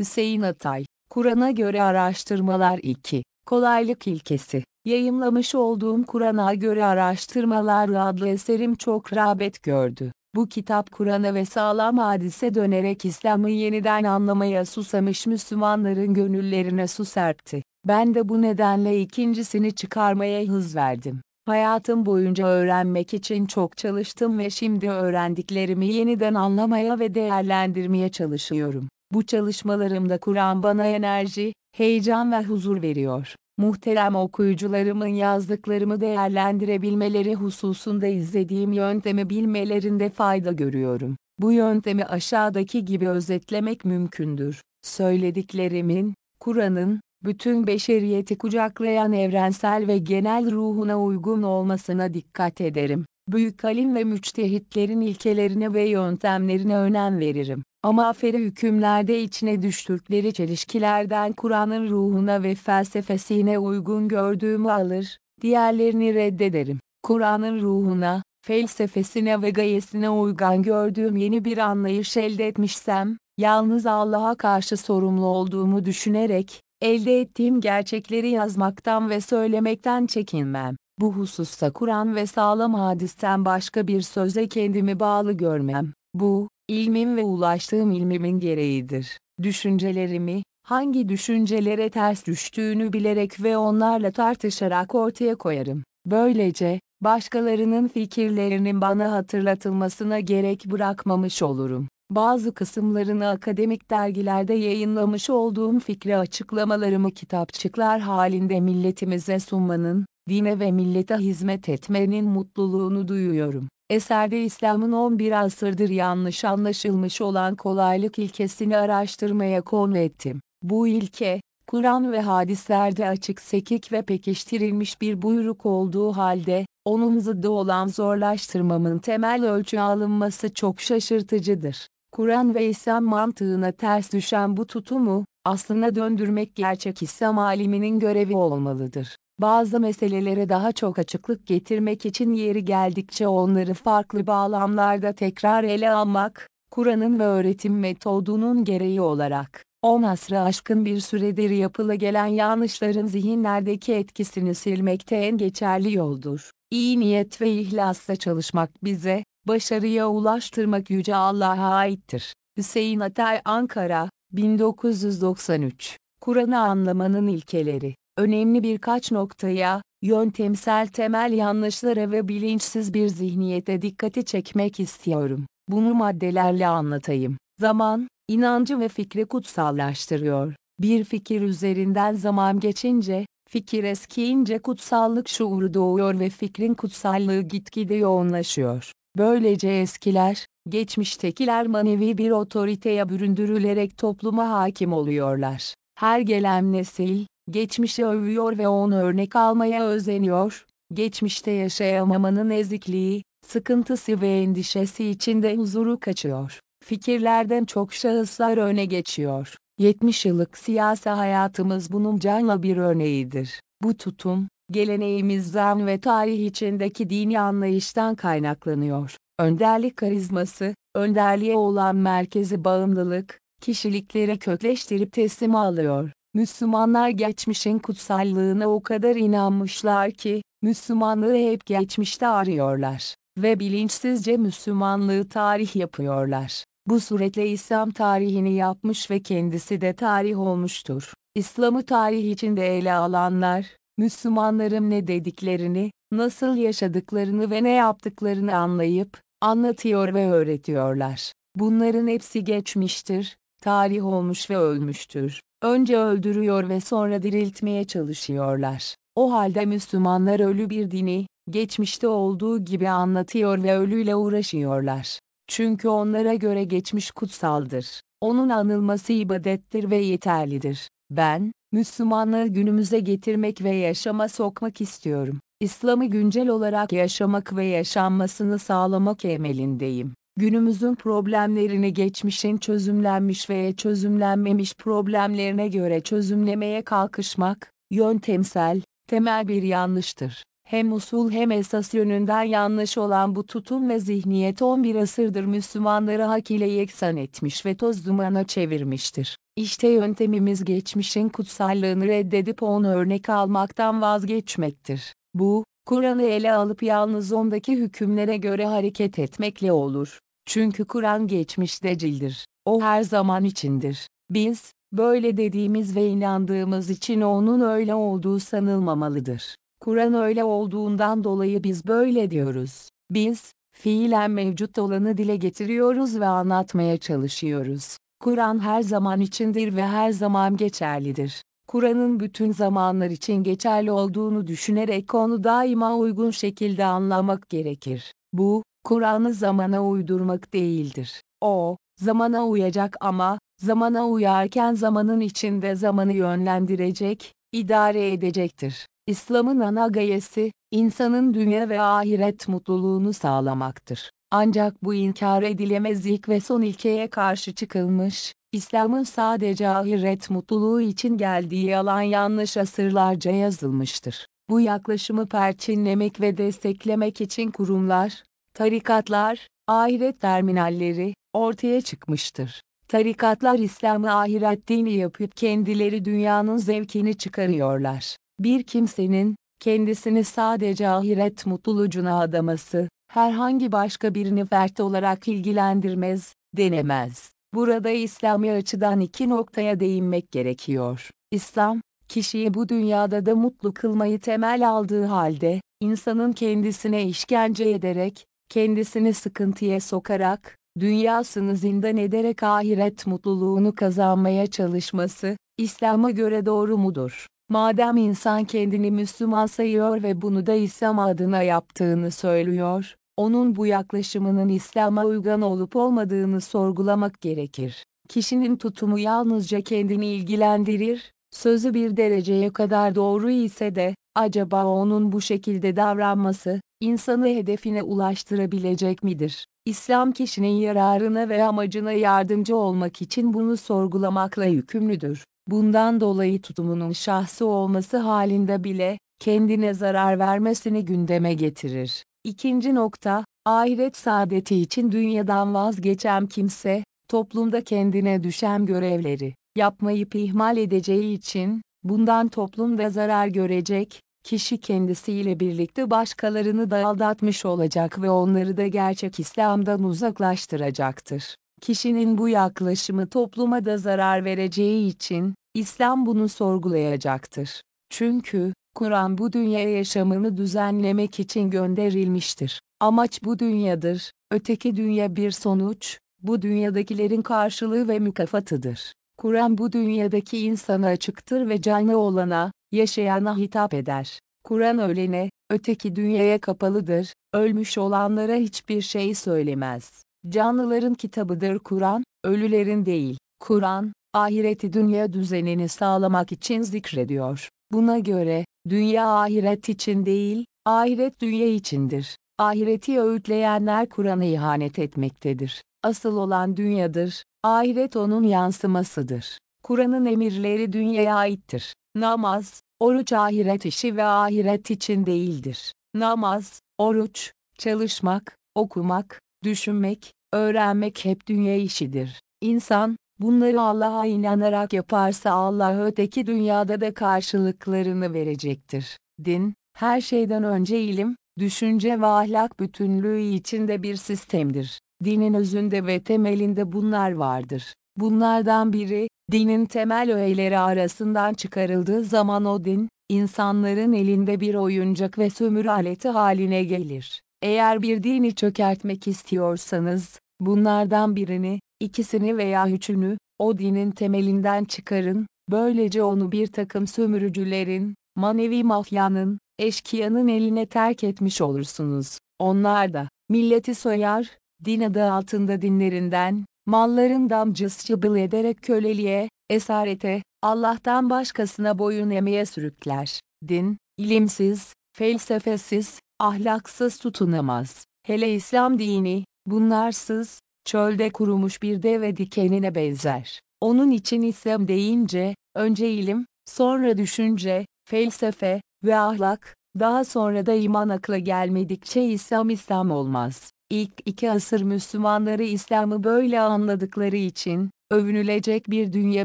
Hüseyin Atay, Kur'an'a göre araştırmalar 2, kolaylık ilkesi. Yayımlamış olduğum Kur'an'a göre araştırmalar adlı eserim çok rağbet gördü. Bu kitap Kur'an'a ve sağlam hadise dönerek İslam'ı yeniden anlamaya susamış Müslümanların gönüllerine su serpti. Ben de bu nedenle ikincisini çıkarmaya hız verdim. Hayatım boyunca öğrenmek için çok çalıştım ve şimdi öğrendiklerimi yeniden anlamaya ve değerlendirmeye çalışıyorum. Bu çalışmalarımda Kur'an bana enerji, heyecan ve huzur veriyor. Muhterem okuyucularımın yazdıklarımı değerlendirebilmeleri hususunda izlediğim yöntemi bilmelerinde fayda görüyorum. Bu yöntemi aşağıdaki gibi özetlemek mümkündür. Söylediklerimin, Kur'an'ın, bütün beşeriyeti kucaklayan evrensel ve genel ruhuna uygun olmasına dikkat ederim. Büyük alim ve müçtehitlerin ilkelerine ve yöntemlerine önem veririm. Ama aferi hükümlerde içine düştükleri çelişkilerden Kur'an'ın ruhuna ve felsefesine uygun gördüğümü alır, diğerlerini reddederim. Kur'an'ın ruhuna, felsefesine ve gayesine uygun gördüğüm yeni bir anlayış elde etmişsem, yalnız Allah'a karşı sorumlu olduğumu düşünerek, elde ettiğim gerçekleri yazmaktan ve söylemekten çekinmem. Bu hususta Kur'an ve sağlam hadisten başka bir söze kendimi bağlı görmem. Bu, ilmim ve ulaştığım ilmimin gereğidir. Düşüncelerimi, hangi düşüncelere ters düştüğünü bilerek ve onlarla tartışarak ortaya koyarım. Böylece, başkalarının fikirlerinin bana hatırlatılmasına gerek bırakmamış olurum. Bazı kısımlarını akademik dergilerde yayınlamış olduğum fikri açıklamalarımı kitapçıklar halinde milletimize sunmanın, dine ve millete hizmet etmenin mutluluğunu duyuyorum. Eserde İslam'ın 11 asırdır yanlış anlaşılmış olan kolaylık ilkesini araştırmaya konu ettim. Bu ilke, Kur'an ve hadislerde açık sekik ve pekiştirilmiş bir buyruk olduğu halde, onun zıddı olan zorlaştırmamın temel ölçü alınması çok şaşırtıcıdır. Kur'an ve İslam mantığına ters düşen bu tutumu, aslına döndürmek gerçek İslam aliminin görevi olmalıdır. Bazı meselelere daha çok açıklık getirmek için yeri geldikçe onları farklı bağlamlarda tekrar ele almak, Kur'an'ın ve öğretim metodunun gereği olarak, 10 asrı aşkın bir süredir yapıla gelen yanlışların zihinlerdeki etkisini silmekte en geçerli yoldur. İyi niyet ve ihlasla çalışmak bize, başarıya ulaştırmak Yüce Allah'a aittir. Hüseyin Atay Ankara, 1993 Kur'an'ı anlamanın ilkeleri önemli birkaç noktaya, yöntemsel temel yanlışlara ve bilinçsiz bir zihniyete dikkati çekmek istiyorum. Bunu maddelerle anlatayım. Zaman, inancı ve fikri kutsallaştırıyor. Bir fikir üzerinden zaman geçince, fikir eskiyince kutsallık şuuru doğuyor ve fikrin kutsallığı gitgide yoğunlaşıyor. Böylece eskiler, geçmiştekiler manevi bir otoriteye büründürülerek topluma hakim oluyorlar. Her gelen nesil, geçmişi övüyor ve onu örnek almaya özeniyor, geçmişte yaşayamamanın ezikliği, sıkıntısı ve endişesi içinde huzuru kaçıyor. Fikirlerden çok şahıslar öne geçiyor. 70 yıllık siyasi hayatımız bunun canlı bir örneğidir. Bu tutum, geleneğimizden ve tarih içindeki dini anlayıştan kaynaklanıyor. Önderlik karizması, önderliğe olan merkezi bağımlılık, kişilikleri kökleştirip teslim alıyor. Müslümanlar geçmişin kutsallığına o kadar inanmışlar ki, Müslümanlığı hep geçmişte arıyorlar ve bilinçsizce Müslümanlığı tarih yapıyorlar. Bu suretle İslam tarihini yapmış ve kendisi de tarih olmuştur. İslam'ı tarih içinde ele alanlar, Müslümanların ne dediklerini, nasıl yaşadıklarını ve ne yaptıklarını anlayıp, anlatıyor ve öğretiyorlar. Bunların hepsi geçmiştir, tarih olmuş ve ölmüştür. Önce öldürüyor ve sonra diriltmeye çalışıyorlar. O halde Müslümanlar ölü bir dini, geçmişte olduğu gibi anlatıyor ve ölüyle uğraşıyorlar. Çünkü onlara göre geçmiş kutsaldır. Onun anılması ibadettir ve yeterlidir. Ben, Müslümanlığı günümüze getirmek ve yaşama sokmak istiyorum. İslam'ı güncel olarak yaşamak ve yaşanmasını sağlamak emelindeyim günümüzün problemlerini geçmişin çözümlenmiş veya çözümlenmemiş problemlerine göre çözümlemeye kalkışmak, yöntemsel, temel bir yanlıştır. Hem usul hem esas yönünden yanlış olan bu tutum ve zihniyet 11 asırdır Müslümanları hak ile yeksan etmiş ve toz dumana çevirmiştir. İşte yöntemimiz geçmişin kutsallığını reddedip onu örnek almaktan vazgeçmektir. Bu, Kur'an'ı ele alıp yalnız ondaki hükümlere göre hareket etmekle olur. Çünkü Kur'an geçmişte cildir. O her zaman içindir. Biz, böyle dediğimiz ve inandığımız için onun öyle olduğu sanılmamalıdır. Kur'an öyle olduğundan dolayı biz böyle diyoruz. Biz, fiilen mevcut olanı dile getiriyoruz ve anlatmaya çalışıyoruz. Kur'an her zaman içindir ve her zaman geçerlidir. Kur'an'ın bütün zamanlar için geçerli olduğunu düşünerek onu daima uygun şekilde anlamak gerekir. Bu, Kur'an'ı zamana uydurmak değildir. O, zamana uyacak ama, zamana uyarken zamanın içinde zamanı yönlendirecek, idare edecektir. İslam'ın ana gayesi, insanın dünya ve ahiret mutluluğunu sağlamaktır. Ancak bu inkar edilemez ilk ve son ilkeye karşı çıkılmış, İslam'ın sadece ahiret mutluluğu için geldiği yalan yanlış asırlarca yazılmıştır. Bu yaklaşımı perçinlemek ve desteklemek için kurumlar, tarikatlar, ahiret terminalleri ortaya çıkmıştır. Tarikatlar İslam'ı ahiret dini yapıp kendileri dünyanın zevkini çıkarıyorlar. Bir kimsenin, kendisini sadece ahiret mutlulucuna adaması, herhangi başka birini fert olarak ilgilendirmez, denemez. Burada İslami açıdan iki noktaya değinmek gerekiyor. İslam, kişiyi bu dünyada da mutlu kılmayı temel aldığı halde, insanın kendisine işkence ederek, kendisini sıkıntıya sokarak, dünyasını zindan ederek ahiret mutluluğunu kazanmaya çalışması, İslam'a göre doğru mudur? Madem insan kendini Müslüman sayıyor ve bunu da İslam adına yaptığını söylüyor, onun bu yaklaşımının İslam'a uygun olup olmadığını sorgulamak gerekir. Kişinin tutumu yalnızca kendini ilgilendirir, sözü bir dereceye kadar doğru ise de, acaba onun bu şekilde davranması, insanı hedefine ulaştırabilecek midir? İslam kişinin yararına ve amacına yardımcı olmak için bunu sorgulamakla yükümlüdür. Bundan dolayı tutumunun şahsı olması halinde bile, kendine zarar vermesini gündeme getirir. İkinci nokta, ahiret saadeti için dünyadan vazgeçen kimse, toplumda kendine düşen görevleri, yapmayıp ihmal edeceği için, bundan toplumda zarar görecek, kişi kendisiyle birlikte başkalarını da aldatmış olacak ve onları da gerçek İslam'dan uzaklaştıracaktır. Kişinin bu yaklaşımı topluma da zarar vereceği için, İslam bunu sorgulayacaktır. Çünkü, Kur'an bu dünya yaşamını düzenlemek için gönderilmiştir. Amaç bu dünyadır, öteki dünya bir sonuç, bu dünyadakilerin karşılığı ve mükafatıdır. Kur'an bu dünyadaki insana açıktır ve canlı olana, yaşayana hitap eder. Kur'an ölene, öteki dünyaya kapalıdır, ölmüş olanlara hiçbir şey söylemez. Canlıların kitabıdır Kur'an, ölülerin değil. Kur'an, ahireti dünya düzenini sağlamak için zikrediyor. Buna göre, dünya ahiret için değil, ahiret dünya içindir. Ahireti öğütleyenler Kur'an'a ihanet etmektedir. Asıl olan dünyadır, ahiret onun yansımasıdır. Kur'an'ın emirleri dünyaya aittir. Namaz, oruç ahiret işi ve ahiret için değildir. Namaz, oruç, çalışmak, okumak, düşünmek, öğrenmek hep dünya işidir. İnsan, bunları Allah'a inanarak yaparsa Allah öteki dünyada da karşılıklarını verecektir. Din, her şeyden önce ilim, düşünce ve ahlak bütünlüğü içinde bir sistemdir. Dinin özünde ve temelinde bunlar vardır. Bunlardan biri, dinin temel öğeleri arasından çıkarıldığı zaman o din, insanların elinde bir oyuncak ve sömürü aleti haline gelir. Eğer bir dini çökertmek istiyorsanız, bunlardan birini, ikisini veya üçünü, o temelinden çıkarın, böylece onu bir takım sömürücülerin, manevi mafyanın, eşkıyanın eline terk etmiş olursunuz. Onlar da, milleti soyar, din adı altında dinlerinden, mallarından cızcıbıl ederek köleliğe, esarete, Allah'tan başkasına boyun eğmeye sürükler. Din, ilimsiz, felsefesiz, ahlaksız tutunamaz. Hele İslam dini, bunlarsız, çölde kurumuş bir deve dikenine benzer. Onun için İslam deyince, önce ilim, sonra düşünce, felsefe ve ahlak, Daha sonra da iman akla gelmedikçe İslam İslam olmaz. İlk iki asır Müslümanları İslam'ı böyle anladıkları için, övünülecek bir dünya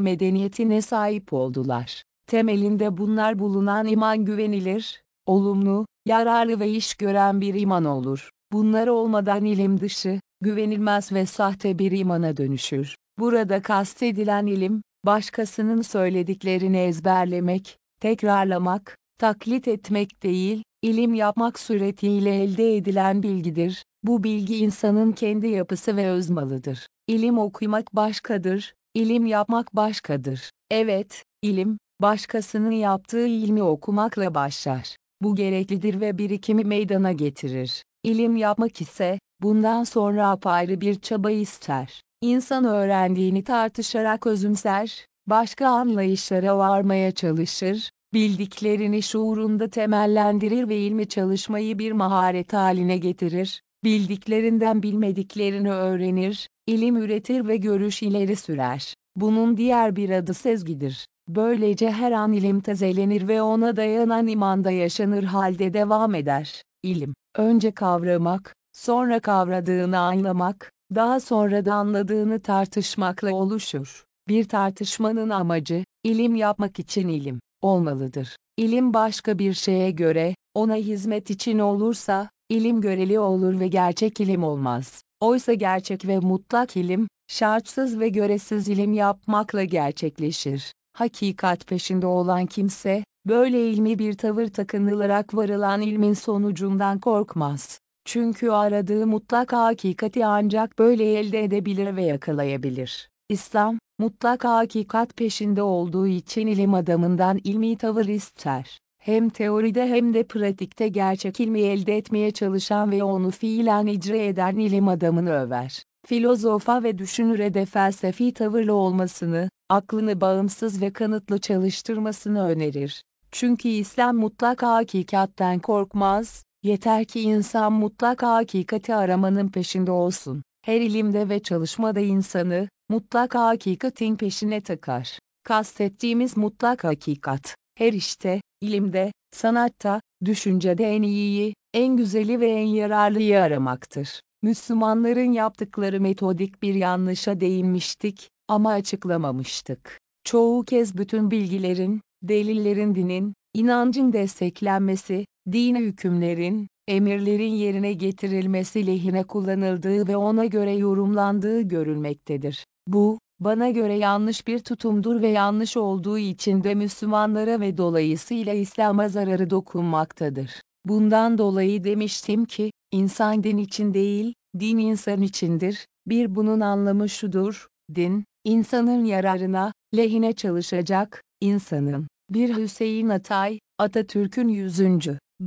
medeniyetine sahip oldular. Temelinde bunlar bulunan iman güvenilir, olumlu, yararlı ve iş gören bir iman olur. Bunlar olmadan ilim dışı, güvenilmez ve sahte bir imana dönüşür. Burada kastedilen ilim, başkasının söylediklerini ezberlemek, tekrarlamak, taklit etmek değil, ilim yapmak suretiyle elde edilen bilgidir. Bu bilgi insanın kendi yapısı ve özmalıdır. İlim okumak başkadır, ilim yapmak başkadır. Evet, ilim, başkasının yaptığı ilmi okumakla başlar. Bu gereklidir ve birikimi meydana getirir. İlim yapmak ise, bundan sonra apayrı bir çaba ister. İnsan öğrendiğini tartışarak özümser, başka anlayışlara varmaya çalışır, bildiklerini şuurunda temellendirir ve ilmi çalışmayı bir maharet haline getirir, bildiklerinden bilmediklerini öğrenir, ilim üretir ve görüş ileri sürer. Bunun diğer bir adı sezgidir. Böylece her an ilim tazelenir ve ona dayanan imanda yaşanır halde devam eder. İlim, önce kavramak, sonra kavradığını anlamak, daha sonra da anladığını tartışmakla oluşur. Bir tartışmanın amacı, ilim yapmak için ilim olmalıdır. İlim başka bir şeye göre, ona hizmet için olursa, ilim göreli olur ve gerçek ilim olmaz. Oysa gerçek ve mutlak ilim, şartsız ve göresiz ilim yapmakla gerçekleşir. Hakikat peşinde olan kimse, böyle ilmi bir tavır takınılarak varılan ilmin sonucundan korkmaz. Çünkü aradığı mutlak hakikati ancak böyle elde edebilir ve yakalayabilir. İslam, mutlak hakikat peşinde olduğu için ilim adamından ilmi tavır ister. Hem teoride hem de pratikte gerçek ilmi elde etmeye çalışan ve onu fiilen icra eden ilim adamını över. Filozofa ve düşünüre de felsefi tavırlı olmasını, aklını bağımsız ve kanıtlı çalıştırmasını önerir. Çünkü İslam mutlak hakikatten korkmaz, yeter ki insan mutlak hakikati aramanın peşinde olsun. Her ilimde ve çalışmada insanı, mutlak hakikatin peşine takar. Kastettiğimiz mutlak hakikat, her işte, ilimde, sanatta, düşüncede en iyiyi, en güzeli ve en yararlıyı aramaktır. Müslümanların yaptıkları metodik bir yanlışa değinmiştik ama açıklamamıştık. Çoğu kez bütün bilgilerin, delillerin dinin, inancın desteklenmesi, dini hükümlerin, emirlerin yerine getirilmesi lehine kullanıldığı ve ona göre yorumlandığı görülmektedir. Bu, bana göre yanlış bir tutumdur ve yanlış olduğu için de Müslümanlara ve dolayısıyla İslam'a zararı dokunmaktadır. Bundan dolayı demiştim ki, insan din için değil, din insan içindir. Bir bunun anlamı şudur, din, insanın yararına, lehine çalışacak, insanın. Bir Hüseyin Atay, Atatürk'ün 100.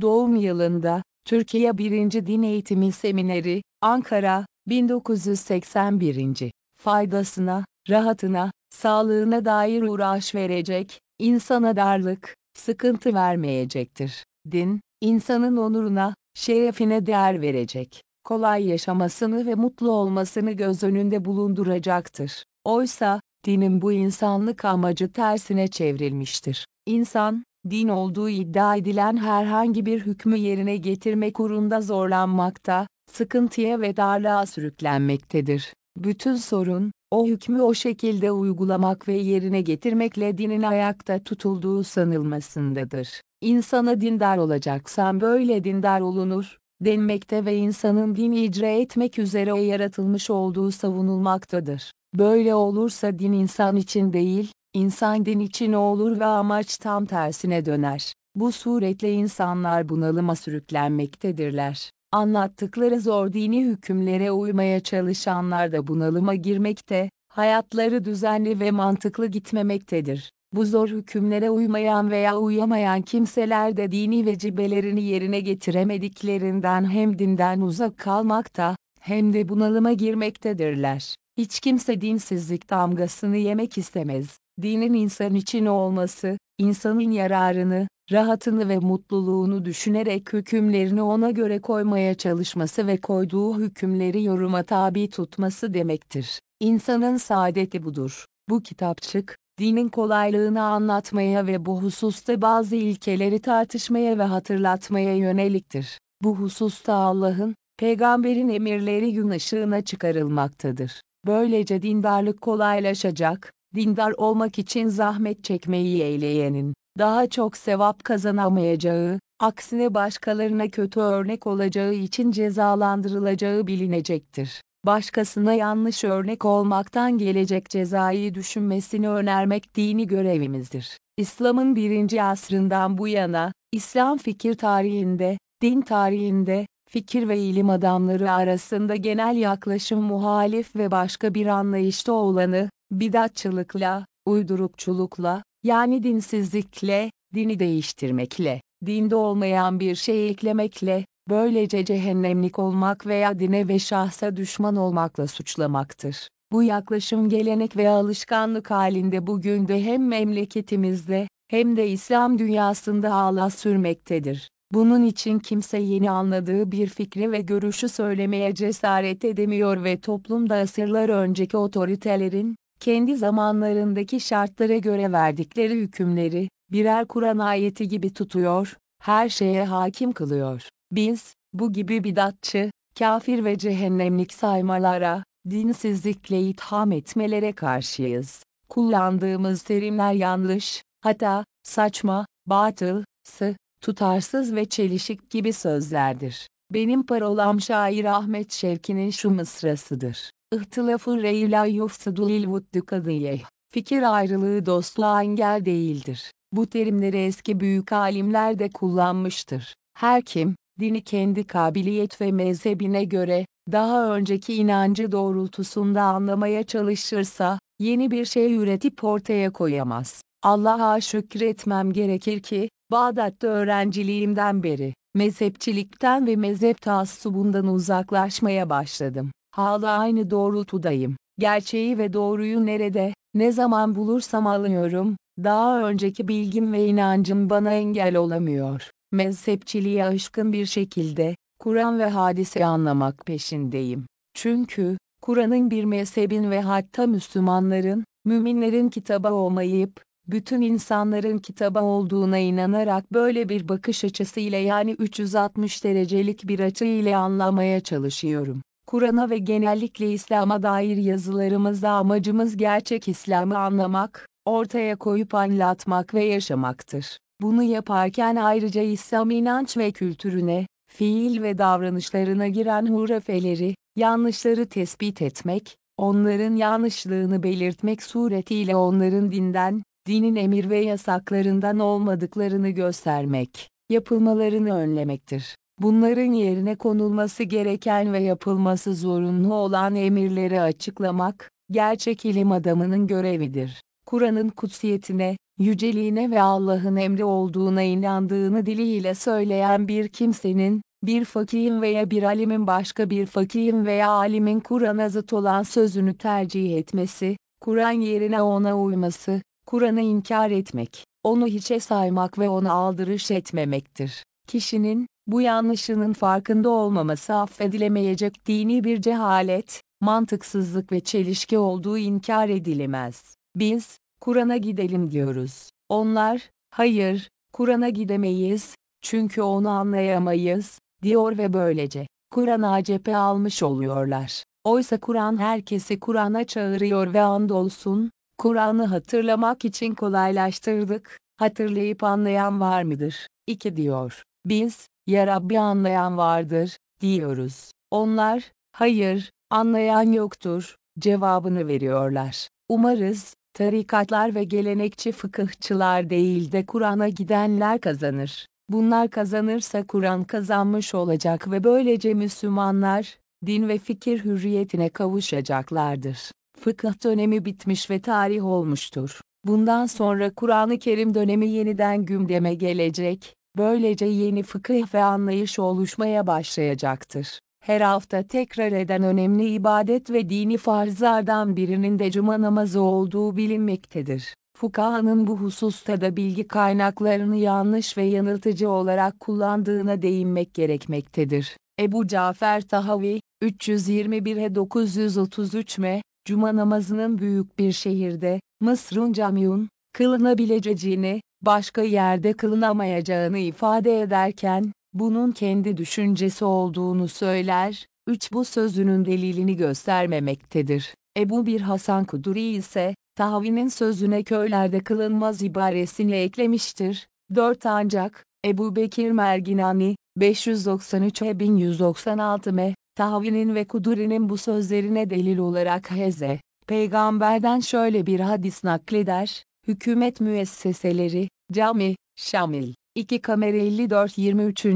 doğum yılında, Türkiye 1. Din Eğitimi Semineri, Ankara, 1981. faydasına, rahatına, sağlığına dair uğraş verecek, insana darlık, sıkıntı vermeyecektir. Din, insanın onuruna, şerefine değer verecek, kolay yaşamasını ve mutlu olmasını göz önünde bulunduracaktır. Oysa, dinin bu insanlık amacı tersine çevrilmiştir. İnsan, din olduğu iddia edilen herhangi bir hükmü yerine getirmek uğrunda zorlanmakta, sıkıntıya ve darlığa sürüklenmektedir. Bütün sorun, o hükmü o şekilde uygulamak ve yerine getirmekle dinin ayakta tutulduğu sanılmasındadır. İnsana dindar olacaksan böyle dindar olunur, denmekte ve insanın din icra etmek üzere yaratılmış olduğu savunulmaktadır. Böyle olursa din insan için değil, insan din için olur ve amaç tam tersine döner. Bu suretle insanlar bunalıma sürüklenmektedirler. Anlattıkları zor dini hükümlere uymaya çalışanlar da bunalıma girmekte, hayatları düzenli ve mantıklı gitmemektedir. Bu zor hükümlere uymayan veya uyamayan kimseler de dini vecibelerini yerine getiremediklerinden hem dinden uzak kalmakta, hem de bunalıma girmektedirler. Hiç kimse dinsizlik damgasını yemek istemez. Dinin insan için olması, insanın yararını, rahatını ve mutluluğunu düşünerek hükümlerini ona göre koymaya çalışması ve koyduğu hükümleri yoruma tabi tutması demektir. İnsanın saadeti budur. Bu kitapçık, dinin kolaylığını anlatmaya ve bu hususta bazı ilkeleri tartışmaya ve hatırlatmaya yöneliktir. Bu hususta Allah'ın, peygamberin emirleri gün ışığına çıkarılmaktadır. Böylece dindarlık kolaylaşacak, dindar olmak için zahmet çekmeyi eyleyenin, daha çok sevap kazanamayacağı, aksine başkalarına kötü örnek olacağı için cezalandırılacağı bilinecektir. Başkasına yanlış örnek olmaktan gelecek cezayı düşünmesini önermek dini görevimizdir. İslam'ın birinci asrından bu yana, İslam fikir tarihinde, din tarihinde, fikir ve ilim adamları arasında genel yaklaşım muhalif ve başka bir anlayışta olanı, bidatçılıkla, uydurukçulukla, yani dinsizlikle, dini değiştirmekle, dinde olmayan bir şey eklemekle, böylece cehennemlik olmak veya dine ve şahsa düşman olmakla suçlamaktır. Bu yaklaşım gelenek ve alışkanlık halinde bugün de hem memleketimizde, hem de İslam dünyasında hala sürmektedir. Bunun için kimse yeni anladığı bir fikri ve görüşü söylemeye cesaret edemiyor ve toplumda asırlar önceki otoritelerin, kendi zamanlarındaki şartlara göre verdikleri hükümleri, birer Kur'an ayeti gibi tutuyor, her şeye hakim kılıyor. Biz, bu gibi bidatçı, kafir ve cehennemlik saymalara, dinsizlikle itham etmelere karşıyız. Kullandığımız terimler yanlış, hatta, saçma, batıl, sı, tutarsız ve çelişik gibi sözlerdir. Benim parolam şair Ahmet Şevki'nin şu mısrasıdır. İhtilafı reyla yufsadul vuddu kadiyeh. Fikir ayrılığı dostluğa engel değildir. Bu terimleri eski büyük alimler de kullanmıştır. Her kim, dini kendi kabiliyet ve mezhebine göre, daha önceki inancı doğrultusunda anlamaya çalışırsa, yeni bir şey üretip ortaya koyamaz. Allah'a şükretmem gerekir ki, Bağdat'ta öğrenciliğimden beri, mezhepçilikten ve mezhep taassubundan uzaklaşmaya başladım. Hala aynı doğrultudayım. Gerçeği ve doğruyu nerede, ne zaman bulursam alıyorum, daha önceki bilgim ve inancım bana engel olamıyor. Mezhepçiliğe aşkın bir şekilde, Kur'an ve hadisi anlamak peşindeyim. Çünkü, Kur'an'ın bir mezhebin ve hatta Müslümanların, müminlerin kitabı olmayıp, bütün insanların kitabı olduğuna inanarak böyle bir bakış açısıyla yani 360 derecelik bir açı ile anlamaya çalışıyorum. Kur'an'a ve genellikle İslam'a dair yazılarımızda amacımız gerçek İslam'ı anlamak, ortaya koyup anlatmak ve yaşamaktır. Bunu yaparken ayrıca İslam inanç ve kültürüne, fiil ve davranışlarına giren hurafeleri, yanlışları tespit etmek, onların yanlışlığını belirtmek suretiyle onların dinden, dinin emir ve yasaklarından olmadıklarını göstermek, yapılmalarını önlemektir. Bunların yerine konulması gereken ve yapılması zorunlu olan emirleri açıklamak, gerçek ilim adamının görevidir. Kur'an'ın kutsiyetine, yüceliğine ve Allah'ın emri olduğuna inandığını diliyle söyleyen bir kimsenin, bir fakihin veya bir alimin başka bir fakihin veya alimin Kur'an'a zıt olan sözünü tercih etmesi, Kur'an yerine ona uyması, Kur'an'ı inkar etmek, onu hiçe saymak ve ona aldırış etmemektir. Kişinin, bu yanlışının farkında olmaması affedilemeyecek dini bir cehalet, mantıksızlık ve çelişki olduğu inkar edilemez. Biz, Kur'an'a gidelim diyoruz. Onlar, hayır, Kur'an'a gidemeyiz, çünkü onu anlayamayız, diyor ve böylece, Kur'an'a cephe almış oluyorlar. Oysa Kur'an herkesi Kur'an'a çağırıyor ve andolsun, Kur'an'ı hatırlamak için kolaylaştırdık, hatırlayıp anlayan var mıdır? 2 diyor. Biz, ya Rabbi anlayan vardır, diyoruz. Onlar, hayır, anlayan yoktur, cevabını veriyorlar. Umarız, tarikatlar ve gelenekçi fıkıhçılar değil de Kur'an'a gidenler kazanır. Bunlar kazanırsa Kur'an kazanmış olacak ve böylece Müslümanlar, din ve fikir hürriyetine kavuşacaklardır. Fıkıh dönemi bitmiş ve tarih olmuştur. Bundan sonra Kur'an-ı Kerim dönemi yeniden gündeme gelecek, böylece yeni fıkıh ve anlayış oluşmaya başlayacaktır. Her hafta tekrar eden önemli ibadet ve dini farzlardan birinin de cuma namazı olduğu bilinmektedir. Fukahanın bu hususta da bilgi kaynaklarını yanlış ve yanıltıcı olarak kullandığına değinmek gerekmektedir. Ebu Cafer Tahavi, 321'e 933 m, Cuma namazının büyük bir şehirde, Mısır'ın camyun, kılınabileceğini, başka yerde kılınamayacağını ifade ederken, bunun kendi düşüncesi olduğunu söyler, 3 bu sözünün delilini göstermemektedir. Ebu bir Hasan Kuduri ise, Tahvi'nin sözüne köylerde kılınmaz ibaresini eklemiştir. 4 ancak, Ebu Bekir Merginani, 593'e 1196 m, Tahvi'nin ve Kuduri'nin bu sözlerine delil olarak Heze, peygamberden şöyle bir hadis nakleder, hükümet müesseseleri, cami, şamil, 2 kamera 54 23.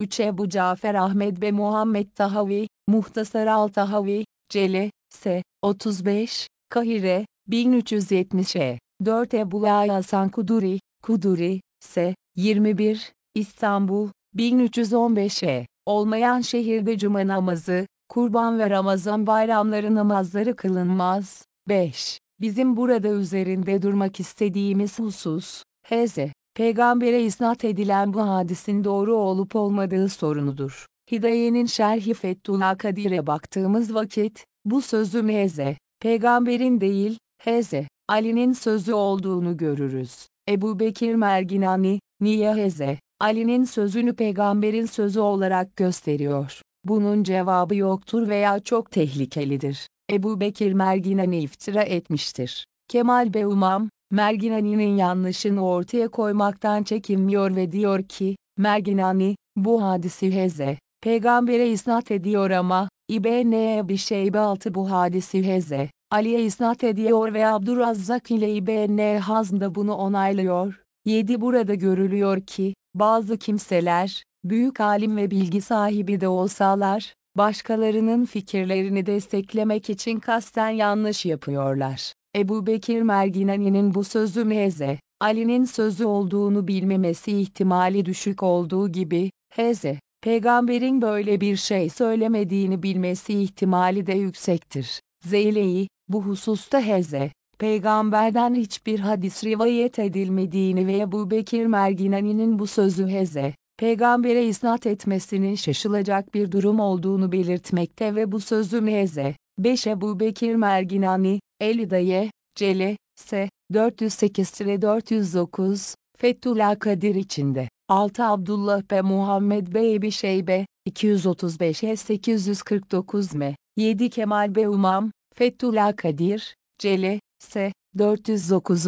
3 Ebu Cafer Ahmet ve Muhammed Tahavi, Muhtasar al-Tahavi, Cele, S. 35, Kahire, 1370 E. 4 Ebu Hasan Kuduri, Kuduri, S. 21, İstanbul, 1315 E. Olmayan şehirde cuma namazı, kurban ve Ramazan bayramları namazları kılınmaz. 5. Bizim burada üzerinde durmak istediğimiz husus, Hz. Peygamber'e isnat edilen bu hadisin doğru olup olmadığı sorunudur. Hidayenin şerhi Fethullah Kadir'e baktığımız vakit, bu sözü Hz. Peygamber'in değil, Hz. Ali'nin sözü olduğunu görürüz. Ebu Bekir Merginani, niye Hz. Ali'nin sözünü peygamberin sözü olarak gösteriyor? Bunun cevabı yoktur veya çok tehlikelidir. Ebu Bekir Merginani iftira etmiştir. Kemal Beumam, Merginani'nin yanlışını ortaya koymaktan çekinmiyor ve diyor ki, Merginani, bu hadisi Heze, peygambere isnat ediyor ama, İbn-i Şeybe altı bu hadisi Heze, Ali'ye isnat ediyor ve Abdurrazzak ile İbn-i Hazm da bunu onaylıyor. 7 Burada görülüyor ki, bazı kimseler, büyük alim ve bilgi sahibi de olsalar, başkalarının fikirlerini desteklemek için kasten yanlış yapıyorlar. Ebu Bekir Merginani'nin bu sözü Meze, Ali'nin sözü olduğunu bilmemesi ihtimali düşük olduğu gibi, Heze, peygamberin böyle bir şey söylemediğini bilmesi ihtimali de yüksektir. Zeyle'yi, bu hususta Heze, peygamberden hiçbir hadis rivayet edilmediğini ve Ebu Bekir Merginani'nin bu sözü Heze, peygambere isnat etmesinin şaşılacak bir durum olduğunu belirtmekte ve bu sözü Meze, 5 Ebu Bekir Merginani, Elidaye, Cele, S. 408-409, Fethullah Kadir içinde. 6 Abdullah ve Muhammed Bey Ebi Şeybe, 235'e 849 M. 7 Kemal Bey Umam, Fethullah Kadir, Cele, S. 409.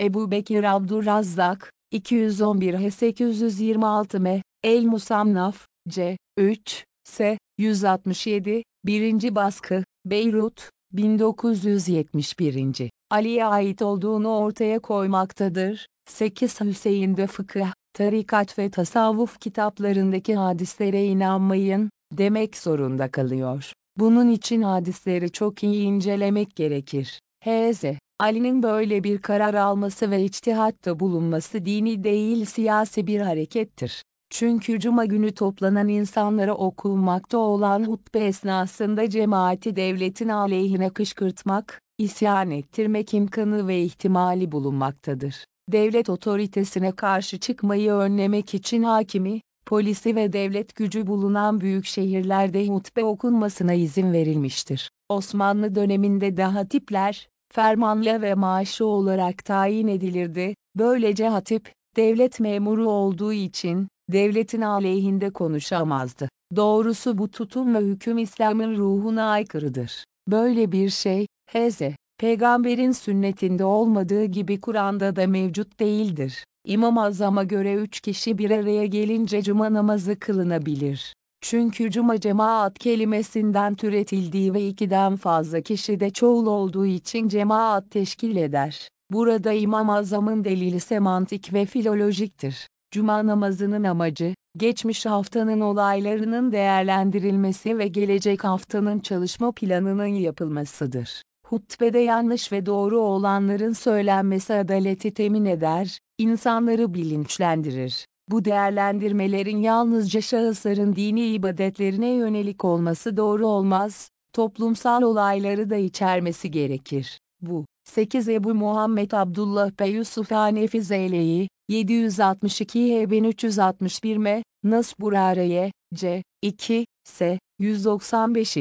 Ebu Bekir Abdurrazzak, 211 826 M. El Musamnaf, C. 3, S. 167, 1. baskı, Beyrut, 1971. Ali'ye ait olduğunu ortaya koymaktadır. 8 Hüseyin'de fıkıh, tarikat ve tasavvuf kitaplarındaki hadislere inanmayın, demek zorunda kalıyor. Bunun için hadisleri çok iyi incelemek gerekir. H.Z. Ali'nin böyle bir karar alması ve içtihatta bulunması dini değil siyasi bir harekettir. Çünkü cuma günü toplanan insanlara okunmakta olan hutbe esnasında cemaati devletin aleyhine kışkırtmak, isyan ettirmek imkanı ve ihtimali bulunmaktadır. Devlet otoritesine karşı çıkmayı önlemek için hakimi, polisi ve devlet gücü bulunan büyük şehirlerde hutbe okunmasına izin verilmiştir. Osmanlı döneminde de hatipler, fermanla ve maaşı olarak tayin edilirdi. Böylece hatip, devlet memuru olduğu için, devletin aleyhinde konuşamazdı. Doğrusu bu tutum ve hüküm İslam'ın ruhuna aykırıdır. Böyle bir şey, Hz. Peygamberin sünnetinde olmadığı gibi Kur'an'da da mevcut değildir. İmam Azam'a göre üç kişi bir araya gelince cuma namazı kılınabilir. Çünkü cuma cemaat kelimesinden türetildiği ve ikiden fazla kişi de çoğul olduğu için cemaat teşkil eder. Burada İmam Azam'ın delili semantik ve filolojiktir. Cuma namazının amacı, geçmiş haftanın olaylarının değerlendirilmesi ve gelecek haftanın çalışma planının yapılmasıdır. Hutbede yanlış ve doğru olanların söylenmesi adaleti temin eder, insanları bilinçlendirir. Bu değerlendirmelerin yalnızca şahısların dini ibadetlerine yönelik olması doğru olmaz, toplumsal olayları da içermesi gerekir. Bu, 8 Ebu Muhammed Abdullah Bey Yusuf Hanefi Zeyle'yi, 762 H 1361 M, Nas Burareye, C. 2, S. 195.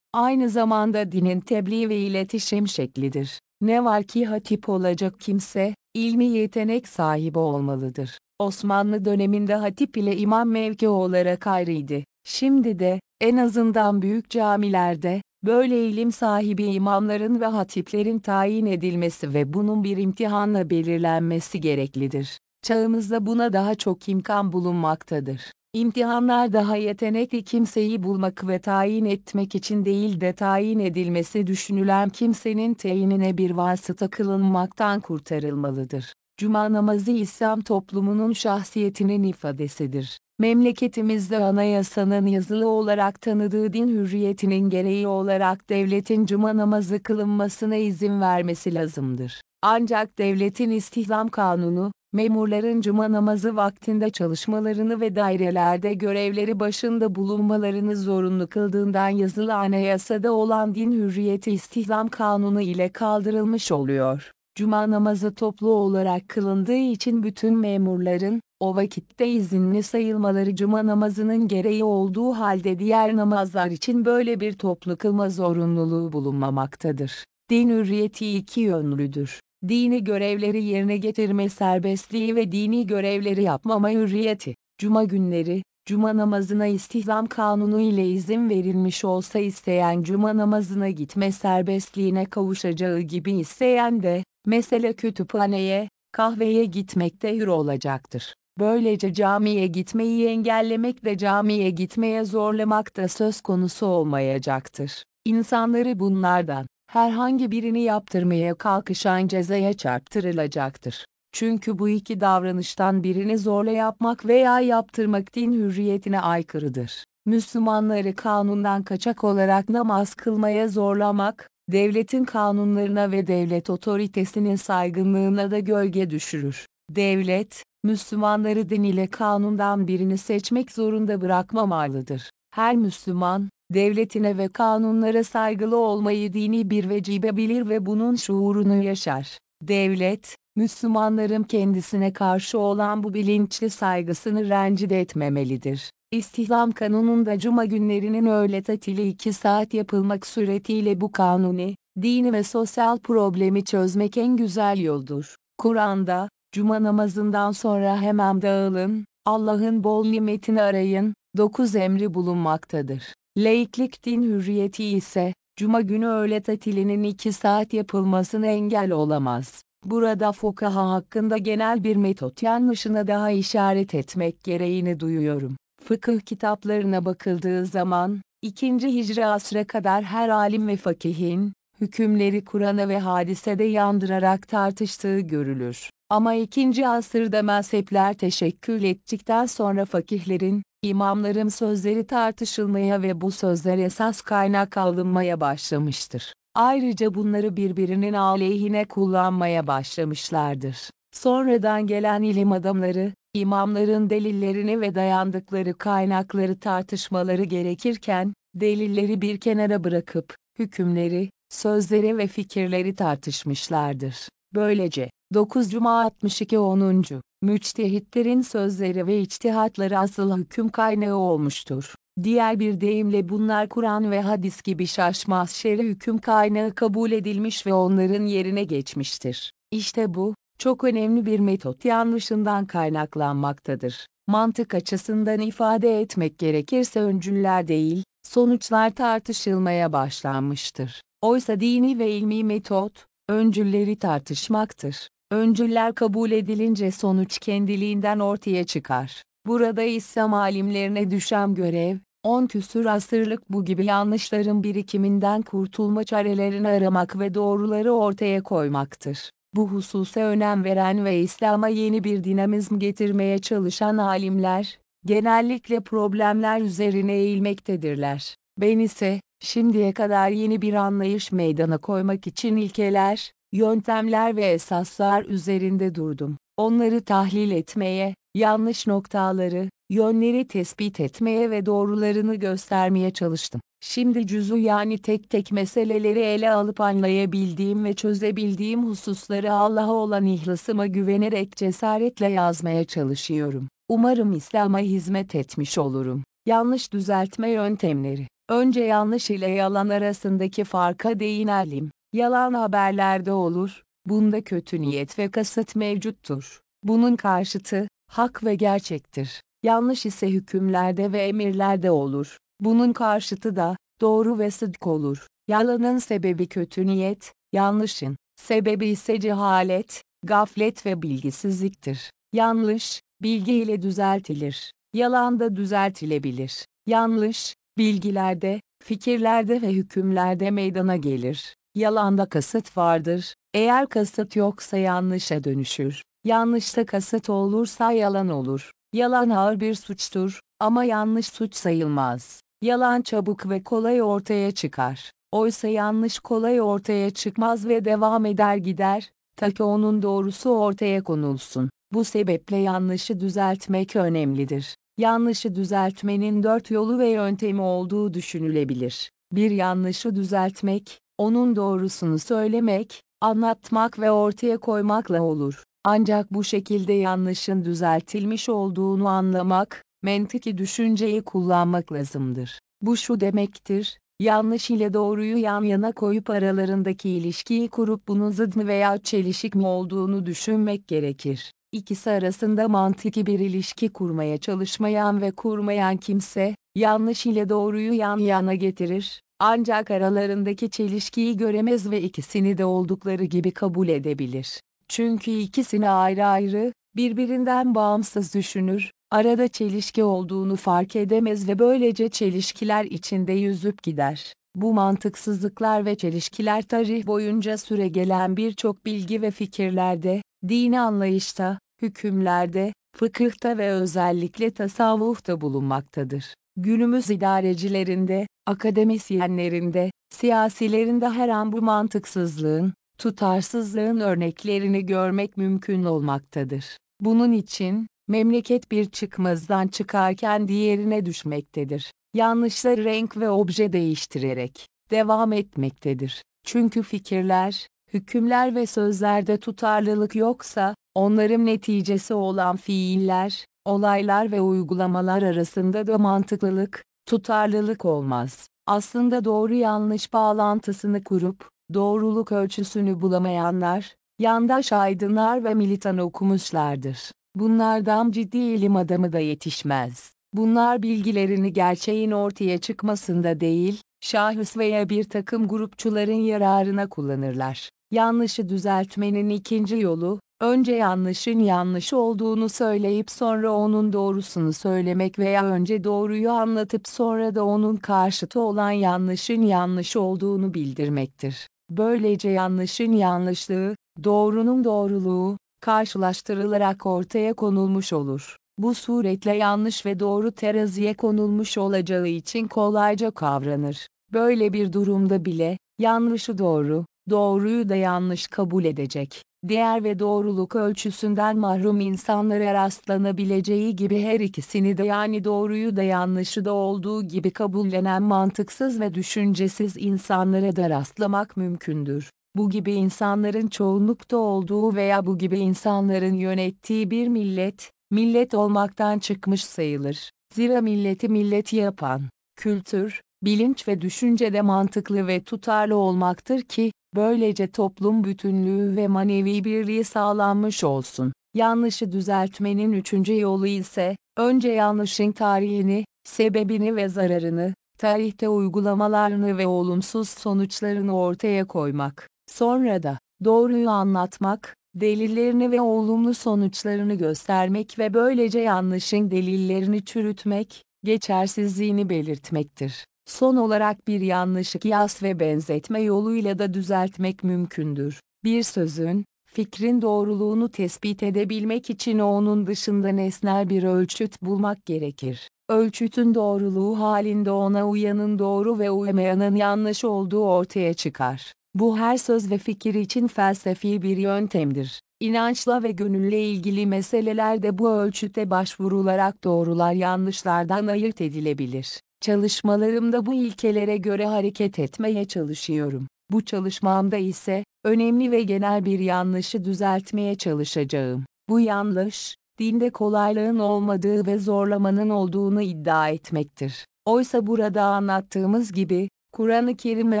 Aynı zamanda dinin tebliğ ve iletişim şeklidir. Ne var ki hatip olacak kimse, ilmi yetenek sahibi olmalıdır. Osmanlı döneminde hatip ile imam mevki olarak ayrıydı. Şimdi de, en azından büyük camilerde, böyle ilim sahibi imamların ve hatiplerin tayin edilmesi ve bunun bir imtihanla belirlenmesi gereklidir. Çağımızda buna daha çok imkan bulunmaktadır. İmtihanlar daha yetenekli kimseyi bulmak ve tayin etmek için değil de tayin edilmesi düşünülen kimsenin teyinine bir vasıta kılınmaktan kurtarılmalıdır. Cuma namazı İslam toplumunun şahsiyetinin ifadesidir. Memleketimizde anayasanın yazılı olarak tanıdığı din hürriyetinin gereği olarak devletin cuma namazı kılınmasına izin vermesi lazımdır. Ancak devletin istihdam kanunu, memurların cuma namazı vaktinde çalışmalarını ve dairelerde görevleri başında bulunmalarını zorunlu kıldığından yazılı anayasada olan din hürriyeti istihdam kanunu ile kaldırılmış oluyor. Cuma namazı toplu olarak kılındığı için bütün memurların, o vakitte izinli sayılmaları cuma namazının gereği olduğu halde diğer namazlar için böyle bir toplu kılma zorunluluğu bulunmamaktadır. Din hürriyeti iki yönlüdür. Dini görevleri yerine getirme serbestliği ve dini görevleri yapmama hürriyeti. Cuma günleri, Cuma namazına istihdam kanunu ile izin verilmiş olsa isteyen cuma namazına gitme serbestliğine kavuşacağı gibi isteyen de, mesele kütüphaneye, kahveye gitmekte hür olacaktır. Böylece camiye gitmeyi engellemek ve camiye gitmeye zorlamak da söz konusu olmayacaktır. İnsanları bunlardan, herhangi birini yaptırmaya kalkışan cezaya çarptırılacaktır. Çünkü bu iki davranıştan birini zorla yapmak veya yaptırmak din hürriyetine aykırıdır. Müslümanları kanundan kaçak olarak namaz kılmaya zorlamak, devletin kanunlarına ve devlet otoritesinin saygınlığına da gölge düşürür. Devlet, Müslümanları din ile kanundan birini seçmek zorunda bırakmamalıdır. Her Müslüman, devletine ve kanunlara saygılı olmayı dini bir vecibe bilir ve bunun şuurunu yaşar. Devlet, Müslümanların kendisine karşı olan bu bilinçli saygısını rencide etmemelidir. İstihdam kanununda cuma günlerinin öğle tatili 2 saat yapılmak suretiyle bu kanuni, dini ve sosyal problemi çözmek en güzel yoldur. Kur'an'da, cuma namazından sonra hemen dağılın, Allah'ın bol nimetini arayın, 9 emri bulunmaktadır. Laiklik din hürriyeti ise, cuma günü öğle tatilinin 2 saat yapılmasına engel olamaz. Burada fukaha hakkında genel bir metot yanlışına daha işaret etmek gereğini duyuyorum. Fıkıh kitaplarına bakıldığı zaman, 2. Hicri asra kadar her alim ve fakihin, hükümleri Kur'an'a ve hadisede yandırarak tartıştığı görülür. Ama 2. asırda mezhepler teşekkül ettikten sonra fakihlerin, imamların sözleri tartışılmaya ve bu sözler esas kaynak alınmaya başlamıştır. Ayrıca bunları birbirinin aleyhine kullanmaya başlamışlardır. Sonradan gelen ilim adamları, imamların delillerini ve dayandıkları kaynakları tartışmaları gerekirken, delilleri bir kenara bırakıp, hükümleri, sözleri ve fikirleri tartışmışlardır. Böylece, 9 Cuma 62 10. Müçtehitlerin sözleri ve içtihatları asıl hüküm kaynağı olmuştur. Diğer bir deyimle bunlar Kur'an ve hadis gibi şaşmaz şer'i hüküm kaynağı kabul edilmiş ve onların yerine geçmiştir. İşte bu, çok önemli bir metot yanlışından kaynaklanmaktadır. Mantık açısından ifade etmek gerekirse öncüller değil, sonuçlar tartışılmaya başlanmıştır. Oysa dini ve ilmi metot, öncülleri tartışmaktır. Öncüller kabul edilince sonuç kendiliğinden ortaya çıkar. Burada İslam alimlerine düşen görev, 10 küsür asırlık bu gibi yanlışların birikiminden kurtulma çarelerini aramak ve doğruları ortaya koymaktır. Bu hususa önem veren ve İslam'a yeni bir dinamizm getirmeye çalışan alimler, genellikle problemler üzerine eğilmektedirler. Ben ise, şimdiye kadar yeni bir anlayış meydana koymak için ilkeler, yöntemler ve esaslar üzerinde durdum. Onları tahlil etmeye, yanlış noktaları, yönleri tespit etmeye ve doğrularını göstermeye çalıştım. Şimdi cüzü yani tek tek meseleleri ele alıp anlayabildiğim ve çözebildiğim hususları Allah'a olan ihlasıma güvenerek cesaretle yazmaya çalışıyorum. Umarım İslam'a hizmet etmiş olurum. Yanlış düzeltme yöntemleri. Önce yanlış ile yalan arasındaki farka değinelim. Yalan haberlerde olur, bunda kötü niyet ve kasıt mevcuttur. Bunun karşıtı, hak ve gerçektir. Yanlış ise hükümlerde ve emirlerde olur. Bunun karşıtı da, doğru ve sıdk olur. Yalanın sebebi kötü niyet, yanlışın, sebebi ise cehalet, gaflet ve bilgisizliktir. Yanlış, bilgi ile düzeltilir. Yalan da düzeltilebilir. Yanlış, bilgilerde, fikirlerde ve hükümlerde meydana gelir. Yalanda kasıt vardır, eğer kasıt yoksa yanlışa dönüşür. Yanlışta kasıt olursa yalan olur. Yalan ağır bir suçtur, ama yanlış suç sayılmaz. Yalan çabuk ve kolay ortaya çıkar. Oysa yanlış kolay ortaya çıkmaz ve devam eder gider, ta ki onun doğrusu ortaya konulsun. Bu sebeple yanlışı düzeltmek önemlidir. Yanlışı düzeltmenin dört yolu ve yöntemi olduğu düşünülebilir. Bir yanlışı düzeltmek, onun doğrusunu söylemek, anlatmak ve ortaya koymakla olur. Ancak bu şekilde yanlışın düzeltilmiş olduğunu anlamak, mentiki düşünceyi kullanmak lazımdır. Bu şu demektir, yanlış ile doğruyu yan yana koyup aralarındaki ilişkiyi kurup bunun zıt mı veya çelişik mi olduğunu düşünmek gerekir. İkisi arasında mantiki bir ilişki kurmaya çalışmayan ve kurmayan kimse, yanlış ile doğruyu yan yana getirir, ancak aralarındaki çelişkiyi göremez ve ikisini de oldukları gibi kabul edebilir. Çünkü ikisini ayrı ayrı, birbirinden bağımsız düşünür, arada çelişki olduğunu fark edemez ve böylece çelişkiler içinde yüzüp gider. Bu mantıksızlıklar ve çelişkiler tarih boyunca süre gelen birçok bilgi ve fikirlerde, dini anlayışta, hükümlerde, fıkıhta ve özellikle tasavvufta bulunmaktadır. Günümüz idarecilerinde, akademisyenlerinde, siyasilerinde her an bu mantıksızlığın, tutarsızlığın örneklerini görmek mümkün olmaktadır. Bunun için, memleket bir çıkmazdan çıkarken diğerine düşmektedir. Yanlışları renk ve obje değiştirerek, devam etmektedir. Çünkü fikirler, hükümler ve sözlerde tutarlılık yoksa, onların neticesi olan fiiller, olaylar ve uygulamalar arasında da mantıklılık, tutarlılık olmaz. Aslında doğru yanlış bağlantısını kurup, doğruluk ölçüsünü bulamayanlar, yandaş aydınlar ve militan okumuşlardır. Bunlardan ciddi ilim adamı da yetişmez. Bunlar bilgilerini gerçeğin ortaya çıkmasında değil, şahıs veya bir takım grupçuların yararına kullanırlar. Yanlışı düzeltmenin ikinci yolu, önce yanlışın yanlış olduğunu söyleyip sonra onun doğrusunu söylemek veya önce doğruyu anlatıp sonra da onun karşıtı olan yanlışın yanlış olduğunu bildirmektir. Böylece yanlışın yanlışlığı, doğrunun doğruluğu, karşılaştırılarak ortaya konulmuş olur. Bu suretle yanlış ve doğru teraziye konulmuş olacağı için kolayca kavranır. Böyle bir durumda bile, yanlışı doğru, doğruyu da yanlış kabul edecek, değer ve doğruluk ölçüsünden mahrum insanlara rastlanabileceği gibi her ikisini de yani doğruyu da yanlışı da olduğu gibi kabullenen mantıksız ve düşüncesiz insanlara da rastlamak mümkündür. Bu gibi insanların çoğunlukta olduğu veya bu gibi insanların yönettiği bir millet, millet olmaktan çıkmış sayılır. Zira milleti millet yapan, kültür, bilinç ve düşüncede mantıklı ve tutarlı olmaktır ki, böylece toplum bütünlüğü ve manevi birliği sağlanmış olsun. Yanlışı düzeltmenin üçüncü yolu ise, önce yanlışın tarihini, sebebini ve zararını, tarihte uygulamalarını ve olumsuz sonuçlarını ortaya koymak. Sonra da, doğruyu anlatmak, delillerini ve olumlu sonuçlarını göstermek ve böylece yanlışın delillerini çürütmek, geçersizliğini belirtmektir. Son olarak bir yanlışı kıyas ve benzetme yoluyla da düzeltmek mümkündür. Bir sözün, fikrin doğruluğunu tespit edebilmek için onun dışında nesnel bir ölçüt bulmak gerekir. Ölçütün doğruluğu halinde ona uyanın doğru ve uymayanın yanlış olduğu ortaya çıkar. Bu her söz ve fikir için felsefi bir yöntemdir. İnançla ve gönülle ilgili meselelerde bu ölçüte başvurularak doğrular yanlışlardan ayırt edilebilir. Çalışmalarımda bu ilkelere göre hareket etmeye çalışıyorum. Bu çalışmamda ise, önemli ve genel bir yanlışı düzeltmeye çalışacağım. Bu yanlış, dinde kolaylığın olmadığı ve zorlamanın olduğunu iddia etmektir. Oysa burada anlattığımız gibi, Kur'an-ı Kerim ve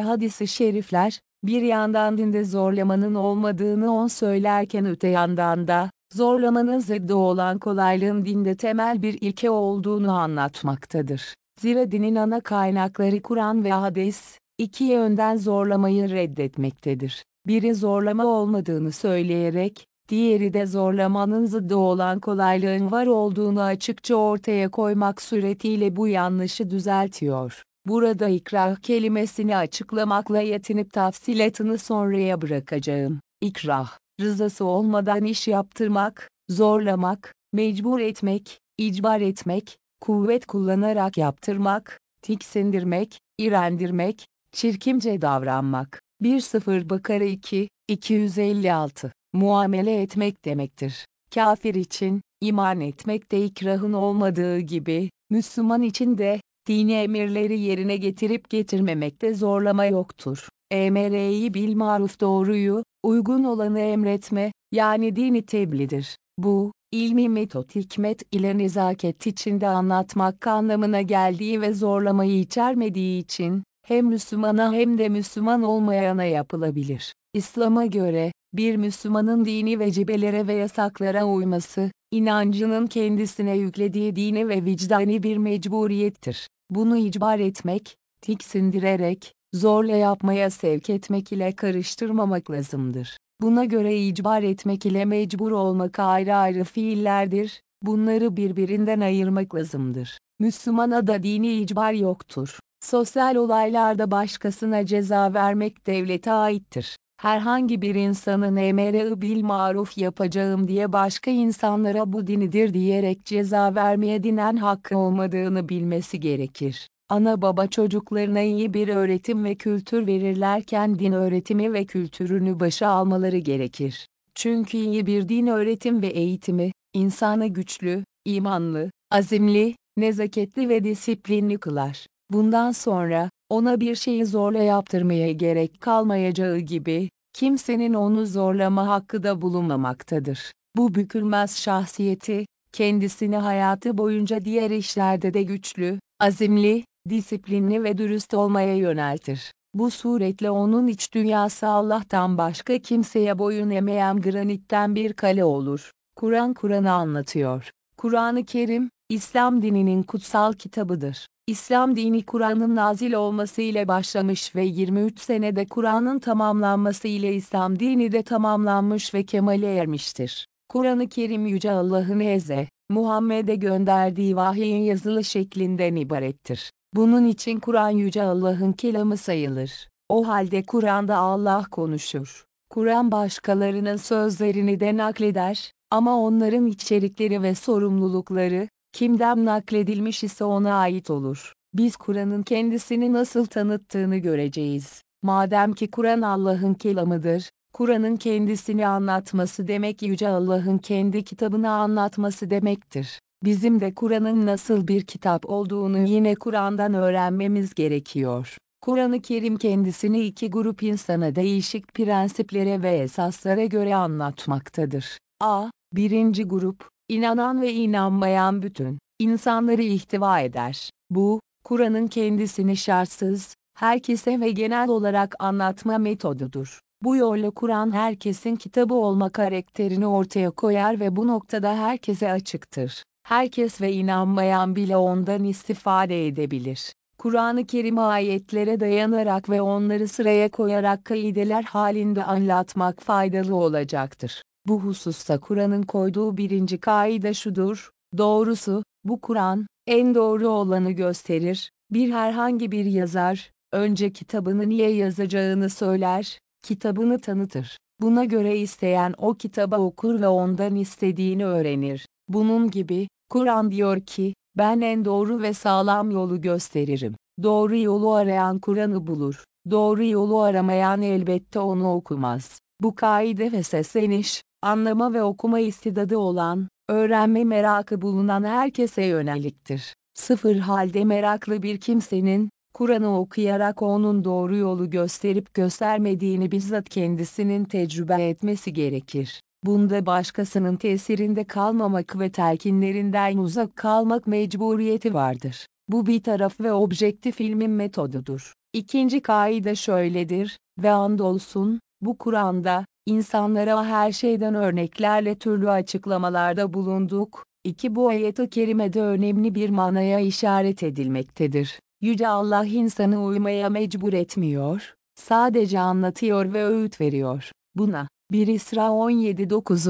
hadis-i şerifler, bir yandan dinde zorlamanın olmadığını on söylerken öte yandan da, zorlamanın zıddı olan kolaylığın dinde temel bir ilke olduğunu anlatmaktadır. Zira dinin ana kaynakları Kur'an ve hadis, iki yönden zorlamayı reddetmektedir. Biri zorlama olmadığını söyleyerek, diğeri de zorlamanın zıddı olan kolaylığın var olduğunu açıkça ortaya koymak suretiyle bu yanlışı düzeltiyor. Burada ikrah kelimesini açıklamakla yetinip tafsilatını sonraya bırakacağım. İkrah, rızası olmadan iş yaptırmak, zorlamak, mecbur etmek, icbar etmek, kuvvet kullanarak yaptırmak, tiksindirmek, irendirmek, çirkince davranmak. 1-0 Bakara 2, 256 Muamele etmek demektir. Kafir için, iman etmek de ikrahın olmadığı gibi, Müslüman için de, dini emirleri yerine getirip getirmemekte zorlama yoktur. Emre'yi bil maruf doğruyu, uygun olanı emretme, yani dini tebliğdir. Bu, ilmi metot hikmet ile nezaket içinde anlatmak anlamına geldiği ve zorlamayı içermediği için, hem Müslümana hem de Müslüman olmayana yapılabilir. İslam'a göre, bir Müslümanın dini vecibelere ve yasaklara uyması, inancının kendisine yüklediği dini ve vicdani bir mecburiyettir. Bunu icbar etmek, tiksindirerek, zorla yapmaya sevk etmek ile karıştırmamak lazımdır. Buna göre icbar etmek ile mecbur olmak ayrı ayrı fiillerdir, bunları birbirinden ayırmak lazımdır. Müslümana da dini icbar yoktur. Sosyal olaylarda başkasına ceza vermek devlete aittir. Herhangi bir insanın emre bil maruf yapacağım diye başka insanlara bu dinidir diyerek ceza vermeye dinen hakkı olmadığını bilmesi gerekir. Ana baba çocuklarına iyi bir öğretim ve kültür verirlerken din öğretimi ve kültürünü başa almaları gerekir. Çünkü iyi bir din öğretim ve eğitimi, insanı güçlü, imanlı, azimli, nezaketli ve disiplinli kılar. Bundan sonra, ona bir şeyi zorla yaptırmaya gerek kalmayacağı gibi, kimsenin onu zorlama hakkı da bulunmamaktadır. Bu bükülmez şahsiyeti, kendisini hayatı boyunca diğer işlerde de güçlü, azimli, disiplinli ve dürüst olmaya yöneltir. Bu suretle onun iç dünyası Allah'tan başka kimseye boyun emeyen granitten bir kale olur. Kur'an Kur'an'ı anlatıyor. Kur'an-ı Kerim, İslam dininin kutsal kitabıdır. İslam dini Kur'an'ın nazil olması ile başlamış ve 23 senede Kur'an'ın tamamlanması ile İslam dini de tamamlanmış ve kemale ermiştir. Kur'an-ı Kerim Yüce Allah'ın Eze, Muhammed'e gönderdiği vahyin yazılı şeklinden ibarettir. Bunun için Kur'an Yüce Allah'ın kelamı sayılır. O halde Kur'an'da Allah konuşur. Kur'an başkalarının sözlerini de nakleder, ama onların içerikleri ve sorumlulukları, kimden nakledilmiş ise ona ait olur. Biz Kur'an'ın kendisini nasıl tanıttığını göreceğiz. Madem ki Kur'an Allah'ın kelamıdır, Kur'an'ın kendisini anlatması demek Yüce Allah'ın kendi kitabını anlatması demektir. Bizim de Kur'an'ın nasıl bir kitap olduğunu yine Kur'an'dan öğrenmemiz gerekiyor. Kur'an-ı Kerim kendisini iki grup insana değişik prensiplere ve esaslara göre anlatmaktadır. A. Birinci grup, inanan ve inanmayan bütün insanları ihtiva eder. Bu, Kur'an'ın kendisini şartsız, herkese ve genel olarak anlatma metodudur. Bu yolla Kur'an herkesin kitabı olma karakterini ortaya koyar ve bu noktada herkese açıktır. Herkes ve inanmayan bile ondan istifade edebilir. Kur'an-ı Kerim ayetlere dayanarak ve onları sıraya koyarak kaideler halinde anlatmak faydalı olacaktır. Bu hususta Kur'an'ın koyduğu birinci kaide şudur, doğrusu, bu Kur'an, en doğru olanı gösterir, bir herhangi bir yazar, önce kitabını niye yazacağını söyler, kitabını tanıtır. Buna göre isteyen o kitaba okur ve ondan istediğini öğrenir. Bunun gibi, Kur'an diyor ki, ben en doğru ve sağlam yolu gösteririm. Doğru yolu arayan Kur'an'ı bulur. Doğru yolu aramayan elbette onu okumaz. Bu kaide ve sesleniş, anlama ve okuma istidadı olan, öğrenme merakı bulunan herkese yöneliktir. Sıfır halde meraklı bir kimsenin, Kur'an'ı okuyarak onun doğru yolu gösterip göstermediğini bizzat kendisinin tecrübe etmesi gerekir. Bunda başkasının tesirinde kalmamak ve telkinlerinden uzak kalmak mecburiyeti vardır. Bu bir taraf ve objektif ilmin metodudur. İkinci kaide şöyledir, ve andolsun, bu Kur'an'da, insanlara her şeyden örneklerle türlü açıklamalarda bulunduk. İki bu ayet-i kerimede önemli bir manaya işaret edilmektedir. Yüce Allah insanı uymaya mecbur etmiyor, sadece anlatıyor ve öğüt veriyor. Buna, 1 İsra 17 9.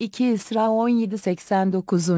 2 İsra 17 89.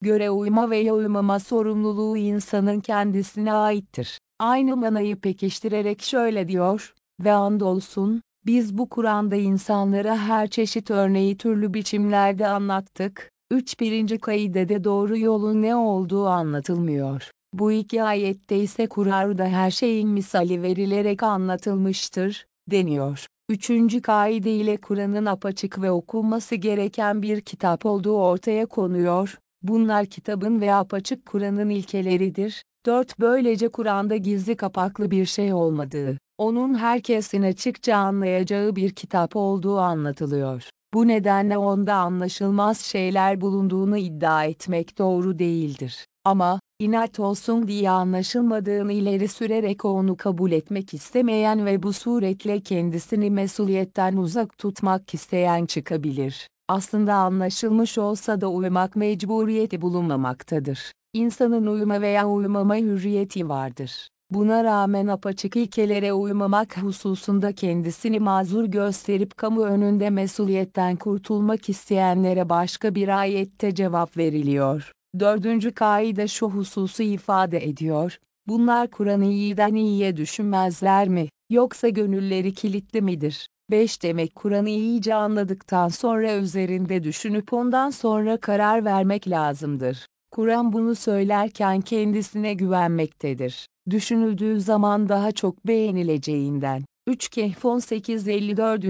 göre uyma veya uymama sorumluluğu insanın kendisine aittir. Aynı manayı pekiştirerek şöyle diyor, ve andolsun, biz bu Kur'an'da insanlara her çeşit örneği türlü biçimlerde anlattık, 3. birinci kaidede doğru yolun ne olduğu anlatılmıyor. Bu iki ayette ise Kur'an'da her şeyin misali verilerek anlatılmıştır, deniyor. Üçüncü kaide ile Kur'an'ın apaçık ve okunması gereken bir kitap olduğu ortaya konuyor. Bunlar kitabın ve apaçık Kur'an'ın ilkeleridir. 4. Böylece Kur'an'da gizli kapaklı bir şey olmadığı, onun herkesin açıkça anlayacağı bir kitap olduğu anlatılıyor. Bu nedenle onda anlaşılmaz şeyler bulunduğunu iddia etmek doğru değildir. Ama, inat olsun diye anlaşılmadığını ileri sürerek onu kabul etmek istemeyen ve bu suretle kendisini mesuliyetten uzak tutmak isteyen çıkabilir. Aslında anlaşılmış olsa da uymak mecburiyeti bulunmamaktadır. İnsanın uyuma veya uymama hürriyeti vardır. Buna rağmen apaçık ilkelere uymamak hususunda kendisini mazur gösterip kamu önünde mesuliyetten kurtulmak isteyenlere başka bir ayette cevap veriliyor. Dördüncü kaide şu hususu ifade ediyor. Bunlar Kur'an'ı iyiden iyiye düşünmezler mi, yoksa gönülleri kilitli midir? 5 demek Kur'an'ı iyice anladıktan sonra üzerinde düşünüp ondan sonra karar vermek lazımdır. Kur'an bunu söylerken kendisine güvenmektedir. Düşünüldüğü zaman daha çok beğenileceğinden. 3 Kehf 1854.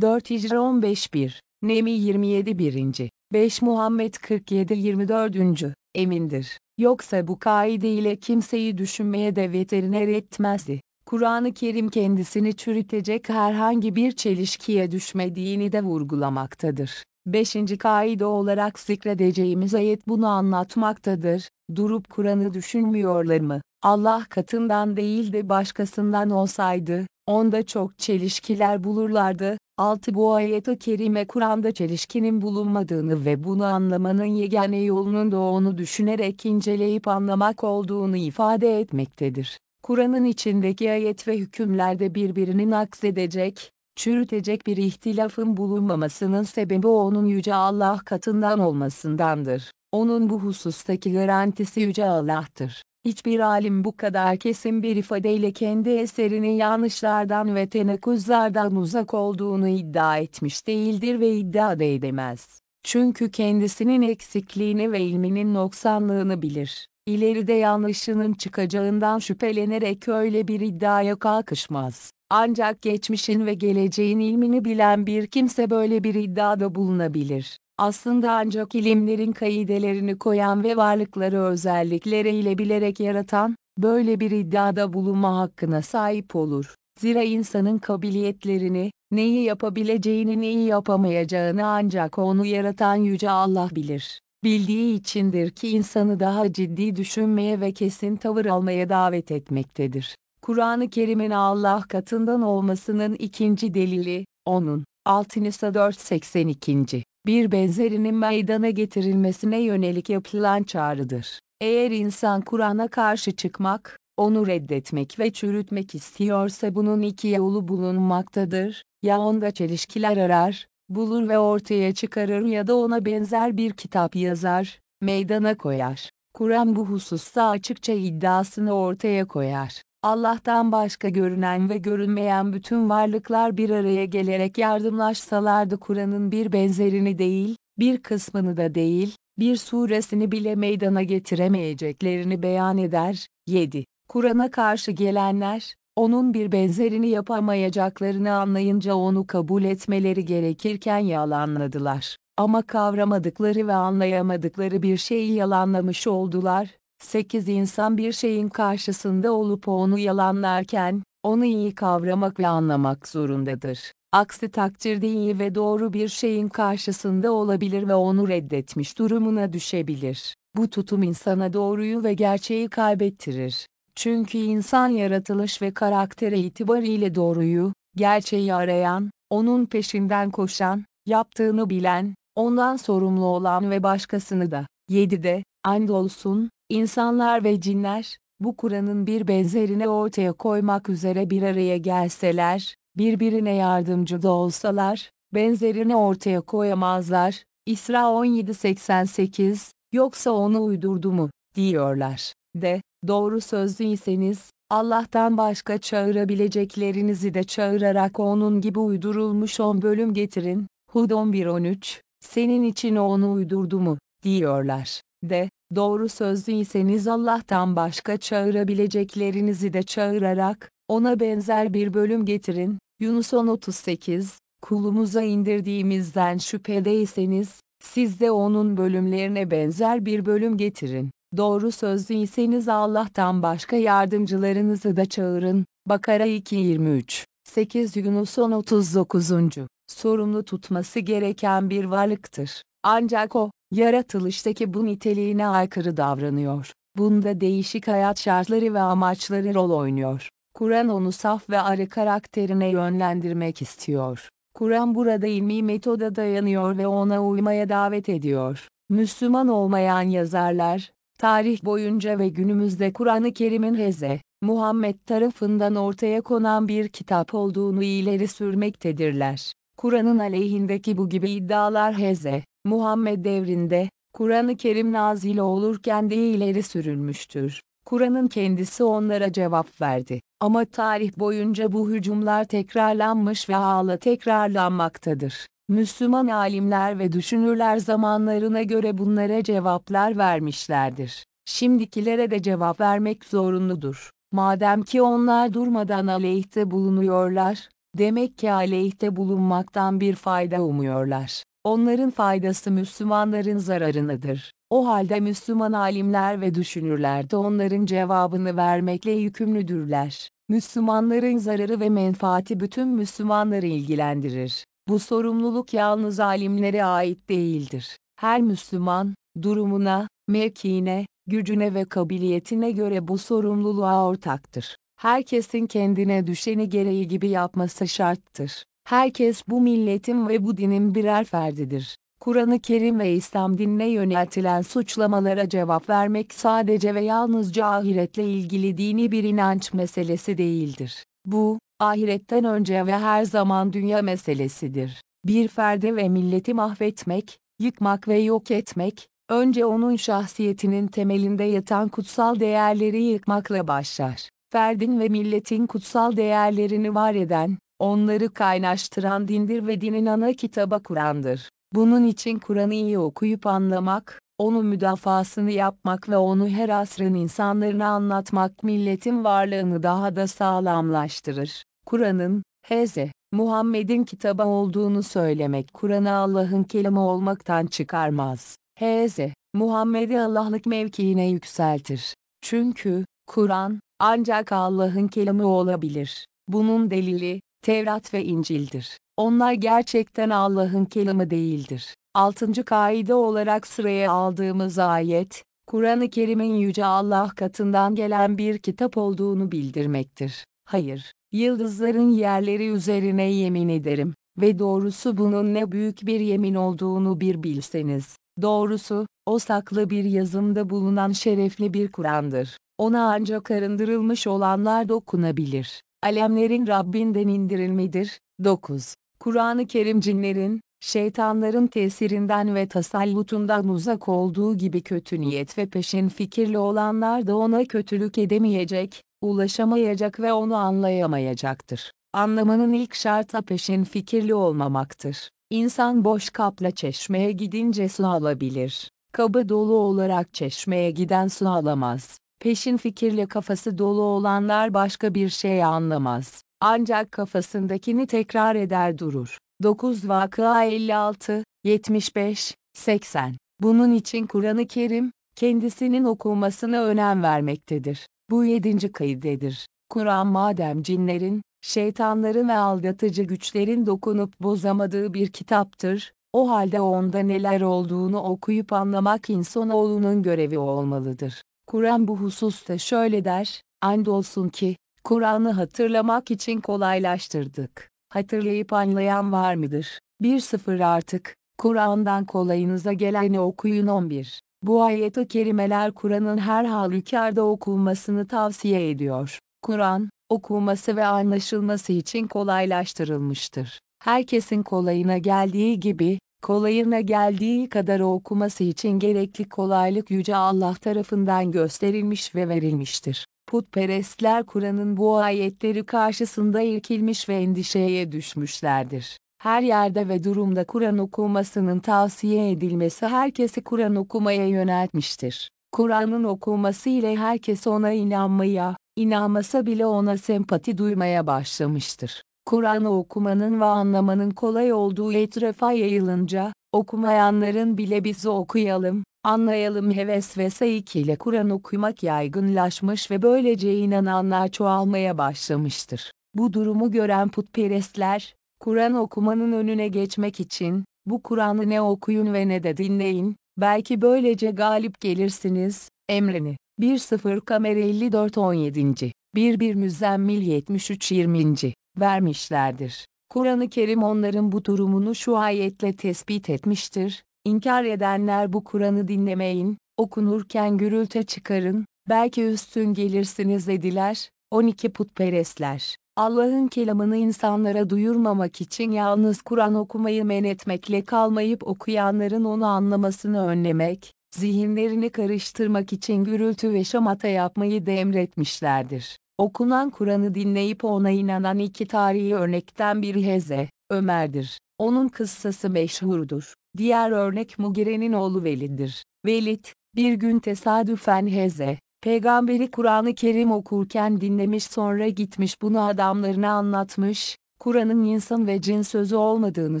4 Hicr 15 1. Nemi 27 1. 5 Muhammed 47 24. Emindir. Yoksa bu kaide ile kimseyi düşünmeye de veteriner etmezdi. Kur'an-ı Kerim kendisini çürütecek herhangi bir çelişkiye düşmediğini de vurgulamaktadır. Beşinci kaide olarak zikredeceğimiz ayet bunu anlatmaktadır. Durup Kur'an'ı düşünmüyorlar mı? Allah katından değil de başkasından olsaydı, onda çok çelişkiler bulurlardı. 6. Bu ayet-i kerime Kur'an'da çelişkinin bulunmadığını ve bunu anlamanın yegane yolunun da onu düşünerek inceleyip anlamak olduğunu ifade etmektedir. Kur'an'ın içindeki ayet ve hükümlerde birbirinin aksedecek, çürütecek bir ihtilafın bulunmamasının sebebi onun Yüce Allah katından olmasındandır. Onun bu husustaki garantisi Yüce Allah'tır. Hiçbir alim bu kadar kesin bir ifadeyle kendi eserinin yanlışlardan ve tenekkuzlardan uzak olduğunu iddia etmiş değildir ve iddia da edemez. Çünkü kendisinin eksikliğini ve ilminin noksanlığını bilir. İleride yanlışının çıkacağından şüphelenerek öyle bir iddiaya kalkışmaz. Ancak geçmişin ve geleceğin ilmini bilen bir kimse böyle bir iddiada bulunabilir. Aslında ancak ilimlerin kaidelerini koyan ve varlıkları özellikleriyle bilerek yaratan, böyle bir iddiada bulunma hakkına sahip olur. Zira insanın kabiliyetlerini, neyi yapabileceğini neyi yapamayacağını ancak onu yaratan Yüce Allah bilir. Bildiği içindir ki insanı daha ciddi düşünmeye ve kesin tavır almaya davet etmektedir. Kur'an-ı Kerim'in Allah katından olmasının ikinci delili, onun, 6 Nisa 482. Bir benzerinin meydana getirilmesine yönelik yapılan çağrıdır. Eğer insan Kur'an'a karşı çıkmak, onu reddetmek ve çürütmek istiyorsa bunun iki yolu bulunmaktadır. Ya onda çelişkiler arar, bulur ve ortaya çıkarır ya da ona benzer bir kitap yazar, meydana koyar. Kur'an bu hususta açıkça iddiasını ortaya koyar. Allah'tan başka görünen ve görünmeyen bütün varlıklar bir araya gelerek yardımlaşsalardı Kur'an'ın bir benzerini değil, bir kısmını da değil, bir suresini bile meydana getiremeyeceklerini beyan eder. 7. Kur'an'a karşı gelenler, onun bir benzerini yapamayacaklarını anlayınca onu kabul etmeleri gerekirken yalanladılar. Ama kavramadıkları ve anlayamadıkları bir şeyi yalanlamış oldular. 8 insan bir şeyin karşısında olup onu yalanlarken, onu iyi kavramak ve anlamak zorundadır. Aksi takdirde iyi ve doğru bir şeyin karşısında olabilir ve onu reddetmiş durumuna düşebilir. Bu tutum insana doğruyu ve gerçeği kaybettirir. Çünkü insan yaratılış ve karaktere itibariyle doğruyu, gerçeği arayan, onun peşinden koşan, yaptığını bilen, ondan sorumlu olan ve başkasını da. 7'de, andolsun, insanlar ve cinler, bu Kur'an'ın bir benzerini ortaya koymak üzere bir araya gelseler, birbirine yardımcı da olsalar, benzerini ortaya koyamazlar. İsra 17.88, yoksa onu uydurdu mu, diyorlar. De, doğru sözlüyseniz, Allah'tan başka çağırabileceklerinizi de çağırarak onun gibi uydurulmuş on bölüm getirin. Hud 11.13, senin için onu uydurdu mu, diyorlar. De, doğru sözlüyseniz Allah'tan başka çağırabileceklerinizi de çağırarak, ona benzer bir bölüm getirin. Yunus 10.38, kulumuza indirdiğimizden şüphedeyseniz, siz de onun bölümlerine benzer bir bölüm getirin. Doğru sözlüyseniz Allah'tan başka yardımcılarınızı da çağırın. Bakara 2.23 8 Yunus 10.39. Sorumlu tutması gereken bir varlıktır. Ancak o, yaratılıştaki bu niteliğine aykırı davranıyor. Bunda değişik hayat şartları ve amaçları rol oynuyor. Kur'an onu saf ve arı karakterine yönlendirmek istiyor. Kur'an burada ilmi metoda dayanıyor ve ona uymaya davet ediyor. Müslüman olmayan yazarlar, tarih boyunca ve günümüzde Kur'an-ı Kerim'in Heze, Muhammed tarafından ortaya konan bir kitap olduğunu ileri sürmektedirler. Kur'an'ın aleyhindeki bu gibi iddialar Heze, Muhammed devrinde, Kur'an-ı Kerim nazil olurken de ileri sürülmüştür. Kur'an'ın kendisi onlara cevap verdi. Ama tarih boyunca bu hücumlar tekrarlanmış ve hala tekrarlanmaktadır. Müslüman alimler ve düşünürler zamanlarına göre bunlara cevaplar vermişlerdir. Şimdikilere de cevap vermek zorunludur. Madem ki onlar durmadan aleyhte bulunuyorlar, demek ki aleyhte bulunmaktan bir fayda umuyorlar. Onların faydası Müslümanların zararınadır. O halde Müslüman alimler ve düşünürler de onların cevabını vermekle yükümlüdürler. Müslümanların zararı ve menfaati bütün Müslümanları ilgilendirir. Bu sorumluluk yalnız alimlere ait değildir. Her Müslüman, durumuna, mevkiine, gücüne ve kabiliyetine göre bu sorumluluğa ortaktır. Herkesin kendine düşeni gereği gibi yapması şarttır. Herkes bu milletin ve bu dinin birer ferdidir. Kur'an-ı Kerim ve İslam dinine yöneltilen suçlamalara cevap vermek sadece ve yalnızca ahiretle ilgili dini bir inanç meselesi değildir. Bu, ahiretten önce ve her zaman dünya meselesidir. Bir ferde ve milleti mahvetmek, yıkmak ve yok etmek, önce onun şahsiyetinin temelinde yatan kutsal değerleri yıkmakla başlar. Ferdin ve milletin kutsal değerlerini var eden, onları kaynaştıran dindir ve dinin ana kitaba Kur'an'dır. Bunun için Kur'an'ı iyi okuyup anlamak, onun müdafasını yapmak ve onu her asrın insanlarına anlatmak milletin varlığını daha da sağlamlaştırır. Kur'an'ın, Hz. Muhammed'in kitabı olduğunu söylemek Kur'an'ı Allah'ın kelamı olmaktan çıkarmaz. Hz. Muhammed'i Allah'lık mevkiine yükseltir. Çünkü, Kur'an, ancak Allah'ın kelamı olabilir. Bunun delili, Tevrat ve İncil'dir. Onlar gerçekten Allah'ın kelamı değildir. Altıncı kaide olarak sıraya aldığımız ayet, Kur'an-ı Kerim'in Yüce Allah katından gelen bir kitap olduğunu bildirmektir. Hayır, yıldızların yerleri üzerine yemin ederim ve doğrusu bunun ne büyük bir yemin olduğunu bir bilseniz. Doğrusu, o saklı bir yazımda bulunan şerefli bir Kur'an'dır. Ona ancak arındırılmış olanlar dokunabilir. Alemlerin Rabbinden indirilmedir. 9. Kur'an-ı Kerim cinlerin, şeytanların tesirinden ve tasallutundan uzak olduğu gibi kötü niyet ve peşin fikirli olanlar da ona kötülük edemeyecek, ulaşamayacak ve onu anlayamayacaktır. Anlamanın ilk şartı peşin fikirli olmamaktır. İnsan boş kapla çeşmeye gidince su alabilir. Kabı dolu olarak çeşmeye giden su alamaz. Peşin fikirle kafası dolu olanlar başka bir şey anlamaz. Ancak kafasındakini tekrar eder durur. 9 Vakıa 56, 75, 80. Bunun için Kur'an-ı Kerim, kendisinin okunmasına önem vermektedir. Bu yedinci kaydedir. Kur'an madem cinlerin, şeytanların ve aldatıcı güçlerin dokunup bozamadığı bir kitaptır, o halde onda neler olduğunu okuyup anlamak insanoğlunun görevi olmalıdır. Kur'an bu hususta şöyle der, Andolsun ki, Kur'an'ı hatırlamak için kolaylaştırdık. Hatırlayıp anlayan var mıdır? 1-0 artık, Kur'an'dan kolayınıza geleni okuyun 11. Bu ayet-i kerimeler Kur'an'ın her halükarda okunmasını tavsiye ediyor. Kur'an, okunması ve anlaşılması için kolaylaştırılmıştır. Herkesin kolayına geldiği gibi, kolayına geldiği kadar okuması için gerekli kolaylık Yüce Allah tarafından gösterilmiş ve verilmiştir. Putperestler Kur'an'ın bu ayetleri karşısında irkilmiş ve endişeye düşmüşlerdir. Her yerde ve durumda Kur'an okunmasının tavsiye edilmesi herkesi Kur'an okumaya yöneltmiştir. Kur'an'ın okunması ile herkes ona inanmaya, inanmasa bile ona sempati duymaya başlamıştır. Kur'an'ı okumanın ve anlamanın kolay olduğu etrafa yayılınca, okumayanların bile bizi okuyalım, anlayalım heves ve sayık ile Kur'an okumak yaygınlaşmış ve böylece inananlar çoğalmaya başlamıştır. Bu durumu gören putperestler, Kur'an okumanın önüne geçmek için, bu Kur'an'ı ne okuyun ve ne de dinleyin, belki böylece galip gelirsiniz, emrini. 1-0 Kamer 54-17. 1-1 Müzzemmil 73-20. Vermişlerdir. Kur'an-ı Kerim onların bu durumunu şu ayetle tespit etmiştir. İnkar edenler bu Kur'an'ı dinlemeyin, okunurken gürültü çıkarın, belki üstün gelirsiniz dediler. 12 putperestler. Allah'ın kelamını insanlara duyurmamak için yalnız Kur'an okumayı men etmekle kalmayıp okuyanların onu anlamasını önlemek, zihinlerini karıştırmak için gürültü ve şamata yapmayı da emretmişlerdir. Okunan Kur'an'ı dinleyip ona inanan iki tarihi örnekten biri Heze, Ömer'dir. Onun kıssası meşhurdur. Diğer örnek Mugire'nin oğlu Velid'dir. Velid, bir gün tesadüfen Heze, peygamberi Kur'an-ı Kerim okurken dinlemiş sonra gitmiş bunu adamlarına anlatmış, Kur'an'ın insan ve cin sözü olmadığını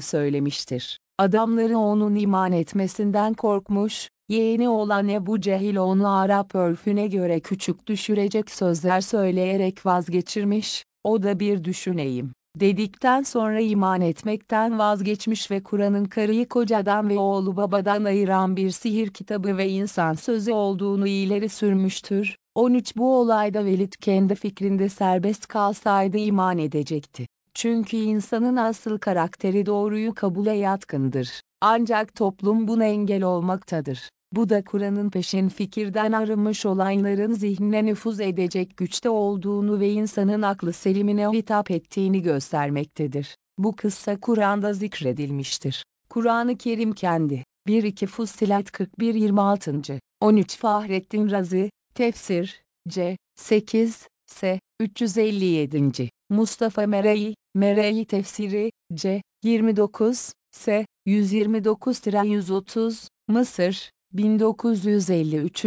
söylemiştir. Adamları onun iman etmesinden korkmuş, yeğeni olan Ebu Cehil onu Arap örfüne göre küçük düşürecek sözler söyleyerek vazgeçirmiş, o da bir düşüneyim dedikten sonra iman etmekten vazgeçmiş ve Kur'an'ın karıyı kocadan ve oğlu babadan ayıran bir sihir kitabı ve insan sözü olduğunu ileri sürmüştür. 13 Bu olayda Velid kendi fikrinde serbest kalsaydı iman edecekti. Çünkü insanın asıl karakteri doğruyu kabule yatkındır. Ancak toplum buna engel olmaktadır. Bu da Kur'an'ın peşin fikirden arınmış olayların zihnine nüfuz edecek güçte olduğunu ve insanın aklı selimine hitap ettiğini göstermektedir. Bu kıssa Kur'an'da zikredilmiştir. Kur'an-ı Kerim kendi. 1-2 Fussilat 41-26. 13 Fahrettin Razi, Tefsir, C. 8, S. 357. Mustafa Mereyi, Mereyi Tefsiri, C. 29, S. 129-130, Mısır, 1953.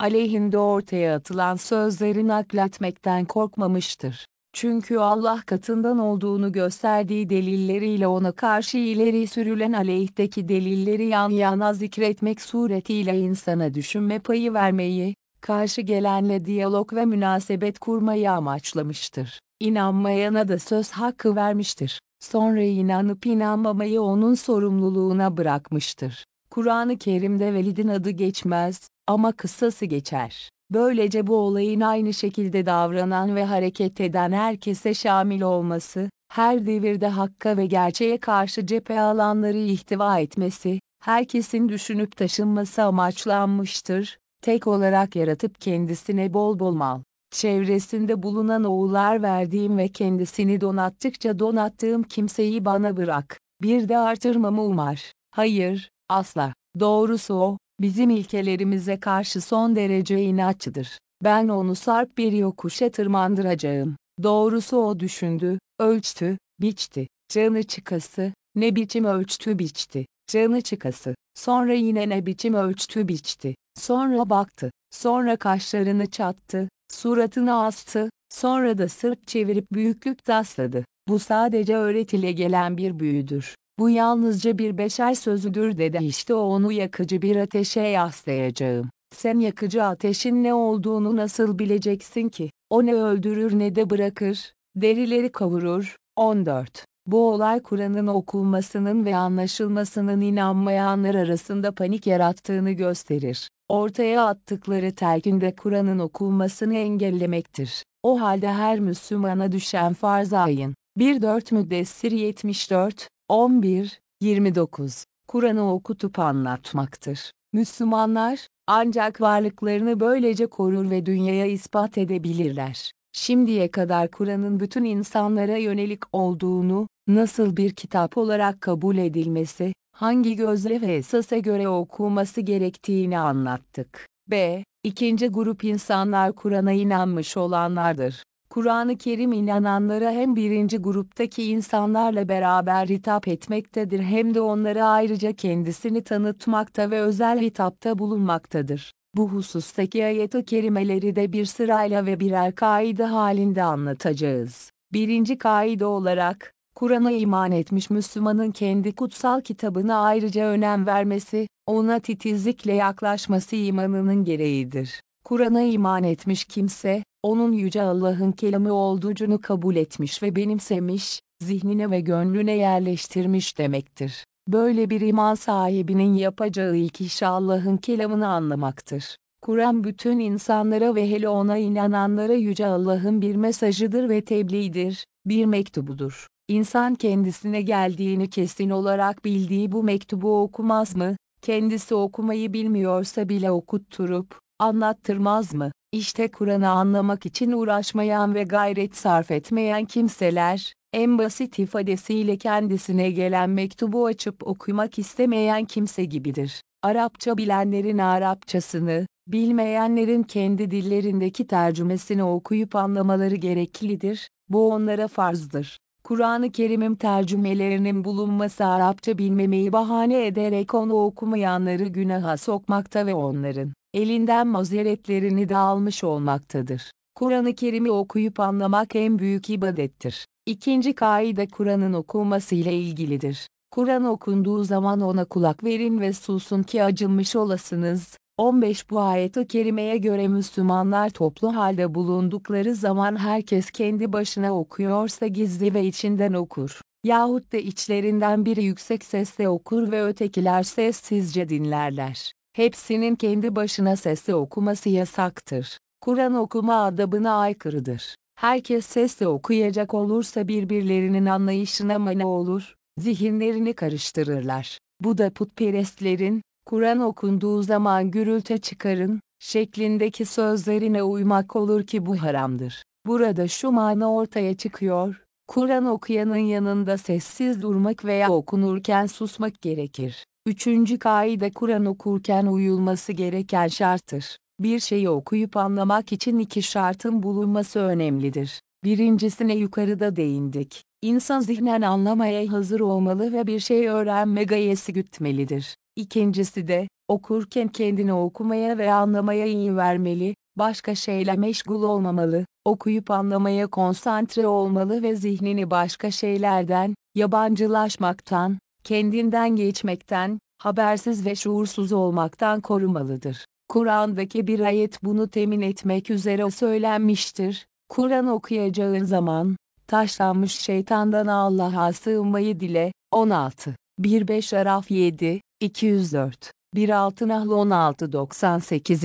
aleyhinde ortaya atılan sözleri nakletmekten korkmamıştır. Çünkü Allah katından olduğunu gösterdiği delilleriyle ona karşı ileri sürülen aleyhteki delilleri yan yana zikretmek suretiyle insana düşünme payı vermeyi, karşı gelenle diyalog ve münasebet kurmayı amaçlamıştır. İnanmayana da söz hakkı vermiştir. Sonra inanıp inanmamayı onun sorumluluğuna bırakmıştır. Kur'an-ı Kerim'de Velid'in adı geçmez, ama kıssası geçer. Böylece bu olayın aynı şekilde davranan ve hareket eden herkese şamil olması, her devirde hakka ve gerçeğe karşı cephe alanları ihtiva etmesi, herkesin düşünüp taşınması amaçlanmıştır, tek olarak yaratıp kendisine bol bol mal, çevresinde bulunan oğullar verdiğim ve kendisini donattıkça donattığım kimseyi bana bırak, bir de artırmamı umar. Hayır, Asla. Doğrusu o, bizim ilkelerimize karşı son derece inatçıdır. Ben onu sarp bir yokuşa tırmandıracağım. Doğrusu o düşündü, ölçtü, biçti. Canı çıkası, ne biçim ölçtü biçti. Canı çıkası. Sonra yine ne biçim ölçtü biçti. Sonra baktı. Sonra kaşlarını çattı, suratını astı, sonra da sırt çevirip büyüklük tasladı. Bu sadece öğretile gelen bir büyüdür. Bu yalnızca bir beşer sözüdür dedi işte onu yakıcı bir ateşe yaslayacağım. Sen yakıcı ateşin ne olduğunu nasıl bileceksin ki? O ne öldürür ne de bırakır, derileri kavurur. 14. Bu olay Kur'an'ın okunmasının ve anlaşılmasının inanmayanlar arasında panik yarattığını gösterir. Ortaya attıkları telkinde Kur'an'ın okunmasını engellemektir. O halde her Müslümana düşen farz ayın 1-4 Müddessir 74, 11, 29, Kur'an'ı okutup anlatmaktır. Müslümanlar, ancak varlıklarını böylece korur ve dünyaya ispat edebilirler. Şimdiye kadar Kur'an'ın bütün insanlara yönelik olduğunu, nasıl bir kitap olarak kabul edilmesi, hangi gözle ve esasa göre okunması gerektiğini anlattık. B. İkinci grup insanlar Kur'an'a inanmış olanlardır. Kur'an-ı Kerim inananlara hem birinci gruptaki insanlarla beraber hitap etmektedir hem de onlara ayrıca kendisini tanıtmakta ve özel hitapta bulunmaktadır. Bu husustaki ayet-i kerimeleri de bir sırayla ve birer kaide halinde anlatacağız. Birinci kaide olarak, Kur'an'a iman etmiş Müslümanın kendi kutsal kitabına ayrıca önem vermesi, ona titizlikle yaklaşması imanının gereğidir. Kur'an'a iman etmiş kimse, onun Yüce Allah'ın kelamı olduğunu kabul etmiş ve benimsemiş, zihnine ve gönlüne yerleştirmiş demektir. Böyle bir iman sahibinin yapacağı ilk iş Allah'ın kelamını anlamaktır. Kur'an bütün insanlara ve hele ona inananlara Yüce Allah'ın bir mesajıdır ve tebliğidir, bir mektubudur. İnsan kendisine geldiğini kesin olarak bildiği bu mektubu okumaz mı? Kendisi okumayı bilmiyorsa bile okutturup, anlattırmaz mı? İşte Kur'an'ı anlamak için uğraşmayan ve gayret sarf etmeyen kimseler, en basit ifadesiyle kendisine gelen mektubu açıp okumak istemeyen kimse gibidir. Arapça bilenlerin Arapçasını, bilmeyenlerin kendi dillerindeki tercümesini okuyup anlamaları gereklidir, bu onlara farzdır. Kur'an-ı Kerim'in tercümelerinin bulunması Arapça bilmemeyi bahane ederek onu okumayanları günaha sokmakta ve onların elinden mazeretlerini de almış olmaktadır. Kur'an-ı Kerim'i okuyup anlamak en büyük ibadettir. İkinci kaide Kur'an'ın okunması ile ilgilidir. Kur'an okunduğu zaman ona kulak verin ve susun ki acınmış olasınız. 15 Bu ayet-i kerimeye göre Müslümanlar toplu halde bulundukları zaman herkes kendi başına okuyorsa gizli ve içinden okur. Yahut da içlerinden biri yüksek sesle okur ve ötekiler sessizce dinlerler. Hepsinin kendi başına sesle okuması yasaktır. Kur'an okuma adabına aykırıdır. Herkes sesle okuyacak olursa birbirlerinin anlayışına mani olur, zihinlerini karıştırırlar. Bu da putperestlerin, Kur'an okunduğu zaman gürültü çıkarın, şeklindeki sözlerine uymak olur ki bu haramdır. Burada şu mana ortaya çıkıyor, Kur'an okuyanın yanında sessiz durmak veya okunurken susmak gerekir. Üçüncü kaide Kur'an okurken uyulması gereken şarttır. Bir şeyi okuyup anlamak için iki şartın bulunması önemlidir. Birincisine yukarıda değindik. İnsan zihnen anlamaya hazır olmalı ve bir şey öğrenme gayesi gütmelidir. İkincisi de, okurken kendini okumaya ve anlamaya iyi vermeli, başka şeyle meşgul olmamalı, okuyup anlamaya konsantre olmalı ve zihnini başka şeylerden, yabancılaşmaktan, kendinden geçmekten, habersiz ve şuursuz olmaktan korumalıdır. Kur'an'daki bir ayet bunu temin etmek üzere söylenmiştir. Kur'an okuyacağın zaman, taşlanmış şeytandan Allah'a sığınmayı dile. 16. 1-5 Araf 7, 204. 1-6 Nahl 16 98.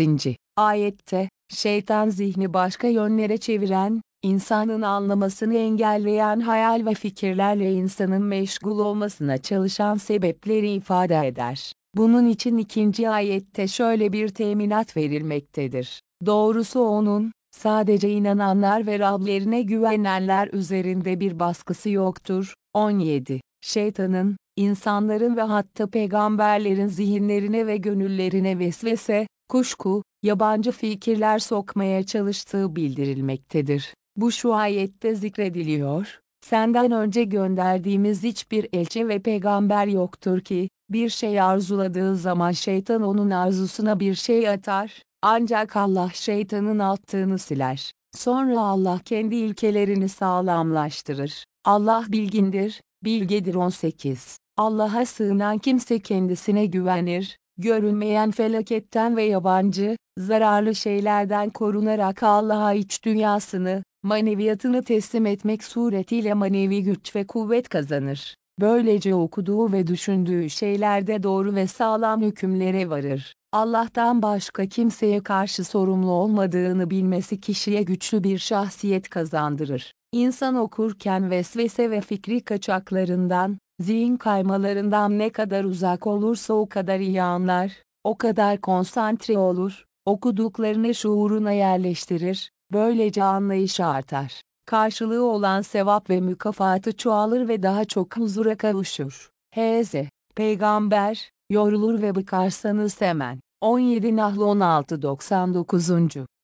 Ayette, şeytan zihni başka yönlere çeviren, insanın anlamasını engelleyen hayal ve fikirlerle insanın meşgul olmasına çalışan sebepleri ifade eder. Bunun için ikinci ayette şöyle bir teminat verilmektedir. Doğrusu onun, sadece inananlar ve Rablerine güvenenler üzerinde bir baskısı yoktur. 17. Şeytanın, insanların ve hatta peygamberlerin zihinlerine ve gönüllerine vesvese, kuşku, yabancı fikirler sokmaya çalıştığı bildirilmektedir. Bu şu ayette zikrediliyor, senden önce gönderdiğimiz hiçbir elçi ve peygamber yoktur ki, bir şey arzuladığı zaman şeytan onun arzusuna bir şey atar, ancak Allah şeytanın attığını siler. Sonra Allah kendi ilkelerini sağlamlaştırır. Allah bilgindir, bilgedir 18. Allah'a sığınan kimse kendisine güvenir, görünmeyen felaketten ve yabancı, zararlı şeylerden korunarak Allah'a iç dünyasını, maneviyatını teslim etmek suretiyle manevi güç ve kuvvet kazanır. Böylece okuduğu ve düşündüğü şeylerde doğru ve sağlam hükümlere varır. Allah'tan başka kimseye karşı sorumlu olmadığını bilmesi kişiye güçlü bir şahsiyet kazandırır. İnsan okurken vesvese ve fikri kaçaklarından, zihin kaymalarından ne kadar uzak olursa o kadar iyi anlar, o kadar konsantre olur, okuduklarını şuuruna yerleştirir, böylece anlayışı artar. Karşılığı olan sevap ve mükafatı çoğalır ve daha çok huzura kavuşur. H.Z. Peygamber, yorulur ve bıkarsanız hemen. 17 Nahl 16 99.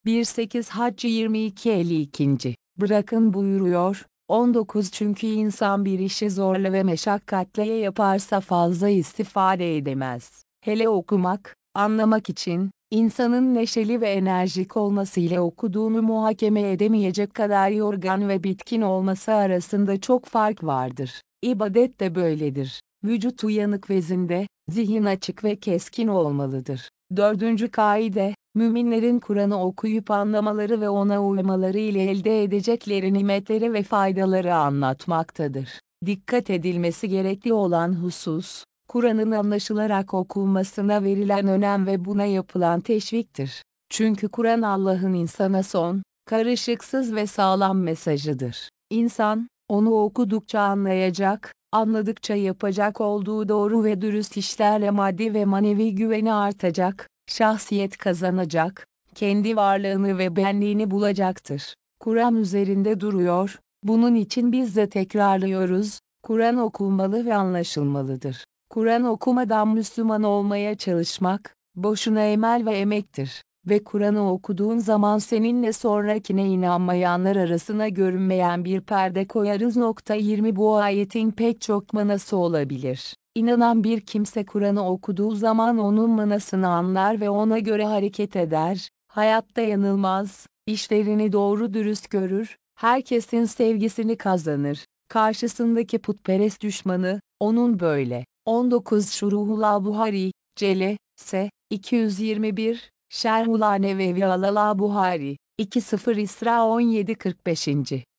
18 Haccı 22 52. Bırakın buyuruyor. 19 Çünkü insan bir işi zorla ve meşakkatle yaparsa fazla istifade edemez. Hele okumak, anlamak için, insanın neşeli ve enerjik olması ile okuduğunu muhakeme edemeyecek kadar yorgan ve bitkin olması arasında çok fark vardır. İbadet de böyledir. Vücut uyanık ve zinde, zihin açık ve keskin olmalıdır. Dördüncü kaide, müminlerin Kur'an'ı okuyup anlamaları ve ona uymaları ile elde edecekleri nimetleri ve faydaları anlatmaktadır. Dikkat edilmesi gerekli olan husus, Kur'an'ın anlaşılarak okunmasına verilen önem ve buna yapılan teşviktir. Çünkü Kur'an Allah'ın insana son, karışıksız ve sağlam mesajıdır. İnsan, onu okudukça anlayacak, anladıkça yapacak olduğu doğru ve dürüst işlerle maddi ve manevi güveni artacak, şahsiyet kazanacak, kendi varlığını ve benliğini bulacaktır. Kur'an üzerinde duruyor, bunun için biz de tekrarlıyoruz, Kur'an okunmalı ve anlaşılmalıdır. Kur'an okumadan Müslüman olmaya çalışmak, boşuna emel ve emektir. Ve Kur'an'ı okuduğun zaman seninle sonrakine inanmayanlar arasına görünmeyen bir perde koyarız. Nokta 20 Bu ayetin pek çok manası olabilir. İnanan bir kimse Kur'an'ı okuduğu zaman onun manasını anlar ve ona göre hareket eder, hayatta yanılmaz, işlerini doğru dürüst görür, herkesin sevgisini kazanır. Karşısındaki putperest düşmanı, onun böyle. 19 Şuruhul Buhari, Cele, S. 221, Şerhul Nevevi Alala Buhari, 20 İsra 1745.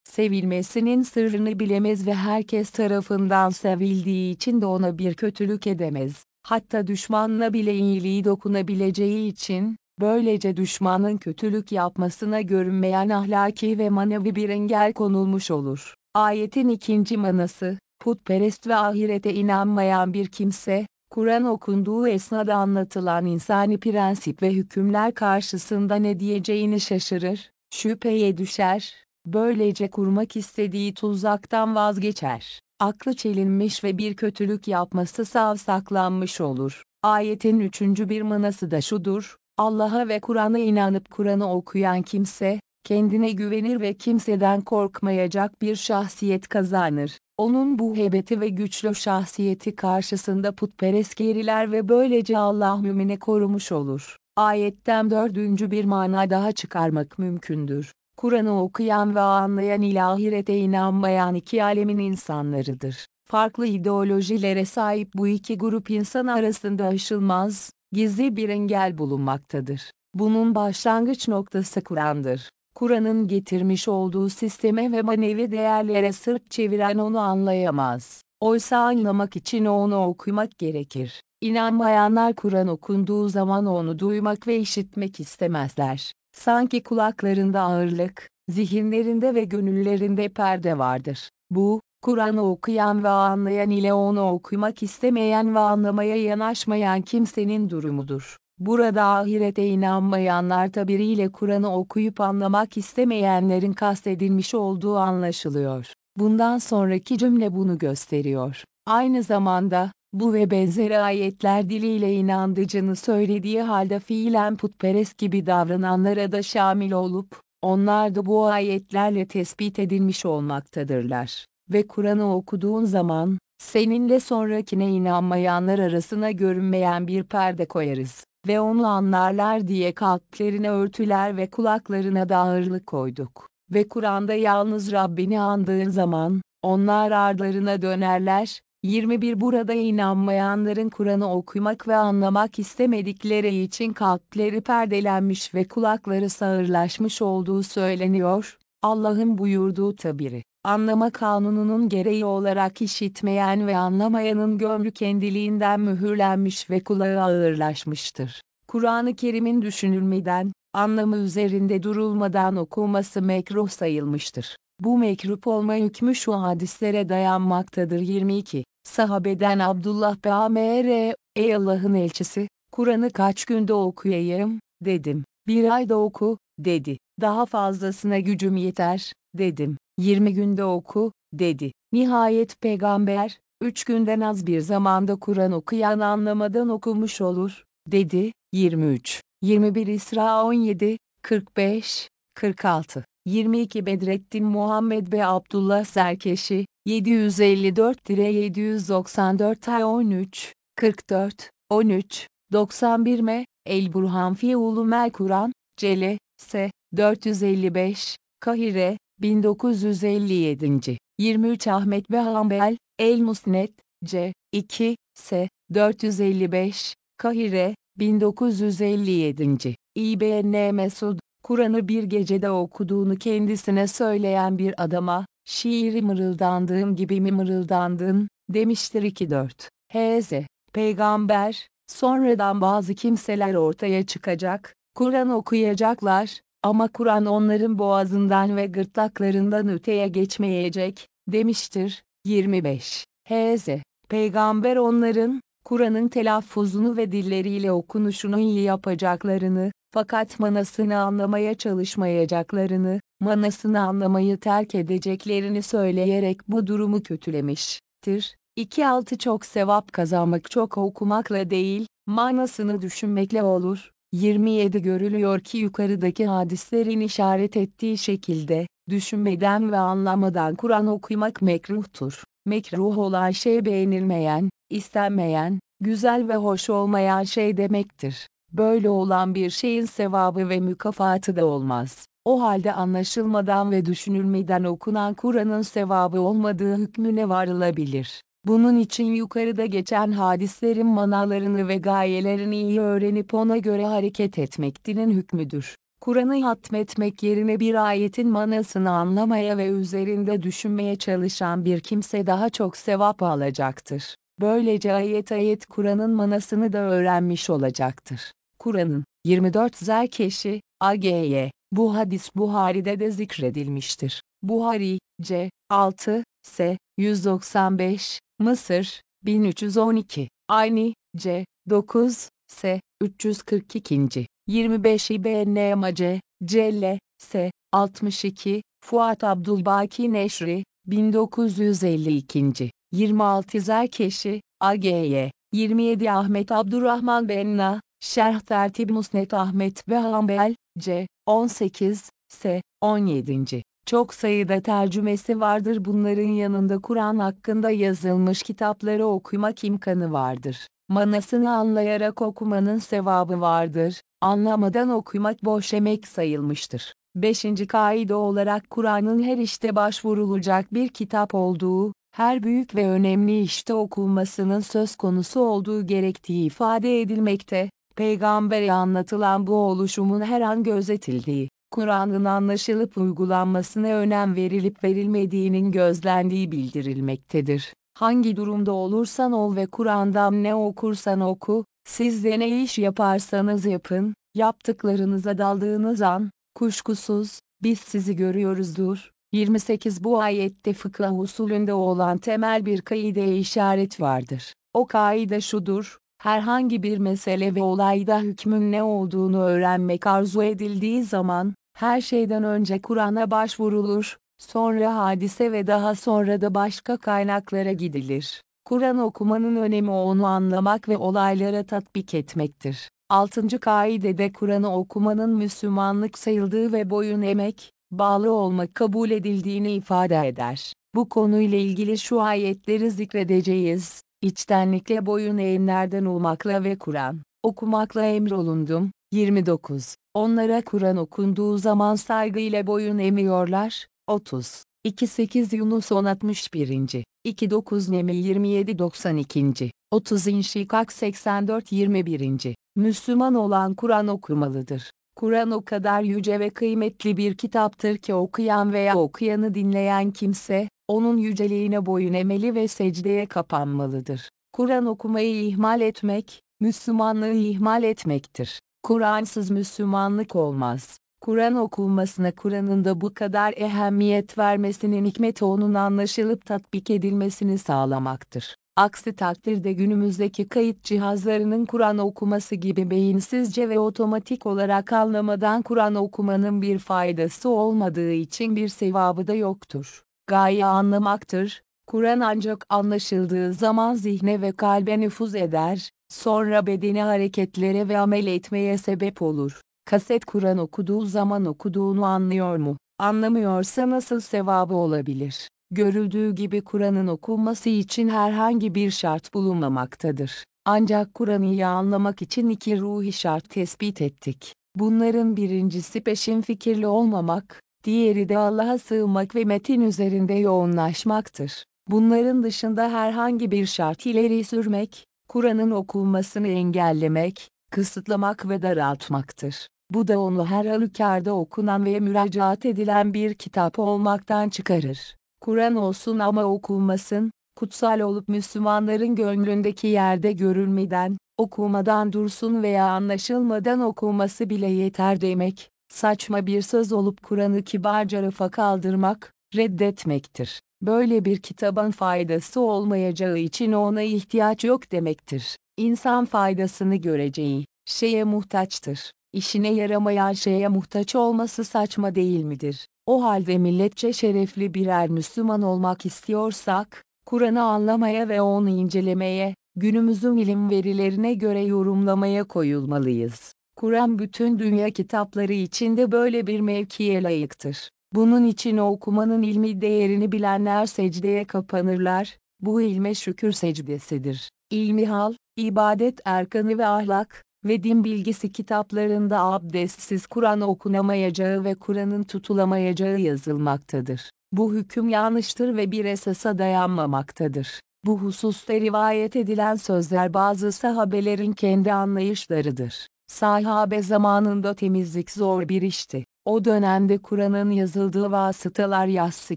Sevilmesinin sırrını bilemez ve herkes tarafından sevildiği için de ona bir kötülük edemez. Hatta düşmanla bile iyiliği dokunabileceği için, böylece düşmanın kötülük yapmasına görünmeyen ahlaki ve manevi bir engel konulmuş olur. Ayetin ikinci manası, putperest ve ahirete inanmayan bir kimse, Kur'an okunduğu esnada anlatılan insani prensip ve hükümler karşısında ne diyeceğini şaşırır, şüpheye düşer, böylece kurmak istediği tuzaktan vazgeçer. Aklı çelinmiş ve bir kötülük yapması savsaklanmış olur. Ayetin üçüncü bir manası da şudur, Allah'a ve Kur'an'a inanıp Kur'an'ı okuyan kimse, kendine güvenir ve kimseden korkmayacak bir şahsiyet kazanır. Onun bu hebeti ve güçlü şahsiyeti karşısında putperest geriler ve böylece Allah mümini korumuş olur. Ayetten dördüncü bir mana daha çıkarmak mümkündür. Kur'an'ı okuyan ve anlayan ile ahirete inanmayan iki alemin insanlarıdır. Farklı ideolojilere sahip bu iki grup insan arasında aşılmaz, gizli bir engel bulunmaktadır. Bunun başlangıç noktası Kur'an'dır. Kur'an'ın getirmiş olduğu sisteme ve manevi değerlere sırt çeviren onu anlayamaz. Oysa anlamak için onu okumak gerekir. İnanmayanlar Kur'an okunduğu zaman onu duymak ve işitmek istemezler. Sanki kulaklarında ağırlık, zihinlerinde ve gönüllerinde perde vardır. Bu, Kur'an'ı okuyan ve anlayan ile onu okumak istemeyen ve anlamaya yanaşmayan kimsenin durumudur. Burada ahirete inanmayanlar tabiriyle Kur'an'ı okuyup anlamak istemeyenlerin kastedilmiş olduğu anlaşılıyor. Bundan sonraki cümle bunu gösteriyor. Aynı zamanda, bu ve benzeri ayetler diliyle inandığını söylediği halde fiilen putperest gibi davrananlara da şamil olup, onlar da bu ayetlerle tespit edilmiş olmaktadırlar. Ve Kur'an'ı okuduğun zaman, seninle sonrakine inanmayanlar arasına görünmeyen bir perde koyarız ve onu anlarlar diye kalplerine örtüler ve kulaklarına da ağırlık koyduk. Ve Kur'an'da yalnız Rabbini andığın zaman, onlar ardlarına dönerler. 21 Burada inanmayanların Kur'an'ı okumak ve anlamak istemedikleri için kalpleri perdelenmiş ve kulakları sağırlaşmış olduğu söyleniyor. Allah'ın buyurduğu tabiri, anlama kanununun gereği olarak işitmeyen ve anlamayanın gönlü kendiliğinden mühürlenmiş ve kulağı ağırlaşmıştır. Kur'an-ı Kerim'in düşünülmeden, anlamı üzerinde durulmadan okunması mekruh sayılmıştır. Bu mekruh olma hükmü şu hadislere dayanmaktadır 22. Sahabeden Abdullah B.A.M.R. Ey Allah'ın elçisi, Kur'an'ı kaç günde okuyayım, dedim. Bir ayda oku, dedi. Daha fazlasına gücüm yeter, dedim. 20 günde oku, dedi. Nihayet peygamber, üç günden az bir zamanda Kur'an okuyan anlamadan okumuş olur, dedi. 23. 21 İsra 17, 45, 46. 22 Bedrettin Muhammed ve Abdullah Serkeşi, 754-794 ay 13, 44, 13, 91 M, El Burhan fi Ulumel Kur'an, Cele, S, 455, Kahire, 1957. 23 Ahmet ve Hanbel, El Musnet, C, 2, S, 455, Kahire, 1957. İBN Mesud, Kur'an'ı bir gecede okuduğunu kendisine söyleyen bir adama, şiiri mırıldandığım gibi mi mırıldandın, demiştir 2-4. H.Z. Peygamber, sonradan bazı kimseler ortaya çıkacak, Kur'an okuyacaklar, ama Kur'an onların boğazından ve gırtlaklarından öteye geçmeyecek, demiştir. 25. H.Z. Peygamber onların, Kur'an'ın telaffuzunu ve dilleriyle okunuşunu iyi yapacaklarını, fakat manasını anlamaya çalışmayacaklarını, manasını anlamayı terk edeceklerini söyleyerek bu durumu kötülemiştir. 2-6 çok sevap kazanmak çok okumakla değil, manasını düşünmekle olur. 27 görülüyor ki yukarıdaki hadislerin işaret ettiği şekilde, düşünmeden ve anlamadan Kur'an okumak mekruhtur. Mekruh olan şey beğenilmeyen, istenmeyen, güzel ve hoş olmayan şey demektir. Böyle olan bir şeyin sevabı ve mükafatı da olmaz. O halde anlaşılmadan ve düşünülmeden okunan Kur'an'ın sevabı olmadığı hükmüne varılabilir. Bunun için yukarıda geçen hadislerin manalarını ve gayelerini iyi öğrenip ona göre hareket etmek dinin hükmüdür. Kur'an'ı hatmetmek yerine bir ayetin manasını anlamaya ve üzerinde düşünmeye çalışan bir kimse daha çok sevap alacaktır. Böylece ayet ayet Kur'an'ın manasını da öğrenmiş olacaktır. Kur'an'ın 24 zerkeşi, AGY, bu hadis Buhari'de de zikredilmiştir. Buhari, C. 6, S. 195, Mısır, 1312, Aynı, C. 9, S. 342. 25 İBN Amace, Celle, S. 62, Fuat Abdülbaki Neşri, 1952. 26 Zerkeşi, AGY, 27 Ahmet Abdurrahman Benna, Şerh Tertib Musnet Ahmet ve Hanbel, C. 18, S. 17. Çok sayıda tercümesi vardır bunların yanında Kur'an hakkında yazılmış kitapları okumak imkanı vardır. Manasını anlayarak okumanın sevabı vardır, anlamadan okumak boş emek sayılmıştır. 5. kaide olarak Kur'an'ın her işte başvurulacak bir kitap olduğu, her büyük ve önemli işte okunmasının söz konusu olduğu gerektiği ifade edilmekte, peygambere anlatılan bu oluşumun her an gözetildiği, Kur'an'ın anlaşılıp uygulanmasına önem verilip verilmediğinin gözlendiği bildirilmektedir. Hangi durumda olursan ol ve Kur'an'dan ne okursan oku, siz de ne iş yaparsanız yapın, yaptıklarınıza daldığınız an, kuşkusuz, biz sizi görüyoruzdur. 28 Bu ayette fıkıh usulünde olan temel bir kaideye işaret vardır. O kaide şudur, herhangi bir mesele ve olayda hükmün ne olduğunu öğrenmek arzu edildiği zaman, her şeyden önce Kur'an'a başvurulur, sonra hadise ve daha sonra da başka kaynaklara gidilir. Kur'an okumanın önemi onu anlamak ve olaylara tatbik etmektir. 6. kaidede Kur'an'ı okumanın Müslümanlık sayıldığı ve boyun emek, bağlı olmak kabul edildiğini ifade eder. Bu konuyla ilgili şu ayetleri zikredeceğiz. İçtenlikle boyun eğenlerden olmakla ve Kur'an okumakla emrolundum. 29. Onlara Kur'an okunduğu zaman saygıyla boyun emiyorlar. 30. 2-8 Yunus 1061. 2-9 Neml 27 92. 30 İnşikak 84 21. Müslüman olan Kur'an okumalıdır. Kur'an o kadar yüce ve kıymetli bir kitaptır ki okuyan veya okuyanı dinleyen kimse, onun yüceliğine boyun emeli ve secdeye kapanmalıdır. Kur'an okumayı ihmal etmek, Müslümanlığı ihmal etmektir. Kur'ansız Müslümanlık olmaz. Kur'an okunmasına Kur'an'ın da bu kadar ehemmiyet vermesinin hikmeti onun anlaşılıp tatbik edilmesini sağlamaktır. Aksi takdirde günümüzdeki kayıt cihazlarının Kur'an okuması gibi beyinsizce ve otomatik olarak anlamadan Kur'an okumanın bir faydası olmadığı için bir sevabı da yoktur. Gaye anlamaktır. Kur'an ancak anlaşıldığı zaman zihne ve kalbe nüfuz eder, sonra bedeni hareketlere ve amel etmeye sebep olur. Kaset Kur'an okuduğu zaman okuduğunu anlıyor mu? Anlamıyorsa nasıl sevabı olabilir? Görüldüğü gibi Kur'an'ın okunması için herhangi bir şart bulunmamaktadır. Ancak Kur'an'ı iyi anlamak için iki ruhi şart tespit ettik. Bunların birincisi peşin fikirli olmamak, diğeri de Allah'a sığmak ve metin üzerinde yoğunlaşmaktır. Bunların dışında herhangi bir şart ileri sürmek, Kur'an'ın okunmasını engellemek, kısıtlamak ve daraltmaktır. Bu da onu her halükarda okunan ve müracaat edilen bir kitap olmaktan çıkarır. Kur'an olsun ama okunmasın, kutsal olup Müslümanların gönlündeki yerde görülmeden, okumadan dursun veya anlaşılmadan okuması bile yeter demek, saçma bir söz olup Kur'an'ı kibarca rafa kaldırmak, reddetmektir. Böyle bir kitabın faydası olmayacağı için ona ihtiyaç yok demektir. İnsan faydasını göreceği şeye muhtaçtır. İşine yaramayan şeye muhtaç olması saçma değil midir? O halde milletçe şerefli birer Müslüman olmak istiyorsak, Kur'an'ı anlamaya ve onu incelemeye, günümüzün ilim verilerine göre yorumlamaya koyulmalıyız. Kur'an bütün dünya kitapları içinde böyle bir mevkiye layıktır. Bunun için okumanın ilmi değerini bilenler secdeye kapanırlar, bu ilme şükür secdesidir. İlmi hal, ibadet erkanı ve ahlak, ve din bilgisi kitaplarında abdestsiz Kur'an okunamayacağı ve Kur'an'ın tutulamayacağı yazılmaktadır. Bu hüküm yanlıştır ve bir esasa dayanmamaktadır. Bu hususta rivayet edilen sözler bazı sahabelerin kendi anlayışlarıdır. Sahabe zamanında temizlik zor bir işti. O dönemde Kur'an'ın yazıldığı vasıtalar yassı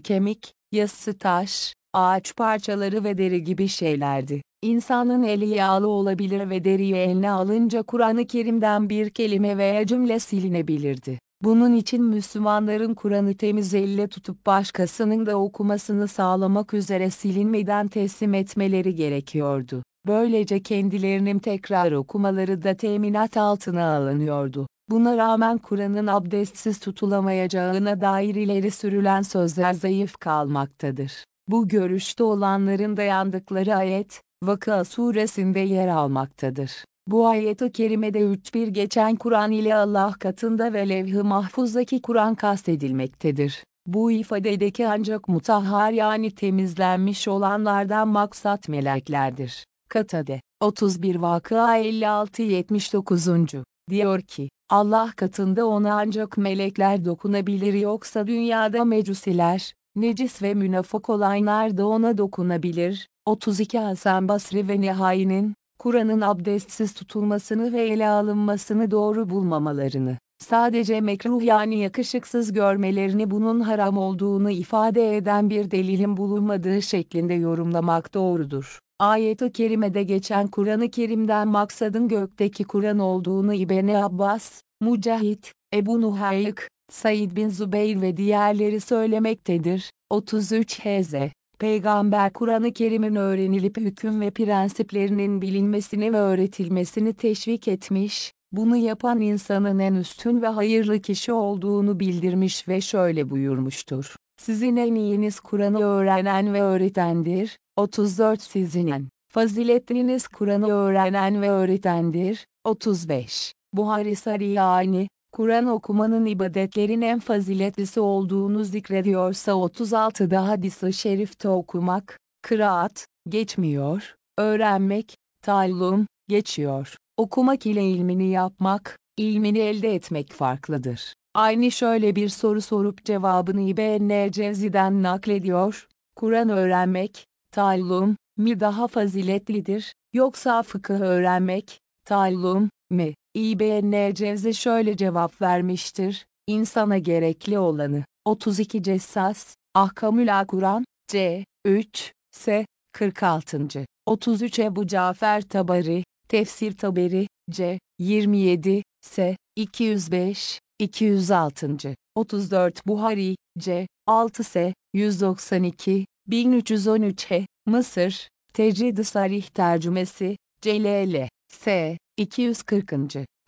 kemik, yassı taş, ağaç parçaları ve deri gibi şeylerdi. İnsanın eli yağlı olabilir ve deriyi eline alınca Kur'an-ı Kerim'den bir kelime veya cümle silinebilirdi. Bunun için Müslümanların Kur'an'ı temiz elle tutup başkasının da okumasını sağlamak üzere silinmeden teslim etmeleri gerekiyordu. Böylece kendilerinin tekrar okumaları da teminat altına alınıyordu. Buna rağmen Kur'an'ın abdestsiz tutulamayacağına dair ileri sürülen sözler zayıf kalmaktadır. Bu görüşte olanların dayandıkları ayet, Vakıa suresinde yer almaktadır. Bu ayet-i kerimede 3-1 geçen Kur'an ile Allah katında ve levh-i mahfuzdaki Kur'an kastedilmektedir. Bu ifadedeki ancak mutahhar yani temizlenmiş olanlardan maksat meleklerdir. Katade 31 Vakıa 56-79. diyor ki, Allah katında ona ancak melekler dokunabilir yoksa dünyada mecusiler, necis ve münafık olanlar da ona dokunabilir. 32 Hasan Basri ve Nihai'nin, Kur'an'ın abdestsiz tutulmasını ve ele alınmasını doğru bulmamalarını, sadece mekruh yani yakışıksız görmelerini bunun haram olduğunu ifade eden bir delilin bulunmadığı şeklinde yorumlamak doğrudur. Ayet-i kerimede geçen Kur'an-ı Kerim'den maksadın gökteki Kur'an olduğunu İbn Abbas, Mücahit, Ebu Nuhayk, Said bin Zübeyir ve diğerleri söylemektedir. 33 Hz. Peygamber Kur'an-ı Kerim'in öğrenilip hüküm ve prensiplerinin bilinmesini ve öğretilmesini teşvik etmiş, bunu yapan insanın en üstün ve hayırlı kişi olduğunu bildirmiş ve şöyle buyurmuştur. Sizin en iyiniz Kur'an'ı öğrenen ve öğretendir. 34 Sizin en faziletliniz Kur'an'ı öğrenen ve öğretendir. 35 Buhari Sariyani, Kur'an okumanın ibadetlerin en faziletlisi olduğunu zikrediyorsa 36'da hadis-i şerifte okumak, kıraat, geçmiyor, öğrenmek, taallum, geçiyor. Okumak ile ilmini yapmak, ilmini elde etmek farklıdır. Aynı şöyle bir soru sorup cevabını İbn Cevzi'den naklediyor. Kur'an öğrenmek, taallum, mi daha faziletlidir, yoksa fıkıh öğrenmek, taallum, mi? İBN Cevzi şöyle cevap vermiştir, insana gerekli olanı, 32 Cessas, Ahkamül Kur'an, C, 3, S, 46. 33 Ebu Cafer Tabari, Tefsir Taberi, C, 27, S, 205, 206. 34 Buhari, C, 6 S, 192, 1313 H, Mısır, Tecrid-i Sarih tercümesi, CLL, S, 240.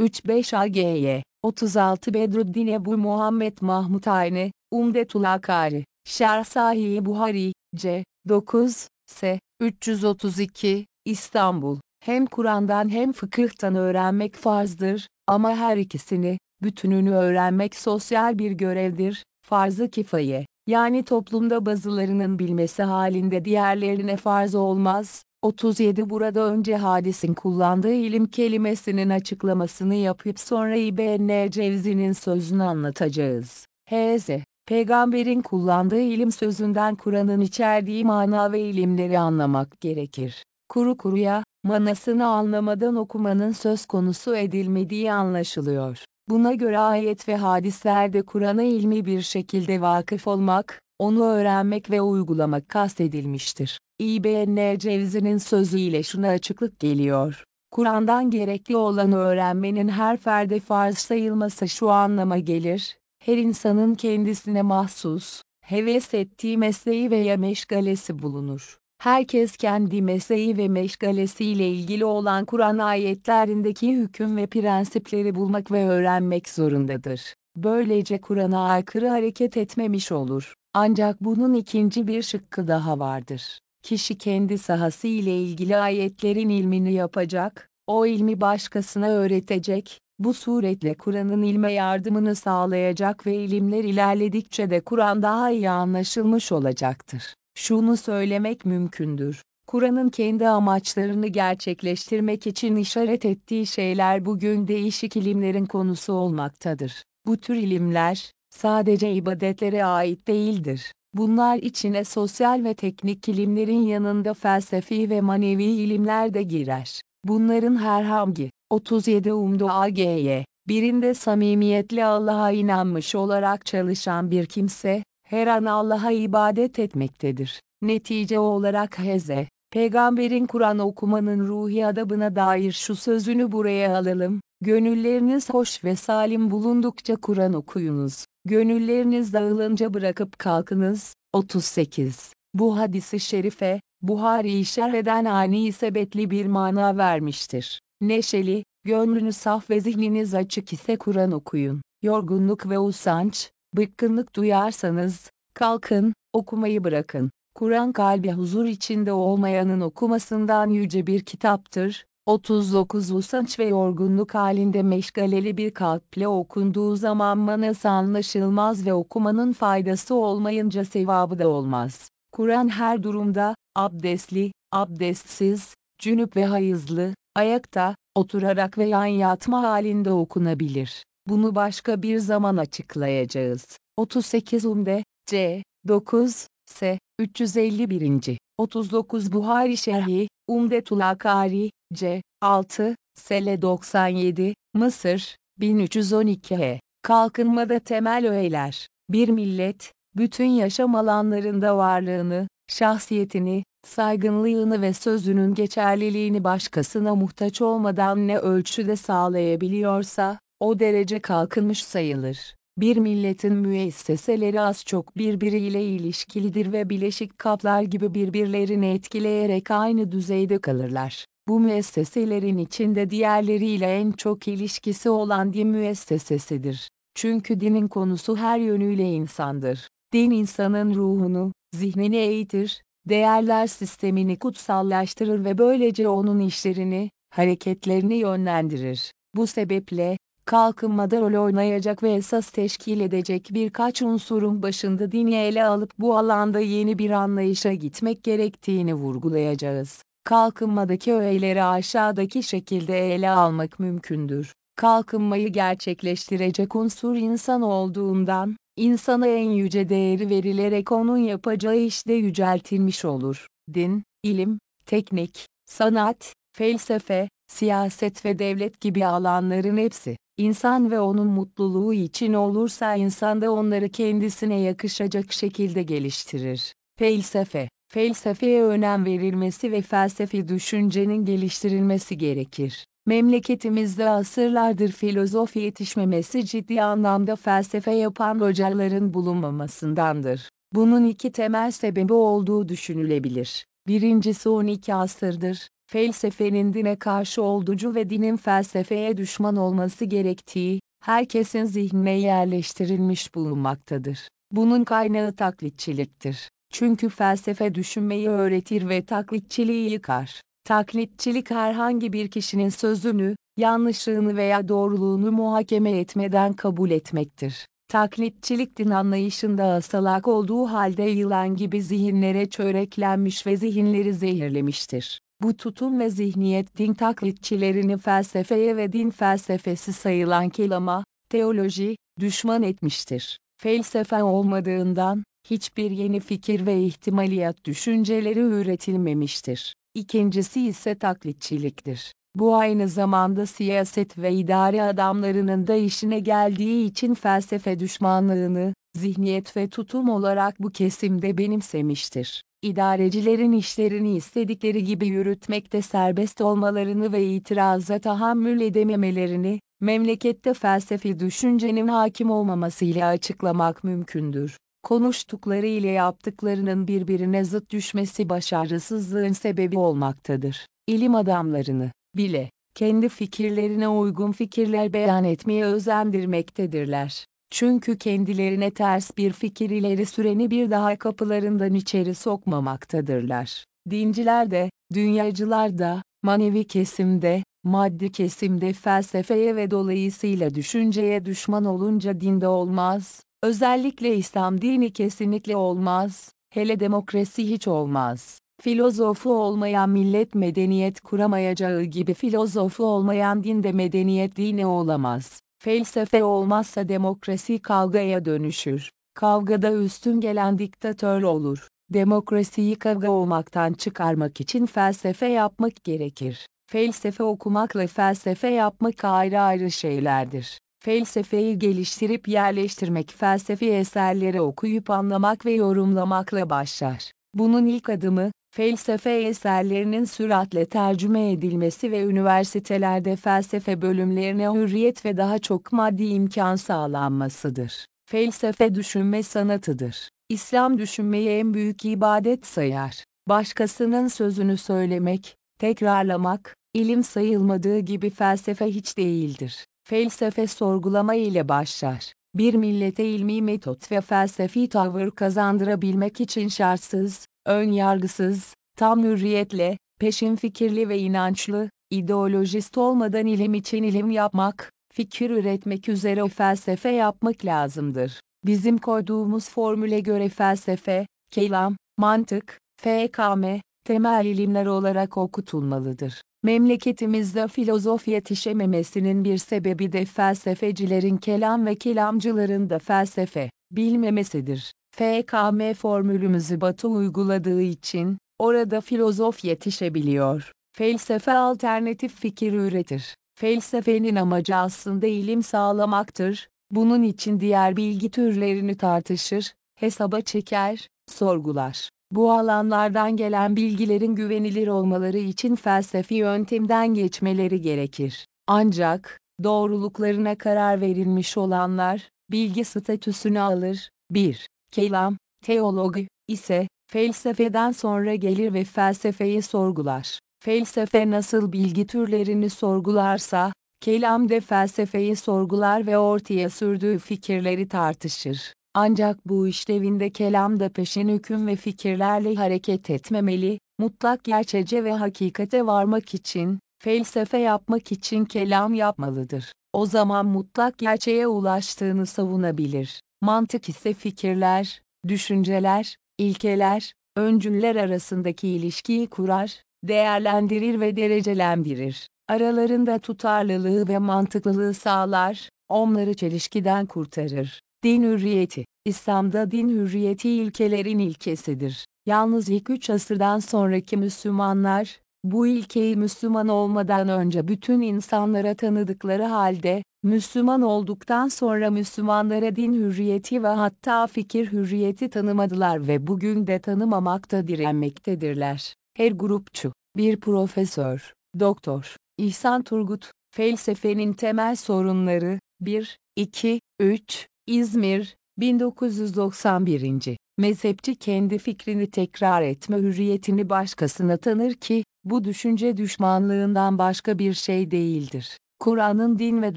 35 AGY, 36 Bedruddin Ebu Muhammed Mahmut Ayne, Umdetul Akari, Sahih Buhari, C, 9, S, 332, İstanbul. Hem Kur'an'dan hem fıkıhtan öğrenmek farzdır, ama her ikisini, bütününü öğrenmek sosyal bir görevdir, farz-ı kifaye. Yani toplumda bazılarının bilmesi halinde diğerlerine farz olmaz. 37 Burada önce hadisin kullandığı ilim kelimesinin açıklamasını yapıp sonra İbn Cevzi'nin sözünü anlatacağız. H.Z. Peygamberin kullandığı ilim sözünden Kur'an'ın içerdiği mana ve ilimleri anlamak gerekir. Kuru kuruya, manasını anlamadan okumanın söz konusu edilmediği anlaşılıyor. Buna göre ayet ve hadislerde Kur'an'a ilmi bir şekilde vakıf olmak, onu öğrenmek ve uygulamak kastedilmiştir. İBN Cevzi'nin sözüyle şuna açıklık geliyor. Kur'an'dan gerekli olanı öğrenmenin her ferde farz sayılması şu anlama gelir, her insanın kendisine mahsus, heves ettiği mesleği veya meşgalesi bulunur. Herkes kendi mesleği ve meşgalesiyle ilgili olan Kur'an ayetlerindeki hüküm ve prensipleri bulmak ve öğrenmek zorundadır. Böylece Kur'an'a aykırı hareket etmemiş olur. Ancak bunun ikinci bir şıkkı daha vardır. Kişi kendi sahası ile ilgili ayetlerin ilmini yapacak, o ilmi başkasına öğretecek, bu suretle Kur'an'ın ilme yardımını sağlayacak ve ilimler ilerledikçe de Kur'an daha iyi anlaşılmış olacaktır. Şunu söylemek mümkündür. Kur'an'ın kendi amaçlarını gerçekleştirmek için işaret ettiği şeyler bugün değişik ilimlerin konusu olmaktadır. Bu tür ilimler, sadece ibadetlere ait değildir. Bunlar içine sosyal ve teknik ilimlerin yanında felsefi ve manevi ilimler de girer. Bunların herhangi 37 Umdu AGY birinde samimiyetle Allah'a inanmış olarak çalışan bir kimse, her an Allah'a ibadet etmektedir. Netice olarak Heze, Peygamberin Kur'an okumanın ruhi adabına dair şu sözünü buraya alalım, gönülleriniz hoş ve salim bulundukça Kur'an okuyunuz, gönülleriniz dağılınca bırakıp kalkınız. 38. Bu hadisi şerife, Buhari'yi şerh eden ani sebetli bir mana vermiştir. Neşeli, gönlünüz saf ve zihniniz açık ise Kur'an okuyun. Yorgunluk ve usanç, bıkkınlık duyarsanız, kalkın, okumayı bırakın. Kur'an kalbi huzur içinde olmayanın okumasından yüce bir kitaptır. 39 Usanç ve yorgunluk halinde meşgaleli bir kalple okunduğu zaman manası anlaşılmaz ve okumanın faydası olmayınca sevabı da olmaz. Kur'an her durumda, abdestli, abdestsiz, cünüp ve hayızlı, ayakta, oturarak ve yan yatma halinde okunabilir. Bunu başka bir zaman açıklayacağız. 38 Umde, C, 9, S, 351. 39 Buhari Şerhi, Umdetul Akari, C, 6, Sele 97, Mısır, 1312 H. Kalkınmada temel öğeler. Bir millet, bütün yaşam alanlarında varlığını, şahsiyetini, saygınlığını ve sözünün geçerliliğini başkasına muhtaç olmadan ne ölçüde sağlayabiliyorsa, o derece kalkınmış sayılır. Bir milletin müesseseleri az çok birbiriyle ilişkilidir ve bileşik kaplar gibi birbirlerini etkileyerek aynı düzeyde kalırlar. Bu müesseselerin içinde diğerleriyle en çok ilişkisi olan din müessesesidir. Çünkü dinin konusu her yönüyle insandır. Din insanın ruhunu, zihnini eğitir, değerler sistemini kutsallaştırır ve böylece onun işlerini, hareketlerini yönlendirir. Bu sebeple, kalkınmada rol oynayacak ve esas teşkil edecek birkaç unsurun başında dini ele alıp bu alanda yeni bir anlayışa gitmek gerektiğini vurgulayacağız. Kalkınmadaki öğeleri aşağıdaki şekilde ele almak mümkündür. Kalkınmayı gerçekleştirecek unsur insan olduğundan, insana en yüce değeri verilerek onun yapacağı işte yüceltilmiş olur. Din, ilim, teknik, sanat, felsefe, siyaset ve devlet gibi alanların hepsi, insan ve onun mutluluğu için olursa insan da onları kendisine yakışacak şekilde geliştirir. Felsefe, felsefeye önem verilmesi ve felsefi düşüncenin geliştirilmesi gerekir. Memleketimizde asırlardır filozof yetişmemesi ciddi anlamda felsefe yapan hocaların bulunmamasındandır. Bunun iki temel sebebi olduğu düşünülebilir. Birincisi 12 asırdır, felsefenin dine karşı olduğu ve dinin felsefeye düşman olması gerektiği, herkesin zihnine yerleştirilmiş bulunmaktadır. Bunun kaynağı taklitçiliktir. Çünkü felsefe düşünmeyi öğretir ve taklitçiliği yıkar. Taklitçilik herhangi bir kişinin sözünü, yanlışlığını veya doğruluğunu muhakeme etmeden kabul etmektir. Taklitçilik din anlayışında asalak olduğu halde yılan gibi zihinlere çöreklenmiş ve zihinleri zehirlemiştir. Bu tutum ve zihniyet din taklitçilerini felsefeye ve din felsefesi sayılan kelama, teoloji, düşman etmiştir. Felsefe olmadığından, hiçbir yeni fikir ve ihtimaliyat düşünceleri üretilmemiştir. İkincisi ise taklitçiliktir. Bu aynı zamanda siyaset ve idare adamlarının da işine geldiği için felsefe düşmanlığını, zihniyet ve tutum olarak bu kesimde benimsemiştir. İdarecilerin işlerini istedikleri gibi yürütmekte serbest olmalarını ve itiraza tahammül edememelerini, memlekette felsefi düşüncenin hakim olmamasıyla açıklamak mümkündür konuştukları ile yaptıklarının birbirine zıt düşmesi başarısızlığın sebebi olmaktadır. İlim adamlarını bile kendi fikirlerine uygun fikirler beyan etmeye özendirmektedirler. Çünkü kendilerine ters bir fikir ileri süreni bir daha kapılarından içeri sokmamaktadırlar. Dinciler de, dünyacılar da, manevi kesimde, maddi kesimde felsefeye ve dolayısıyla düşünceye düşman olunca dinde olmaz, Özellikle İslam dini kesinlikle olmaz, hele demokrasi hiç olmaz. Filozofu olmayan millet medeniyet kuramayacağı gibi filozofu olmayan din de medeniyet dini olamaz. Felsefe olmazsa demokrasi kavgaya dönüşür. Kavgada üstün gelen diktatör olur. Demokrasiyi kavga olmaktan çıkarmak için felsefe yapmak gerekir. Felsefe okumakla felsefe yapmak ayrı ayrı şeylerdir. Felsefeyi geliştirip yerleştirmek felsefi eserleri okuyup anlamak ve yorumlamakla başlar. Bunun ilk adımı, felsefe eserlerinin süratle tercüme edilmesi ve üniversitelerde felsefe bölümlerine hürriyet ve daha çok maddi imkan sağlanmasıdır. Felsefe düşünme sanatıdır. İslam düşünmeyi en büyük ibadet sayar. Başkasının sözünü söylemek, tekrarlamak, ilim sayılmadığı gibi felsefe hiç değildir felsefe sorgulama ile başlar. Bir millete ilmi metot ve felsefi tavır kazandırabilmek için şartsız, ön yargısız, tam hürriyetle, peşin fikirli ve inançlı, ideolojist olmadan ilim için ilim yapmak, fikir üretmek üzere felsefe yapmak lazımdır. Bizim koyduğumuz formüle göre felsefe, kelam, mantık, FKM, temel ilimler olarak okutulmalıdır. Memleketimizde filozof yetişememesinin bir sebebi de felsefecilerin kelam ve kelamcıların da felsefe bilmemesidir. FKM formülümüzü Batı uyguladığı için orada filozof yetişebiliyor. Felsefe alternatif fikir üretir. Felsefenin amacı aslında ilim sağlamaktır. Bunun için diğer bilgi türlerini tartışır, hesaba çeker, sorgular. Bu alanlardan gelen bilgilerin güvenilir olmaları için felsefi yöntemden geçmeleri gerekir. Ancak, doğruluklarına karar verilmiş olanlar, bilgi statüsünü alır. 1. Kelam, teologi, ise, felsefeden sonra gelir ve felsefeyi sorgular. Felsefe nasıl bilgi türlerini sorgularsa, kelam de felsefeyi sorgular ve ortaya sürdüğü fikirleri tartışır. Ancak bu işlevinde kelam da peşin hüküm ve fikirlerle hareket etmemeli, mutlak gerçece ve hakikate varmak için, felsefe yapmak için kelam yapmalıdır. O zaman mutlak gerçeğe ulaştığını savunabilir. Mantık ise fikirler, düşünceler, ilkeler, öncüller arasındaki ilişkiyi kurar, değerlendirir ve derecelendirir. Aralarında tutarlılığı ve mantıklılığı sağlar, onları çelişkiden kurtarır. Din hürriyeti, İslam'da din hürriyeti ilkelerin ilkesidir. Yalnız ilk üç asırdan sonraki Müslümanlar, bu ilkeyi Müslüman olmadan önce bütün insanlara tanıdıkları halde, Müslüman olduktan sonra Müslümanlara din hürriyeti ve hatta fikir hürriyeti tanımadılar ve bugün de tanımamakta direnmektedirler. Her grupçu, bir profesör, doktor, İhsan Turgut, Felsefenin Temel Sorunları, 1, 2, 3, İzmir, 1991. Mezhepçi kendi fikrini tekrar etme hürriyetini başkasına tanır ki, bu düşünce düşmanlığından başka bir şey değildir. Kur'an'ın din ve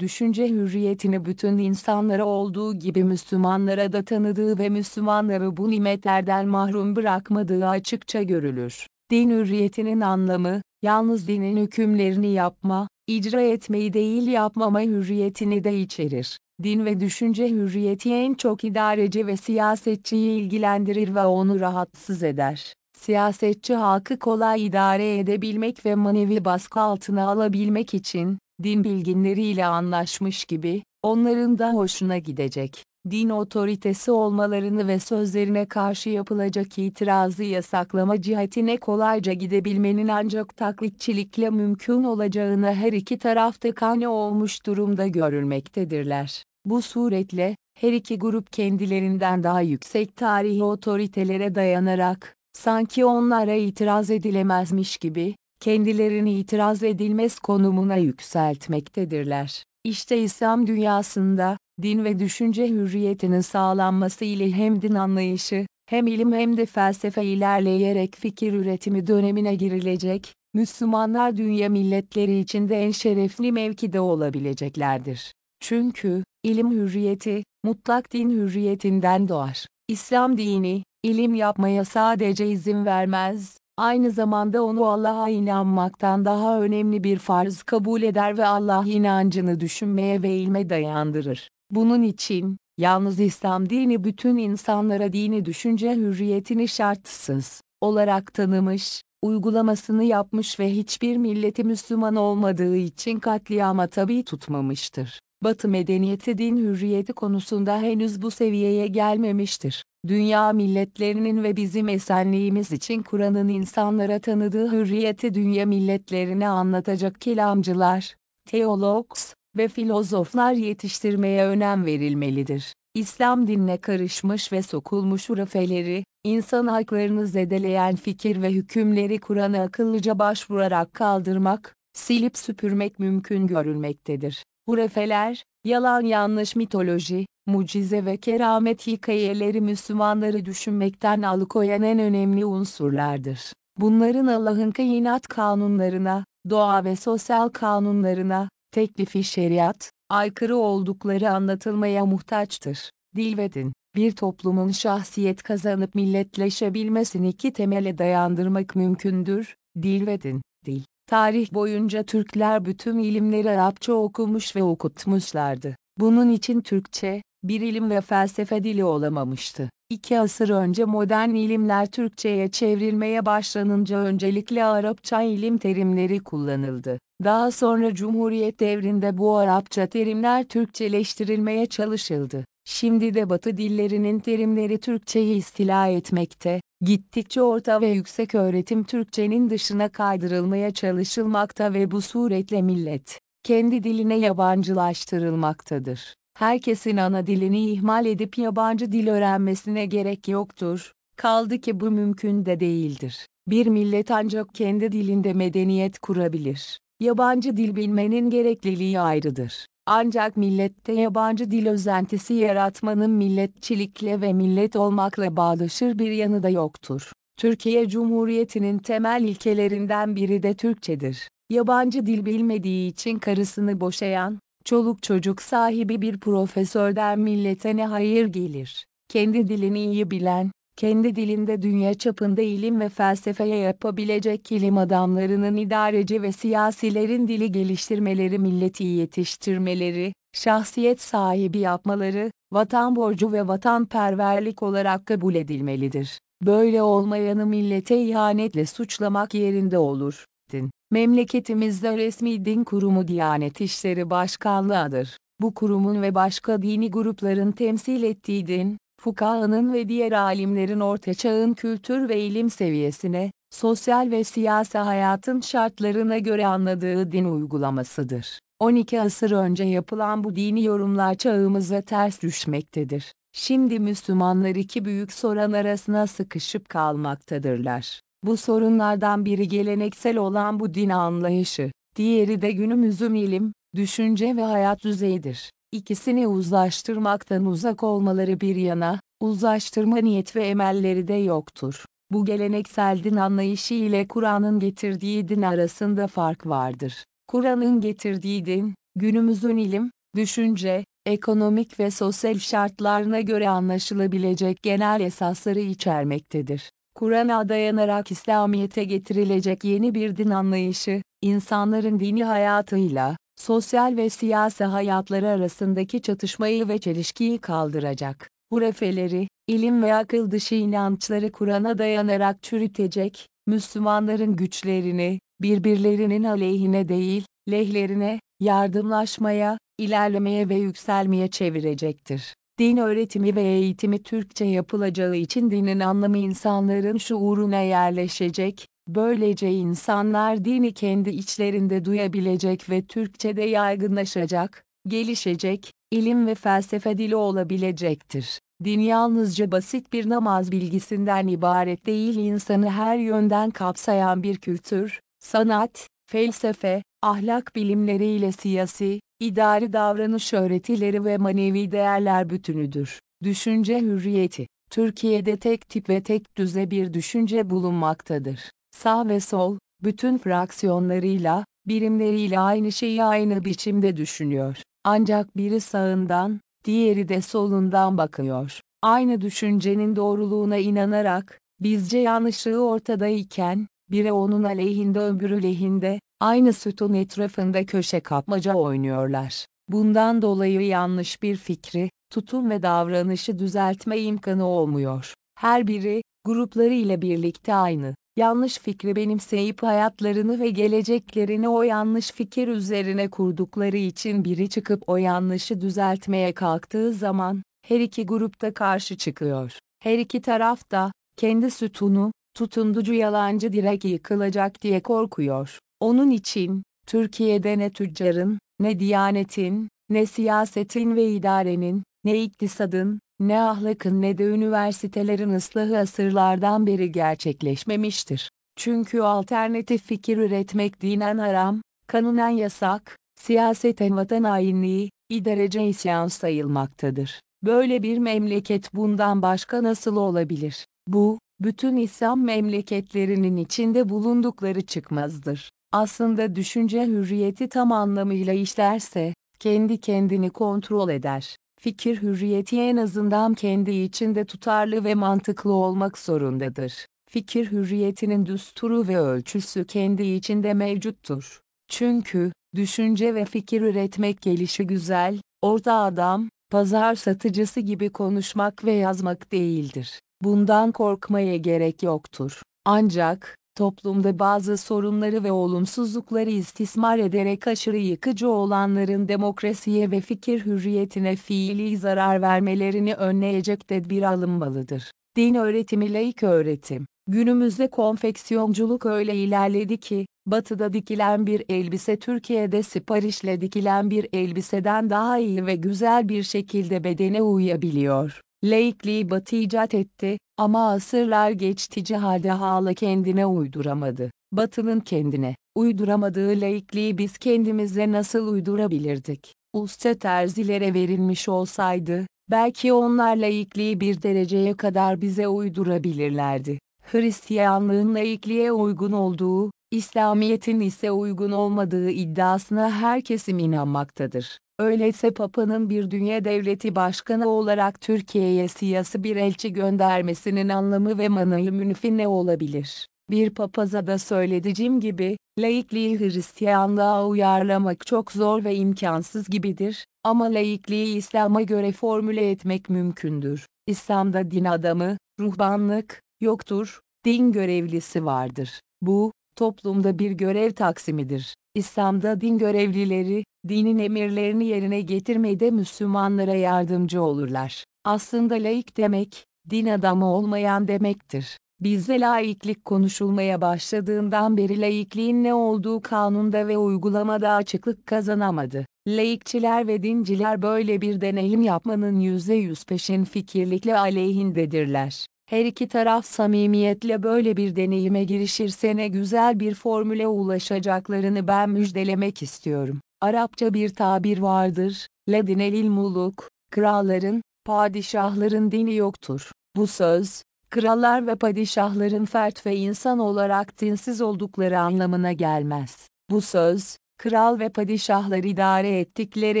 düşünce hürriyetini bütün insanlara olduğu gibi Müslümanlara da tanıdığı ve Müslümanları bu nimetlerden mahrum bırakmadığı açıkça görülür. Din hürriyetinin anlamı, yalnız dinin hükümlerini yapma, icra etmeyi değil yapmama hürriyetini de içerir. Din ve düşünce hürriyeti en çok idareci ve siyasetçiyi ilgilendirir ve onu rahatsız eder. Siyasetçi halkı kolay idare edebilmek ve manevi baskı altına alabilmek için, din bilginleriyle anlaşmış gibi, onların da hoşuna gidecek, din otoritesi olmalarını ve sözlerine karşı yapılacak itirazı yasaklama cihetine kolayca gidebilmenin ancak taklitçilikle mümkün olacağını her iki tarafta kane olmuş durumda görülmektedirler. Bu suretle, her iki grup kendilerinden daha yüksek tarihi otoritelere dayanarak, sanki onlara itiraz edilemezmiş gibi, kendilerini itiraz edilmez konumuna yükseltmektedirler. İşte İslam dünyasında, din ve düşünce hürriyetinin sağlanması ile hem din anlayışı, hem ilim hem de felsefe ilerleyerek fikir üretimi dönemine girilecek, Müslümanlar dünya milletleri içinde en şerefli mevkide olabileceklerdir. Çünkü, ilim hürriyeti, mutlak din hürriyetinden doğar. İslam dini, ilim yapmaya sadece izin vermez, aynı zamanda onu Allah'a inanmaktan daha önemli bir farz kabul eder ve Allah inancını düşünmeye ve ilme dayandırır. Bunun için, yalnız İslam dini bütün insanlara dini düşünce hürriyetini şartsız olarak tanımış, uygulamasını yapmış ve hiçbir milleti Müslüman olmadığı için katliama tabi tutmamıştır. Batı medeniyeti din hürriyeti konusunda henüz bu seviyeye gelmemiştir. Dünya milletlerinin ve bizim esenliğimiz için Kur'an'ın insanlara tanıdığı hürriyeti dünya milletlerine anlatacak kelamcılar, teologs ve filozoflar yetiştirmeye önem verilmelidir. İslam dinine karışmış ve sokulmuş hurafeleri, insan haklarını zedeleyen fikir ve hükümleri Kur'an'a akıllıca başvurarak kaldırmak, silip süpürmek mümkün görülmektedir. Hurafeler, yalan yanlış mitoloji, mucize ve keramet hikayeleri Müslümanları düşünmekten alıkoyan en önemli unsurlardır. Bunların Allah'ın kainat kanunlarına, doğa ve sosyal kanunlarına, teklifi şeriat, aykırı oldukları anlatılmaya muhtaçtır. Dil ve din, bir toplumun şahsiyet kazanıp milletleşebilmesini iki temele dayandırmak mümkündür, dil ve din, dil. Tarih boyunca Türkler bütün ilimleri Arapça okumuş ve okutmuşlardı. Bunun için Türkçe, bir ilim ve felsefe dili olamamıştı. İki asır önce modern ilimler Türkçe'ye çevrilmeye başlanınca öncelikle Arapça ilim terimleri kullanıldı. Daha sonra Cumhuriyet devrinde bu Arapça terimler Türkçeleştirilmeye çalışıldı. Şimdi de Batı dillerinin terimleri Türkçeyi istila etmekte, gittikçe orta ve yüksek öğretim Türkçenin dışına kaydırılmaya çalışılmakta ve bu suretle millet, kendi diline yabancılaştırılmaktadır. Herkesin ana dilini ihmal edip yabancı dil öğrenmesine gerek yoktur. Kaldı ki bu mümkün de değildir. Bir millet ancak kendi dilinde medeniyet kurabilir. Yabancı dil bilmenin gerekliliği ayrıdır. Ancak millette yabancı dil özentisi yaratmanın milletçilikle ve millet olmakla bağdaşır bir yanı da yoktur. Türkiye Cumhuriyeti'nin temel ilkelerinden biri de Türkçedir. Yabancı dil bilmediği için karısını boşayan, çoluk çocuk sahibi bir profesörden millete ne hayır gelir. Kendi dilini iyi bilen, kendi dilinde dünya çapında ilim ve felsefeye yapabilecek ilim adamlarının idareci ve siyasilerin dili geliştirmeleri milleti yetiştirmeleri, şahsiyet sahibi yapmaları, vatan borcu ve vatanperverlik olarak kabul edilmelidir. Böyle olmayanı millete ihanetle suçlamak yerinde olur. Din. Memleketimizde resmi din kurumu Diyanet İşleri Başkanlığı'dır. Bu kurumun ve başka dini grupların temsil ettiği din, fukahanın ve diğer alimlerin orta çağın kültür ve ilim seviyesine, sosyal ve siyasi hayatın şartlarına göre anladığı din uygulamasıdır. 12 asır önce yapılan bu dini yorumlar çağımıza ters düşmektedir. Şimdi Müslümanlar iki büyük sorun arasına sıkışıp kalmaktadırlar. Bu sorunlardan biri geleneksel olan bu din anlayışı, diğeri de günümüzün ilim, düşünce ve hayat düzeyidir. İkisini uzlaştırmaktan uzak olmaları bir yana, uzlaştırma niyet ve emelleri de yoktur. Bu geleneksel din anlayışı ile Kur'an'ın getirdiği din arasında fark vardır. Kur'an'ın getirdiği din, günümüzün ilim, düşünce, ekonomik ve sosyal şartlarına göre anlaşılabilecek genel esasları içermektedir. Kur'an'a dayanarak İslamiyet'e getirilecek yeni bir din anlayışı, insanların dini hayatıyla, sosyal ve siyasi hayatları arasındaki çatışmayı ve çelişkiyi kaldıracak. Hurefeleri, ilim ve akıl dışı inançları Kur'an'a dayanarak çürütecek, Müslümanların güçlerini, birbirlerinin aleyhine değil, lehlerine, yardımlaşmaya, ilerlemeye ve yükselmeye çevirecektir. Din öğretimi ve eğitimi Türkçe yapılacağı için dinin anlamı insanların şuuruna yerleşecek, böylece insanlar dini kendi içlerinde duyabilecek ve Türkçe'de yaygınlaşacak, gelişecek, ilim ve felsefe dili olabilecektir. Din yalnızca basit bir namaz bilgisinden ibaret değil insanı her yönden kapsayan bir kültür, sanat, felsefe, ahlak bilimleriyle siyasi, idari davranış öğretileri ve manevi değerler bütünüdür. Düşünce hürriyeti. Türkiye'de tek tip ve tek düze bir düşünce bulunmaktadır. Sağ ve sol, bütün fraksiyonlarıyla, birimleriyle aynı şeyi aynı biçimde düşünüyor. Ancak biri sağından, diğeri de solundan bakıyor. Aynı düşüncenin doğruluğuna inanarak, bizce yanlışlığı ortadayken, biri onun aleyhinde öbürü lehinde, aynı sütun etrafında köşe kapmaca oynuyorlar. Bundan dolayı yanlış bir fikri, tutum ve davranışı düzeltme imkanı olmuyor. Her biri, grupları ile birlikte aynı, yanlış fikri benimseyip hayatlarını ve geleceklerini o yanlış fikir üzerine kurdukları için biri çıkıp o yanlışı düzeltmeye kalktığı zaman, her iki grupta karşı çıkıyor. Her iki taraf da, kendi sütunu, tutunducu yalancı direk yıkılacak diye korkuyor. Onun için, Türkiye'de ne tüccarın, ne diyanetin, ne siyasetin ve idarenin, ne iktisadın, ne ahlakın ne de üniversitelerin ıslahı asırlardan beri gerçekleşmemiştir. Çünkü alternatif fikir üretmek dinen haram, kanunen yasak, siyaseten vatan hainliği, idarece isyan sayılmaktadır. Böyle bir memleket bundan başka nasıl olabilir? Bu, bütün İslam memleketlerinin içinde bulundukları çıkmazdır. Aslında düşünce hürriyeti tam anlamıyla işlerse, kendi kendini kontrol eder. Fikir hürriyeti en azından kendi içinde tutarlı ve mantıklı olmak zorundadır. Fikir hürriyetinin düsturu ve ölçüsü kendi içinde mevcuttur. Çünkü, düşünce ve fikir üretmek gelişi güzel, orta adam, pazar satıcısı gibi konuşmak ve yazmak değildir. Bundan korkmaya gerek yoktur. Ancak, toplumda bazı sorunları ve olumsuzlukları istismar ederek aşırı yıkıcı olanların demokrasiye ve fikir hürriyetine fiili zarar vermelerini önleyecek tedbir alınmalıdır. Din öğretimi laik öğretim. Günümüzde konfeksiyonculuk öyle ilerledi ki, batıda dikilen bir elbise Türkiye'de siparişle dikilen bir elbiseden daha iyi ve güzel bir şekilde bedene uyabiliyor. Laikliği batı icat etti, ama asırlar geçtici halde hala kendine uyduramadı. Batı'nın kendine uyduramadığı laikliği biz kendimize nasıl uydurabilirdik? Usta terzilere verilmiş olsaydı, belki onlar laikliği bir dereceye kadar bize uydurabilirlerdi. Hristiyanlığın laikliğe uygun olduğu, İslamiyet'in ise uygun olmadığı iddiasına her inanmaktadır. Öyleyse Papa'nın bir dünya devleti başkanı olarak Türkiye'ye siyasi bir elçi göndermesinin anlamı ve manayı münfi ne olabilir? Bir papaza da söylediğim gibi, laikliği Hristiyanlığa uyarlamak çok zor ve imkansız gibidir, ama laikliği İslam'a göre formüle etmek mümkündür. İslam'da din adamı, ruhbanlık, yoktur, din görevlisi vardır. Bu, toplumda bir görev taksimidir. İslam'da din görevlileri, dinin emirlerini yerine getirmede Müslümanlara yardımcı olurlar. Aslında laik demek, din adamı olmayan demektir. Bizde laiklik konuşulmaya başladığından beri laikliğin ne olduğu kanunda ve uygulamada açıklık kazanamadı. Laikçiler ve dinciler böyle bir deneyim yapmanın %100 peşin fikirlikle aleyhindedirler. Her iki taraf samimiyetle böyle bir deneyime girişirse ne güzel bir formüle ulaşacaklarını ben müjdelemek istiyorum. Arapça bir tabir vardır, la dinelil muluk, kralların, padişahların dini yoktur. Bu söz, krallar ve padişahların fert ve insan olarak dinsiz oldukları anlamına gelmez. Bu söz, kral ve padişahlar idare ettikleri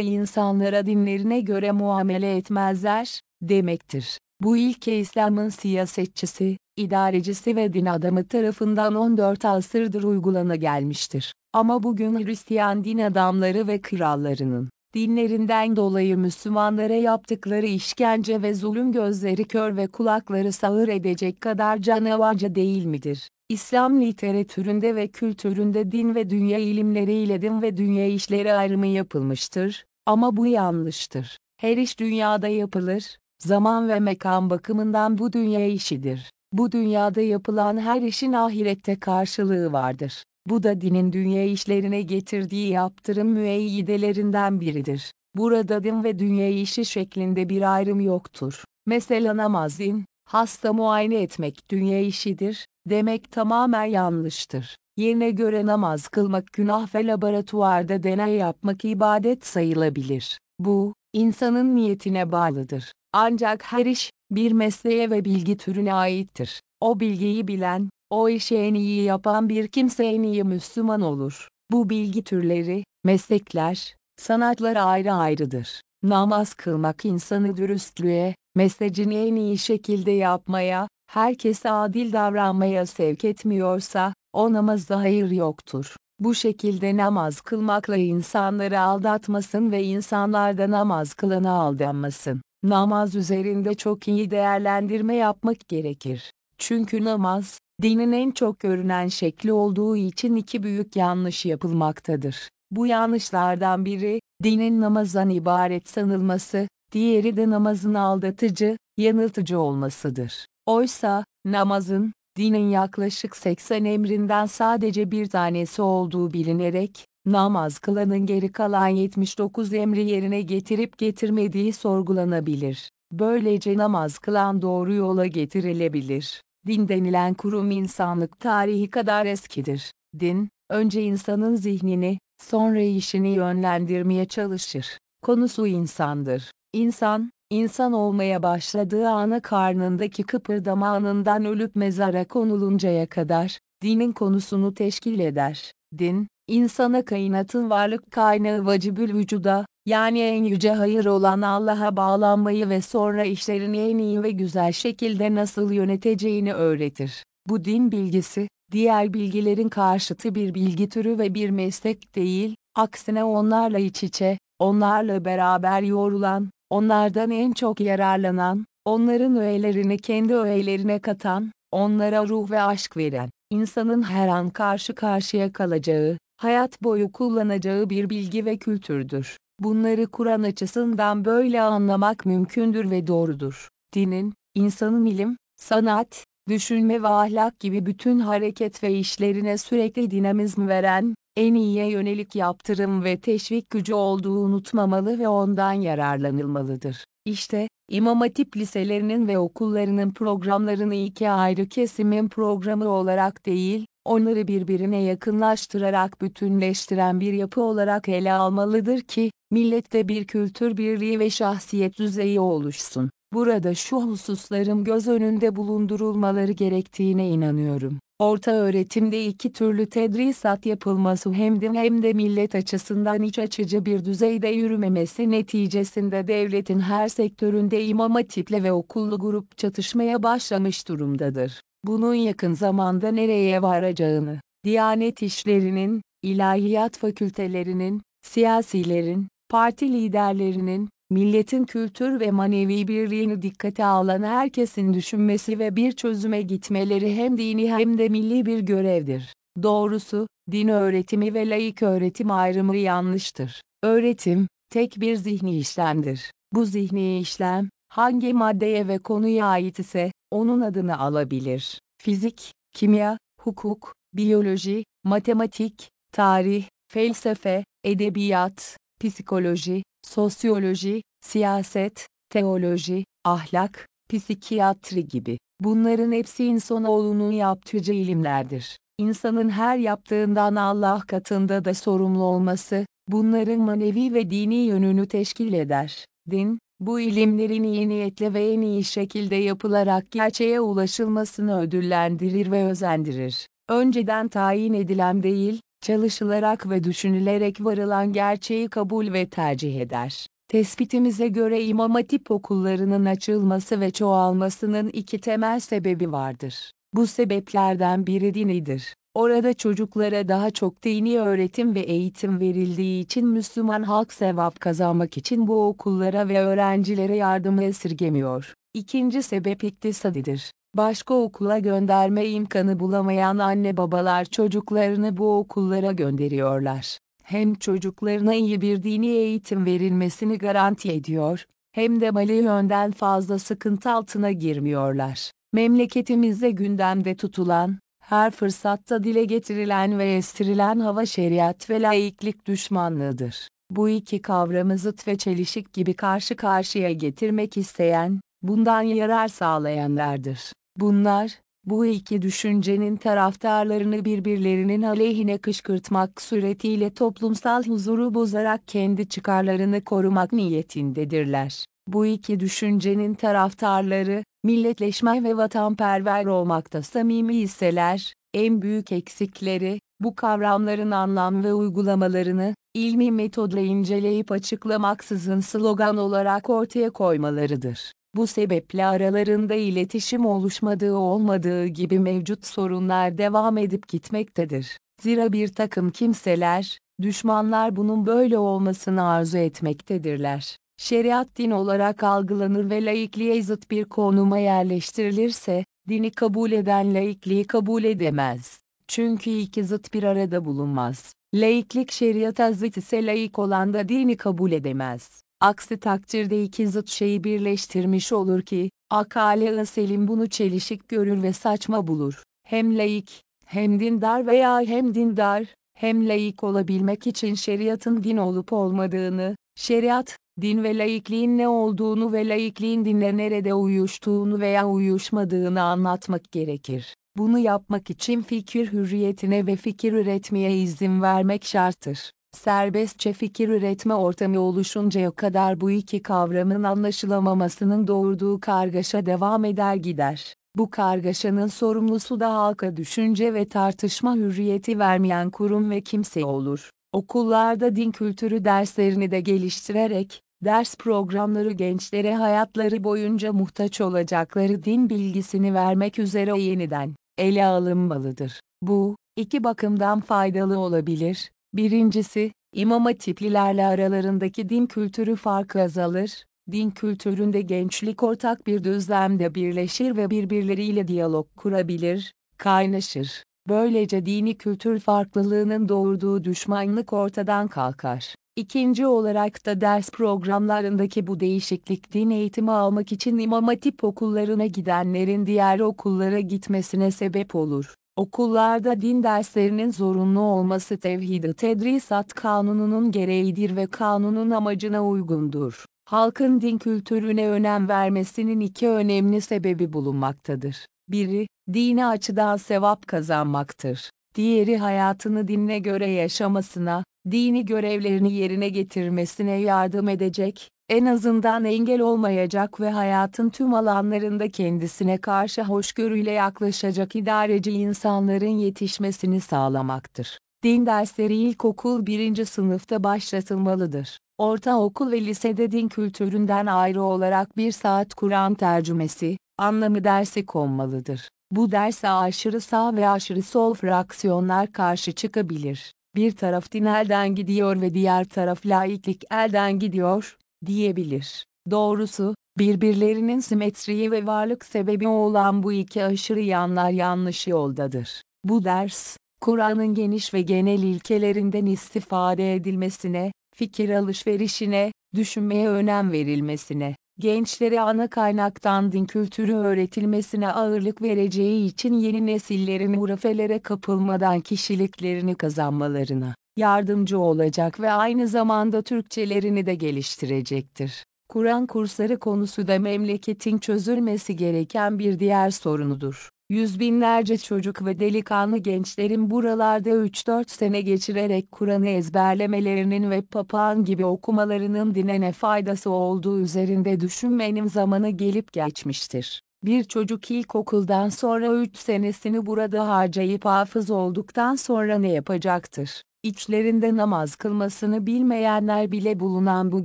insanlara dinlerine göre muamele etmezler, demektir. Bu ilke İslam'ın siyasetçisi, idarecisi ve din adamı tarafından 14 asırdır uygulana gelmiştir. Ama bugün Hristiyan din adamları ve krallarının, dinlerinden dolayı Müslümanlara yaptıkları işkence ve zulüm gözleri kör ve kulakları sağır edecek kadar canavarca değil midir? İslam literatüründe ve kültüründe din ve dünya ilimleriyle din ve dünya işleri ayrımı yapılmıştır, ama bu yanlıştır. Her iş dünyada yapılır, zaman ve mekan bakımından bu dünya işidir. Bu dünyada yapılan her işin ahirette karşılığı vardır. Bu da dinin dünya işlerine getirdiği yaptırım müeyyidelerinden biridir. Burada din ve dünya işi şeklinde bir ayrım yoktur. Mesela namaz din, hasta muayene etmek dünya işidir, demek tamamen yanlıştır. Yerine göre namaz kılmak günah ve laboratuvarda deney yapmak ibadet sayılabilir. Bu, insanın niyetine bağlıdır. Ancak her iş, bir mesleğe ve bilgi türüne aittir. O bilgiyi bilen, o işi en iyi yapan bir kimse en iyi Müslüman olur. Bu bilgi türleri, meslekler, sanatlar ayrı ayrıdır. Namaz kılmak insanı dürüstlüğe, meslecini en iyi şekilde yapmaya, herkese adil davranmaya sevk etmiyorsa, o namazda hayır yoktur. Bu şekilde namaz kılmakla insanları aldatmasın ve insanlar da namaz kılana aldanmasın. Namaz üzerinde çok iyi değerlendirme yapmak gerekir. Çünkü namaz, dinin en çok görünen şekli olduğu için iki büyük yanlış yapılmaktadır. Bu yanlışlardan biri, dinin namazdan ibaret sanılması, diğeri de namazın aldatıcı, yanıltıcı olmasıdır. Oysa, namazın, dinin yaklaşık 80 emrinden sadece bir tanesi olduğu bilinerek, namaz kılanın geri kalan 79 emri yerine getirip getirmediği sorgulanabilir. Böylece namaz kılan doğru yola getirilebilir. Din denilen kurum insanlık tarihi kadar eskidir. Din, önce insanın zihnini, sonra işini yönlendirmeye çalışır. Konusu insandır. İnsan, insan olmaya başladığı ana karnındaki kıpırdama anından ölüp mezara konuluncaya kadar, dinin konusunu teşkil eder. Din, insana kainatın varlık kaynağı vacibül vücuda, yani en yüce hayır olan Allah'a bağlanmayı ve sonra işlerini en iyi ve güzel şekilde nasıl yöneteceğini öğretir. Bu din bilgisi, diğer bilgilerin karşıtı bir bilgi türü ve bir meslek değil, aksine onlarla iç içe, onlarla beraber yorulan, onlardan en çok yararlanan, onların öğelerini kendi öğelerine katan, onlara ruh ve aşk veren, insanın her an karşı karşıya kalacağı, hayat boyu kullanacağı bir bilgi ve kültürdür. Bunları Kur'an açısından böyle anlamak mümkündür ve doğrudur. Dinin, insanın ilim, sanat, düşünme ve ahlak gibi bütün hareket ve işlerine sürekli dinamizm veren, en iyiye yönelik yaptırım ve teşvik gücü olduğu unutmamalı ve ondan yararlanılmalıdır. İşte, İmam Hatip liselerinin ve okullarının programlarını iki ayrı kesimin programı olarak değil, onları birbirine yakınlaştırarak bütünleştiren bir yapı olarak ele almalıdır ki, millette bir kültür birliği ve şahsiyet düzeyi oluşsun. Burada şu hususlarım göz önünde bulundurulmaları gerektiğine inanıyorum. Orta öğretimde iki türlü tedrisat yapılması hem de hem de millet açısından iç açıcı bir düzeyde yürümemesi neticesinde devletin her sektöründe imam hatiple ve okullu grup çatışmaya başlamış durumdadır. Bunun yakın zamanda nereye varacağını, Diyanet işlerinin, ilahiyat fakültelerinin, siyasilerin, parti liderlerinin, milletin kültür ve manevi birliğini dikkate alan herkesin düşünmesi ve bir çözüme gitmeleri hem dini hem de milli bir görevdir. Doğrusu, din öğretimi ve laik öğretim ayrımı yanlıştır. Öğretim, tek bir zihni işlemdir. Bu zihni işlem, hangi maddeye ve konuya ait ise, onun adını alabilir. fizik, kimya, hukuk, biyoloji, matematik, tarih, felsefe, edebiyat, psikoloji, sosyoloji, siyaset, teoloji, ahlak, psikiyatri gibi. Bunların hepsi insanoğlunun yaptığı ilimlerdir. İnsanın her yaptığından Allah katında da sorumlu olması, bunların manevi ve dini yönünü teşkil eder. Din, bu ilimlerin iyi niyetle ve en iyi şekilde yapılarak gerçeğe ulaşılmasını ödüllendirir ve özendirir. Önceden tayin edilen değil, çalışılarak ve düşünülerek varılan gerçeği kabul ve tercih eder. Tespitimize göre İmam Hatip okullarının açılması ve çoğalmasının iki temel sebebi vardır. Bu sebeplerden biri dinidir. Orada çocuklara daha çok dini öğretim ve eğitim verildiği için Müslüman halk sevap kazanmak için bu okullara ve öğrencilere yardımı esirgemiyor. İkinci sebep iktisadidir. Başka okula gönderme imkanı bulamayan anne babalar çocuklarını bu okullara gönderiyorlar. Hem çocuklarına iyi bir dini eğitim verilmesini garanti ediyor, hem de mali yönden fazla sıkıntı altına girmiyorlar. Memleketimizde gündemde tutulan, her fırsatta dile getirilen ve estirilen hava şeriat ve laiklik düşmanlığıdır. Bu iki kavramı zıt ve çelişik gibi karşı karşıya getirmek isteyen, bundan yarar sağlayanlardır. Bunlar, bu iki düşüncenin taraftarlarını birbirlerinin aleyhine kışkırtmak suretiyle toplumsal huzuru bozarak kendi çıkarlarını korumak niyetindedirler. Bu iki düşüncenin taraftarları, milletleşme ve vatanperver olmakta samimi hisseler, en büyük eksikleri, bu kavramların anlam ve uygulamalarını, ilmi metodla inceleyip açıklamaksızın slogan olarak ortaya koymalarıdır. Bu sebeple aralarında iletişim oluşmadığı olmadığı gibi mevcut sorunlar devam edip gitmektedir. Zira bir takım kimseler, düşmanlar bunun böyle olmasını arzu etmektedirler. Şeriat din olarak algılanır ve laikliğe zıt bir konuma yerleştirilirse, dini kabul eden laikliği kabul edemez. Çünkü iki zıt bir arada bulunmaz. Laiklik şeriata zıt ise laik olan da dini kabul edemez. Aksi takdirde iki zıt şeyi birleştirmiş olur ki, akale selim bunu çelişik görür ve saçma bulur. Hem laik, hem dindar veya hem dindar, hem laik olabilmek için şeriatın din olup olmadığını, şeriat, din ve laikliğin ne olduğunu ve laikliğin dinle nerede uyuştuğunu veya uyuşmadığını anlatmak gerekir. Bunu yapmak için fikir hürriyetine ve fikir üretmeye izin vermek şarttır. Serbestçe fikir üretme ortamı oluşuncaya kadar bu iki kavramın anlaşılamamasının doğurduğu kargaşa devam eder gider. Bu kargaşanın sorumlusu da halka düşünce ve tartışma hürriyeti vermeyen kurum ve kimse olur. Okullarda din kültürü derslerini de geliştirerek, ders programları gençlere hayatları boyunca muhtaç olacakları din bilgisini vermek üzere yeniden ele alınmalıdır. Bu, iki bakımdan faydalı olabilir. Birincisi, İmam Hatiplilerle aralarındaki din kültürü farkı azalır, din kültüründe gençlik ortak bir düzlemde birleşir ve birbirleriyle diyalog kurabilir, kaynaşır. Böylece dini kültür farklılığının doğurduğu düşmanlık ortadan kalkar. İkinci olarak da ders programlarındaki bu değişiklik din eğitimi almak için İmam Hatip okullarına gidenlerin diğer okullara gitmesine sebep olur. Okullarda din derslerinin zorunlu olması tevhid tedrisat kanununun gereğidir ve kanunun amacına uygundur. Halkın din kültürüne önem vermesinin iki önemli sebebi bulunmaktadır. Biri, dini açıdan sevap kazanmaktır. Diğeri hayatını dinle göre yaşamasına, dini görevlerini yerine getirmesine yardım edecek, en azından engel olmayacak ve hayatın tüm alanlarında kendisine karşı hoşgörüyle yaklaşacak idareci insanların yetişmesini sağlamaktır. Din dersleri ilkokul birinci sınıfta başlatılmalıdır. Ortaokul ve lisede din kültüründen ayrı olarak bir saat Kur'an tercümesi, anlamı dersi konmalıdır. Bu derse aşırı sağ ve aşırı sol fraksiyonlar karşı çıkabilir. Bir taraf din elden gidiyor ve diğer taraf laiklik elden gidiyor, diyebilir. Doğrusu, birbirlerinin simetriyi ve varlık sebebi olan bu iki aşırı yanlar yanlış yoldadır. Bu ders, Kur'an'ın geniş ve genel ilkelerinden istifade edilmesine, fikir alışverişine, düşünmeye önem verilmesine, gençlere ana kaynaktan din kültürü öğretilmesine ağırlık vereceği için yeni nesillerin hurafelere kapılmadan kişiliklerini kazanmalarına yardımcı olacak ve aynı zamanda Türkçelerini de geliştirecektir. Kur'an kursları konusu da memleketin çözülmesi gereken bir diğer sorunudur. Yüz binlerce çocuk ve delikanlı gençlerin buralarda 3-4 sene geçirerek Kur'an'ı ezberlemelerinin ve papağan gibi okumalarının dine ne faydası olduğu üzerinde düşünmenin zamanı gelip geçmiştir. Bir çocuk ilkokuldan sonra 3 senesini burada harcayıp hafız olduktan sonra ne yapacaktır? İçlerinde namaz kılmasını bilmeyenler bile bulunan bu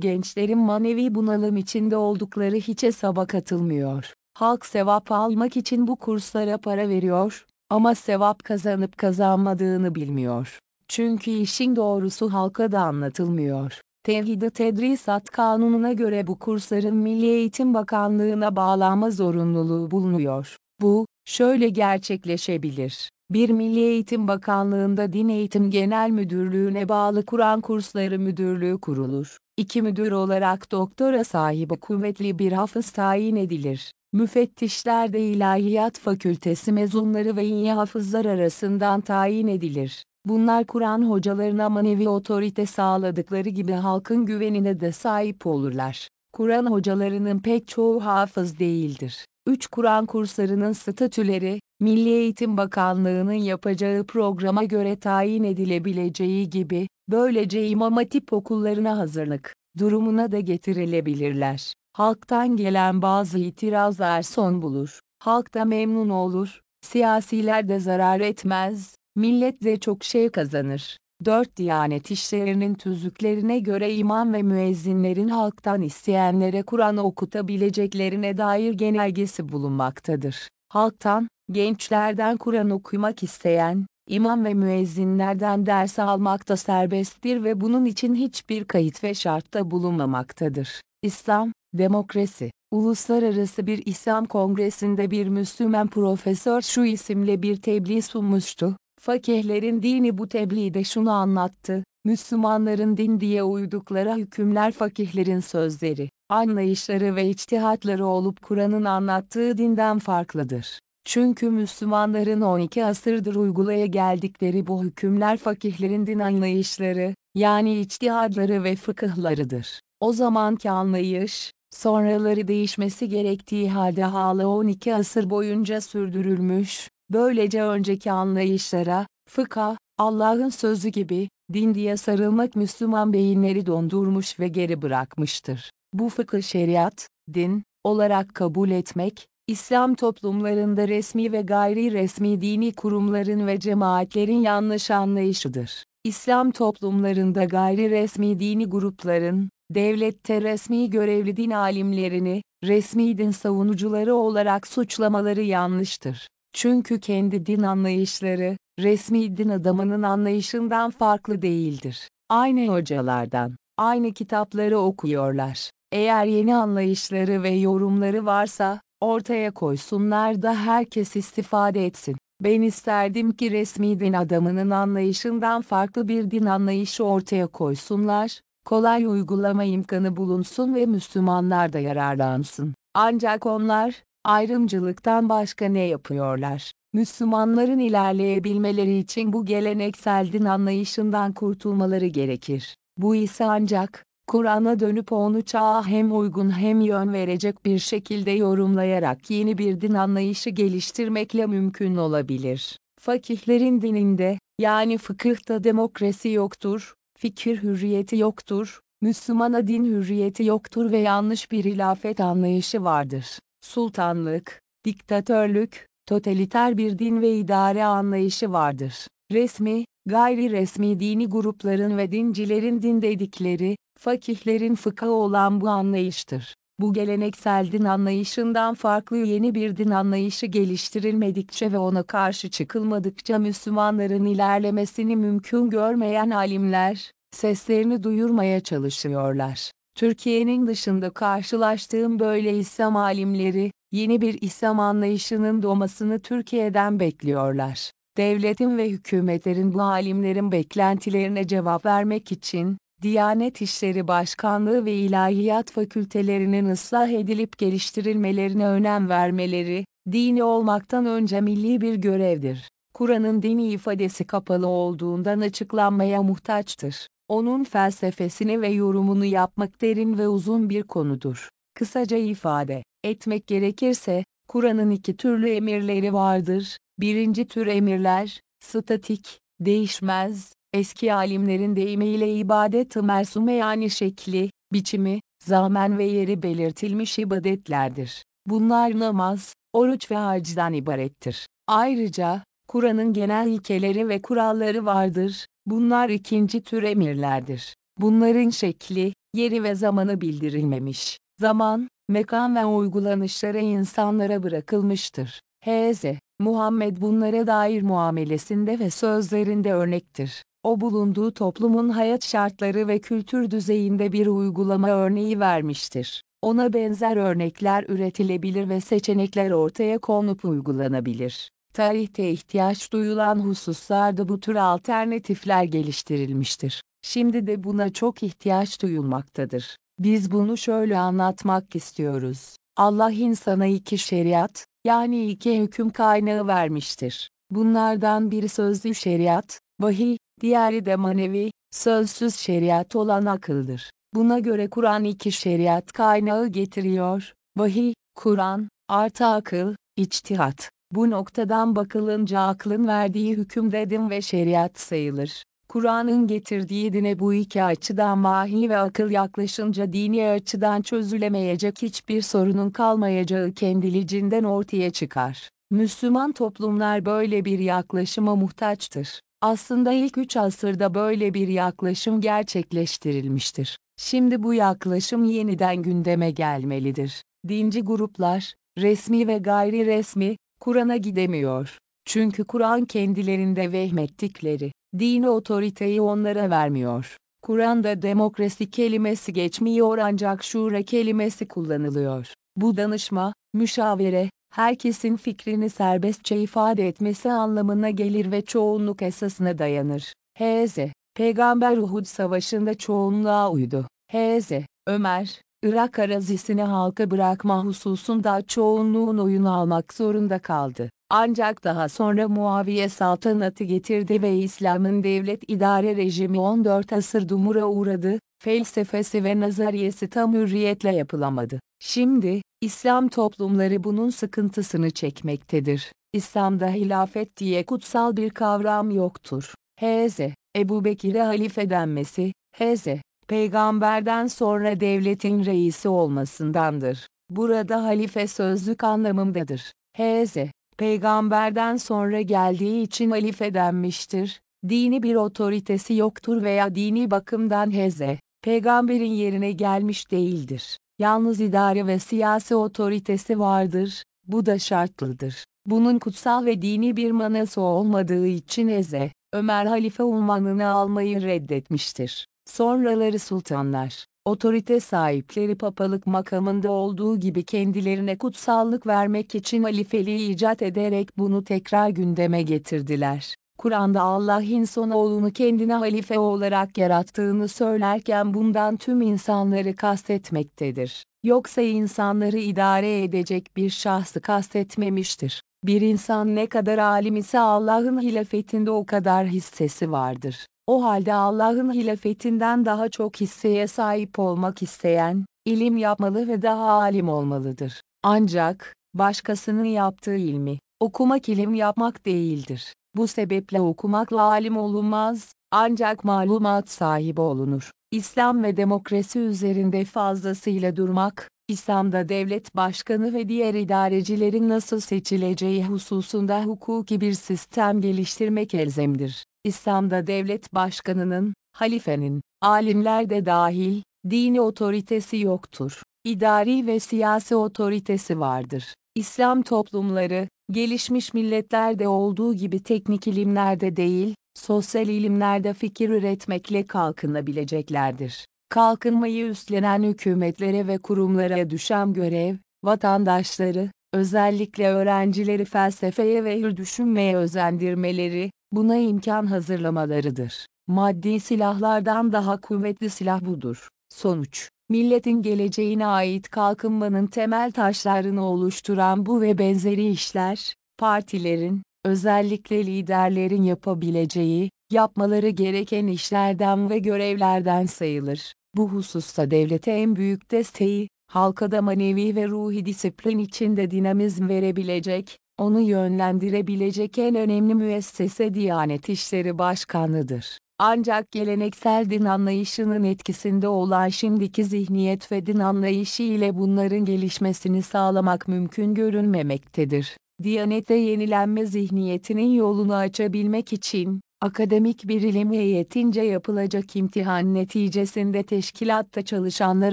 gençlerin manevi bunalım içinde oldukları hiç hesaba katılmıyor. Halk sevap almak için bu kurslara para veriyor ama sevap kazanıp kazanmadığını bilmiyor. Çünkü işin doğrusu halka da anlatılmıyor. Tevhid-i Tedrisat Kanunu'na göre bu kursların Milli Eğitim Bakanlığı'na bağlanma zorunluluğu bulunuyor. Bu, şöyle gerçekleşebilir. Bir Milli Eğitim Bakanlığı'nda Din Eğitim Genel Müdürlüğü'ne bağlı Kur'an Kursları Müdürlüğü kurulur. İki müdür olarak doktora sahibi kuvvetli bir hafız tayin edilir. Müfettişler de İlahiyat Fakültesi mezunları ve iyi hafızlar arasından tayin edilir. Bunlar Kur'an hocalarına manevi otorite sağladıkları gibi halkın güvenine de sahip olurlar. Kur'an hocalarının pek çoğu hafız değildir. Üç Kur'an kurslarının statüleri, Milli Eğitim Bakanlığı'nın yapacağı programa göre tayin edilebileceği gibi, böylece İmam Hatip okullarına hazırlık durumuna da getirilebilirler. Halktan gelen bazı itirazlar son bulur. Halk da memnun olur, siyasiler de zarar etmez, millet de çok şey kazanır. Dört Diyanet işlerinin tüzüklerine göre imam ve müezzinlerin halktan isteyenlere Kur'an okutabileceklerine dair genelgesi bulunmaktadır. Halktan, gençlerden Kur'an okumak isteyen, imam ve müezzinlerden ders almakta serbesttir ve bunun için hiçbir kayıt ve şartta bulunmamaktadır. İslam, demokrasi, uluslararası bir İslam kongresinde bir Müslüman profesör şu isimle bir tebliğ sunmuştu. Fakihlerin dini bu tebliğde şunu anlattı, Müslümanların din diye uydukları hükümler fakihlerin sözleri, anlayışları ve içtihatları olup Kur'an'ın anlattığı dinden farklıdır. Çünkü Müslümanların 12 asırdır uygulaya geldikleri bu hükümler fakihlerin din anlayışları, yani içtihadları ve fıkıhlarıdır. O zamanki anlayış, sonraları değişmesi gerektiği halde hala 12 asır boyunca sürdürülmüş, böylece önceki anlayışlara, fıkha, Allah'ın sözü gibi, din diye sarılmak Müslüman beyinleri dondurmuş ve geri bırakmıştır. Bu fıkıh şeriat, din, olarak kabul etmek, İslam toplumlarında resmi ve gayri resmi dini kurumların ve cemaatlerin yanlış anlayışıdır. İslam toplumlarında gayri resmi dini grupların, devlette resmi görevli din alimlerini, resmi din savunucuları olarak suçlamaları yanlıştır. Çünkü kendi din anlayışları, resmi din adamının anlayışından farklı değildir. Aynı hocalardan, aynı kitapları okuyorlar. Eğer yeni anlayışları ve yorumları varsa, ortaya koysunlar da herkes istifade etsin. Ben isterdim ki resmi din adamının anlayışından farklı bir din anlayışı ortaya koysunlar, kolay uygulama imkanı bulunsun ve Müslümanlar da yararlansın. Ancak onlar, ayrımcılıktan başka ne yapıyorlar? Müslümanların ilerleyebilmeleri için bu geleneksel din anlayışından kurtulmaları gerekir. Bu ise ancak, Kur'an'a dönüp onu çağa hem uygun hem yön verecek bir şekilde yorumlayarak yeni bir din anlayışı geliştirmekle mümkün olabilir. Fakihlerin dininde, yani fıkıhta demokrasi yoktur, fikir hürriyeti yoktur, Müslümana din hürriyeti yoktur ve yanlış bir hilafet anlayışı vardır. Sultanlık, diktatörlük, totaliter bir din ve idare anlayışı vardır. Resmi, gayri resmi dini grupların ve dincilerin din dedikleri, fakihlerin fıkahı olan bu anlayıştır. Bu geleneksel din anlayışından farklı yeni bir din anlayışı geliştirilmedikçe ve ona karşı çıkılmadıkça Müslümanların ilerlemesini mümkün görmeyen alimler, seslerini duyurmaya çalışıyorlar. Türkiye'nin dışında karşılaştığım böyle İslam alimleri, yeni bir İslam anlayışının doğmasını Türkiye'den bekliyorlar. Devletin ve hükümetlerin bu alimlerin beklentilerine cevap vermek için, Diyanet İşleri Başkanlığı ve İlahiyat fakültelerinin ıslah edilip geliştirilmelerine önem vermeleri, dini olmaktan önce milli bir görevdir. Kur'an'ın dini ifadesi kapalı olduğundan açıklanmaya muhtaçtır. Onun felsefesini ve yorumunu yapmak derin ve uzun bir konudur. Kısaca ifade etmek gerekirse, Kur'an'ın iki türlü emirleri vardır. Birinci tür emirler, statik, değişmez, eski alimlerin deyimiyle ibadet-ı mersume yani şekli, biçimi, zaman ve yeri belirtilmiş ibadetlerdir. Bunlar namaz, oruç ve hacdan ibarettir. Ayrıca, Kur'an'ın genel ilkeleri ve kuralları vardır. Bunlar ikinci tür emirlerdir. Bunların şekli, yeri ve zamanı bildirilmemiş. Zaman, mekan ve uygulanışları insanlara bırakılmıştır. H.Z. Muhammed bunlara dair muamelesinde ve sözlerinde örnektir. O bulunduğu toplumun hayat şartları ve kültür düzeyinde bir uygulama örneği vermiştir. Ona benzer örnekler üretilebilir ve seçenekler ortaya konup uygulanabilir. Tarihte ihtiyaç duyulan hususlarda bu tür alternatifler geliştirilmiştir. Şimdi de buna çok ihtiyaç duyulmaktadır. Biz bunu şöyle anlatmak istiyoruz. Allah insana iki şeriat, yani iki hüküm kaynağı vermiştir. Bunlardan biri sözlü şeriat, vahiy, diğeri de manevi, sözsüz şeriat olan akıldır. Buna göre Kur'an iki şeriat kaynağı getiriyor, vahiy, Kur'an, artı akıl, içtihat. Bu noktadan bakılınca aklın verdiği hüküm dedim ve şeriat sayılır. Kur'an'ın getirdiği dine bu iki açıdan vahiy ve akıl yaklaşınca dini açıdan çözülemeyecek hiçbir sorunun kalmayacağı kendilicinden ortaya çıkar. Müslüman toplumlar böyle bir yaklaşıma muhtaçtır. Aslında ilk üç asırda böyle bir yaklaşım gerçekleştirilmiştir. Şimdi bu yaklaşım yeniden gündeme gelmelidir. Dinci gruplar, resmi ve gayri resmi, Kur'an'a gidemiyor. Çünkü Kur'an kendilerinde vehmettikleri, dini otoriteyi onlara vermiyor. Kur'an'da demokrasi kelimesi geçmiyor ancak şura kelimesi kullanılıyor. Bu danışma, müşavere, herkesin fikrini serbestçe ifade etmesi anlamına gelir ve çoğunluk esasına dayanır. H.Z. Peygamber Uhud Savaşı'nda çoğunluğa uydu. H.Z. Ömer, Irak arazisini halka bırakma hususunda çoğunluğun oyunu almak zorunda kaldı. Ancak daha sonra Muaviye saltanatı getirdi ve İslam'ın devlet idare rejimi 14 asır dumura uğradı, felsefesi ve nazariyesi tam hürriyetle yapılamadı. Şimdi, İslam toplumları bunun sıkıntısını çekmektedir. İslam'da hilafet diye kutsal bir kavram yoktur. H.Z. Ebu Bekir'e halife denmesi, H.Z peygamberden sonra devletin reisi olmasındandır. Burada halife sözlük anlamındadır. H.Z. Peygamberden sonra geldiği için halife denmiştir. Dini bir otoritesi yoktur veya dini bakımdan H.Z. Peygamberin yerine gelmiş değildir. Yalnız idare ve siyasi otoritesi vardır. Bu da şartlıdır. Bunun kutsal ve dini bir manası olmadığı için Eze, Ömer halife unvanını almayı reddetmiştir. Sonraları sultanlar, otorite sahipleri papalık makamında olduğu gibi kendilerine kutsallık vermek için halifeliği icat ederek bunu tekrar gündeme getirdiler. Kur'an'da Allah insanoğlunu kendine halife olarak yarattığını söylerken bundan tüm insanları kastetmektedir. Yoksa insanları idare edecek bir şahsı kastetmemiştir. Bir insan ne kadar alim ise Allah'ın hilafetinde o kadar hissesi vardır. O halde Allah'ın hilafetinden daha çok hisseye sahip olmak isteyen, ilim yapmalı ve daha alim olmalıdır. Ancak, başkasının yaptığı ilmi, okumak ilim yapmak değildir. Bu sebeple okumakla alim olunmaz, ancak malumat sahibi olunur. İslam ve demokrasi üzerinde fazlasıyla durmak, İslam'da devlet başkanı ve diğer idarecilerin nasıl seçileceği hususunda hukuki bir sistem geliştirmek elzemdir. İslam'da devlet başkanının, halifenin, alimler de dahil, dini otoritesi yoktur. İdari ve siyasi otoritesi vardır. İslam toplumları, gelişmiş milletlerde olduğu gibi teknik ilimlerde değil, sosyal ilimlerde fikir üretmekle kalkınabileceklerdir. Kalkınmayı üstlenen hükümetlere ve kurumlara düşen görev, vatandaşları, özellikle öğrencileri felsefeye ve hür düşünmeye özendirmeleri, buna imkan hazırlamalarıdır. maddi silahlardan daha kuvvetli silah budur. Sonuç, milletin geleceğine ait kalkınmanın temel taşlarını oluşturan bu ve benzeri işler, partilerin, özellikle liderlerin yapabileceği, yapmaları gereken işlerden ve görevlerden sayılır. Bu hususta devlete en büyük desteği, halka da manevi ve ruhi disiplin içinde dinamizm verebilecek, onu yönlendirebilecek en önemli müessese Diyanet İşleri Başkanlığı'dır. Ancak geleneksel din anlayışının etkisinde olan şimdiki zihniyet ve din anlayışı ile bunların gelişmesini sağlamak mümkün görünmemektedir. Diyanete yenilenme zihniyetinin yolunu açabilmek için, akademik bir ilim heyetince yapılacak imtihan neticesinde teşkilatta çalışanlar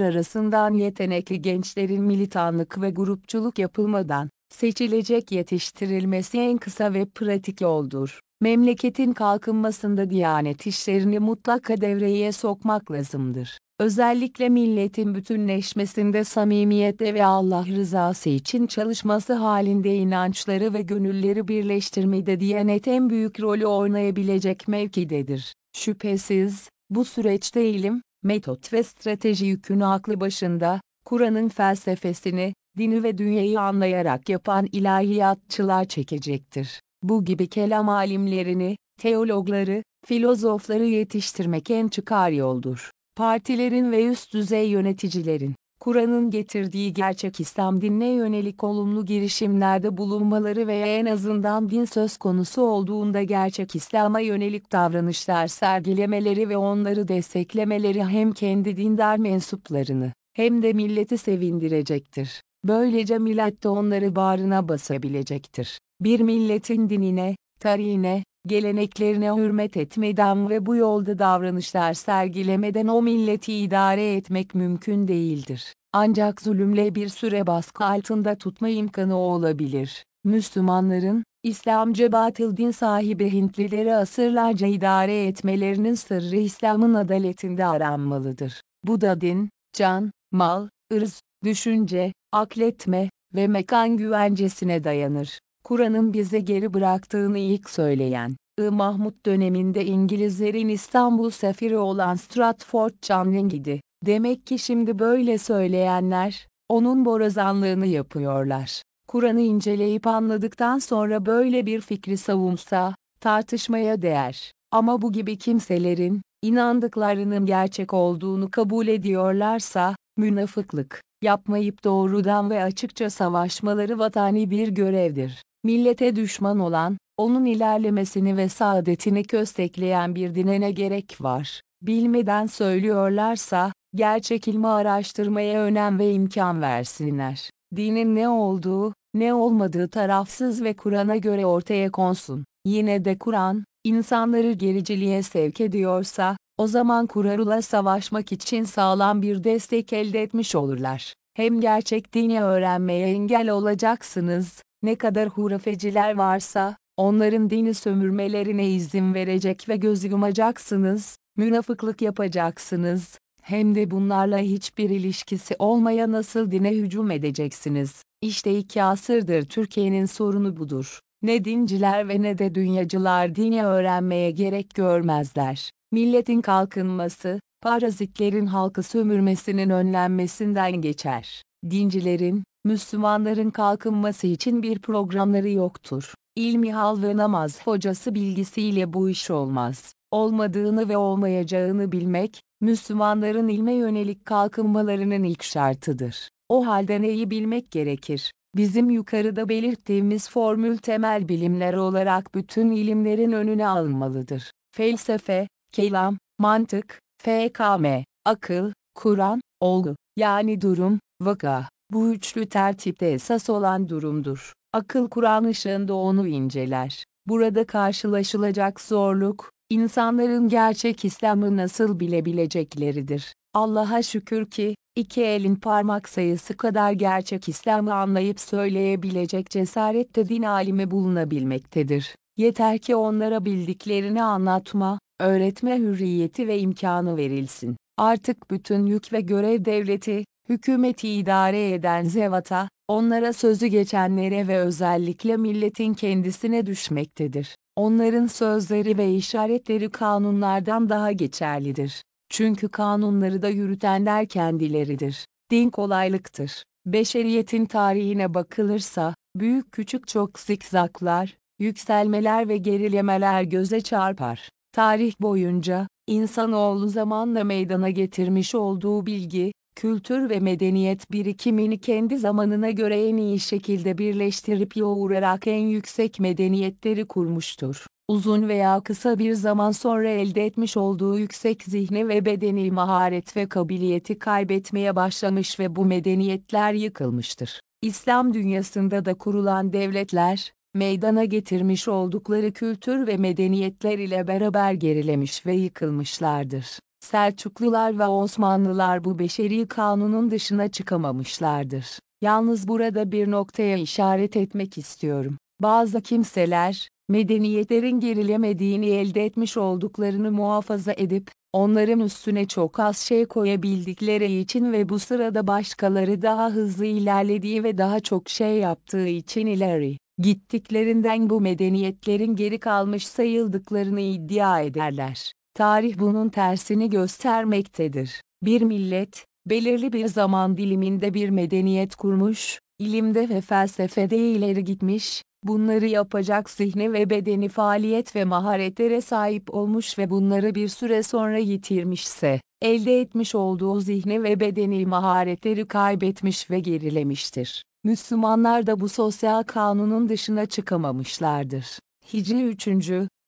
arasından yetenekli gençlerin militanlık ve grupçuluk yapılmadan, seçilecek yetiştirilmesi en kısa ve pratik yoldur. Memleketin kalkınmasında diyanet işlerini mutlaka devreye sokmak lazımdır. Özellikle milletin bütünleşmesinde samimiyette ve Allah rızası için çalışması halinde inançları ve gönülleri birleştirmede Diyanet en büyük rolü oynayabilecek mevkidedir. Şüphesiz, bu süreçte ilim, metot ve strateji yükünü aklı başında, Kur'an'ın felsefesini, dini ve dünyayı anlayarak yapan ilahiyatçılar çekecektir. Bu gibi kelam alimlerini, teologları, filozofları yetiştirmek en çıkar yoldur. Partilerin ve üst düzey yöneticilerin, Kur'an'ın getirdiği gerçek İslam dinine yönelik olumlu girişimlerde bulunmaları veya en azından din söz konusu olduğunda gerçek İslam'a yönelik davranışlar sergilemeleri ve onları desteklemeleri hem kendi dindar mensuplarını hem de milleti sevindirecektir. Böylece millet de onları bağrına basabilecektir. Bir milletin dinine, tarihine, geleneklerine hürmet etmeden ve bu yolda davranışlar sergilemeden o milleti idare etmek mümkün değildir. Ancak zulümle bir süre baskı altında tutma imkanı olabilir. Müslümanların, İslamcı batıl din sahibi Hintlileri asırlarca idare etmelerinin sırrı İslam'ın adaletinde aranmalıdır. Bu da din, can, mal, ırz, düşünce, akletme ve mekan güvencesine dayanır. Kur'an'ın bize geri bıraktığını ilk söyleyen, I. Mahmut döneminde İngilizlerin İstanbul sefiri olan Stratford Channing idi. Demek ki şimdi böyle söyleyenler, onun borazanlığını yapıyorlar. Kur'an'ı inceleyip anladıktan sonra böyle bir fikri savunsa, tartışmaya değer. Ama bu gibi kimselerin, inandıklarının gerçek olduğunu kabul ediyorlarsa, münafıklık, yapmayıp doğrudan ve açıkça savaşmaları vatani bir görevdir. Millete düşman olan, onun ilerlemesini ve saadetini köstekleyen bir dine ne gerek var? Bilmeden söylüyorlarsa, gerçek ilmi araştırmaya önem ve imkan versinler. Dinin ne olduğu, ne olmadığı tarafsız ve Kur'an'a göre ortaya konsun. Yine de Kur'an, insanları gericiliğe sevk ediyorsa, o zaman Kur'an'la savaşmak için sağlam bir destek elde etmiş olurlar. Hem gerçek dini öğrenmeye engel olacaksınız, ne kadar hurafeciler varsa, onların dini sömürmelerine izin verecek ve göz yumacaksınız, münafıklık yapacaksınız, hem de bunlarla hiçbir ilişkisi olmaya nasıl dine hücum edeceksiniz? İşte iki asırdır Türkiye'nin sorunu budur. Ne dinciler ve ne de dünyacılar dini öğrenmeye gerek görmezler. Milletin kalkınması, parazitlerin halkı sömürmesinin önlenmesinden geçer. Dincilerin, Müslümanların kalkınması için bir programları yoktur. İlmi hal ve namaz hocası bilgisiyle bu iş olmaz. Olmadığını ve olmayacağını bilmek, Müslümanların ilme yönelik kalkınmalarının ilk şartıdır. O halde neyi bilmek gerekir? Bizim yukarıda belirttiğimiz formül temel bilimler olarak bütün ilimlerin önüne alınmalıdır. Felsefe, kelam, mantık, FKM, akıl, Kur'an, olgu, yani durum, vaka. Bu üçlü tertipte esas olan durumdur. Akıl Kur'an ışığında onu inceler. Burada karşılaşılacak zorluk, insanların gerçek İslam'ı nasıl bilebilecekleridir. Allah'a şükür ki, iki elin parmak sayısı kadar gerçek İslam'ı anlayıp söyleyebilecek cesarette din alimi bulunabilmektedir. Yeter ki onlara bildiklerini anlatma, öğretme hürriyeti ve imkanı verilsin. Artık bütün yük ve görev devleti, hükümeti idare eden zevata, onlara sözü geçenlere ve özellikle milletin kendisine düşmektedir. Onların sözleri ve işaretleri kanunlardan daha geçerlidir. Çünkü kanunları da yürütenler kendileridir. Din kolaylıktır. Beşeriyetin tarihine bakılırsa, büyük küçük çok zikzaklar, yükselmeler ve gerilemeler göze çarpar. Tarih boyunca, insanoğlu zamanla meydana getirmiş olduğu bilgi, kültür ve medeniyet birikimini kendi zamanına göre en iyi şekilde birleştirip yoğurarak en yüksek medeniyetleri kurmuştur. Uzun veya kısa bir zaman sonra elde etmiş olduğu yüksek zihni ve bedeni maharet ve kabiliyeti kaybetmeye başlamış ve bu medeniyetler yıkılmıştır. İslam dünyasında da kurulan devletler, meydana getirmiş oldukları kültür ve medeniyetler ile beraber gerilemiş ve yıkılmışlardır. Selçuklular ve Osmanlılar bu beşeri kanunun dışına çıkamamışlardır. Yalnız burada bir noktaya işaret etmek istiyorum. Bazı kimseler, medeniyetlerin gerilemediğini elde etmiş olduklarını muhafaza edip, onların üstüne çok az şey koyabildikleri için ve bu sırada başkaları daha hızlı ilerlediği ve daha çok şey yaptığı için ileri gittiklerinden bu medeniyetlerin geri kalmış sayıldıklarını iddia ederler. Tarih bunun tersini göstermektedir. Bir millet, belirli bir zaman diliminde bir medeniyet kurmuş, ilimde ve felsefede ileri gitmiş, bunları yapacak zihni ve bedeni faaliyet ve maharetlere sahip olmuş ve bunları bir süre sonra yitirmişse, elde etmiş olduğu zihni ve bedeni maharetleri kaybetmiş ve gerilemiştir. Müslümanlar da bu sosyal kanunun dışına çıkamamışlardır. Hicri 3.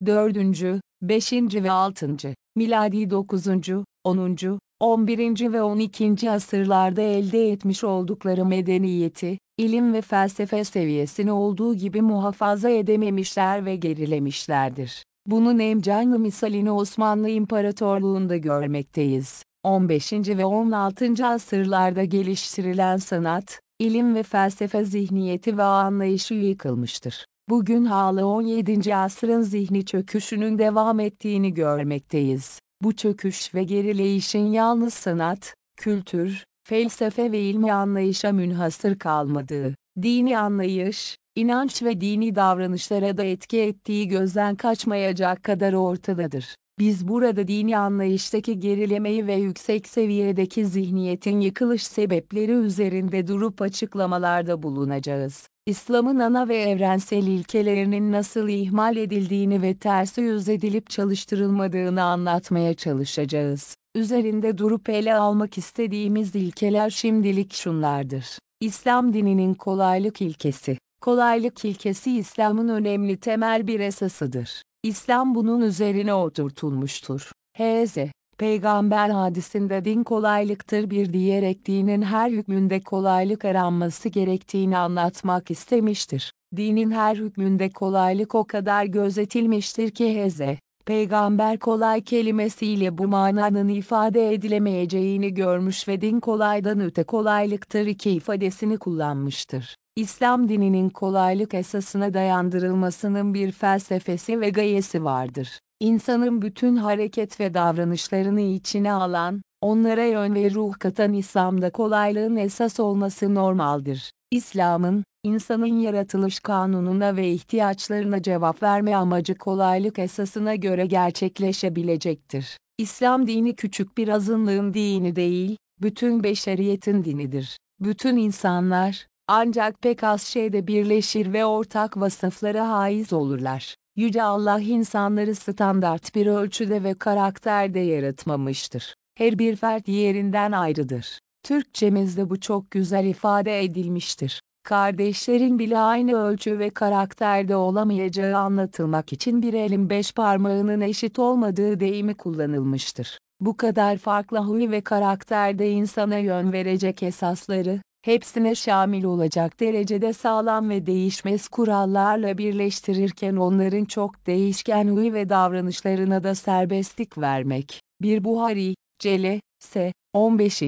4. 5. ve 6. miladi 9. 10. 11. ve 12. asırlarda elde etmiş oldukları medeniyeti, ilim ve felsefe seviyesini olduğu gibi muhafaza edememişler ve gerilemişlerdir. Bunun en canlı misalini Osmanlı İmparatorluğu'nda görmekteyiz. 15. ve 16. asırlarda geliştirilen sanat, ilim ve felsefe zihniyeti ve anlayışı yıkılmıştır. Bugün hala 17. asrın zihni çöküşünün devam ettiğini görmekteyiz. Bu çöküş ve gerileyişin yalnız sanat, kültür, felsefe ve ilmi anlayışa münhasır kalmadığı, dini anlayış, inanç ve dini davranışlara da etki ettiği gözden kaçmayacak kadar ortadadır. Biz burada dini anlayıştaki gerilemeyi ve yüksek seviyedeki zihniyetin yıkılış sebepleri üzerinde durup açıklamalarda bulunacağız. İslam'ın ana ve evrensel ilkelerinin nasıl ihmal edildiğini ve tersi yüz edilip çalıştırılmadığını anlatmaya çalışacağız. Üzerinde durup ele almak istediğimiz ilkeler şimdilik şunlardır. İslam dininin kolaylık ilkesi. Kolaylık ilkesi İslam'ın önemli temel bir esasıdır. İslam bunun üzerine oturtulmuştur. H.Z. Peygamber hadisinde din kolaylıktır bir diyerek dinin her hükmünde kolaylık aranması gerektiğini anlatmak istemiştir. Dinin her hükmünde kolaylık o kadar gözetilmiştir ki Hz. Peygamber kolay kelimesiyle bu mananın ifade edilemeyeceğini görmüş ve din kolaydan öte kolaylıktır iki ifadesini kullanmıştır. İslam dininin kolaylık esasına dayandırılmasının bir felsefesi ve gayesi vardır. İnsanın bütün hareket ve davranışlarını içine alan, onlara yön ve ruh katan İslam'da kolaylığın esas olması normaldir. İslam'ın, insanın yaratılış kanununa ve ihtiyaçlarına cevap verme amacı kolaylık esasına göre gerçekleşebilecektir. İslam dini küçük bir azınlığın dini değil, bütün beşeriyetin dinidir. Bütün insanlar, ancak pek az şeyde birleşir ve ortak vasıflara haiz olurlar. Yüce Allah insanları standart bir ölçüde ve karakterde yaratmamıştır. Her bir fert yerinden ayrıdır. Türkçemizde bu çok güzel ifade edilmiştir. Kardeşlerin bile aynı ölçü ve karakterde olamayacağı anlatılmak için bir elin beş parmağının eşit olmadığı deyimi kullanılmıştır. Bu kadar farklı huy ve karakterde insana yön verecek esasları, hepsine şamil olacak derecede sağlam ve değişmez kurallarla birleştirirken onların çok değişken huy ve davranışlarına da serbestlik vermek. Bir Buhari, Cele, S. 15.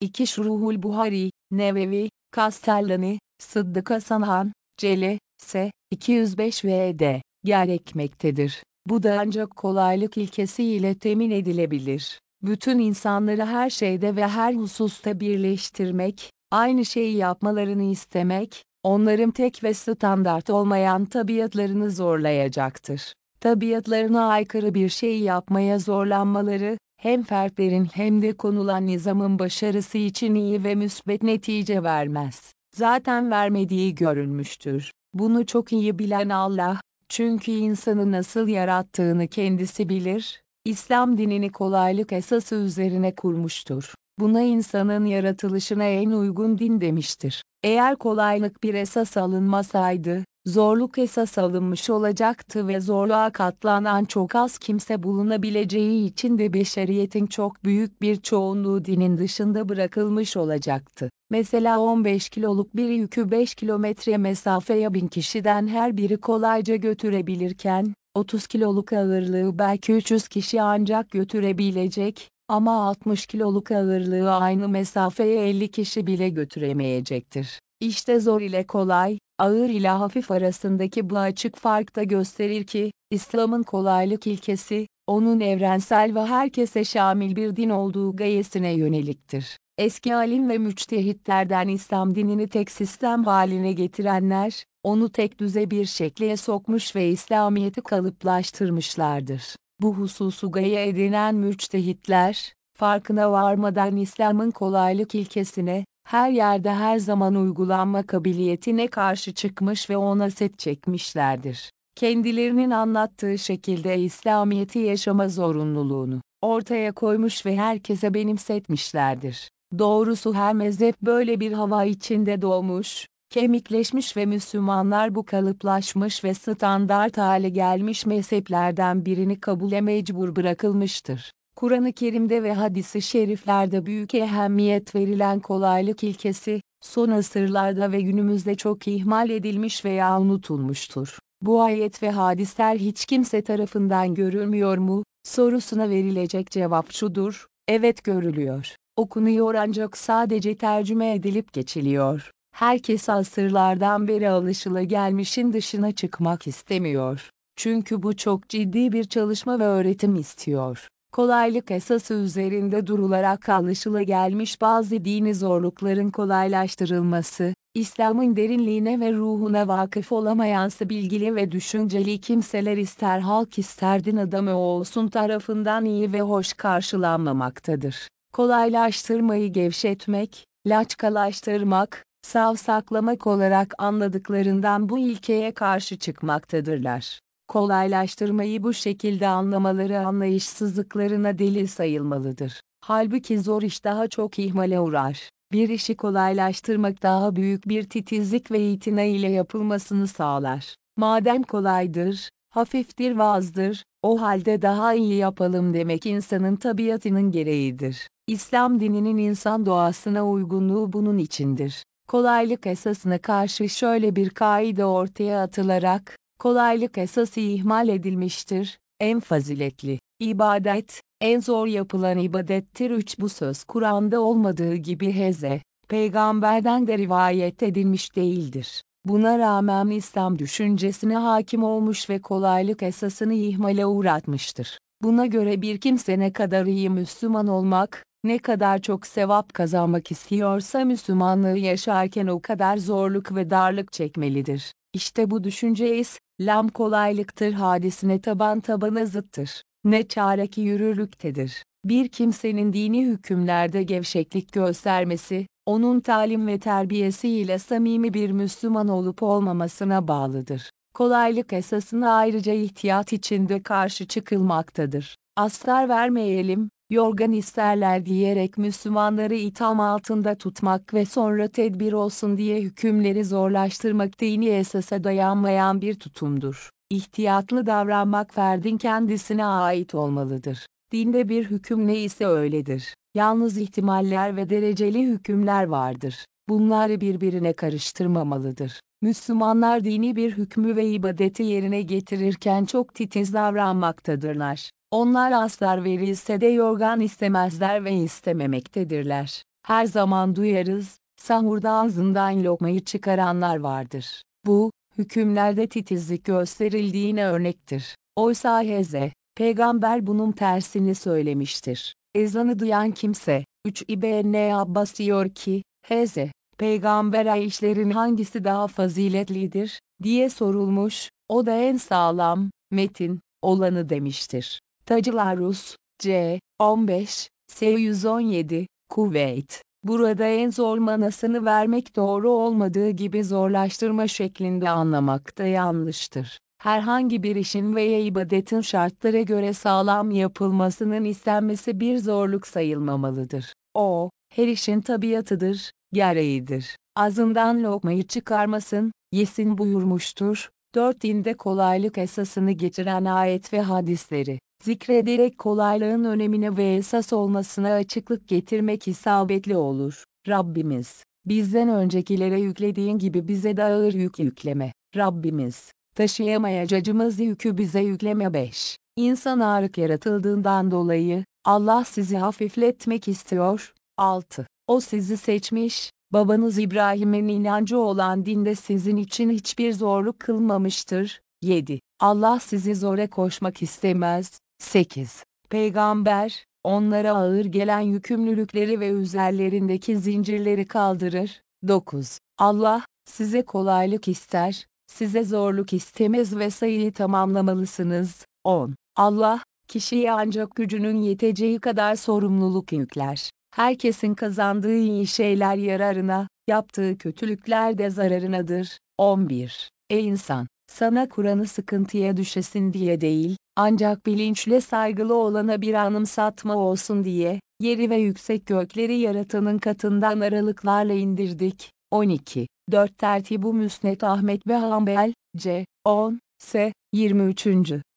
2 Şuruhul Buhari, Nevevi, Kastellani, Sıddık Sanhan, Cele, S. 205 vd. gerekmektedir. Bu da ancak kolaylık ilkesiyle temin edilebilir. Bütün insanları her şeyde ve her hususta birleştirmek, Aynı şeyi yapmalarını istemek, onların tek ve standart olmayan tabiatlarını zorlayacaktır. Tabiatlarına aykırı bir şey yapmaya zorlanmaları, hem fertlerin hem de konulan nizamın başarısı için iyi ve müsbet netice vermez. Zaten vermediği görülmüştür. Bunu çok iyi bilen Allah, çünkü insanı nasıl yarattığını kendisi bilir, İslam dinini kolaylık esası üzerine kurmuştur. Buna insanın yaratılışına en uygun din demiştir. Eğer kolaylık bir esas alınmasaydı, zorluk esas alınmış olacaktı ve zorluğa katlanan çok az kimse bulunabileceği için de beşeriyetin çok büyük bir çoğunluğu dinin dışında bırakılmış olacaktı. Mesela 15 kiloluk bir yükü 5 kilometre mesafeye bin kişiden her biri kolayca götürebilirken, 30 kiloluk ağırlığı belki 300 kişi ancak götürebilecek, ama 60 kiloluk ağırlığı aynı mesafeye 50 kişi bile götüremeyecektir. İşte zor ile kolay, ağır ile hafif arasındaki bu açık fark da gösterir ki, İslam'ın kolaylık ilkesi, onun evrensel ve herkese şamil bir din olduğu gayesine yöneliktir. Eski alim ve müçtehitlerden İslam dinini tek sistem haline getirenler, onu tek düze bir şekle sokmuş ve İslamiyet'i kalıplaştırmışlardır. Bu hususu gaye edinen müçtehitler, farkına varmadan İslam'ın kolaylık ilkesine, her yerde her zaman uygulanma kabiliyetine karşı çıkmış ve ona set çekmişlerdir. Kendilerinin anlattığı şekilde İslamiyet'i yaşama zorunluluğunu ortaya koymuş ve herkese benimsetmişlerdir. Doğrusu her mezhep böyle bir hava içinde doğmuş, kemikleşmiş ve Müslümanlar bu kalıplaşmış ve standart hale gelmiş mezheplerden birini kabule mecbur bırakılmıştır. Kur'an-ı Kerim'de ve hadisi şeriflerde büyük ehemmiyet verilen kolaylık ilkesi, son asırlarda ve günümüzde çok ihmal edilmiş veya unutulmuştur. Bu ayet ve hadisler hiç kimse tarafından görülmüyor mu? Sorusuna verilecek cevap şudur, evet görülüyor. Okunuyor ancak sadece tercüme edilip geçiliyor. Herkes asırlardan beri alışıla gelmişin dışına çıkmak istemiyor. Çünkü bu çok ciddi bir çalışma ve öğretim istiyor. Kolaylık esası üzerinde durularak alışıla gelmiş bazı dini zorlukların kolaylaştırılması, İslam'ın derinliğine ve ruhuna vakıf olamayansı bilgili ve düşünceli kimseler ister halk ister din adamı olsun tarafından iyi ve hoş karşılanmamaktadır. Kolaylaştırmayı gevşetmek, laçkalaştırmak, savsaklamak olarak anladıklarından bu ilkeye karşı çıkmaktadırlar. Kolaylaştırmayı bu şekilde anlamaları anlayışsızlıklarına delil sayılmalıdır. Halbuki zor iş daha çok ihmale uğrar. Bir işi kolaylaştırmak daha büyük bir titizlik ve itina ile yapılmasını sağlar. Madem kolaydır, hafiftir ve azdır, o halde daha iyi yapalım demek insanın tabiatının gereğidir. İslam dininin insan doğasına uygunluğu bunun içindir. Kolaylık esasına karşı şöyle bir kaide ortaya atılarak, kolaylık esası ihmal edilmiştir, en faziletli, ibadet, en zor yapılan ibadettir 3 bu söz Kur'an'da olmadığı gibi heze, peygamberden de rivayet edilmiş değildir. Buna rağmen İslam düşüncesine hakim olmuş ve kolaylık esasını ihmale uğratmıştır. Buna göre bir kimse ne kadar iyi Müslüman olmak, ne kadar çok sevap kazanmak istiyorsa Müslümanlığı yaşarken o kadar zorluk ve darlık çekmelidir. İşte bu düşünce İslam kolaylıktır hadisine taban tabana zıttır. Ne çare ki yürürlüktedir. Bir kimsenin dini hükümlerde gevşeklik göstermesi, onun talim ve terbiyesiyle samimi bir Müslüman olup olmamasına bağlıdır. Kolaylık esasına ayrıca ihtiyat içinde karşı çıkılmaktadır. Aslar vermeyelim, yorgan isterler diyerek Müslümanları itham altında tutmak ve sonra tedbir olsun diye hükümleri zorlaştırmak dini esasa dayanmayan bir tutumdur. İhtiyatlı davranmak ferdin kendisine ait olmalıdır. Dinde bir hüküm neyse öyledir. Yalnız ihtimaller ve dereceli hükümler vardır. Bunları birbirine karıştırmamalıdır. Müslümanlar dini bir hükmü ve ibadeti yerine getirirken çok titiz davranmaktadırlar. Onlar aslar verilse de yorgan istemezler ve istememektedirler. Her zaman duyarız, sahurda ağzından lokmayı çıkaranlar vardır. Bu, hükümlerde titizlik gösterildiğine örnektir. Oysa Heze, peygamber bunun tersini söylemiştir. Ezanı duyan kimse, 3 İbn Abbas diyor ki, Heze, Peygambere işlerin hangisi daha faziletlidir, diye sorulmuş, o da en sağlam, metin, olanı demiştir. Tacılar Rus, C. 15, S. 117, Kuveyt. Burada en zor manasını vermek doğru olmadığı gibi zorlaştırma şeklinde anlamak da yanlıştır. Herhangi bir işin veya ibadetin şartlara göre sağlam yapılmasının istenmesi bir zorluk sayılmamalıdır. O, her işin tabiatıdır, gereğidir. Azından lokmayı çıkarmasın, yesin buyurmuştur. Dört dinde kolaylık esasını getiren ayet ve hadisleri zikrederek kolaylığın önemine ve esas olmasına açıklık getirmek isabetli olur. Rabbimiz, bizden öncekilere yüklediğin gibi bize de ağır yük yükleme. Rabbimiz, taşıyamayacağımız yükü bize yükleme 5. İnsan ağırlık yaratıldığından dolayı, Allah sizi hafifletmek istiyor. 6. O sizi seçmiş, babanız İbrahim'in inancı olan dinde sizin için hiçbir zorluk kılmamıştır. 7. Allah sizi zora koşmak istemez. 8. Peygamber, onlara ağır gelen yükümlülükleri ve üzerlerindeki zincirleri kaldırır. 9. Allah, size kolaylık ister, size zorluk istemez ve sayıyı tamamlamalısınız. 10. Allah, kişiye ancak gücünün yeteceği kadar sorumluluk yükler. Herkesin kazandığı iyi şeyler yararına, yaptığı kötülükler de zararınadır. 11. Ey insan! Sana Kur'an'ı sıkıntıya düşesin diye değil, ancak bilinçle saygılı olana bir anımsatma olsun diye, yeri ve yüksek gökleri yaratanın katından aralıklarla indirdik. 12. 4 Tertibu Müsnet Ahmet ve Hanbel, C. 10, S. 23.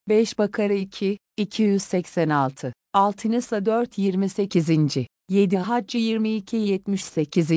5 Bakara 2, 286. 6 Nisa 4 28. 7 Haccı 22 78.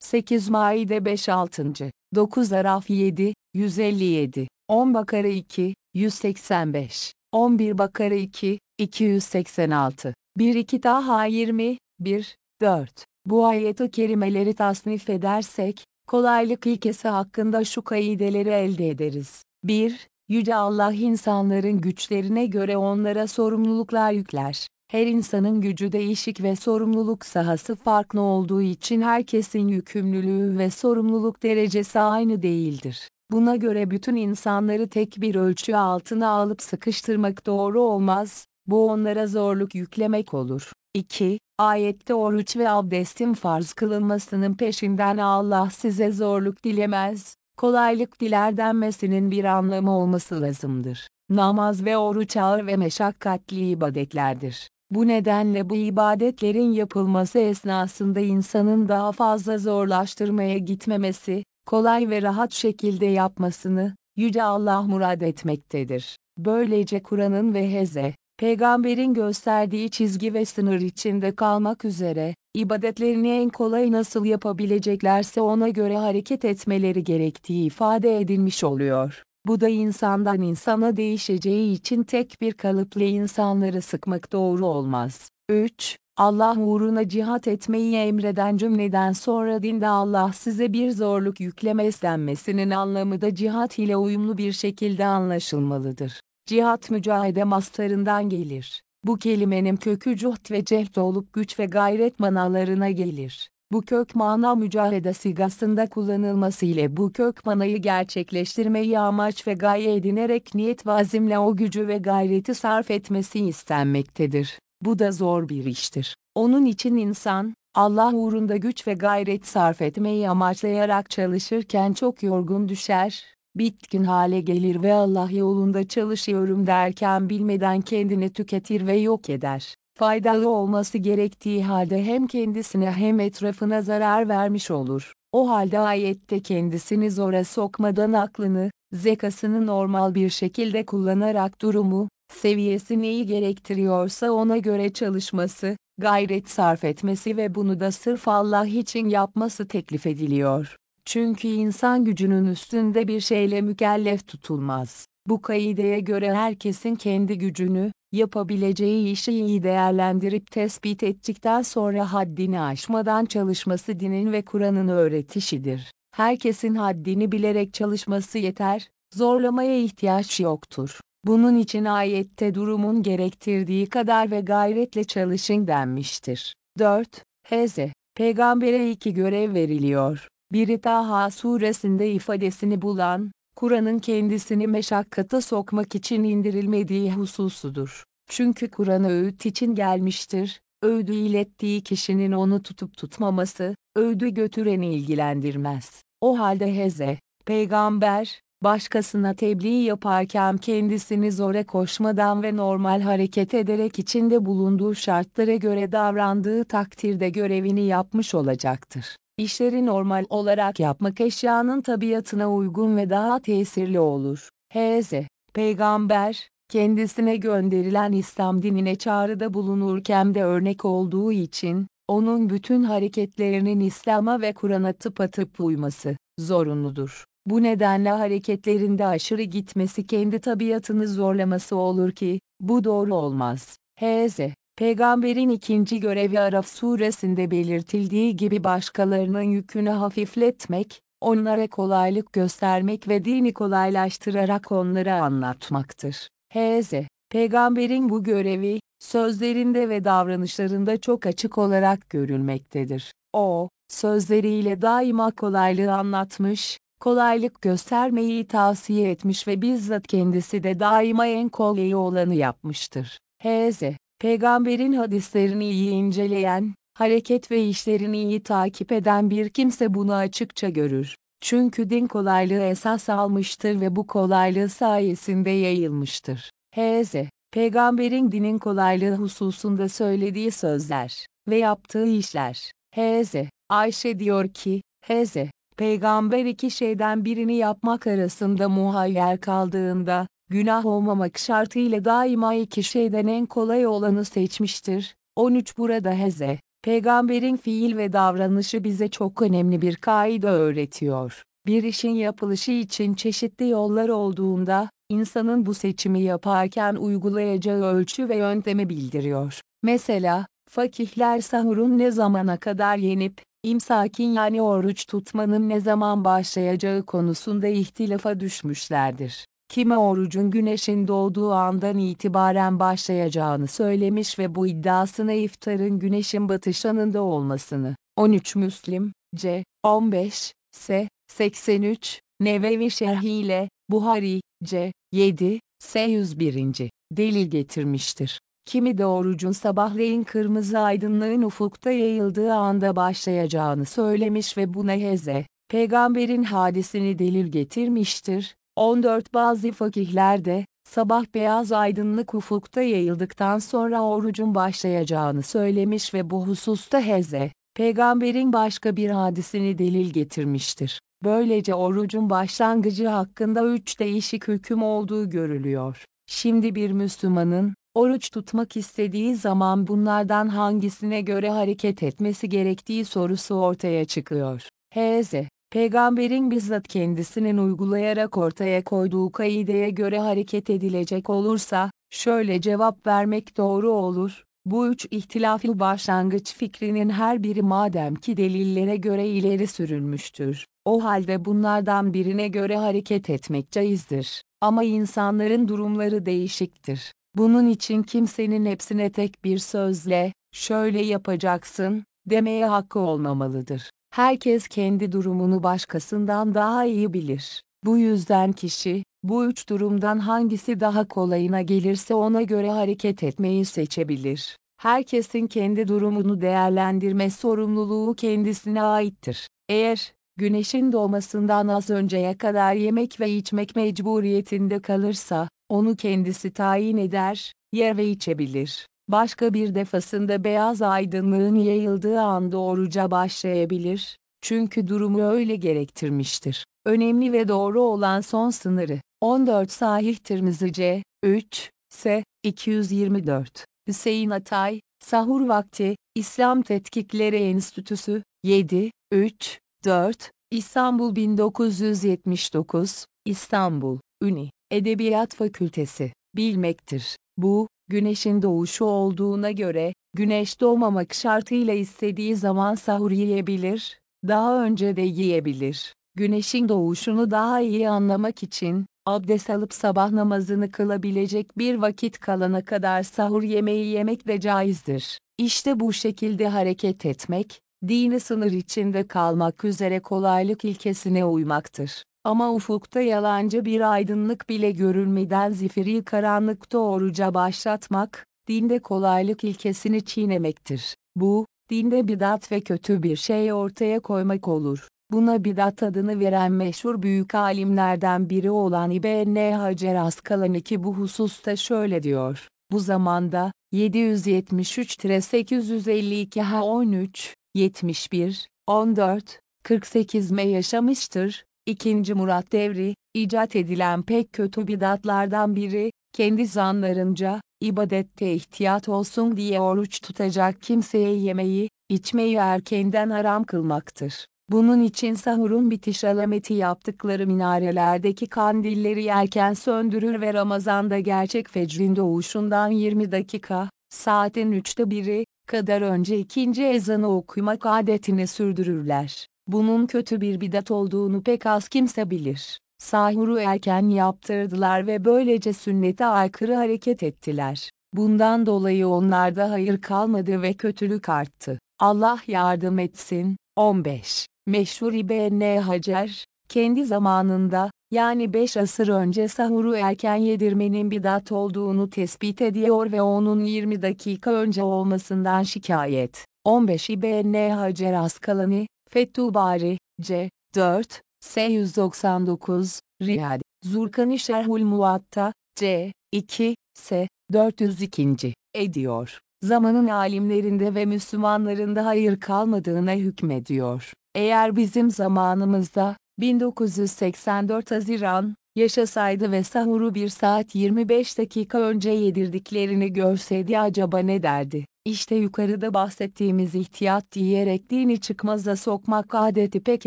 8 Maide 5 6. 9 Araf 7, 157. 10 Bakara 2, 185. 11 Bakara 2, 286. 1-2 Taha 20, 1, 4. Bu ayet-i kerimeleri tasnif edersek, kolaylık ilkesi hakkında şu kaideleri elde ederiz. 1. Yüce Allah insanların güçlerine göre onlara sorumluluklar yükler. Her insanın gücü değişik ve sorumluluk sahası farklı olduğu için herkesin yükümlülüğü ve sorumluluk derecesi aynı değildir. Buna göre bütün insanları tek bir ölçü altına alıp sıkıştırmak doğru olmaz, bu onlara zorluk yüklemek olur. 2. Ayette oruç ve abdestin farz kılınmasının peşinden Allah size zorluk dilemez, kolaylık diler denmesinin bir anlamı olması lazımdır. Namaz ve oruç ağır ve meşakkatli ibadetlerdir. Bu nedenle bu ibadetlerin yapılması esnasında insanın daha fazla zorlaştırmaya gitmemesi, kolay ve rahat şekilde yapmasını, Yüce Allah murad etmektedir. Böylece Kur'an'ın ve Heze, peygamberin gösterdiği çizgi ve sınır içinde kalmak üzere, ibadetlerini en kolay nasıl yapabileceklerse ona göre hareket etmeleri gerektiği ifade edilmiş oluyor. Bu da insandan insana değişeceği için tek bir kalıpla insanları sıkmak doğru olmaz. 3. Allah uğruna cihat etmeyi emreden cümleden sonra dinde Allah size bir zorluk yüklemez denmesinin anlamı da cihat ile uyumlu bir şekilde anlaşılmalıdır. Cihat mücahede mastarından gelir. Bu kelimenin kökü cuht ve cehd olup güç ve gayret manalarına gelir. Bu kök mana mücahede sigasında kullanılması ile bu kök manayı gerçekleştirmeyi amaç ve gaye edinerek niyet ve azimle o gücü ve gayreti sarf etmesi istenmektedir. Bu da zor bir iştir. Onun için insan, Allah uğrunda güç ve gayret sarf etmeyi amaçlayarak çalışırken çok yorgun düşer, bitkin hale gelir ve Allah yolunda çalışıyorum derken bilmeden kendini tüketir ve yok eder. Faydalı olması gerektiği halde hem kendisine hem etrafına zarar vermiş olur. O halde ayette kendisini zora sokmadan aklını, zekasını normal bir şekilde kullanarak durumu, seviyesi neyi gerektiriyorsa ona göre çalışması, gayret sarf etmesi ve bunu da sırf Allah için yapması teklif ediliyor. Çünkü insan gücünün üstünde bir şeyle mükellef tutulmaz. Bu kaideye göre herkesin kendi gücünü, yapabileceği işi iyi değerlendirip tespit ettikten sonra haddini aşmadan çalışması dinin ve Kur'an'ın öğretişidir. Herkesin haddini bilerek çalışması yeter, zorlamaya ihtiyaç yoktur. Bunun için ayette durumun gerektirdiği kadar ve gayretle çalışın denmiştir. 4. Hz. Peygambere iki görev veriliyor. biri Taha suresinde ifadesini bulan, Kur'an'ın kendisini meşakkata sokmak için indirilmediği hususudur. Çünkü Kur'an öğüt için gelmiştir, öğüdü ilettiği kişinin onu tutup tutmaması, öğüdü götüreni ilgilendirmez. O halde Heze, peygamber, başkasına tebliğ yaparken kendisini zora koşmadan ve normal hareket ederek içinde bulunduğu şartlara göre davrandığı takdirde görevini yapmış olacaktır. İşleri normal olarak yapmak eşyanın tabiatına uygun ve daha tesirli olur. H.Z. Peygamber, kendisine gönderilen İslam dinine çağrıda bulunurken de örnek olduğu için, onun bütün hareketlerinin İslam'a ve Kur'an'a tıpatıp uyması zorunludur. Bu nedenle hareketlerinde aşırı gitmesi kendi tabiatını zorlaması olur ki, bu doğru olmaz. H.Z. Peygamberin ikinci görevi Araf suresinde belirtildiği gibi başkalarının yükünü hafifletmek, onlara kolaylık göstermek ve dini kolaylaştırarak onlara anlatmaktır. H.Z. Peygamberin bu görevi, sözlerinde ve davranışlarında çok açık olarak görülmektedir. O, sözleriyle daima kolaylığı anlatmış, kolaylık göstermeyi tavsiye etmiş ve bizzat kendisi de daima en kolayı olanı yapmıştır. H.Z. Peygamberin hadislerini iyi inceleyen, hareket ve işlerini iyi takip eden bir kimse bunu açıkça görür. Çünkü din kolaylığı esas almıştır ve bu kolaylığı sayesinde yayılmıştır. H.Z. Peygamberin dinin kolaylığı hususunda söylediği sözler ve yaptığı işler. H.Z. Ayşe diyor ki, H.Z. Peygamber iki şeyden birini yapmak arasında muhayyer kaldığında, günah olmamak şartıyla daima iki şeyden en kolay olanı seçmiştir. 13 Burada Heze, peygamberin fiil ve davranışı bize çok önemli bir kaide öğretiyor. Bir işin yapılışı için çeşitli yollar olduğunda, insanın bu seçimi yaparken uygulayacağı ölçü ve yöntemi bildiriyor. Mesela, fakihler sahurun ne zamana kadar yenip, imsakin yani oruç tutmanın ne zaman başlayacağı konusunda ihtilafa düşmüşlerdir. Kimi orucun güneşin doğduğu andan itibaren başlayacağını söylemiş ve bu iddiasına iftarın güneşin batış anında olmasını. 13 Müslim, C. 15, S. 83, Nevevi Şerhiyle, Buhari, C. 7, S. 101. delil getirmiştir. Kimi de orucun sabahleyin kırmızı aydınlığın ufukta yayıldığı anda başlayacağını söylemiş ve buna heze, peygamberin hadisini delil getirmiştir. 14 Bazı fakihler de, sabah beyaz aydınlık ufukta yayıldıktan sonra orucun başlayacağını söylemiş ve bu hususta heze, peygamberin başka bir hadisini delil getirmiştir. Böylece orucun başlangıcı hakkında üç değişik hüküm olduğu görülüyor. Şimdi bir Müslümanın, oruç tutmak istediği zaman bunlardan hangisine göre hareket etmesi gerektiği sorusu ortaya çıkıyor. H.Z. Peygamberin bizzat kendisinin uygulayarak ortaya koyduğu kaideye göre hareket edilecek olursa, şöyle cevap vermek doğru olur, bu üç ihtilaflı başlangıç fikrinin her biri madem ki delillere göre ileri sürülmüştür, o halde bunlardan birine göre hareket etmek caizdir. Ama insanların durumları değişiktir. Bunun için kimsenin hepsine tek bir sözle, şöyle yapacaksın, demeye hakkı olmamalıdır. Herkes kendi durumunu başkasından daha iyi bilir. Bu yüzden kişi, bu üç durumdan hangisi daha kolayına gelirse ona göre hareket etmeyi seçebilir. Herkesin kendi durumunu değerlendirme sorumluluğu kendisine aittir. Eğer, güneşin doğmasından az önceye kadar yemek ve içmek mecburiyetinde kalırsa, onu kendisi tayin eder, yer ve içebilir. Başka bir defasında beyaz aydınlığın yayıldığı anda oruca başlayabilir, çünkü durumu öyle gerektirmiştir. Önemli ve doğru olan son sınırı, 14 Sahih Tirmizice, 3, S. 224. Hüseyin Atay, Sahur Vakti, İslam Tetkikleri Enstitüsü, 7, 3, 4, İstanbul 1979, İstanbul, Üni, Edebiyat Fakültesi, bilmektir. Bu, güneşin doğuşu olduğuna göre, güneş doğmamak şartıyla istediği zaman sahur yiyebilir, daha önce de yiyebilir. Güneşin doğuşunu daha iyi anlamak için, abdest alıp sabah namazını kılabilecek bir vakit kalana kadar sahur yemeği yemek de caizdir. İşte bu şekilde hareket etmek, dini sınır içinde kalmak üzere kolaylık ilkesine uymaktır. Ama ufukta yalancı bir aydınlık bile görülmeden zifiri karanlıkta oruca başlatmak, dinde kolaylık ilkesini çiğnemektir. Bu, dinde bidat ve kötü bir şey ortaya koymak olur. Buna bidat adını veren meşhur büyük alimlerden biri olan İbn Hacer Askalani bu hususta şöyle diyor. Bu zamanda, 773-852 ha 13, 71, 14, 48 me yaşamıştır. İkinci Murat devri, icat edilen pek kötü bidatlardan biri, kendi zanlarınca, ibadette ihtiyat olsun diye oruç tutacak kimseye yemeği, içmeyi erkenden haram kılmaktır. Bunun için sahurun bitiş alameti yaptıkları minarelerdeki kandilleri erken söndürür ve Ramazan'da gerçek fecrin doğuşundan 20 dakika, saatin üçte biri, kadar önce ikinci ezanı okumak adetini sürdürürler. Bunun kötü bir bidat olduğunu pek az kimse bilir. Sahuru erken yaptırdılar ve böylece sünnete aykırı hareket ettiler. Bundan dolayı onlarda hayır kalmadı ve kötülük arttı. Allah yardım etsin. 15. Meşhur İbn Hacer, kendi zamanında, yani 5 asır önce sahuru erken yedirmenin bidat olduğunu tespit ediyor ve onun 20 dakika önce olmasından şikayet. 15 İbn Hacer Askalani, Fethubari, C. 4, S. 199, Riyad, Zurkani Şerhul Muatta, C. 2, S. 402. ediyor. Zamanın alimlerinde ve Müslümanlarında hayır kalmadığına hükmediyor. Eğer bizim zamanımızda, 1984 Haziran, yaşasaydı ve sahuru 1 saat 25 dakika önce yedirdiklerini görseydi acaba ne derdi? İşte yukarıda bahsettiğimiz ihtiyat diyerek dini çıkmaza sokmak adeti pek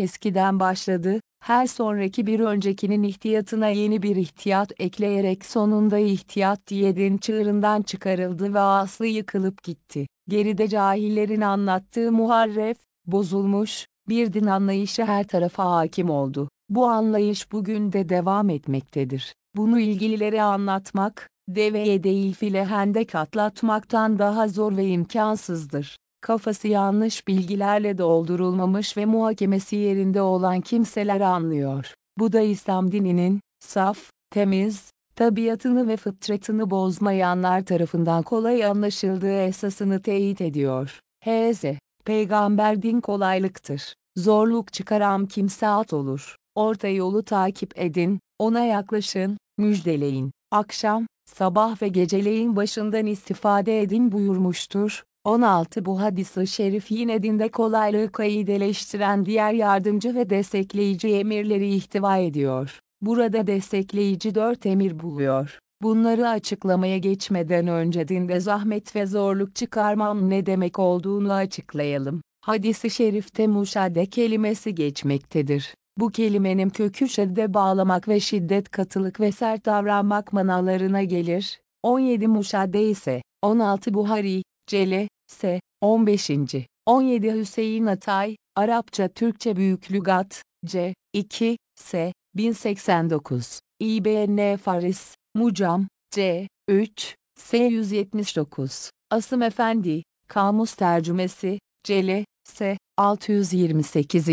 eskiden başladı, her sonraki bir öncekinin ihtiyatına yeni bir ihtiyat ekleyerek sonunda ihtiyat diyedin çığırından çıkarıldı ve aslı yıkılıp gitti. Geride cahillerin anlattığı muharref, bozulmuş, bir din anlayışı her tarafa hakim oldu. Bu anlayış bugün de devam etmektedir. Bunu ilgililere anlatmak, deveye değil file hendek atlatmaktan daha zor ve imkansızdır. Kafası yanlış bilgilerle doldurulmamış ve muhakemesi yerinde olan kimseler anlıyor. Bu da İslam dininin, saf, temiz, tabiatını ve fıtratını bozmayanlar tarafından kolay anlaşıldığı esasını teyit ediyor. H.Z. Peygamber din kolaylıktır. Zorluk çıkaran kimse at olur. Orta yolu takip edin, ona yaklaşın, müjdeleyin. Akşam, sabah ve geceleyin başından istifade edin buyurmuştur. 16 Bu hadis-i şerif yine dinde kolaylığı kaideleştiren diğer yardımcı ve destekleyici emirleri ihtiva ediyor. Burada destekleyici dört emir buluyor. Bunları açıklamaya geçmeden önce dinde zahmet ve zorluk çıkarmam ne demek olduğunu açıklayalım. Hadis-i şerifte muşade kelimesi geçmektedir. Bu kelimenin kökü şiddet bağlamak ve şiddet katılık ve sert davranmak manalarına gelir. 17 muşade ise, 16 Buhari, Cele, S. 15. 17 Hüseyin Atay, Arapça Türkçe Büyük Lügat, C. 2, S. 1089. İBN Faris, Mucam, C. 3, S. 179. Asım Efendi, Kamus Tercümesi, Cele, S. 628.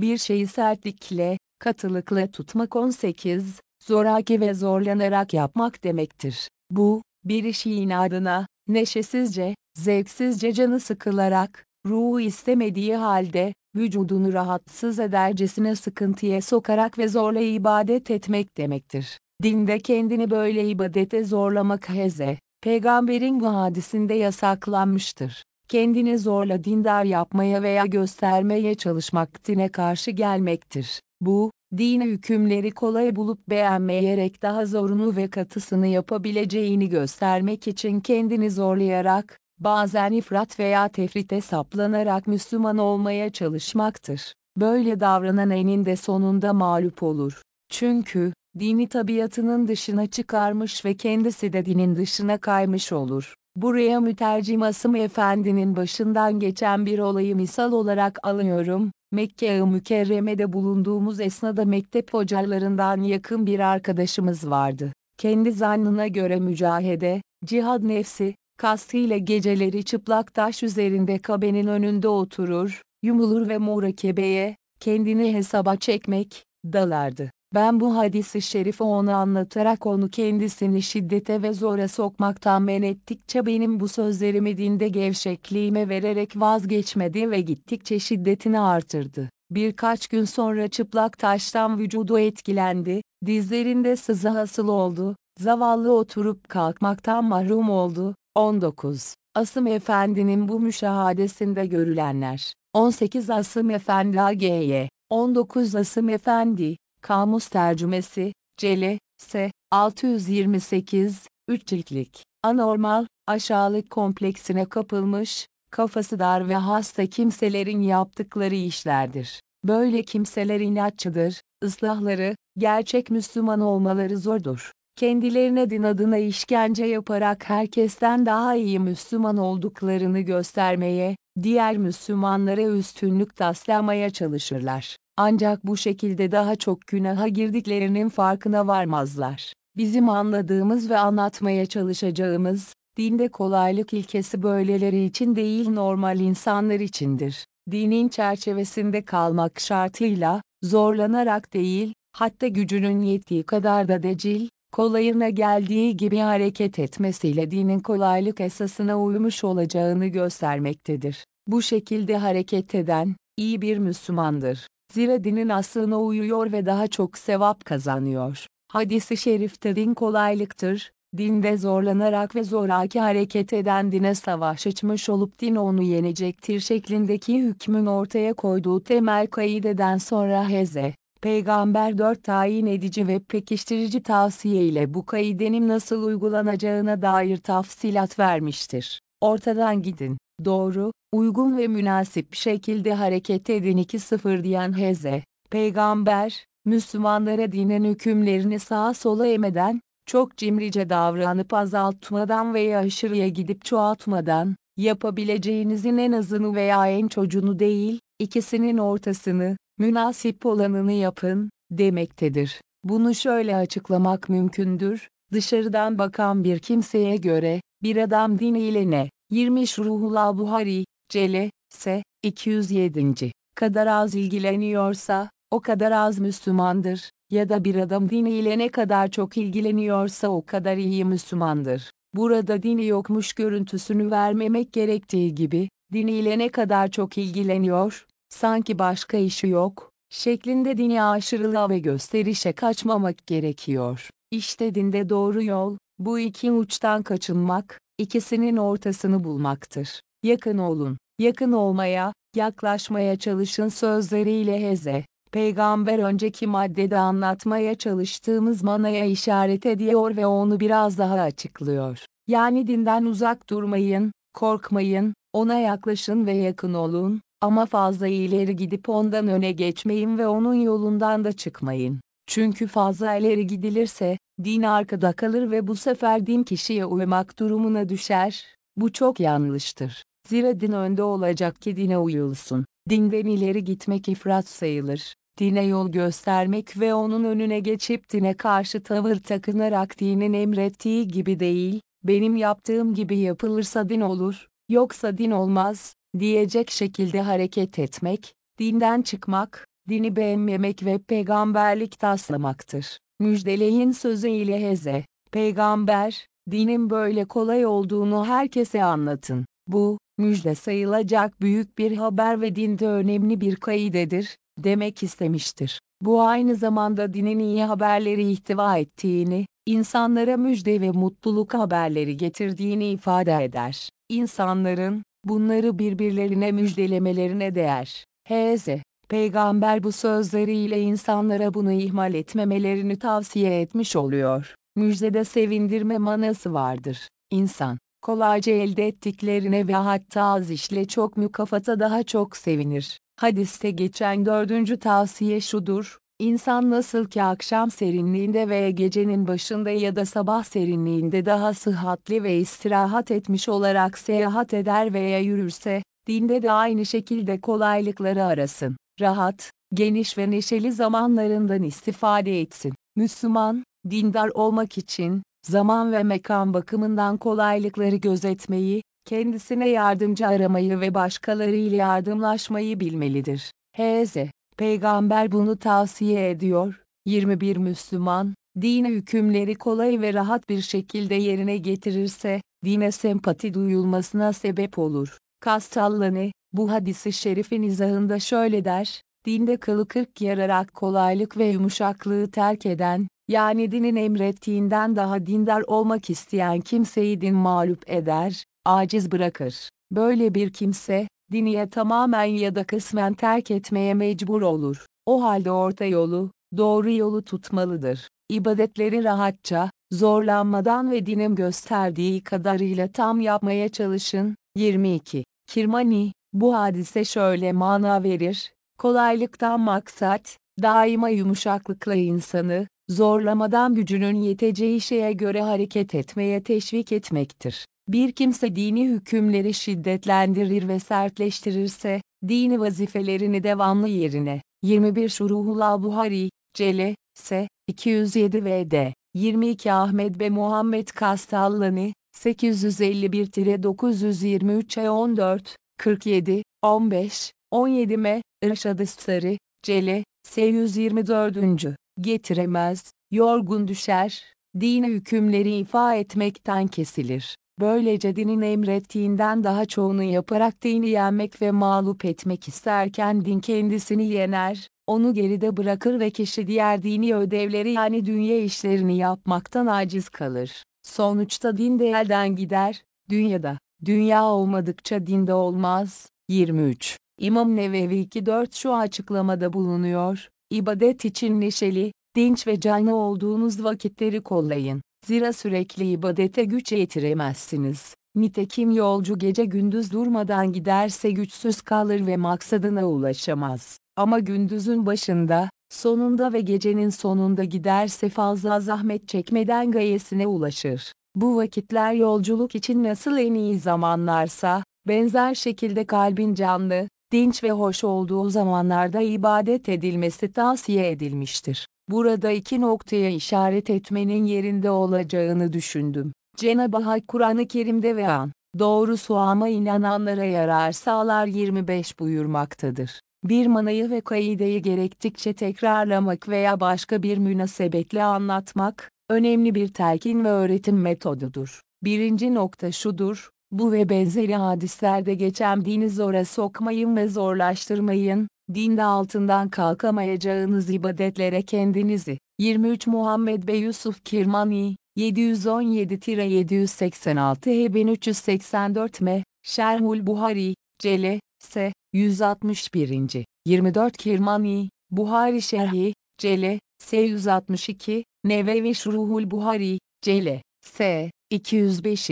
Bir şeyi sertlikle, katılıkla tutmak 18, zoraki ve zorlanarak yapmak demektir. Bu, bir işi inadına, neşesizce, zevksizce canı sıkılarak, ruhu istemediği halde, vücudunu rahatsız edercesine sıkıntıya sokarak ve zorla ibadet etmek demektir. Dinde kendini böyle ibadete zorlamak heze, peygamberin bu hadisinde yasaklanmıştır. Kendini zorla dindar yapmaya veya göstermeye çalışmak dine karşı gelmektir. Bu, dini hükümleri kolay bulup beğenmeyerek daha zorunu ve katısını yapabileceğini göstermek için kendini zorlayarak, bazen ifrat veya tefrite saplanarak Müslüman olmaya çalışmaktır. Böyle davranan eninde sonunda mağlup olur. Çünkü, dini tabiatının dışına çıkarmış ve kendisi de dinin dışına kaymış olur. Buraya mütercim Asım Efendi'nin başından geçen bir olayı misal olarak alıyorum. Mekke-i Mükerreme'de bulunduğumuz esnada mektep hocalarından yakın bir arkadaşımız vardı. Kendi zannına göre mücahede, cihad nefsi, kastıyla geceleri çıplak taş üzerinde Kabe'nin önünde oturur, yumulur ve murakebeye, kendini hesaba çekmek, dalardı. Ben bu hadisi şerifi ona anlatarak onu kendisini şiddete ve zora sokmaktan men ettikçe benim bu sözlerimi dinde gevşekliğime vererek vazgeçmedi ve gittikçe şiddetini artırdı. Birkaç gün sonra çıplak taştan vücudu etkilendi, dizlerinde sızı hasıl oldu, zavallı oturup kalkmaktan mahrum oldu. 19. Asım Efendi'nin bu müşahadesinde görülenler. 18 Asım Efendi AGY 19 Asım Efendi, Kamus Tercümesi, Cele, S. 628, 3 ciltlik, anormal, aşağılık kompleksine kapılmış, kafası dar ve hasta kimselerin yaptıkları işlerdir. Böyle kimseler inatçıdır, ıslahları, gerçek Müslüman olmaları zordur. Kendilerine din adına işkence yaparak herkesten daha iyi Müslüman olduklarını göstermeye, diğer Müslümanlara üstünlük taslamaya çalışırlar. Ancak bu şekilde daha çok günaha girdiklerinin farkına varmazlar. Bizim anladığımız ve anlatmaya çalışacağımız, dinde kolaylık ilkesi böyleleri için değil normal insanlar içindir. Dinin çerçevesinde kalmak şartıyla, zorlanarak değil, hatta gücünün yettiği kadar da decil, kolayına geldiği gibi hareket etmesiyle dinin kolaylık esasına uymuş olacağını göstermektedir. Bu şekilde hareket eden, iyi bir Müslümandır. Zira dinin aslına uyuyor ve daha çok sevap kazanıyor. Hadis-i şerifte din kolaylıktır, dinde zorlanarak ve zoraki hareket eden dine savaş açmış olup din onu yenecektir şeklindeki hükmün ortaya koyduğu temel kaideden sonra Heze, Peygamber dört tayin edici ve pekiştirici tavsiye ile bu kaidenin nasıl uygulanacağına dair tafsilat vermiştir. Ortadan gidin, doğru, uygun ve münasip şekilde hareket edin 2-0 diyen Heze, Peygamber, Müslümanlara dinin hükümlerini sağa sola emeden, çok cimrice davranıp azaltmadan veya aşırıya gidip çoğaltmadan, yapabileceğinizin en azını veya en çocuğunu değil, ikisinin ortasını, münasip olanını yapın, demektedir. Bunu şöyle açıklamak mümkündür, dışarıdan bakan bir kimseye göre, bir adam diniyle ne, 20 Şuruhullah Buhari, Cele, S. 207. kadar az ilgileniyorsa, o kadar az Müslümandır, ya da bir adam diniyle ne kadar çok ilgileniyorsa o kadar iyi Müslümandır. Burada dini yokmuş görüntüsünü vermemek gerektiği gibi, diniyle ne kadar çok ilgileniyor, sanki başka işi yok, şeklinde dini aşırılığa ve gösterişe kaçmamak gerekiyor. İşte dinde doğru yol, bu iki uçtan kaçınmak, ikisinin ortasını bulmaktır. Yakın olun, yakın olmaya, yaklaşmaya çalışın sözleriyle Heze, Peygamber önceki maddede anlatmaya çalıştığımız manaya işaret ediyor ve onu biraz daha açıklıyor. Yani dinden uzak durmayın, korkmayın, ona yaklaşın ve yakın olun, ama fazla ileri gidip ondan öne geçmeyin ve onun yolundan da çıkmayın. Çünkü fazla ileri gidilirse, din arkada kalır ve bu sefer din kişiye uymak durumuna düşer. Bu çok yanlıştır. Zira din önde olacak ki dine uyulsun. Dinden ileri gitmek ifrat sayılır. Dine yol göstermek ve onun önüne geçip dine karşı tavır takınarak dinin emrettiği gibi değil, benim yaptığım gibi yapılırsa din olur, yoksa din olmaz, diyecek şekilde hareket etmek, dinden çıkmak, dini beğenmemek ve peygamberlik taslamaktır. Müjdeleyin sözü ile heze, peygamber, dinin böyle kolay olduğunu herkese anlatın. Bu, müjde sayılacak büyük bir haber ve dinde önemli bir kaidedir, demek istemiştir. Bu aynı zamanda dinin iyi haberleri ihtiva ettiğini, insanlara müjde ve mutluluk haberleri getirdiğini ifade eder. İnsanların, bunları birbirlerine müjdelemelerine değer. H.Z. Peygamber bu sözleriyle insanlara bunu ihmal etmemelerini tavsiye etmiş oluyor. Müjdede sevindirme manası vardır. İnsan, kolayca elde ettiklerine ve hatta az işle çok mükafata daha çok sevinir. Hadiste geçen dördüncü tavsiye şudur, İnsan nasıl ki akşam serinliğinde veya gecenin başında ya da sabah serinliğinde daha sıhhatli ve istirahat etmiş olarak seyahat eder veya yürürse, dinde de aynı şekilde kolaylıkları arasın. Rahat, geniş ve neşeli zamanlarından istifade etsin. Müslüman, dindar olmak için, zaman ve mekan bakımından kolaylıkları gözetmeyi, kendisine yardımcı aramayı ve başkalarıyla yardımlaşmayı bilmelidir. H.Z. Peygamber bunu tavsiye ediyor. 21 Müslüman, dini hükümleri kolay ve rahat bir şekilde yerine getirirse, dine sempati duyulmasına sebep olur. Kastallani, bu hadisi şerifin izahında şöyle der, dinde kılı kırk yararak kolaylık ve yumuşaklığı terk eden, yani dinin emrettiğinden daha dindar olmak isteyen kimseyi din mağlup eder, aciz bırakır. Böyle bir kimse, diniye tamamen ya da kısmen terk etmeye mecbur olur. O halde orta yolu, doğru yolu tutmalıdır. İbadetleri rahatça, zorlanmadan ve dinin gösterdiği kadarıyla tam yapmaya çalışın. 22. Kirmani, bu hadise şöyle mana verir, kolaylıktan maksat, daima yumuşaklıkla insanı, zorlamadan gücünün yeteceği şeye göre hareket etmeye teşvik etmektir. Bir kimse dini hükümleri şiddetlendirir ve sertleştirirse, dini vazifelerini devamlı yerine, 21 Şuruhullah Buhari, Cele, S. 207 vd. 22 Ahmet ve Muhammed Kastallani, 851-923 14, 47, 15, 17 M. Irşad Sarı, Cele, S. 124. Getiremez, yorgun düşer, dini hükümleri ifa etmekten kesilir. Böylece dinin emrettiğinden daha çoğunu yaparak dini yenmek ve mağlup etmek isterken din kendisini yener, onu geride bırakır ve kişi diğer dini ödevleri yani dünya işlerini yapmaktan aciz kalır. Sonuçta din de elden gider, dünyada. Dünya olmadıkça dinde olmaz. 23. İmam Nevevi 2-4 şu açıklamada bulunuyor, İbadet için neşeli, dinç ve canlı olduğunuz vakitleri kollayın. Zira sürekli ibadete güç yetiremezsiniz. Nitekim yolcu gece gündüz durmadan giderse güçsüz kalır ve maksadına ulaşamaz. Ama gündüzün başında, sonunda ve gecenin sonunda giderse fazla zahmet çekmeden gayesine ulaşır. Bu vakitler yolculuk için nasıl en iyi zamanlarsa, benzer şekilde kalbin canlı, dinç ve hoş olduğu zamanlarda ibadet edilmesi tavsiye edilmiştir. Burada iki noktaya işaret etmenin yerinde olacağını düşündüm. Cenab-ı Hak Kur'an-ı Kerim'de ve an, doğrusu ama inananlara yarar sağlar 25 buyurmaktadır. Bir manayı ve kaideyi gerektikçe tekrarlamak veya başka bir münasebetle anlatmak, önemli bir telkin ve öğretim metodudur. Birinci nokta şudur, bu ve benzeri hadislerde geçen dini zora sokmayın ve zorlaştırmayın, dinde altından kalkamayacağınız ibadetlere kendinizi. 23 Muhammed Bey Yusuf Kirmani, 717-786 H 1384 M, Şerhul Buhari, Cele, S, 161. 24 Kirmani, Buhari Şerhi, Cele, S 162, Nevevi Şuruhul Buhari, Cele, S, 205.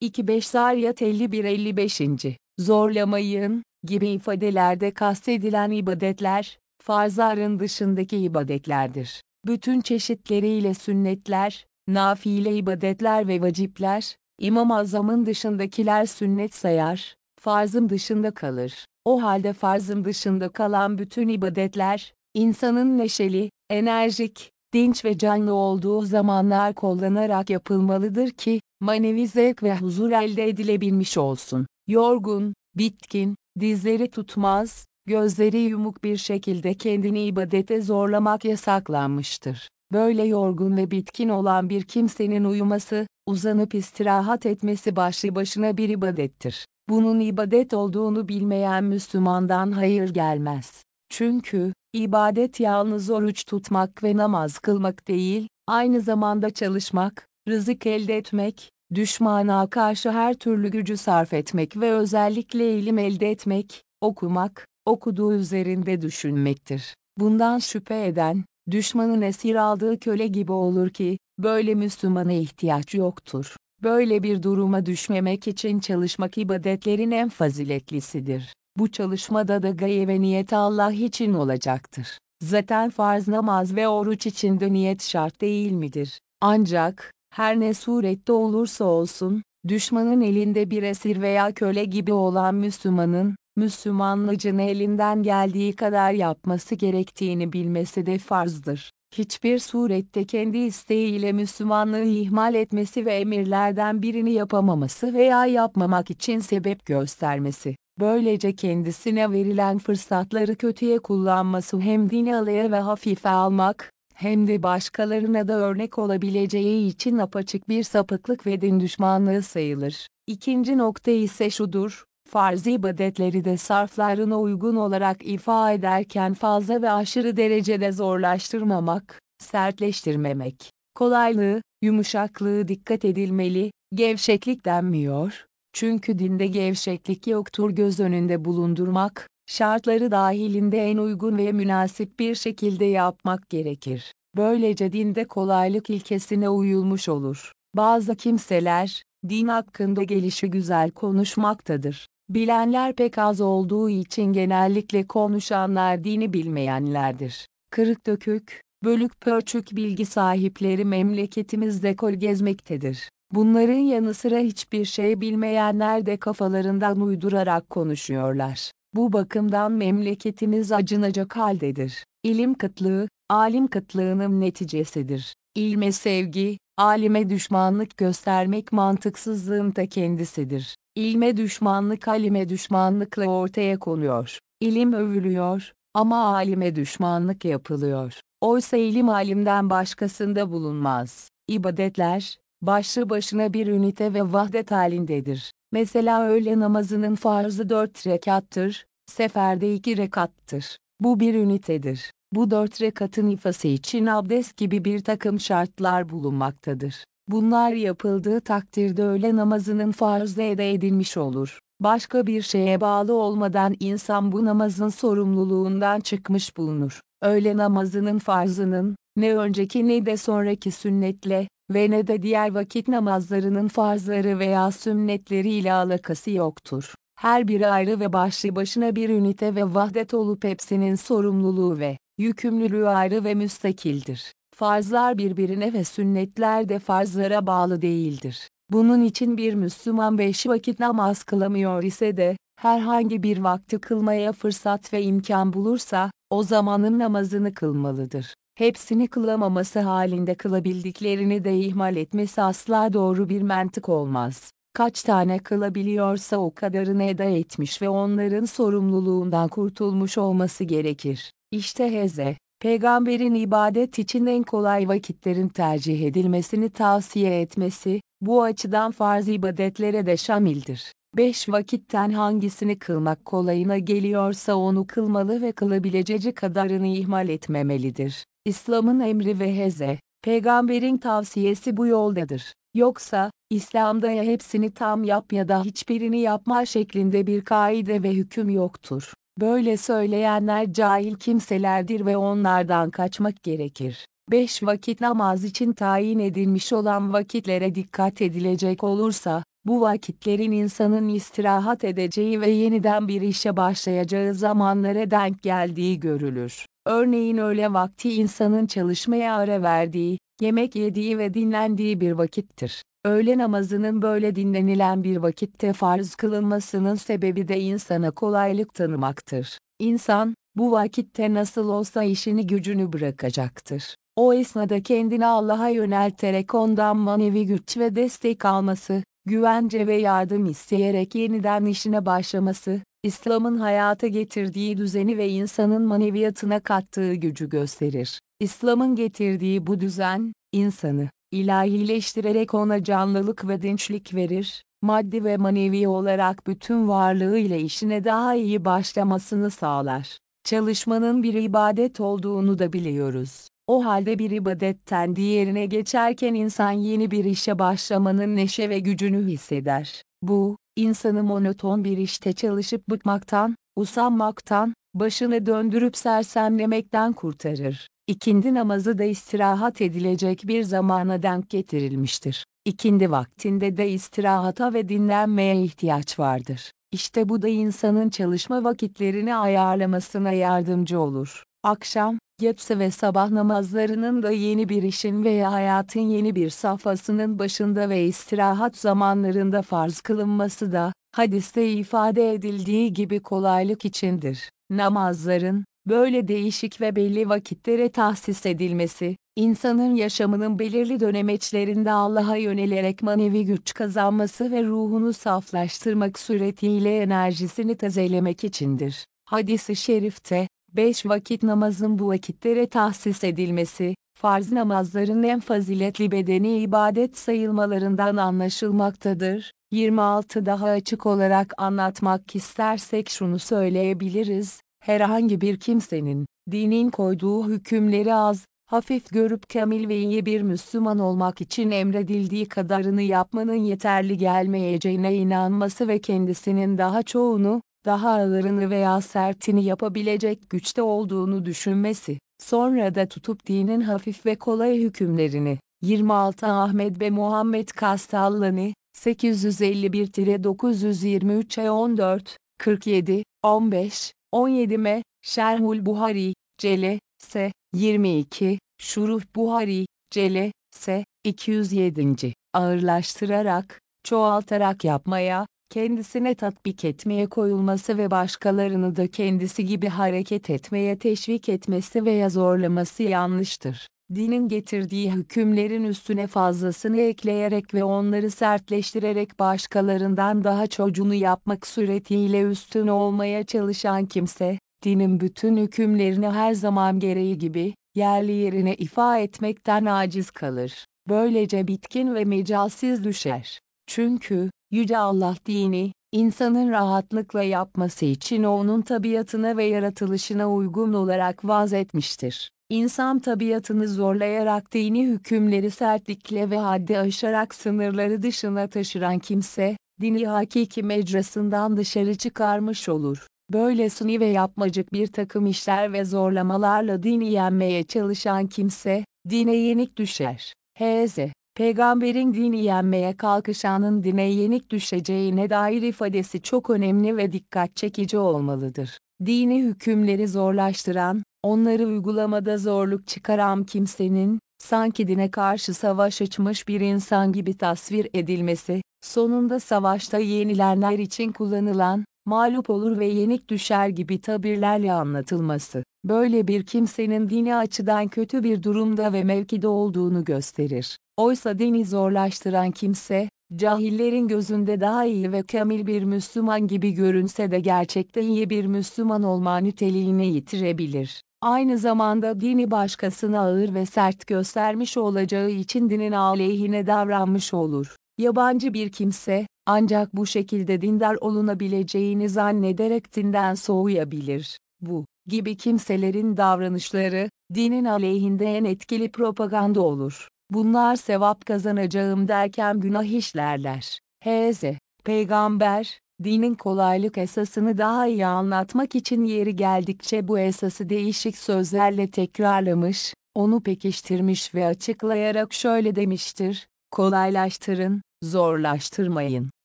25 Zariyat 51-55. Zorlamayın, gibi ifadelerde kastedilen ibadetler, farzların dışındaki ibadetlerdir. Bütün çeşitleriyle sünnetler, nafile ibadetler ve vacipler, İmam-ı Azam'ın dışındakiler sünnet sayar, farzın dışında kalır. O halde farzın dışında kalan bütün ibadetler, insanın neşeli, enerjik, dinç ve canlı olduğu zamanlar kullanarak yapılmalıdır ki, manevi zevk ve huzur elde edilebilmiş olsun. Yorgun, bitkin, dizleri tutmaz, gözleri yumuk bir şekilde kendini ibadete zorlamak yasaklanmıştır. Böyle yorgun ve bitkin olan bir kimsenin uyuması, uzanıp istirahat etmesi başlı başına bir ibadettir. Bunun ibadet olduğunu bilmeyen Müslümandan hayır gelmez. Çünkü, ibadet yalnız oruç tutmak ve namaz kılmak değil, aynı zamanda çalışmak, rızık elde etmek, düşmana karşı her türlü gücü sarf etmek ve özellikle ilim elde etmek, okumak, okuduğu üzerinde düşünmektir. Bundan şüphe eden, düşmanın esir aldığı köle gibi olur ki, böyle Müslümana ihtiyaç yoktur. Böyle bir duruma düşmemek için çalışmak ibadetlerin en faziletlisidir. Bu çalışmada da gaye ve niyet Allah için olacaktır. Zaten farz namaz ve oruç için de niyet şart değil midir? Ancak, her ne surette olursa olsun, düşmanın elinde bir esir veya köle gibi olan Müslümanın, Müslümanlığını elinden geldiği kadar yapması gerektiğini bilmesi de farzdır. hiçbir surette kendi isteğiyle Müslümanlığı ihmal etmesi ve emirlerden birini yapamaması veya yapmamak için sebep göstermesi. Böylece kendisine verilen fırsatları kötüye kullanması hem dini alaya ve hafife almak, hem de başkalarına da örnek olabileceği için apaçık bir sapıklık ve din düşmanlığı sayılır. İkinci nokta ise şudur, farz ibadetleri de sarflarına uygun olarak ifa ederken fazla ve aşırı derecede zorlaştırmamak, sertleştirmemek, kolaylığı, yumuşaklığı dikkat edilmeli, gevşeklik denmiyor, çünkü dinde gevşeklik yoktur göz önünde bulundurmak, şartları dahilinde en uygun ve münasip bir şekilde yapmak gerekir. Böylece dinde kolaylık ilkesine uyulmuş olur. Bazı kimseler, din hakkında gelişi güzel konuşmaktadır. Bilenler pek az olduğu için genellikle konuşanlar dini bilmeyenlerdir. Kırık dökük, bölük pörçük bilgi sahipleri memleketimizde kol gezmektedir. Bunların yanı sıra hiçbir şey bilmeyenler de kafalarından uydurarak konuşuyorlar. Bu bakımdan memleketimiz acınacak haldedir. İlim kıtlığı, alim kıtlığının neticesidir. İlme sevgi, alime düşmanlık göstermek mantıksızlığın ta kendisidir. İlme düşmanlık alime düşmanlıkla ortaya konuyor. İlim övülüyor, ama alime düşmanlık yapılıyor. Oysa ilim alimden başkasında bulunmaz. İbadetler, başlı başına bir ünite ve vahdet halindedir. Mesela öğle namazının farzı dört rekattır, seferde iki rekattır. Bu bir ünitedir. Bu dört rekatın ifası için abdest gibi bir takım şartlar bulunmaktadır. Bunlar yapıldığı takdirde öğle namazının farzı ede edilmiş olur. Başka bir şeye bağlı olmadan insan bu namazın sorumluluğundan çıkmış bulunur. Öğle namazının farzının, ne önceki ne de sonraki sünnetle, ve ne de diğer vakit namazlarının farzları veya sünnetleri ile alakası yoktur. Her biri ayrı ve başlı başına bir ünite ve vahdet olup hepsinin sorumluluğu ve yükümlülüğü ayrı ve müstakildir. Farzlar birbirine ve sünnetler de farzlara bağlı değildir. Bunun için bir Müslüman beş vakit namaz kılamıyor ise de, herhangi bir vakti kılmaya fırsat ve imkan bulursa, o zamanın namazını kılmalıdır. Hepsini kılamaması halinde kılabildiklerini de ihmal etmesi asla doğru bir mantık olmaz. Kaç tane kılabiliyorsa o kadarını eda etmiş ve onların sorumluluğundan kurtulmuş olması gerekir. İşte heze, peygamberin ibadet için en kolay vakitlerin tercih edilmesini tavsiye etmesi, bu açıdan farz ibadetlere de şamildir. Beş vakitten hangisini kılmak kolayına geliyorsa onu kılmalı ve kılabileceği kadarını ihmal etmemelidir. İslam'ın emri ve heze, peygamberin tavsiyesi bu yoldadır. Yoksa, İslam'da ya hepsini tam yap ya da hiçbirini yapma şeklinde bir kaide ve hüküm yoktur. Böyle söyleyenler cahil kimselerdir ve onlardan kaçmak gerekir. Beş vakit namaz için tayin edilmiş olan vakitlere dikkat edilecek olursa, bu vakitlerin insanın istirahat edeceği ve yeniden bir işe başlayacağı zamanlara denk geldiği görülür. Örneğin öğle vakti insanın çalışmaya ara verdiği, yemek yediği ve dinlendiği bir vakittir. Öğle namazının böyle dinlenilen bir vakitte farz kılınmasının sebebi de insana kolaylık tanımaktır. İnsan, bu vakitte nasıl olsa işini gücünü bırakacaktır. O esnada kendini Allah'a yönelterek ondan manevi güç ve destek alması, güvence ve yardım isteyerek yeniden işine başlaması, İslam'ın hayata getirdiği düzeni ve insanın maneviyatına kattığı gücü gösterir. İslam'ın getirdiği bu düzen, insanı, ilahileştirerek ona canlılık ve dinçlik verir, maddi ve manevi olarak bütün varlığıyla işine daha iyi başlamasını sağlar. Çalışmanın bir ibadet olduğunu da biliyoruz. O halde bir ibadetten diğerine geçerken insan yeni bir işe başlamanın neşe ve gücünü hisseder. Bu, insanı monoton bir işte çalışıp bıkmaktan, usanmaktan, başını döndürüp sersemlemekten kurtarır. İkindi namazı da istirahat edilecek bir zamana denk getirilmiştir. İkindi vaktinde de istirahata ve dinlenmeye ihtiyaç vardır. İşte bu da insanın çalışma vakitlerini ayarlamasına yardımcı olur. Akşam, yatsı ve sabah namazlarının da yeni bir işin veya hayatın yeni bir safhasının başında ve istirahat zamanlarında farz kılınması da, hadiste ifade edildiği gibi kolaylık içindir. Namazların, böyle değişik ve belli vakitlere tahsis edilmesi, insanın yaşamının belirli dönemeçlerinde Allah'a yönelerek manevi güç kazanması ve ruhunu saflaştırmak suretiyle enerjisini tazelemek içindir. Hadis-i şerifte, beş vakit namazın bu vakitlere tahsis edilmesi, farz namazların en faziletli bedeni ibadet sayılmalarından anlaşılmaktadır. 26 daha açık olarak anlatmak istersek şunu söyleyebiliriz, herhangi bir kimsenin, dinin koyduğu hükümleri az, hafif görüp kamil ve iyi bir Müslüman olmak için emredildiği kadarını yapmanın yeterli gelmeyeceğine inanması ve kendisinin daha çoğunu, daha ağırını veya sertini yapabilecek güçte olduğunu düşünmesi, sonra da tutup dinin hafif ve kolay hükümlerini, 26 Ahmet ve Muhammed Kastallani, 851-923 14, 47, 15, 17 M, Şerhul Buhari, Cele, S, 22, Şuruh Buhari, Cele, S, 207. ağırlaştırarak, çoğaltarak yapmaya, kendisine tatbik etmeye koyulması ve başkalarını da kendisi gibi hareket etmeye teşvik etmesi veya zorlaması yanlıştır. Dinin getirdiği hükümlerin üstüne fazlasını ekleyerek ve onları sertleştirerek başkalarından daha çocuğunu yapmak suretiyle üstün olmaya çalışan kimse, dinin bütün hükümlerini her zaman gereği gibi, yerli yerine ifa etmekten aciz kalır. Böylece bitkin ve mecalsiz düşer. Çünkü, Yüce Allah dini, insanın rahatlıkla yapması için onun tabiatına ve yaratılışına uygun olarak vaz etmiştir. İnsan tabiatını zorlayarak dini hükümleri sertlikle ve haddi aşarak sınırları dışına taşıran kimse, dini hakiki mecrasından dışarı çıkarmış olur. Böyle suni ve yapmacık bir takım işler ve zorlamalarla dini yenmeye çalışan kimse, dine yenik düşer. H.Z. Peygamberin dini yenmeye kalkışanın dine yenik düşeceğine dair ifadesi çok önemli ve dikkat çekici olmalıdır. Dini hükümleri zorlaştıran, onları uygulamada zorluk çıkaran kimsenin, sanki dine karşı savaş açmış bir insan gibi tasvir edilmesi, sonunda savaşta yenilenler için kullanılan, mağlup olur ve yenik düşer gibi tabirlerle anlatılması, böyle bir kimsenin dini açıdan kötü bir durumda ve mevkide olduğunu gösterir. Oysa dini zorlaştıran kimse, cahillerin gözünde daha iyi ve kamil bir Müslüman gibi görünse de gerçekte iyi bir Müslüman olma niteliğini yitirebilir. Aynı zamanda dini başkasına ağır ve sert göstermiş olacağı için dinin aleyhine davranmış olur. Yabancı bir kimse, ancak bu şekilde dindar olunabileceğini zannederek dinden soğuyabilir. Bu gibi kimselerin davranışları, dinin aleyhinde en etkili propaganda olur. Bunlar sevap kazanacağım derken günah işlerler. H.Z. Peygamber, dinin kolaylık esasını daha iyi anlatmak için yeri geldikçe bu esası değişik sözlerle tekrarlamış, onu pekiştirmiş ve açıklayarak şöyle demiştir, kolaylaştırın, zorlaştırmayın,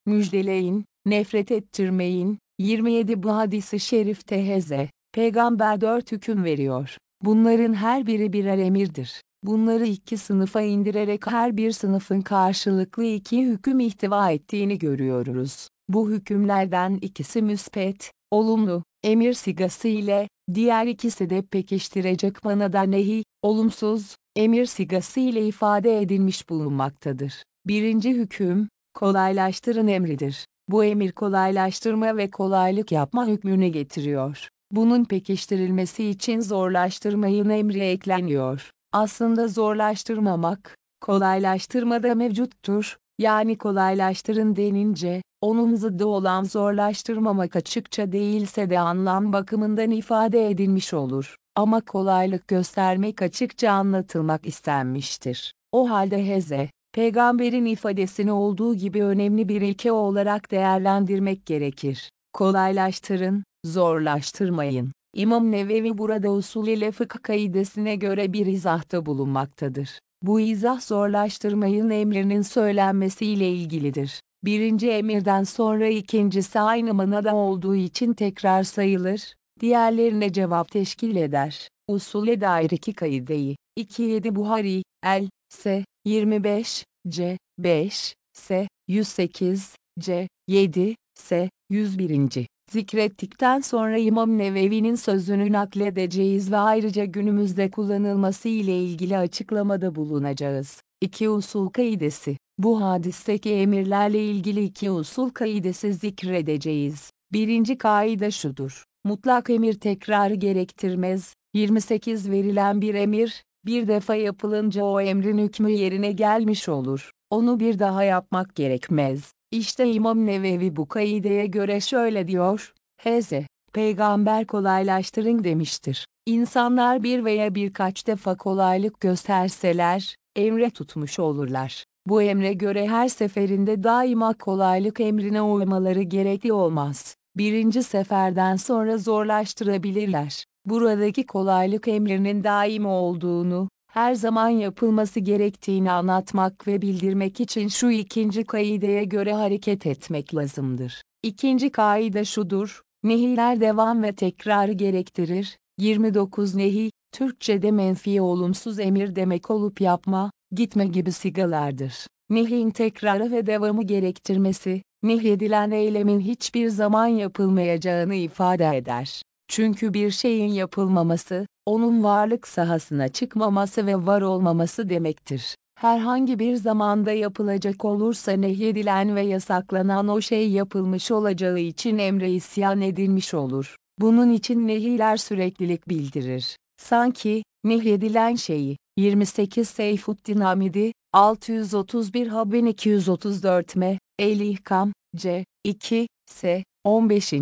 müjdeleyin, nefret ettirmeyin. 27 Bu hadisi şerifte Heze, peygamber dört hüküm veriyor. Bunların her biri birer emirdir. Bunları iki sınıfa indirerek her bir sınıfın karşılıklı iki hüküm ihtiva ettiğini görüyoruz. Bu hükümlerden ikisi müspet, olumlu, emir sigası ile, diğer ikisi de pekiştirecek manada nehi, olumsuz, emir sigası ile ifade edilmiş bulunmaktadır. Birinci hüküm, kolaylaştırın emridir. Bu emir kolaylaştırma ve kolaylık yapma hükmünü getiriyor. Bunun pekiştirilmesi için zorlaştırmayın emri ekleniyor. Aslında zorlaştırmamak, kolaylaştırma da mevcuttur. Yani kolaylaştırın denince, onun zıddı olan zorlaştırmamak açıkça değilse de anlam bakımından ifade edilmiş olur. Ama kolaylık göstermek açıkça anlatılmak istenmiştir. O halde heze, peygamberin ifadesini olduğu gibi önemli bir ilke olarak değerlendirmek gerekir. Kolaylaştırın, zorlaştırmayın. İmam Nevevi burada usul ile fıkıh kaidesine göre bir izahta bulunmaktadır. Bu izah zorlaştırmayın emrinin söylenmesiyle ilgilidir. Birinci emirden sonra ikincisi aynı manada olduğu için tekrar sayılır, diğerlerine cevap teşkil eder. Usule dair iki kaideyi, 2.7 Buhari, El, S, 25, C, 5, S, 108, C, 7, S, 101. zikrettikten sonra İmam Nevevi'nin sözünü nakledeceğiz ve ayrıca günümüzde kullanılması ile ilgili açıklamada bulunacağız. İki usul kaidesi. Bu hadisteki emirlerle ilgili iki usul kaidesi zikredeceğiz. Birinci kaide şudur. Mutlak emir tekrar gerektirmez. 28 verilen bir emir, bir defa yapılınca o emrin hükmü yerine gelmiş olur. Onu bir daha yapmak gerekmez. İşte İmam Nevevi bu kaideye göre şöyle diyor, Hz. Peygamber kolaylaştırın demiştir. İnsanlar bir veya birkaç defa kolaylık gösterseler, emre tutmuş olurlar. Bu emre göre her seferinde daima kolaylık emrine uymaları gerekli olmaz. Birinci seferden sonra zorlaştırabilirler. Buradaki kolaylık emrinin daim olduğunu, her zaman yapılması gerektiğini anlatmak ve bildirmek için şu ikinci kaideye göre hareket etmek lazımdır. İkinci kaide şudur, nehiler devam ve tekrar gerektirir. 29 nehi, Türkçe'de menfi olumsuz emir demek olup yapma, gitme gibi sigalardır. Nehin tekrarı ve devamı gerektirmesi, nehyedilen eylemin hiçbir zaman yapılmayacağını ifade eder. Çünkü bir şeyin yapılmaması, onun varlık sahasına çıkmaması ve var olmaması demektir. Herhangi bir zamanda yapılacak olursa nehyedilen ve yasaklanan o şey yapılmış olacağı için emre isyan edilmiş olur. Bunun için nehiler süreklilik bildirir. Sanki, nehyedilen şeyi, 28 Seyfuddin Hamidi, 631 Haben 234 M, El-İhkam, C, 2, S, 15.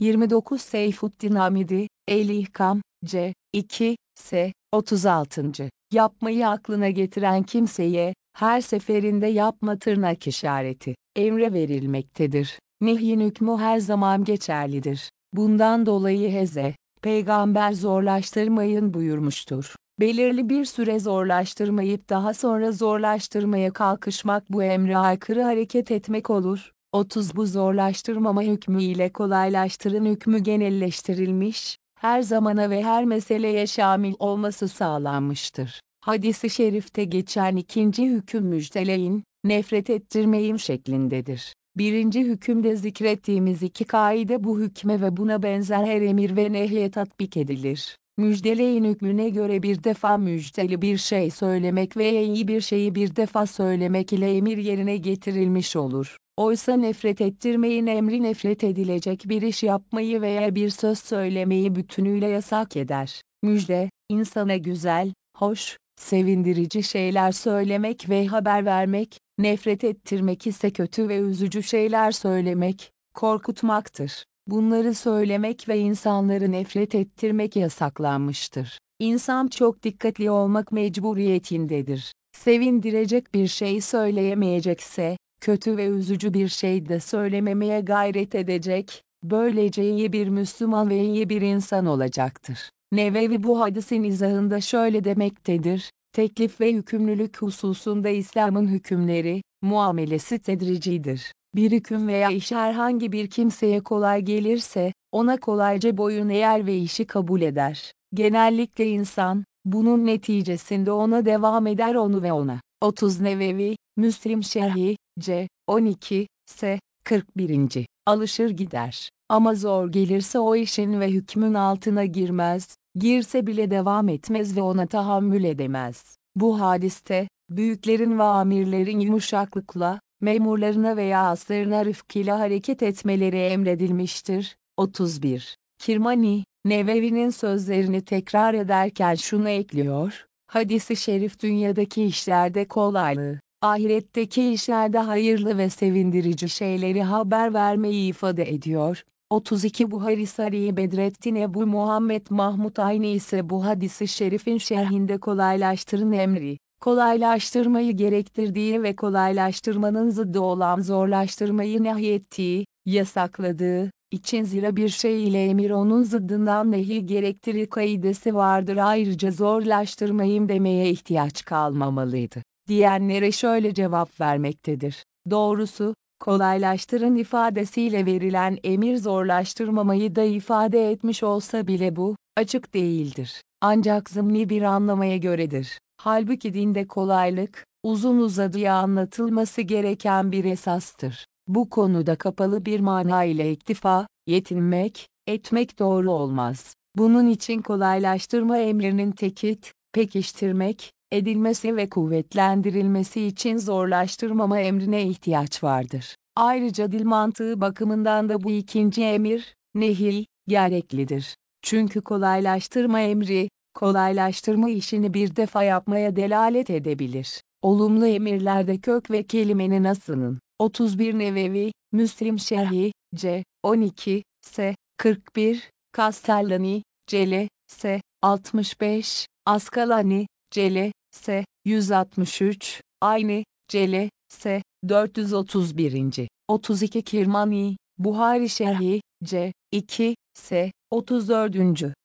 29 Seyfuddin Hamidi, El-İhkam, C, 2, S, 36. Yapmayı aklına getiren kimseye, her seferinde yapma tırnak işareti, emre verilmektedir. Nehyin hükmü her zaman geçerlidir. Bundan dolayı Heze, peygamber zorlaştırmayın buyurmuştur. Belirli bir süre zorlaştırmayıp daha sonra zorlaştırmaya kalkışmak bu emre aykırı hareket etmek olur. 30 Bu zorlaştırmama hükmü ile kolaylaştırın hükmü genelleştirilmiş, her zamana ve her meseleye şamil olması sağlanmıştır. Hadis-i şerifte geçen ikinci hüküm müjdeleyin, nefret ettirmeyin şeklindedir. Birinci hükümde zikrettiğimiz iki kaide bu hükme ve buna benzer her emir ve nehye tatbik edilir. Müjdeleyin hükmüne göre bir defa müjdeli bir şey söylemek veya iyi bir şeyi bir defa söylemek ile emir yerine getirilmiş olur. Oysa nefret ettirmeyin emri nefret edilecek bir iş yapmayı veya bir söz söylemeyi bütünüyle yasak eder. Müjde, insana güzel, hoş, sevindirici şeyler söylemek ve haber vermek, nefret ettirmek ise kötü ve üzücü şeyler söylemek, korkutmaktır. Bunları söylemek ve insanları nefret ettirmek yasaklanmıştır. İnsan çok dikkatli olmak mecburiyetindedir. Sevindirecek bir şey söyleyemeyecekse, kötü ve üzücü bir şey de söylememeye gayret edecek, böylece iyi bir Müslüman ve iyi bir insan olacaktır. Nevevi bu hadisin izahında şöyle demektedir, teklif ve yükümlülük hususunda İslam'ın hükümleri, muamelesi tedricidir. Bir hüküm veya iş herhangi bir kimseye kolay gelirse, ona kolayca boyun eğer ve işi kabul eder. Genellikle insan, bunun neticesinde ona devam eder onu ve ona. 30 Nevevi, Müslim Şerhi, C. 12, S. 41. Alışır gider. Ama zor gelirse o işin ve hükmün altına girmez, girse bile devam etmez ve ona tahammül edemez. Bu hadiste, büyüklerin ve amirlerin yumuşaklıkla, memurlarına veya aslarına rıfkıyla hareket etmeleri emredilmiştir. 31. Kirmani, Nevevi'nin sözlerini tekrar ederken şunu ekliyor, hadisi şerif dünyadaki işlerde kolaylığı, ahiretteki işlerde hayırlı ve sevindirici şeyleri haber vermeyi ifade ediyor. 32 Buhari Sari Bedrettin Ebu Muhammed Mahmud aynı ise bu hadisi şerifin şerhinde kolaylaştırın emri, kolaylaştırmayı gerektirdiği ve kolaylaştırmanın zıddı olan zorlaştırmayı nehyettiği, yasakladığı, için zira bir şey ile emir onun zıddından nehi gerektirir kaidesi vardır ayrıca zorlaştırmayım demeye ihtiyaç kalmamalıydı diyenlere şöyle cevap vermektedir. Doğrusu, kolaylaştırın ifadesiyle verilen emir zorlaştırmamayı da ifade etmiş olsa bile bu, açık değildir. Ancak zımni bir anlamaya göredir. Halbuki dinde kolaylık, uzun uzadıya anlatılması gereken bir esastır. Bu konuda kapalı bir mana ile iktifa, yetinmek, etmek doğru olmaz. Bunun için kolaylaştırma emrinin tekit, pekiştirmek, edilmesi ve kuvvetlendirilmesi için zorlaştırmama emrine ihtiyaç vardır. Ayrıca dil mantığı bakımından da bu ikinci emir, nehi, gereklidir. Çünkü kolaylaştırma emri, kolaylaştırma işini bir defa yapmaya delalet edebilir. Olumlu emirlerde kök ve kelimenin asının, 31 Nevevi, Müslim Şerhi, C, 12, S, 41, Castellani, Cele, S, 65, Askalani, Cele, S, 163, aynı, Cele, S, 431. 32 Kirmani, Buhari Şerhi, C, 2, S, 34.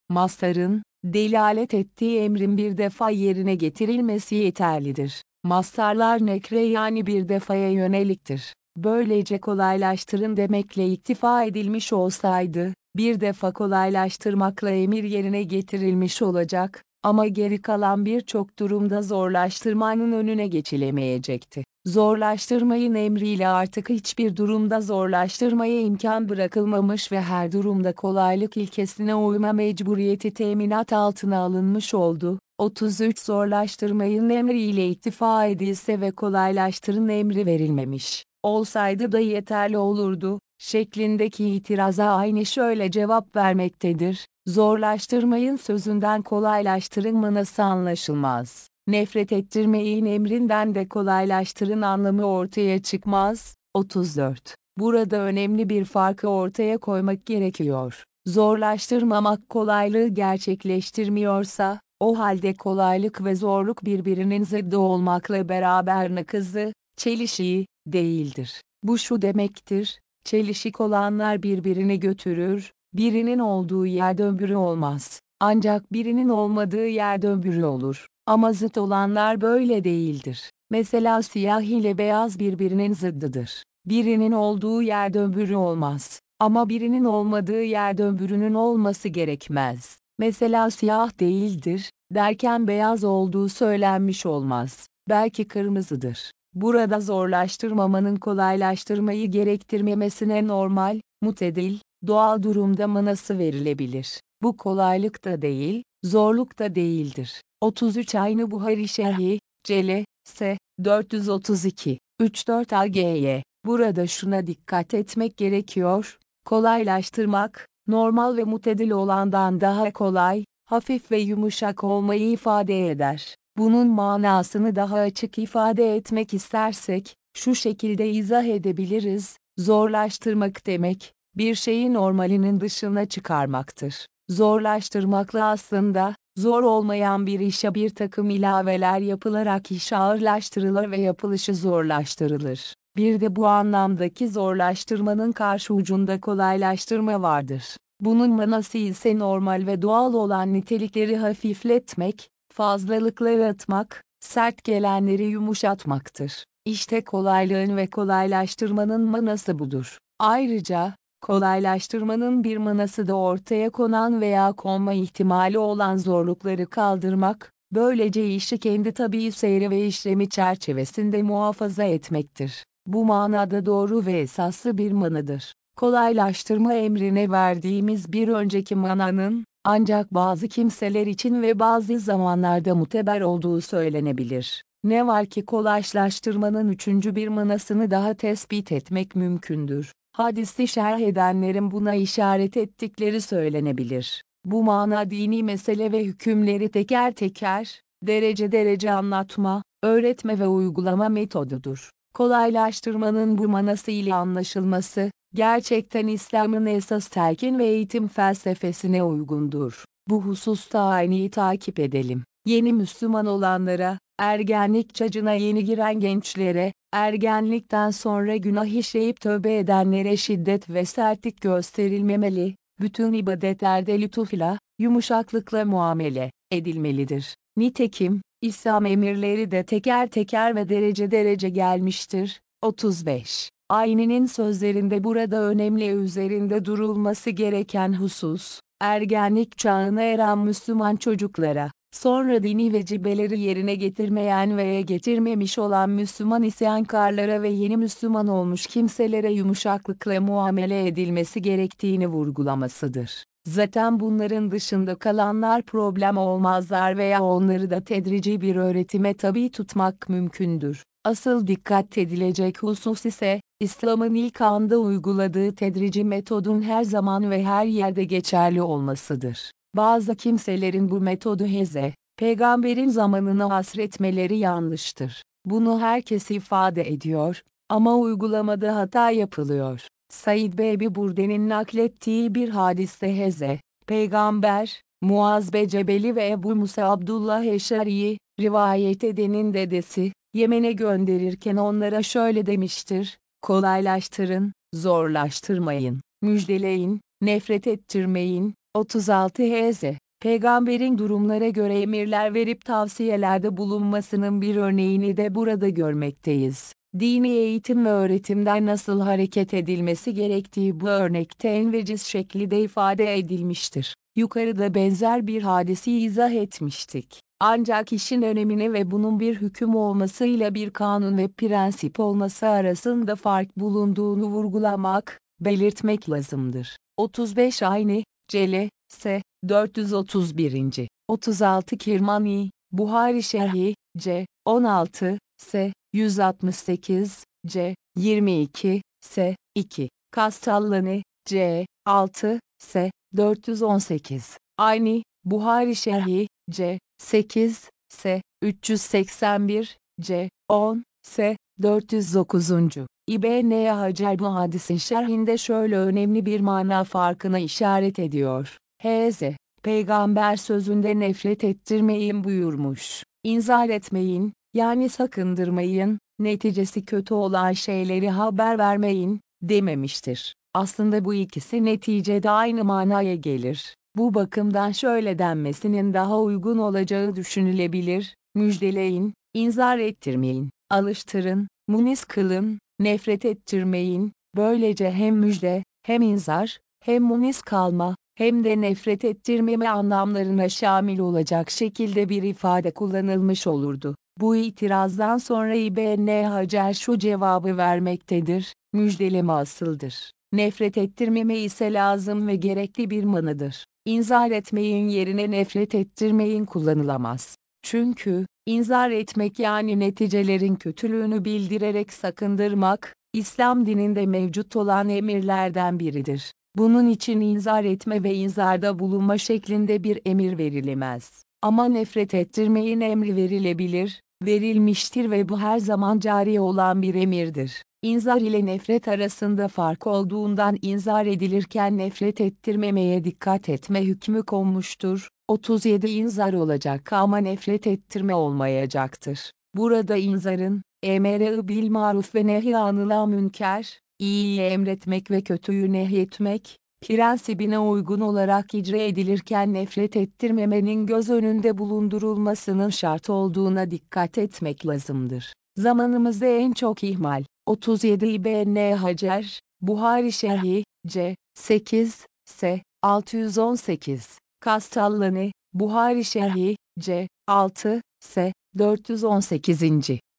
Mastarın, delalet ettiği emrin bir defa yerine getirilmesi yeterlidir. Mastarlar nekre yani bir defaya yöneliktir. Böylece kolaylaştırın demekle iktifa edilmiş olsaydı, bir defa kolaylaştırmakla emir yerine getirilmiş olacak, ama geri kalan birçok durumda zorlaştırmanın önüne geçilemeyecekti. Zorlaştırmayın emriyle artık hiçbir durumda zorlaştırmaya imkan bırakılmamış ve her durumda kolaylık ilkesine uyma mecburiyeti teminat altına alınmış oldu. 33 Zorlaştırmayın emriyle iktifa edilse ve kolaylaştırın emri verilmemiş olsaydı da yeterli olurdu, şeklindeki itiraza aynı şöyle cevap vermektedir. Zorlaştırmayın sözünden kolaylaştırın manası anlaşılmaz. Nefret ettirmeyin emrinden de kolaylaştırın anlamı ortaya çıkmaz. 34. Burada önemli bir farkı ortaya koymak gerekiyor. Zorlaştırmamak kolaylığı gerçekleştirmiyorsa, o halde kolaylık ve zorluk birbirinin zıddı olmakla beraber nakızı, çelişiği, değildir. Bu şu demektir, çelişik olanlar birbirini götürür, birinin olduğu yerde öbürü olmaz. Ancak birinin olmadığı yerde öbürü olur. Ama zıt olanlar böyle değildir. Mesela siyah ile beyaz birbirinin zıddıdır. Birinin olduğu yerde öbürü olmaz. Ama birinin olmadığı yerde öbürünün olması gerekmez. Mesela siyah değildir, derken beyaz olduğu söylenmiş olmaz. Belki kırmızıdır. Burada zorlaştırmamanın kolaylaştırmayı gerektirmemesine normal, mutedil, doğal durumda manası verilebilir. Bu kolaylık da değil, zorluk da değildir. 33 Aynı Buhari Şerhi, Cele, S. 432, 34 AGY. Burada şuna dikkat etmek gerekiyor, kolaylaştırmak, normal ve mutedil olandan daha kolay, hafif ve yumuşak olmayı ifade eder. Bunun manasını daha açık ifade etmek istersek, şu şekilde izah edebiliriz, zorlaştırmak demek, bir şeyi normalinin dışına çıkarmaktır. Zorlaştırmakla aslında, zor olmayan bir işe bir takım ilaveler yapılarak iş ağırlaştırılır ve yapılışı zorlaştırılır. Bir de bu anlamdaki zorlaştırmanın karşı ucunda kolaylaştırma vardır. Bunun manası ise normal ve doğal olan nitelikleri hafifletmek, fazlalıkları atmak, sert gelenleri yumuşatmaktır. İşte kolaylığın ve kolaylaştırmanın manası budur. Ayrıca, kolaylaştırmanın bir manası da ortaya konan veya konma ihtimali olan zorlukları kaldırmak, böylece işi kendi tabii seyri ve işlemi çerçevesinde muhafaza etmektir. Bu manada doğru ve esaslı bir manadır. Kolaylaştırma emrine verdiğimiz bir önceki mananın, ancak bazı kimseler için ve bazı zamanlarda muteber olduğu söylenebilir. Ne var ki kolaylaştırmanın üçüncü bir manasını daha tespit etmek mümkündür. Hadisi şerh edenlerin buna işaret ettikleri söylenebilir. Bu mana dini mesele ve hükümleri teker teker, derece derece anlatma, öğretme ve uygulama metodudur. Kolaylaştırmanın bu manası ile anlaşılması, gerçekten İslam'ın esas telkin ve eğitim felsefesine uygundur. Bu hususta aynıyı takip edelim. Yeni Müslüman olanlara, ergenlik çacına yeni giren gençlere, ergenlikten sonra günah işleyip tövbe edenlere şiddet ve sertlik gösterilmemeli, bütün ibadetlerde lütufla, yumuşaklıkla muamele edilmelidir. Nitekim, İslam emirleri de teker teker ve derece derece gelmiştir. 35. Ayni'nin sözlerinde burada önemli üzerinde durulması gereken husus, ergenlik çağına eren Müslüman çocuklara, sonra dini vecibeleri yerine getirmeyen veya getirmemiş olan Müslüman isyankarlara ve yeni Müslüman olmuş kimselere yumuşaklıkla muamele edilmesi gerektiğini vurgulamasıdır. Zaten bunların dışında kalanlar problem olmazlar veya onları da tedrici bir öğretime tabi tutmak mümkündür. Asıl dikkat edilecek husus ise, İslam'ın ilk anda uyguladığı tedrici metodun her zaman ve her yerde geçerli olmasıdır. Bazı kimselerin bu metodu heze, peygamberin zamanına hasretmeleri yanlıştır. Bunu herkes ifade ediyor, ama uygulamada hata yapılıyor. Said Bebi Burden'in naklettiği bir hadiste heze, peygamber, Muaz Becebeli ve Ebu Musa Abdullah Eşari'yi, rivayet edenin dedesi, Yemen'e gönderirken onlara şöyle demiştir, kolaylaştırın, zorlaştırmayın, müjdeleyin, nefret ettirmeyin. 36 Hz. Peygamberin durumlara göre emirler verip tavsiyelerde bulunmasının bir örneğini de burada görmekteyiz. Dini eğitim ve öğretimden nasıl hareket edilmesi gerektiği bu örnekte en veciz şekilde ifade edilmiştir. Yukarıda benzer bir hadisi izah etmiştik. Ancak işin önemini ve bunun bir hüküm olmasıyla bir kanun ve prensip olması arasında fark bulunduğunu vurgulamak, belirtmek lazımdır. 35 Aynı, Cele, S. 431. 36 Kirmani, Buhari Şerhi, C. 16, S. 168, C. 22, S. 2. Kastallani, C. 6, S. 418. Aynı, Buhari Şerhi, C. 8, S. 381, C. 10, S. 409. İbn Hacer bu hadisin şerhinde şöyle önemli bir mana farkına işaret ediyor. H.Z. Peygamber sözünde nefret ettirmeyin buyurmuş. İnzar etmeyin, yani sakındırmayın, neticesi kötü olan şeyleri haber vermeyin, dememiştir. Aslında bu ikisi neticede aynı manaya gelir. Bu bakımdan şöyle denmesinin daha uygun olacağı düşünülebilir, müjdeleyin, inzar ettirmeyin, alıştırın, munis kılın, nefret ettirmeyin, böylece hem müjde, hem inzar, hem munis kalma, hem de nefret ettirmeme anlamlarına şamil olacak şekilde bir ifade kullanılmış olurdu. Bu itirazdan sonra İbn Hacer şu cevabı vermektedir, müjdeleme asıldır. Nefret ettirmeme ise lazım ve gerekli bir manıdır. İnzar etmeyin yerine nefret ettirmeyin kullanılamaz. Çünkü, inzar etmek yani neticelerin kötülüğünü bildirerek sakındırmak, İslam dininde mevcut olan emirlerden biridir. Bunun için inzar etme ve inzarda bulunma şeklinde bir emir verilemez. Ama nefret ettirmeyin emri verilebilir, verilmiştir ve bu her zaman cari olan bir emirdir. İnzar ile nefret arasında fark olduğundan inzar edilirken nefret ettirmemeye dikkat etme hükmü konmuştur. 37 inzar olacak ama nefret ettirme olmayacaktır. Burada inzarın, emre bil maruf ve nehyanıla münker, iyiyi emretmek ve kötüyü nehyetmek, prensibine uygun olarak icra edilirken nefret ettirmemenin göz önünde bulundurulmasının şart olduğuna dikkat etmek lazımdır. Zamanımızda en çok ihmal, 37 İbn Hacer, Buhari Şerhi, C. 8, S. 618, Kastallani, Buhari Şerhi, C. 6, S. 418.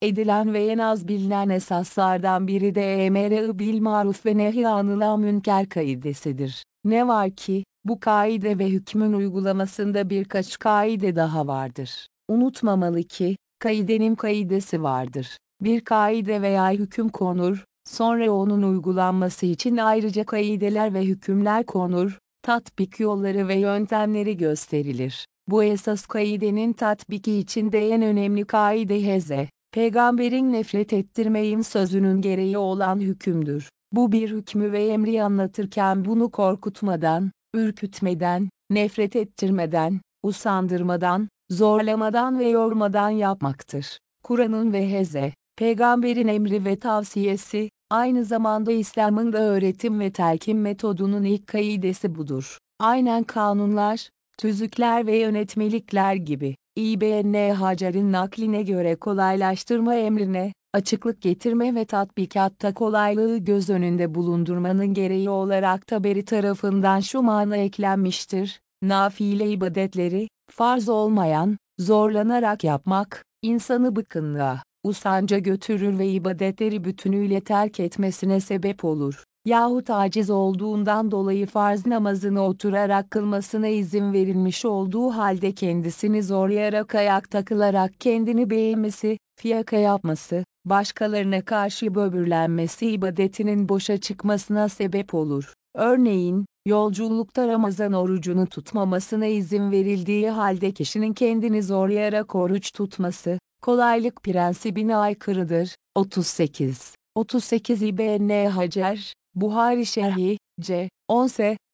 edilen ve en az bilinen esaslardan biri de emre bil maruf ve nehyanıla münker kaidesidir. Ne var ki, bu kaide ve hükmün uygulamasında birkaç kaide daha vardır. Unutmamalı ki, kaidenin kaidesi vardır bir kaide veya hüküm konur, sonra onun uygulanması için ayrıca kaideler ve hükümler konur, tatbik yolları ve yöntemleri gösterilir. Bu esas kaidenin tatbiki içinde en önemli kaide heze, peygamberin nefret ettirmeyin sözünün gereği olan hükümdür. Bu bir hükmü ve emri anlatırken bunu korkutmadan, ürkütmeden, nefret ettirmeden, usandırmadan, zorlamadan ve yormadan yapmaktır. Kur'an'ın ve heze, Peygamberin emri ve tavsiyesi, aynı zamanda İslam'ın da öğretim ve telkin metodunun ilk kaidesi budur. Aynen kanunlar, tüzükler ve yönetmelikler gibi, İBN Hacer'in nakline göre kolaylaştırma emrine, açıklık getirme ve tatbikatta kolaylığı göz önünde bulundurmanın gereği olarak Taberi tarafından şu mana eklenmiştir, nafile ibadetleri, farz olmayan, zorlanarak yapmak, insanı bıkkınlığa, usanca götürür ve ibadetleri bütünüyle terk etmesine sebep olur. Yahut aciz olduğundan dolayı farz namazını oturarak kılmasına izin verilmiş olduğu halde kendisini zorlayarak ayak takılarak kendini beğenmesi, fiyaka yapması, başkalarına karşı böbürlenmesi ibadetinin boşa çıkmasına sebep olur. Örneğin, yolculukta Ramazan orucunu tutmamasına izin verildiği halde kişinin kendini zorlayarak oruç tutması, kolaylık prensibine aykırıdır. 38. 38 İbn Hacer, Buhari Şerhi, C. 10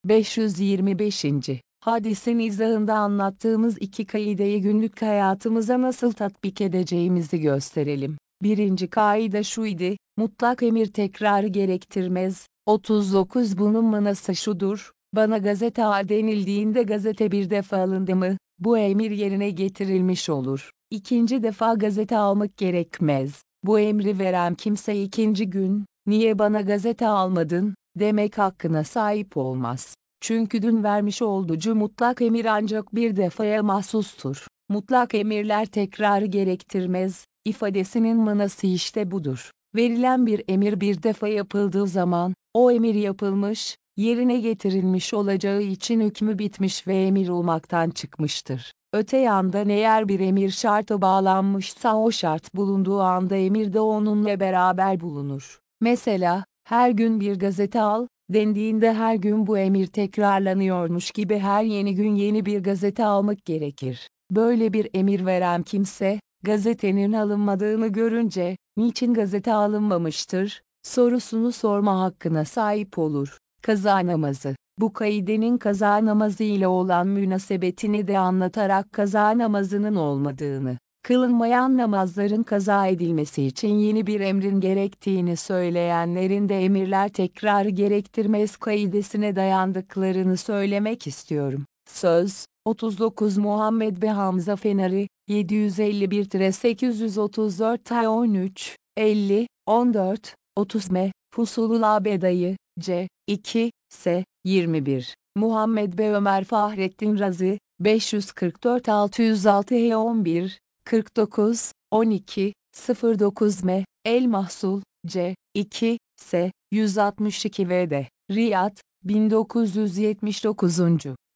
525. Hadisin izahında anlattığımız iki kaideyi günlük hayatımıza nasıl tatbik edeceğimizi gösterelim. Birinci kaide şuydu, mutlak emir tekrarı gerektirmez. 39 Bunun manası şudur, bana gazete denildiğinde gazete bir defa alındı mı, bu emir yerine getirilmiş olur. İkinci defa gazete almak gerekmez. Bu emri veren kimse ikinci gün, niye bana gazete almadın, demek hakkına sahip olmaz. Çünkü dün vermiş olduğu mutlak emir ancak bir defaya mahsustur. Mutlak emirler tekrarı gerektirmez, ifadesinin manası işte budur. Verilen bir emir bir defa yapıldığı zaman, o emir yapılmış, yerine getirilmiş olacağı için hükmü bitmiş ve emir olmaktan çıkmıştır. Öte yandan eğer bir emir şarta bağlanmışsa o şart bulunduğu anda emir de onunla beraber bulunur. Mesela, her gün bir gazete al, dendiğinde her gün bu emir tekrarlanıyormuş gibi her yeni gün yeni bir gazete almak gerekir. Böyle bir emir veren kimse, gazetenin alınmadığını görünce, niçin gazete alınmamıştır, sorusunu sorma hakkına sahip olur. Kaza namazı bu kaidenin kaza namazı ile olan münasebetini de anlatarak kaza namazının olmadığını, kılınmayan namazların kaza edilmesi için yeni bir emrin gerektiğini söyleyenlerin de emirler tekrarı gerektirmez kaidesine dayandıklarını söylemek istiyorum. Söz, 39 Muhammed Be Hamza Fenari, 751-834 13, 50, 14, 30 M, Fusulul Abedayı, C, 2, S, 21. Muhammed B. Ömer Fahrettin Razi, 544 606 H 11, 49, 12, 09 M, El Mahsul, C, 2, S, 162 VD, Riyad, 1979.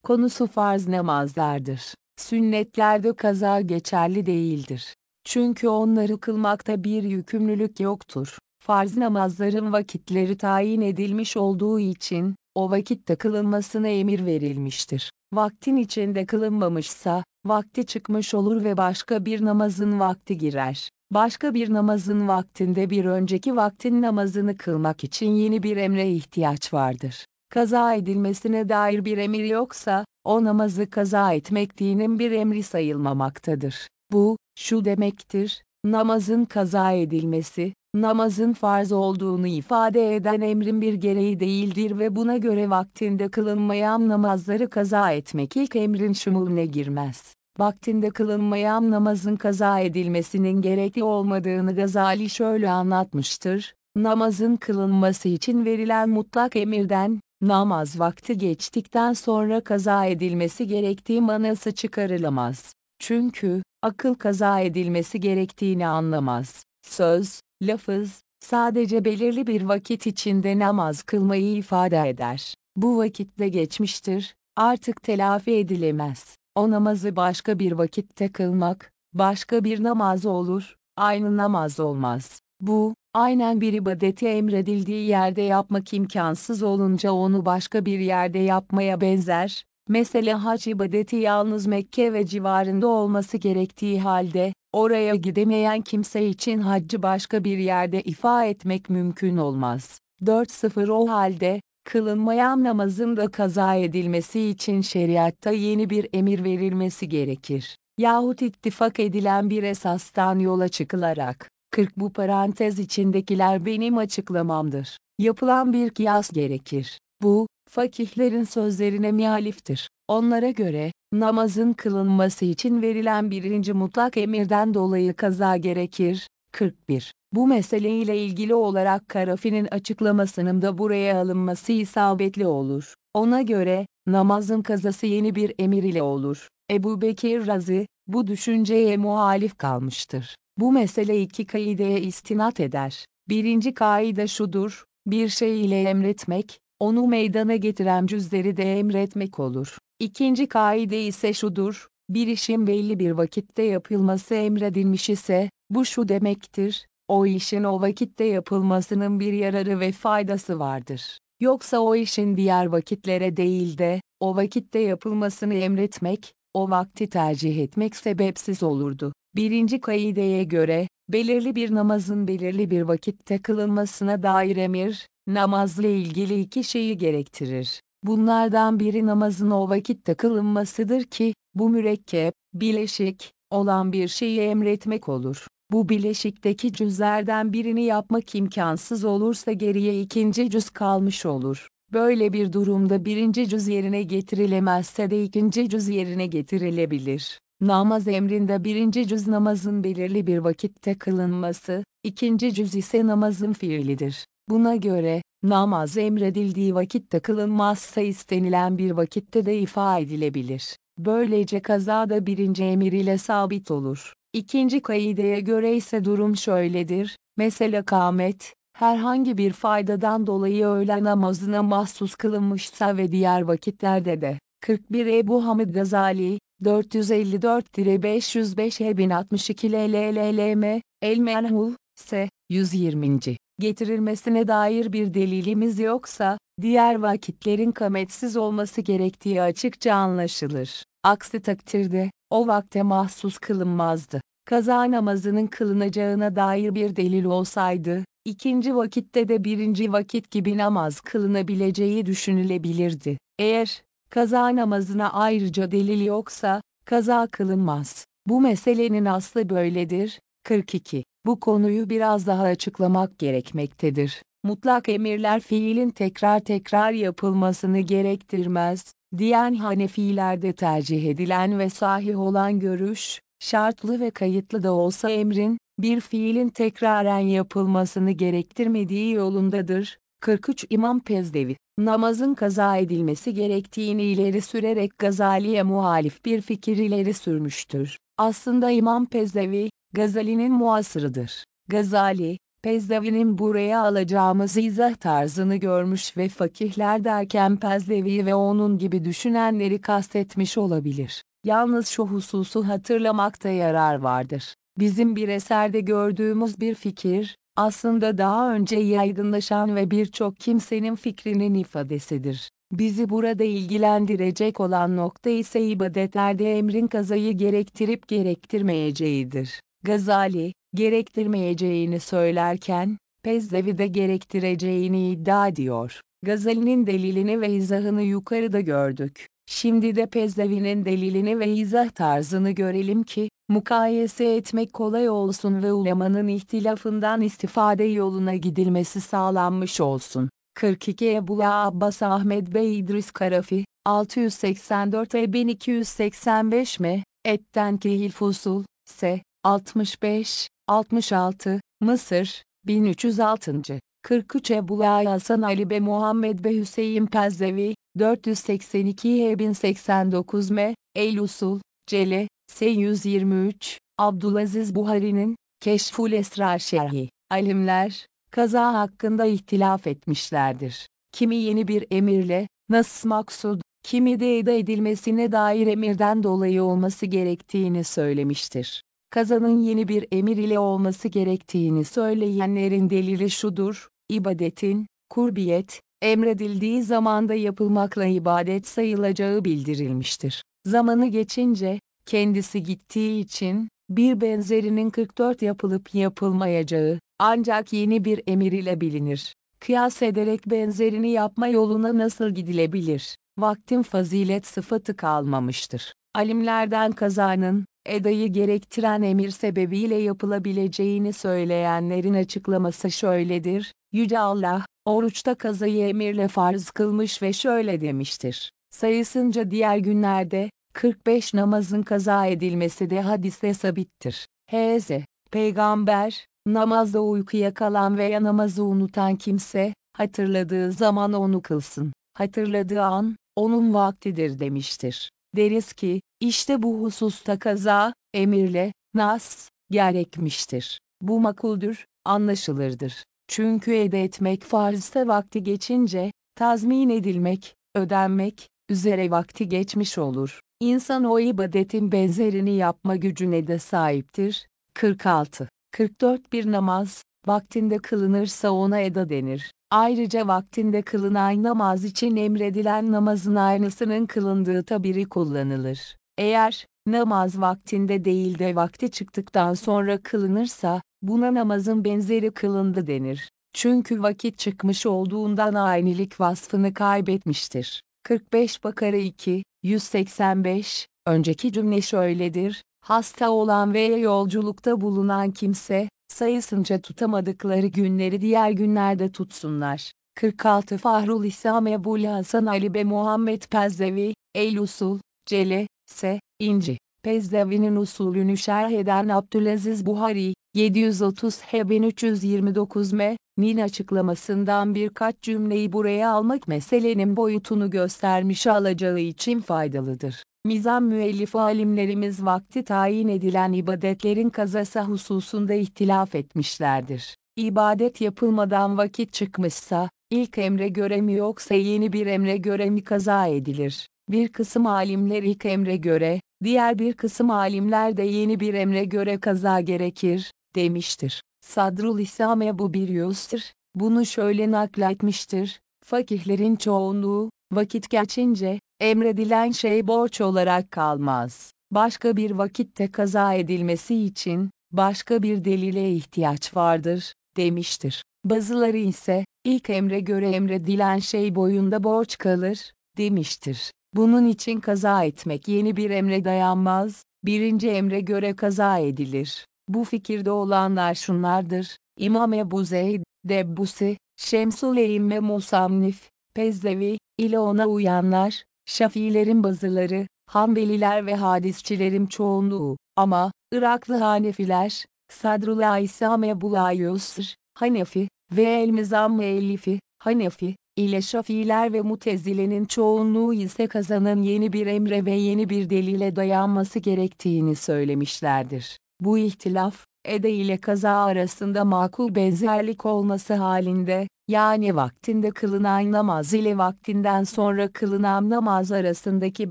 Konusu farz namazlardır. Sünnetlerde kaza geçerli değildir. Çünkü onları kılmakta bir yükümlülük yoktur. Farz namazların vakitleri tayin edilmiş olduğu için, o vakitte kılınmasına emir verilmiştir. Vaktin içinde kılınmamışsa, vakti çıkmış olur ve başka bir namazın vakti girer. Başka bir namazın vaktinde bir önceki vaktin namazını kılmak için yeni bir emre ihtiyaç vardır. Kaza edilmesine dair bir emir yoksa, o namazı kaza etmek dinin bir emri sayılmamaktadır. Bu, şu demektir, namazın kaza edilmesi, namazın farz olduğunu ifade eden emrin bir gereği değildir ve buna göre vaktinde kılınmayan namazları kaza etmek ilk emrin şumulüne girmez. Vaktinde kılınmayan namazın kaza edilmesinin gerekli olmadığını Gazali şöyle anlatmıştır. Namazın kılınması için verilen mutlak emirden, namaz vakti geçtikten sonra kaza edilmesi gerektiği manası çıkarılamaz. Çünkü, akıl kaza edilmesi gerektiğini anlamaz. Söz, lafız, sadece belirli bir vakit içinde namaz kılmayı ifade eder. Bu vakitte geçmiştir, artık telafi edilemez. O namazı başka bir vakitte kılmak, başka bir namaz olur, aynı namaz olmaz. Bu, aynen bir ibadeti emredildiği yerde yapmak imkansız olunca onu başka bir yerde yapmaya benzer. Mesela hac ibadeti yalnız Mekke ve civarında olması gerektiği halde, oraya gidemeyen kimse için haccı başka bir yerde ifa etmek mümkün olmaz. 4-0 O halde, kılınmayan namazın da kaza edilmesi için şeriatta yeni bir emir verilmesi gerekir. Yahut ittifak edilen bir esastan yola çıkılarak, 40 bu parantez içindekiler benim açıklamamdır. Yapılan bir kıyas gerekir. Bu, fakihlerin sözlerine mihaliftir. Onlara göre, namazın kılınması için verilen birinci mutlak emirden dolayı kaza gerekir. 41. Bu meseleyle ilgili olarak Karafi'nin açıklamasının da buraya alınması isabetli olur. Ona göre, namazın kazası yeni bir emir ile olur. Ebu Bekir Razi, bu düşünceye muhalif kalmıştır. Bu mesele iki kaideye istinat eder. Birinci kaide şudur, bir şey ile emretmek, onu meydana getiren cüzleri de emretmek olur. İkinci kaide ise şudur, bir işin belli bir vakitte yapılması emredilmiş ise, bu şu demektir, o işin o vakitte yapılmasının bir yararı ve faydası vardır. Yoksa o işin diğer vakitlere değil de, o vakitte yapılmasını emretmek, o vakti tercih etmek sebepsiz olurdu. Birinci kaideye göre, belirli bir namazın belirli bir vakitte kılınmasına dair emir, namazla ilgili iki şeyi gerektirir. Bunlardan biri namazın o vakitte kılınmasıdır ki, bu mürekkep, bileşik, olan bir şeyi emretmek olur. Bu bileşikteki cüzlerden birini yapmak imkansız olursa geriye ikinci cüz kalmış olur. Böyle bir durumda birinci cüz yerine getirilemezse de ikinci cüz yerine getirilebilir. Namaz emrinde birinci cüz namazın belirli bir vakitte kılınması, ikinci cüz ise namazın fiilidir. Buna göre, namaz emredildiği vakitte kılınmazsa istenilen bir vakitte de ifa edilebilir. Böylece kaza da birinci emir ile sabit olur. İkinci kaideye göre ise durum şöyledir, mesela kâmet, herhangi bir faydadan dolayı öğle namazına mahsus kılınmışsa ve diğer vakitlerde de, 41 Ebu Hamid Gazali, 454-505 Ebin 62 LLLM, El Menhul, S. 120. Getirilmesine dair bir delilimiz yoksa, diğer vakitlerin kametsiz olması gerektiği açıkça anlaşılır. Aksi takdirde, o vakte mahsus kılınmazdı. Kaza namazının kılınacağına dair bir delil olsaydı, ikinci vakitte de birinci vakit gibi namaz kılınabileceği düşünülebilirdi. Eğer, kaza namazına ayrıca delil yoksa, kaza kılınmaz. Bu meselenin aslı böyledir. 42. Bu konuyu biraz daha açıklamak gerekmektedir. Mutlak emirler fiilin tekrar tekrar yapılmasını gerektirmez, diyen Hanefilerde tercih edilen ve sahih olan görüş, şartlı ve kayıtlı da olsa emrin, bir fiilin tekraren yapılmasını gerektirmediği yolundadır. 43 İmam Pezdevi, namazın kaza edilmesi gerektiğini ileri sürerek Gazali'ye muhalif bir fikir ileri sürmüştür. Aslında İmam Pezdevi, Gazali'nin muasırıdır. Gazali, Pezdevi'nin buraya alacağımız izah tarzını görmüş ve fakihler derken Pezdevi ve onun gibi düşünenleri kastetmiş olabilir. Yalnız şu hususu hatırlamakta yarar vardır. Bizim bir eserde gördüğümüz bir fikir, aslında daha önce yaygınlaşan ve birçok kimsenin fikrinin ifadesidir. Bizi burada ilgilendirecek olan nokta ise ibadetlerde emrin kazayı gerektirip gerektirmeyeceğidir. Gazali, gerektirmeyeceğini söylerken, Pezdevi de gerektireceğini iddia ediyor. Gazali'nin delilini ve izahını yukarıda gördük. Şimdi de Pezdevi'nin delilini ve izah tarzını görelim ki, mukayese etmek kolay olsun ve ulemanın ihtilafından istifade yoluna gidilmesi sağlanmış olsun. 42 Ebu Abbas Ahmet Bey İdris Karafi, 684 ve 1285 M, Etten Kehil Fusul, S. 65, 66, Mısır, 1306. 43 Ebu Hasan Ali Be Muhammed Be Hüseyin Pezzevi, 482 H 1089 M, El Usul, Cele, S 123, Abdülaziz Buhari'nin, Keşful Esrar Şerhi, alimler, kaza hakkında ihtilaf etmişlerdir. Kimi yeni bir emirle, nasıl maksud, kimi de edilmesine dair emirden dolayı olması gerektiğini söylemiştir. Kazanın yeni bir emir ile olması gerektiğini söyleyenlerin delili şudur, ibadetin, kurbiyet, emredildiği zamanda yapılmakla ibadet sayılacağı bildirilmiştir. Zamanı geçince, kendisi gittiği için, bir benzerinin 44 yapılıp yapılmayacağı, ancak yeni bir emir ile bilinir. Kıyas ederek benzerini yapma yoluna nasıl gidilebilir? Vaktin fazilet sıfatı kalmamıştır. Alimlerden kazanın, edayı gerektiren emir sebebiyle yapılabileceğini söyleyenlerin açıklaması şöyledir. Yüce Allah, oruçta kazayı emirle farz kılmış ve şöyle demiştir. Sayısınca diğer günlerde, 45 namazın kaza edilmesi de hadiste sabittir. H.Z. Peygamber, namazda uykuya kalan veya namazı unutan kimse, hatırladığı zaman onu kılsın. Hatırladığı an, onun vaktidir demiştir. Deriz ki, işte bu hususta kaza, emirle, nas, gerekmiştir. Bu makuldür, anlaşılırdır. Çünkü ede etmek farzsa vakti geçince, tazmin edilmek, ödenmek, üzere vakti geçmiş olur. İnsan o ibadetin benzerini yapma gücüne de sahiptir. 46. 44 bir namaz, vaktinde kılınırsa ona eda denir. Ayrıca vaktinde kılınan namaz için emredilen namazın aynısının kılındığı tabiri kullanılır. Eğer, namaz vaktinde değil de vakti çıktıktan sonra kılınırsa, buna namazın benzeri kılındı denir. Çünkü vakit çıkmış olduğundan aynilik vasfını kaybetmiştir. 45 Bakara 2, 185, önceki cümle şöyledir, hasta olan veya yolculukta bulunan kimse, sayısınca tutamadıkları günleri diğer günlerde tutsunlar. 46 Fahrul İslam Ebu Hasan Ali Be Muhammed Pezdevi, El Usul, Cele, S. İnci. Pezdevi'nin usulünü şerh eden Abdülaziz Buhari, 730 H 1329 M, nin açıklamasından birkaç cümleyi buraya almak meselenin boyutunu göstermiş alacağı için faydalıdır. Mizan müellif alimlerimiz vakti tayin edilen ibadetlerin kazası hususunda ihtilaf etmişlerdir. İbadet yapılmadan vakit çıkmışsa, ilk emre göre mi yoksa yeni bir emre göre mi kaza edilir? Bir kısım alimler ilk emre göre, diğer bir kısım alimler de yeni bir emre göre kaza gerekir, demiştir. Sadrul İslam Ebu Bir Yusr, bunu şöyle nakletmiştir, fakihlerin çoğunluğu, vakit geçince, emredilen şey borç olarak kalmaz. Başka bir vakitte kaza edilmesi için, başka bir delile ihtiyaç vardır, demiştir. Bazıları ise, ilk emre göre emredilen şey boyunda borç kalır, demiştir. Bunun için kaza etmek yeni bir emre dayanmaz, birinci emre göre kaza edilir. Bu fikirde olanlar şunlardır, İmam Ebu Zeyd, Debbusi, Şemsul Eğimme Musamnif, Pezdevi, ile ona uyanlar, Şafiilerin bazıları, Hanbeliler ve hadisçilerin çoğunluğu, ama, Iraklı Hanefiler, Sadrullah İslam Ebu Yusr, Hanefi ve El-Mizam Müellifi, Hanefi, ile Şafiiler ve Mutezile'nin çoğunluğu ise kazanın yeni bir emre ve yeni bir delile dayanması gerektiğini söylemişlerdir. Bu ihtilaf, ede ile kaza arasında makul benzerlik olması halinde, yani vaktinde kılınan namaz ile vaktinden sonra kılınan namaz arasındaki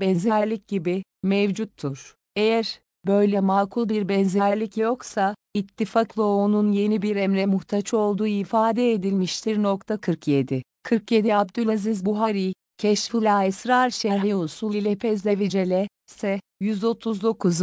benzerlik gibi, mevcuttur. Eğer, böyle makul bir benzerlik yoksa, ittifakla onun yeni bir emre muhtaç olduğu ifade edilmiştir. 47. 47 Abdülaziz Buhari, Keşful Esrar Şerhi Usul ile Pezdevicele, S. 139.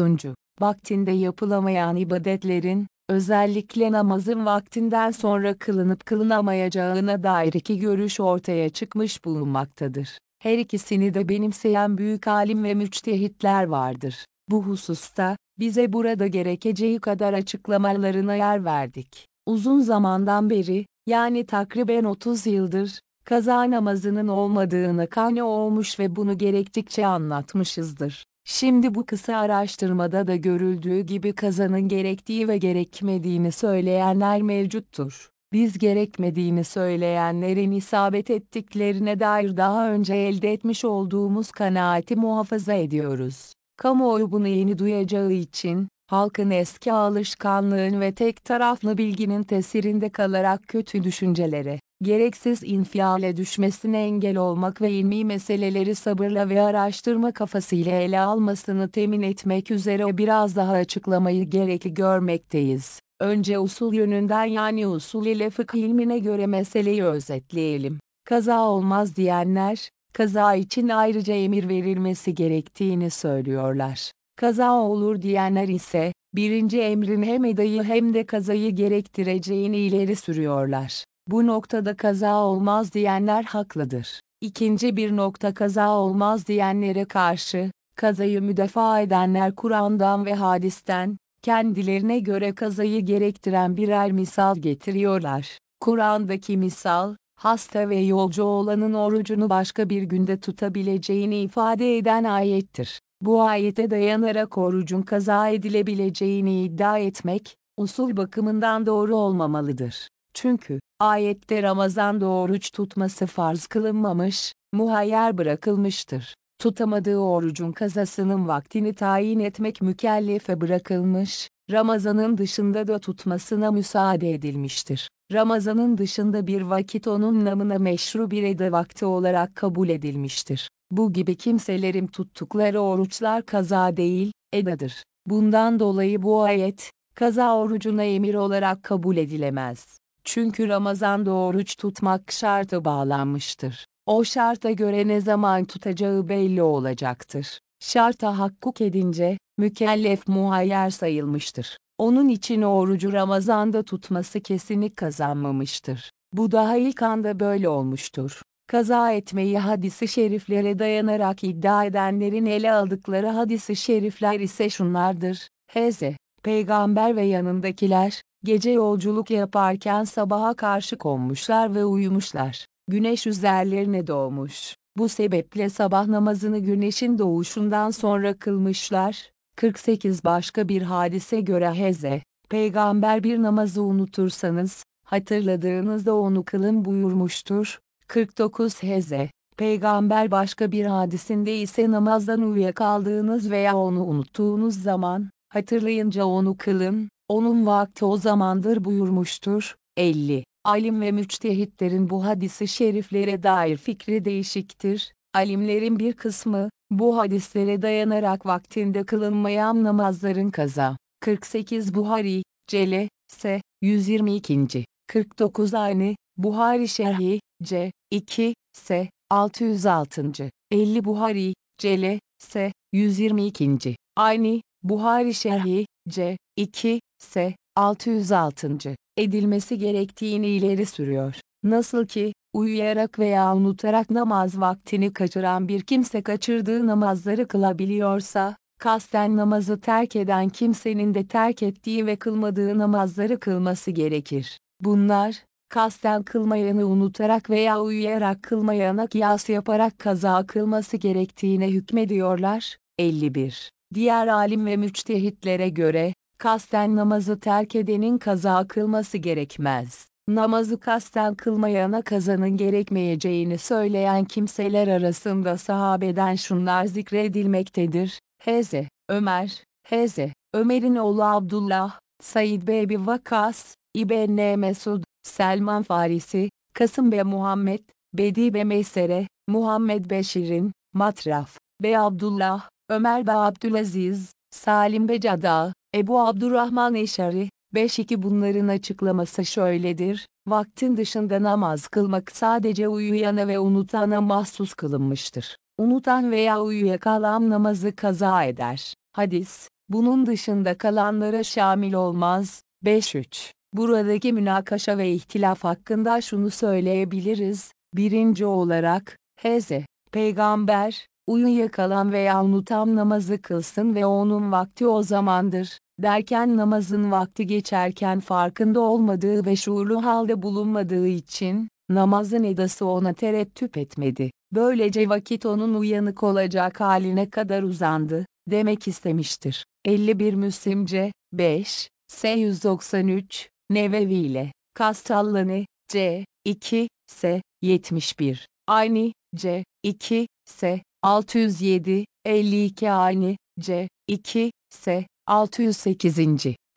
Vaktinde yapılamayan ibadetlerin, özellikle namazın vaktinden sonra kılınıp kılınamayacağına dair iki görüş ortaya çıkmış bulunmaktadır. Her ikisini de benimseyen büyük alim ve müçtehitler vardır. Bu hususta, bize burada gerekeceği kadar açıklamalarına yer verdik. Uzun zamandan beri, yani takriben 30 yıldır, kaza namazının olmadığını kane olmuş ve bunu gerektikçe anlatmışızdır. Şimdi bu kısa araştırmada da görüldüğü gibi kazanın gerektiği ve gerekmediğini söyleyenler mevcuttur. Biz gerekmediğini söyleyenlerin isabet ettiklerine dair daha önce elde etmiş olduğumuz kanaati muhafaza ediyoruz. Kamuoyu bunu yeni duyacağı için, halkın eski alışkanlığın ve tek taraflı bilginin tesirinde kalarak kötü düşüncelere, gereksiz infiale düşmesine engel olmak ve ilmi meseleleri sabırla ve araştırma kafasıyla ele almasını temin etmek üzere biraz daha açıklamayı gerekli görmekteyiz. Önce usul yönünden yani usul ile fıkıh ilmine göre meseleyi özetleyelim. Kaza olmaz diyenler, kaza için ayrıca emir verilmesi gerektiğini söylüyorlar. Kaza olur diyenler ise, birinci emrin hem edayı hem de kazayı gerektireceğini ileri sürüyorlar. Bu noktada kaza olmaz diyenler haklıdır. İkinci bir nokta kaza olmaz diyenlere karşı, kazayı müdafaa edenler Kur'an'dan ve hadisten, kendilerine göre kazayı gerektiren birer misal getiriyorlar. Kur'an'daki misal, hasta ve yolcu olanın orucunu başka bir günde tutabileceğini ifade eden ayettir. Bu ayete dayanarak orucun kaza edilebileceğini iddia etmek, usul bakımından doğru olmamalıdır. Çünkü, ayette Ramazan'da oruç tutması farz kılınmamış, muhayyer bırakılmıştır. tutamadığı orucun kazasının vaktini tayin etmek mükellefe bırakılmış, Ramazanın dışında da tutmasına müsaade edilmiştir. Ramazanın dışında bir vakit onun namına meşru bir ede vakti olarak kabul edilmiştir. Bu gibi kimselerin tuttukları oruçlar kaza değil, edadır. Bundan dolayı bu ayet, kaza orucuna emir olarak kabul edilemez. Çünkü Ramazan'da oruç tutmak şartı bağlanmıştır. O şarta göre ne zaman tutacağı belli olacaktır. Şarta hakkuk edince, mükellef muhayyer sayılmıştır. Onun için orucu Ramazan'da tutması kesinlik kazanmamıştır. Bu daha ilk anda böyle olmuştur. Kaza etmeyi hadisi şeriflere dayanarak iddia edenlerin ele aldıkları hadisi şerifler ise şunlardır. Hz. Peygamber ve yanındakiler, gece yolculuk yaparken sabaha karşı konmuşlar ve uyumuşlar. Güneş üzerlerine doğmuş. Bu sebeple sabah namazını güneşin doğuşundan sonra kılmışlar. 48 Başka bir hadise göre Hz. Peygamber bir namazı unutursanız, hatırladığınızda onu kılın buyurmuştur. 49 Hz. Peygamber başka bir hadisinde ise namazdan uyuyakaldığınız veya onu unuttuğunuz zaman, hatırlayınca onu kılın, onun vakti o zamandır buyurmuştur. 50. Alim ve müçtehitlerin bu hadisi şeriflere dair fikri değişiktir. Alimlerin bir kısmı, bu hadislere dayanarak vaktinde kılınmayan namazların kaza. 48 Buhari, Cele, S. 122. 49 Aynı, Buhari Şerhi, C. 2, S. 606. 50 Buhari, Cele, S. 122. Aynı, Buhari Şerhi, C. 2, S. 606. edilmesi gerektiğini ileri sürüyor. Nasıl ki, uyuyarak veya unutarak namaz vaktini kaçıran bir kimse kaçırdığı namazları kılabiliyorsa, kasten namazı terk eden kimsenin de terk ettiği ve kılmadığı namazları kılması gerekir. Bunlar, kasten kılmayanı unutarak veya uyuyarak kılmayana kıyas yaparak kaza kılması gerektiğine hükmediyorlar. 51. Diğer alim ve müçtehitlere göre, kasten namazı terk edenin kaza kılması gerekmez. Namazı kasten kılmayana kazanın gerekmeyeceğini söyleyen kimseler arasında sahabeden şunlar zikredilmektedir. Hz. Ömer, Hz. Ömer'in oğlu Abdullah, Said Bebi Vakas, İbn Mesud, Selman Farisi, Kasım be Muhammed, Bedi be Meysere, Muhammed Beşir'in, Matraf, be Abdullah, Ömer be Abdülaziz, Salim be Cada, Ebu Abdurrahman Eşari, 5-2 bunların açıklaması şöyledir, vaktin dışında namaz kılmak sadece uyuyana ve unutana mahsus kılınmıştır. Unutan veya uyuyakalan namazı kaza eder. Hadis, bunun dışında kalanlara şamil olmaz. 5-3 Buradaki münakaşa ve ihtilaf hakkında şunu söyleyebiliriz. Birinci olarak, Hz. Peygamber, uyuyakalan veya unutan namazı kılsın ve onun vakti o zamandır, derken namazın vakti geçerken farkında olmadığı ve şuurlu halde bulunmadığı için, namazın edası ona terettüp etmedi. Böylece vakit onun uyanık olacak haline kadar uzandı, demek istemiştir. 51 Müslimce, 5, S 193, Nevevi ile, Kastallanı, C, 2, S, 71, aynı, C, 2, S, 607, 52 aynı, C, 2, S, 608.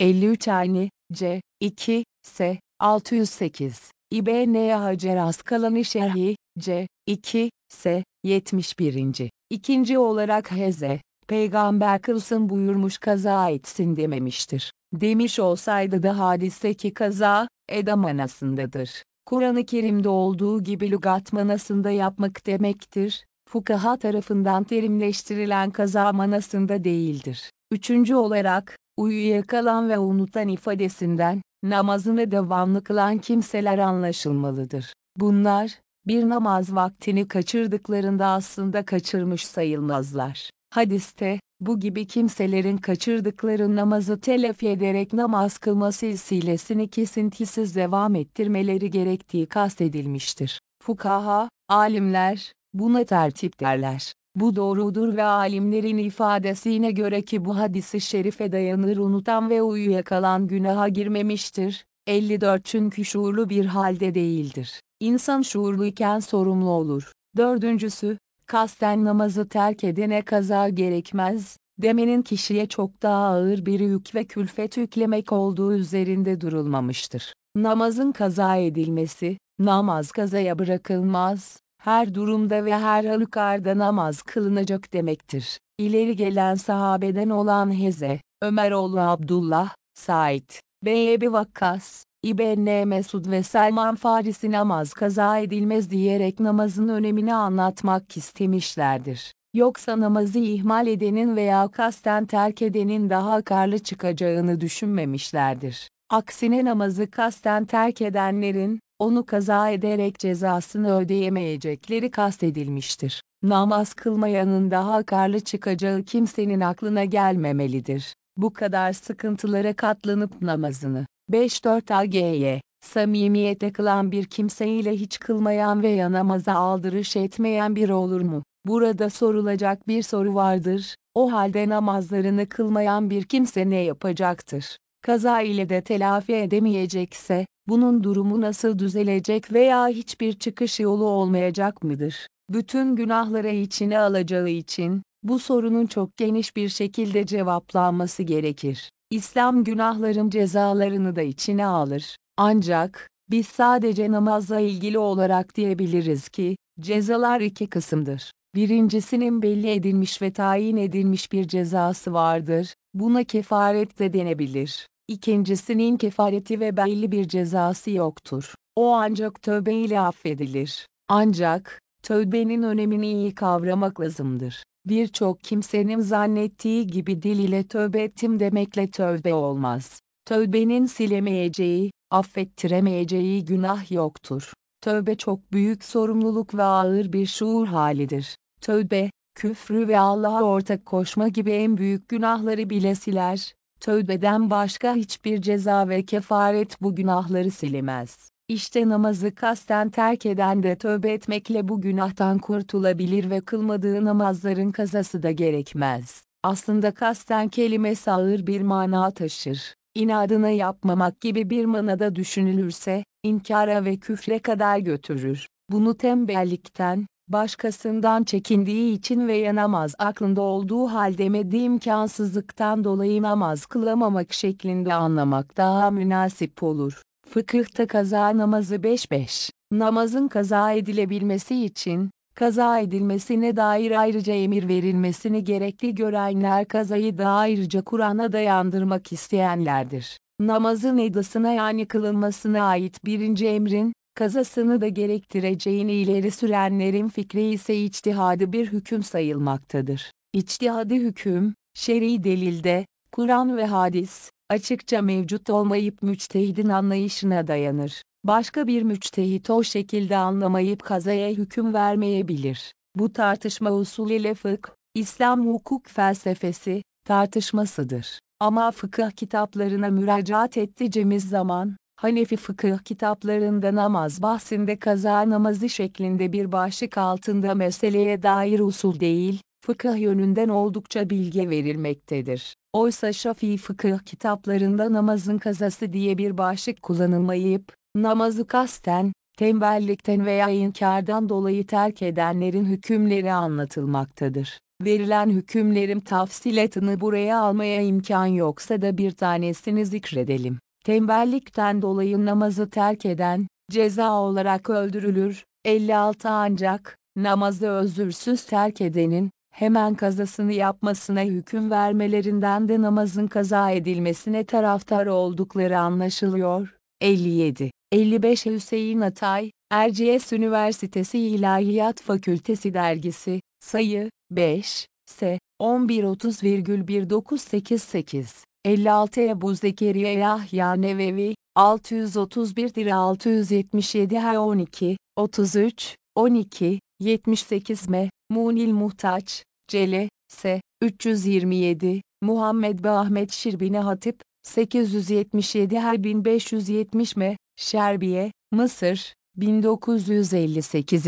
53 aynı, C, 2, S, 608. İbn Hacer Askalani Şerhi, C, 2, S, 71. İkinci olarak Heze, peygamber kılsın buyurmuş kaza etsin dememiştir. Demiş olsaydı da hadisteki kaza, eda manasındadır. Kur'an-ı Kerim'de olduğu gibi lügat manasında yapmak demektir. Fukaha tarafından terimleştirilen kaza manasında değildir. Üçüncü olarak, uyuyakalan ve unutan ifadesinden, namazını devamlı kılan kimseler anlaşılmalıdır. Bunlar, bir namaz vaktini kaçırdıklarında aslında kaçırmış sayılmazlar. Hadiste, bu gibi kimselerin kaçırdıkları namazı telafi ederek namaz kılma silsilesini kesintisiz devam ettirmeleri gerektiği kastedilmiştir. Fukaha, alimler, buna tertip derler. Bu doğrudur ve alimlerin ifadesine göre ki bu hadisi şerife dayanır unutan ve uyuyakalan günaha girmemiştir. 54 Çünkü şuurlu bir halde değildir. İnsan şuurluyken sorumlu olur. Dördüncüsü, kasten namazı terk edene kaza gerekmez, demenin kişiye çok daha ağır bir yük ve külfet yüklemek olduğu üzerinde durulmamıştır. Namazın kaza edilmesi, namaz kazaya bırakılmaz, her durumda ve her halükarda namaz kılınacak demektir. İleri gelen sahabeden olan Heze, Ömeroğlu Abdullah, Said, B. Ebi Vakkas, İbn Mesud ve Selman Farisi namaz kaza edilmez diyerek namazın önemini anlatmak istemişlerdir. Yoksa namazı ihmal edenin veya kasten terk edenin daha karlı çıkacağını düşünmemişlerdir. Aksine namazı kasten terk edenlerin, onu kaza ederek cezasını ödeyemeyecekleri kastedilmiştir. Namaz kılmayanın daha karlı çıkacağı kimsenin aklına gelmemelidir. Bu kadar sıkıntılara katlanıp namazını 5-4 AG'ye samimiyete kılan bir kimseyle hiç kılmayan veya namaza aldırış etmeyen bir olur mu? Burada sorulacak bir soru vardır. O halde namazlarını kılmayan bir kimse ne yapacaktır? Kaza ile de telafi edemeyecekse, bunun durumu nasıl düzelecek veya hiçbir çıkış yolu olmayacak mıdır? Bütün günahları içine alacağı için, bu sorunun çok geniş bir şekilde cevaplanması gerekir. İslam günahların cezalarını da içine alır. Ancak, biz sadece namazla ilgili olarak diyebiliriz ki, cezalar iki kısımdır. Birincisinin belli edilmiş ve tayin edilmiş bir cezası vardır, buna kefaret de denebilir. İkincisinin kefareti ve belli bir cezası yoktur. O ancak tövbe ile affedilir. Ancak, tövbenin önemini iyi kavramak lazımdır. Birçok kimsenin zannettiği gibi dil ile tövbe ettim demekle tövbe olmaz. Tövbenin silemeyeceği, affettiremeyeceği günah yoktur. Tövbe çok büyük sorumluluk ve ağır bir şuur halidir. Tövbe, küfrü ve Allah'a ortak koşma gibi en büyük günahları bile siler. Tövbeden başka hiçbir ceza ve kefaret bu günahları silemez. İşte namazı kasten terk eden de tövbe etmekle bu günahtan kurtulabilir ve kılmadığı namazların kazası da gerekmez. Aslında kasten kelimesi ağır bir mana taşır. İnadına yapmamak gibi bir manada düşünülürse, inkara ve küfre kadar götürür. Bunu tembellikten, başkasından çekindiği için veya namaz aklında olduğu halde meddi imkansızlıktan dolayı namaz kılamamak şeklinde anlamak daha münasip olur. Fıkıhta kaza namazı 5-5. Namazın kaza edilebilmesi için, kaza edilmesine dair ayrıca emir verilmesini gerekli görenler kazayı da ayrıca Kur'an'a dayandırmak isteyenlerdir. Namazın edasına yani kılınmasına ait birinci emrin, kazasını da gerektireceğini ileri sürenlerin fikri ise içtihadi bir hüküm sayılmaktadır. İçtihadi hüküm, şer'i delilde, Kur'an ve hadis, açıkça mevcut olmayıp müçtehidin anlayışına dayanır. Başka bir müçtehit o şekilde anlamayıp kazaya hüküm vermeyebilir. Bu tartışma usul ile fıkh, İslam hukuk felsefesi, tartışmasıdır. Ama fıkıh kitaplarına müracaat ettiğimiz zaman, Hanefi fıkıh kitaplarında namaz bahsinde kaza namazı şeklinde bir başlık altında meseleye dair usul değil, fıkıh yönünden oldukça bilgi verilmektedir. Oysa Şafii fıkıh kitaplarında namazın kazası diye bir başlık kullanılmayıp, namazı kasten, tembellikten veya inkardan dolayı terk edenlerin hükümleri anlatılmaktadır. Verilen hükümlerin tafsilatını buraya almaya imkan yoksa da bir tanesini zikredelim. Tembellikten dolayı namazı terk eden, ceza olarak öldürülür. 56 ancak, namazı özürsüz terk edenin, hemen kazasını yapmasına hüküm vermelerinden de namazın kaza edilmesine taraftar oldukları anlaşılıyor. 57. 55 Hüseyin Atay, Erciyes Üniversitesi İlahiyat Fakültesi Dergisi, sayı, 5, S, 1130,1988. 56 Ebu Zekeriya Yahya Nevevi, 631 677 H 12, 33, 12, 78 M, Munil Muhtaç, Cele, S, 327, Muhammed ve Ahmet Şirbini Hatip, 877 H 1570 M, Şerbiye, Mısır, 1958.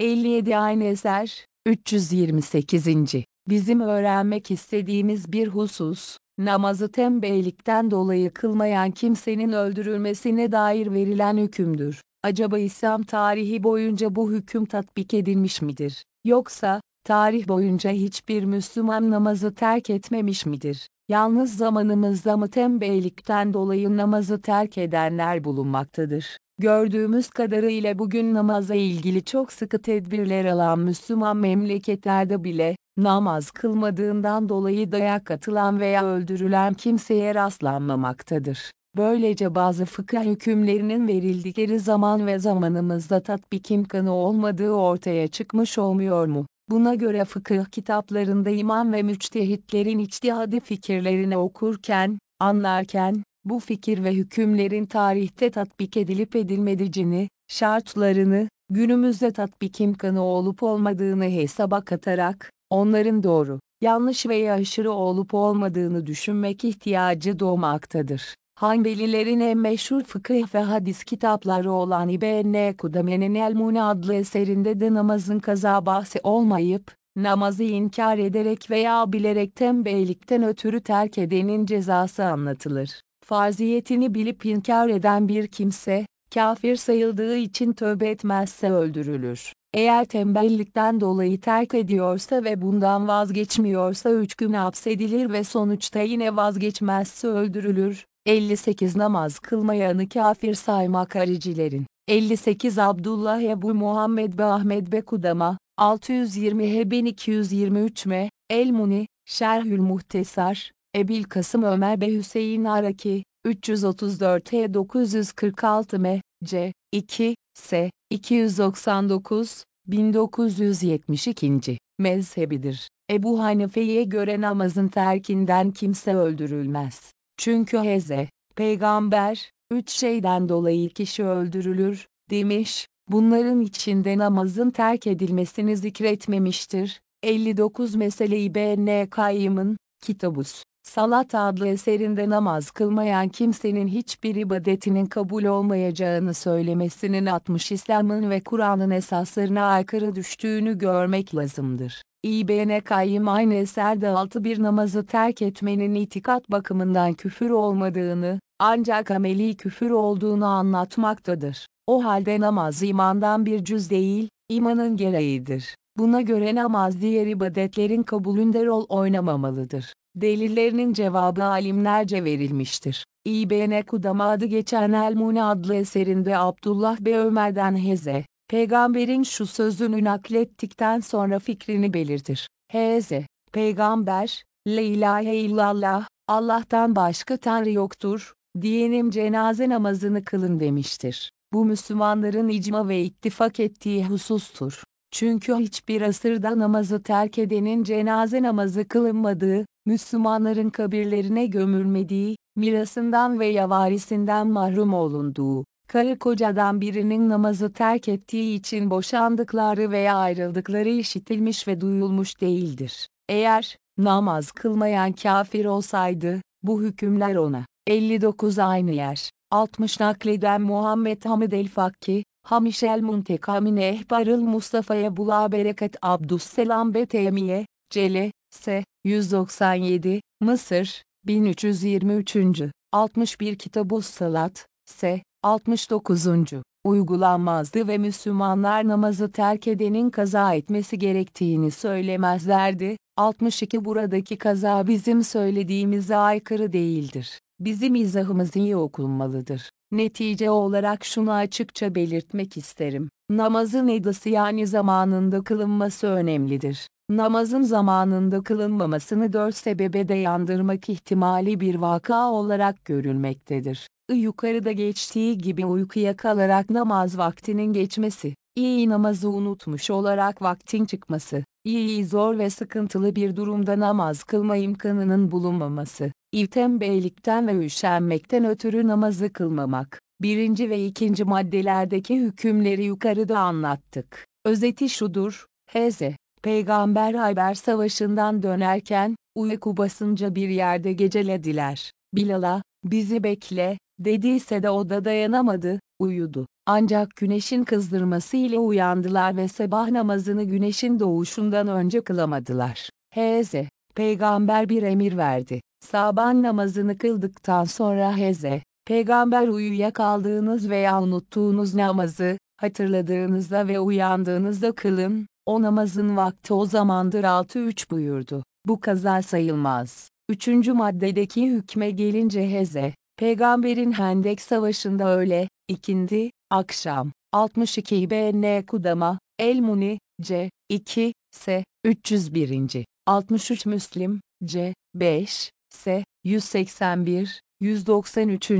57 Aynı eser, 328. Bizim öğrenmek istediğimiz bir husus, namazı tembellikten dolayı kılmayan kimsenin öldürülmesine dair verilen hükümdür. Acaba İslam tarihi boyunca bu hüküm tatbik edilmiş midir? Yoksa, tarih boyunca hiçbir Müslüman namazı terk etmemiş midir? Yalnız zamanımızda mı tembellikten dolayı namazı terk edenler bulunmaktadır? Gördüğümüz kadarıyla bugün namaza ilgili çok sıkı tedbirler alan Müslüman memleketlerde bile, namaz kılmadığından dolayı dayak atılan veya öldürülen kimseye rastlanmamaktadır. Böylece bazı fıkıh hükümlerinin verildikleri zaman ve zamanımızda tatbik imkanı olmadığı ortaya çıkmış olmuyor mu? Buna göre fıkıh kitaplarında imam ve müçtehitlerin içtihadi fikirlerini okurken, anlarken, bu fikir ve hükümlerin tarihte tatbik edilip edilmedicini, şartlarını, günümüzde tatbik imkanı olup olmadığını hesaba katarak, onların doğru, yanlış veya aşırı olup olmadığını düşünmek ihtiyacı doğmaktadır. Hanbelilerin en meşhur fıkıh ve hadis kitapları olan İbn Kudame'nin El Mune adlı eserinde de namazın kaza bahsi olmayıp, namazı inkar ederek veya bilerek tembellikten ötürü terk edenin cezası anlatılır. Farziyetini bilip inkar eden bir kimse, kafir sayıldığı için tövbe etmezse öldürülür. Eğer tembellikten dolayı terk ediyorsa ve bundan vazgeçmiyorsa üç gün hapsedilir ve sonuçta yine vazgeçmezse öldürülür. 58 namaz kılmayanı kafir saymak haricilerin. 58 Abdullah Ebu Muhammed be Ahmed be Kudama, 620 Heben 223 M, El Muni, Şerhül Muhtesar, Ebil Kasım Ömer be Hüseyin Araki, 334 H 946 M, C, 2, S, 299, 1972. mezhebidir. Ebu Hanife'ye göre namazın terkinden kimse öldürülmez. Çünkü Heze, peygamber, üç şeyden dolayı kişi öldürülür, demiş, bunların içinde namazın terk edilmesini zikretmemiştir. 59 Mesele-i B.N. Kayyım'ın, Kitabus, Salat adlı eserinde namaz kılmayan kimsenin hiçbir ibadetinin kabul olmayacağını söylemesinin 60 İslam'ın ve Kur'an'ın esaslarına aykırı düştüğünü görmek lazımdır. İbn Kayyım aynı eserde altı bir namazı terk etmenin itikat bakımından küfür olmadığını, ancak ameli küfür olduğunu anlatmaktadır. O halde namaz imandan bir cüz değil, imanın gereğidir. Buna göre namaz diğer ibadetlerin kabulünde rol oynamamalıdır. Delillerinin cevabı alimlerce verilmiştir. İbn Kudama adı geçen El-Mune adlı eserinde Abdullah Bey Ömer'den Heze, peygamberin şu sözünü naklettikten sonra fikrini belirtir. Heze, peygamber, La ilahe illallah, Allah'tan başka tanrı yoktur, diyenim cenaze namazını kılın demiştir. Bu Müslümanların icma ve ittifak ettiği husustur. Çünkü hiçbir asırda namazı terk edenin cenaze namazı kılınmadığı, Müslümanların kabirlerine gömülmediği, mirasından veya varisinden mahrum olunduğu, karı kocadan birinin namazı terk ettiği için boşandıkları veya ayrıldıkları işitilmiş ve duyulmuş değildir. Eğer, namaz kılmayan kafir olsaydı, bu hükümler ona, 59 aynı yer, 60 nakleden Muhammed Hamid el-Fakki, Hamiş el-Muntekamine Ehbarıl Mustafa'ya Bula Bereket Abdüsselam Betemiye, Cele, S. 197, Mısır, 1323. 61 Kitab-ı Salat, S. 69. uygulanmazdı ve Müslümanlar namazı terk edenin kaza etmesi gerektiğini söylemezlerdi. 62 Buradaki kaza bizim söylediğimize aykırı değildir. Bizim izahımız iyi okunmalıdır. Netice olarak şunu açıkça belirtmek isterim. Namazın edası yani zamanında kılınması önemlidir. Namazın zamanında kılınmamasını dört sebebe dayandırmak ihtimali bir vaka olarak görülmektedir. Yukarıda geçtiği gibi uykuya kalarak namaz vaktinin geçmesi, iyi namazı unutmuş olarak vaktin çıkması, iyi zor ve sıkıntılı bir durumda namaz kılma imkanının bulunmaması, İvtembeylikten ve üşenmekten ötürü namazı kılmamak. Birinci ve ikinci maddelerdeki hükümleri yukarıda anlattık. Özeti şudur, Hz. Peygamber Hayber Savaşı'ndan dönerken, uyku basınca bir yerde gecelediler. Bilal'a, bizi bekle, dediyse de o da dayanamadı, uyudu. Ancak güneşin kızdırması ile uyandılar ve sabah namazını güneşin doğuşundan önce kılamadılar. Hz. Peygamber bir emir verdi. Saban namazını kıldıktan sonra Hz. Peygamber uyuyakaldığınız veya unuttuğunuz namazı, hatırladığınızda ve uyandığınızda kılın, o namazın vakti o zamandır 6-3 buyurdu. Bu kaza sayılmaz. Üçüncü maddedeki hükme gelince Heze, Peygamberin Hendek Savaşı'nda öyle, ikindi, akşam, 62 BN Kudama, El-Muni, C, 2, S, 301. 63 Müslim, C, 5, S, 181, 193.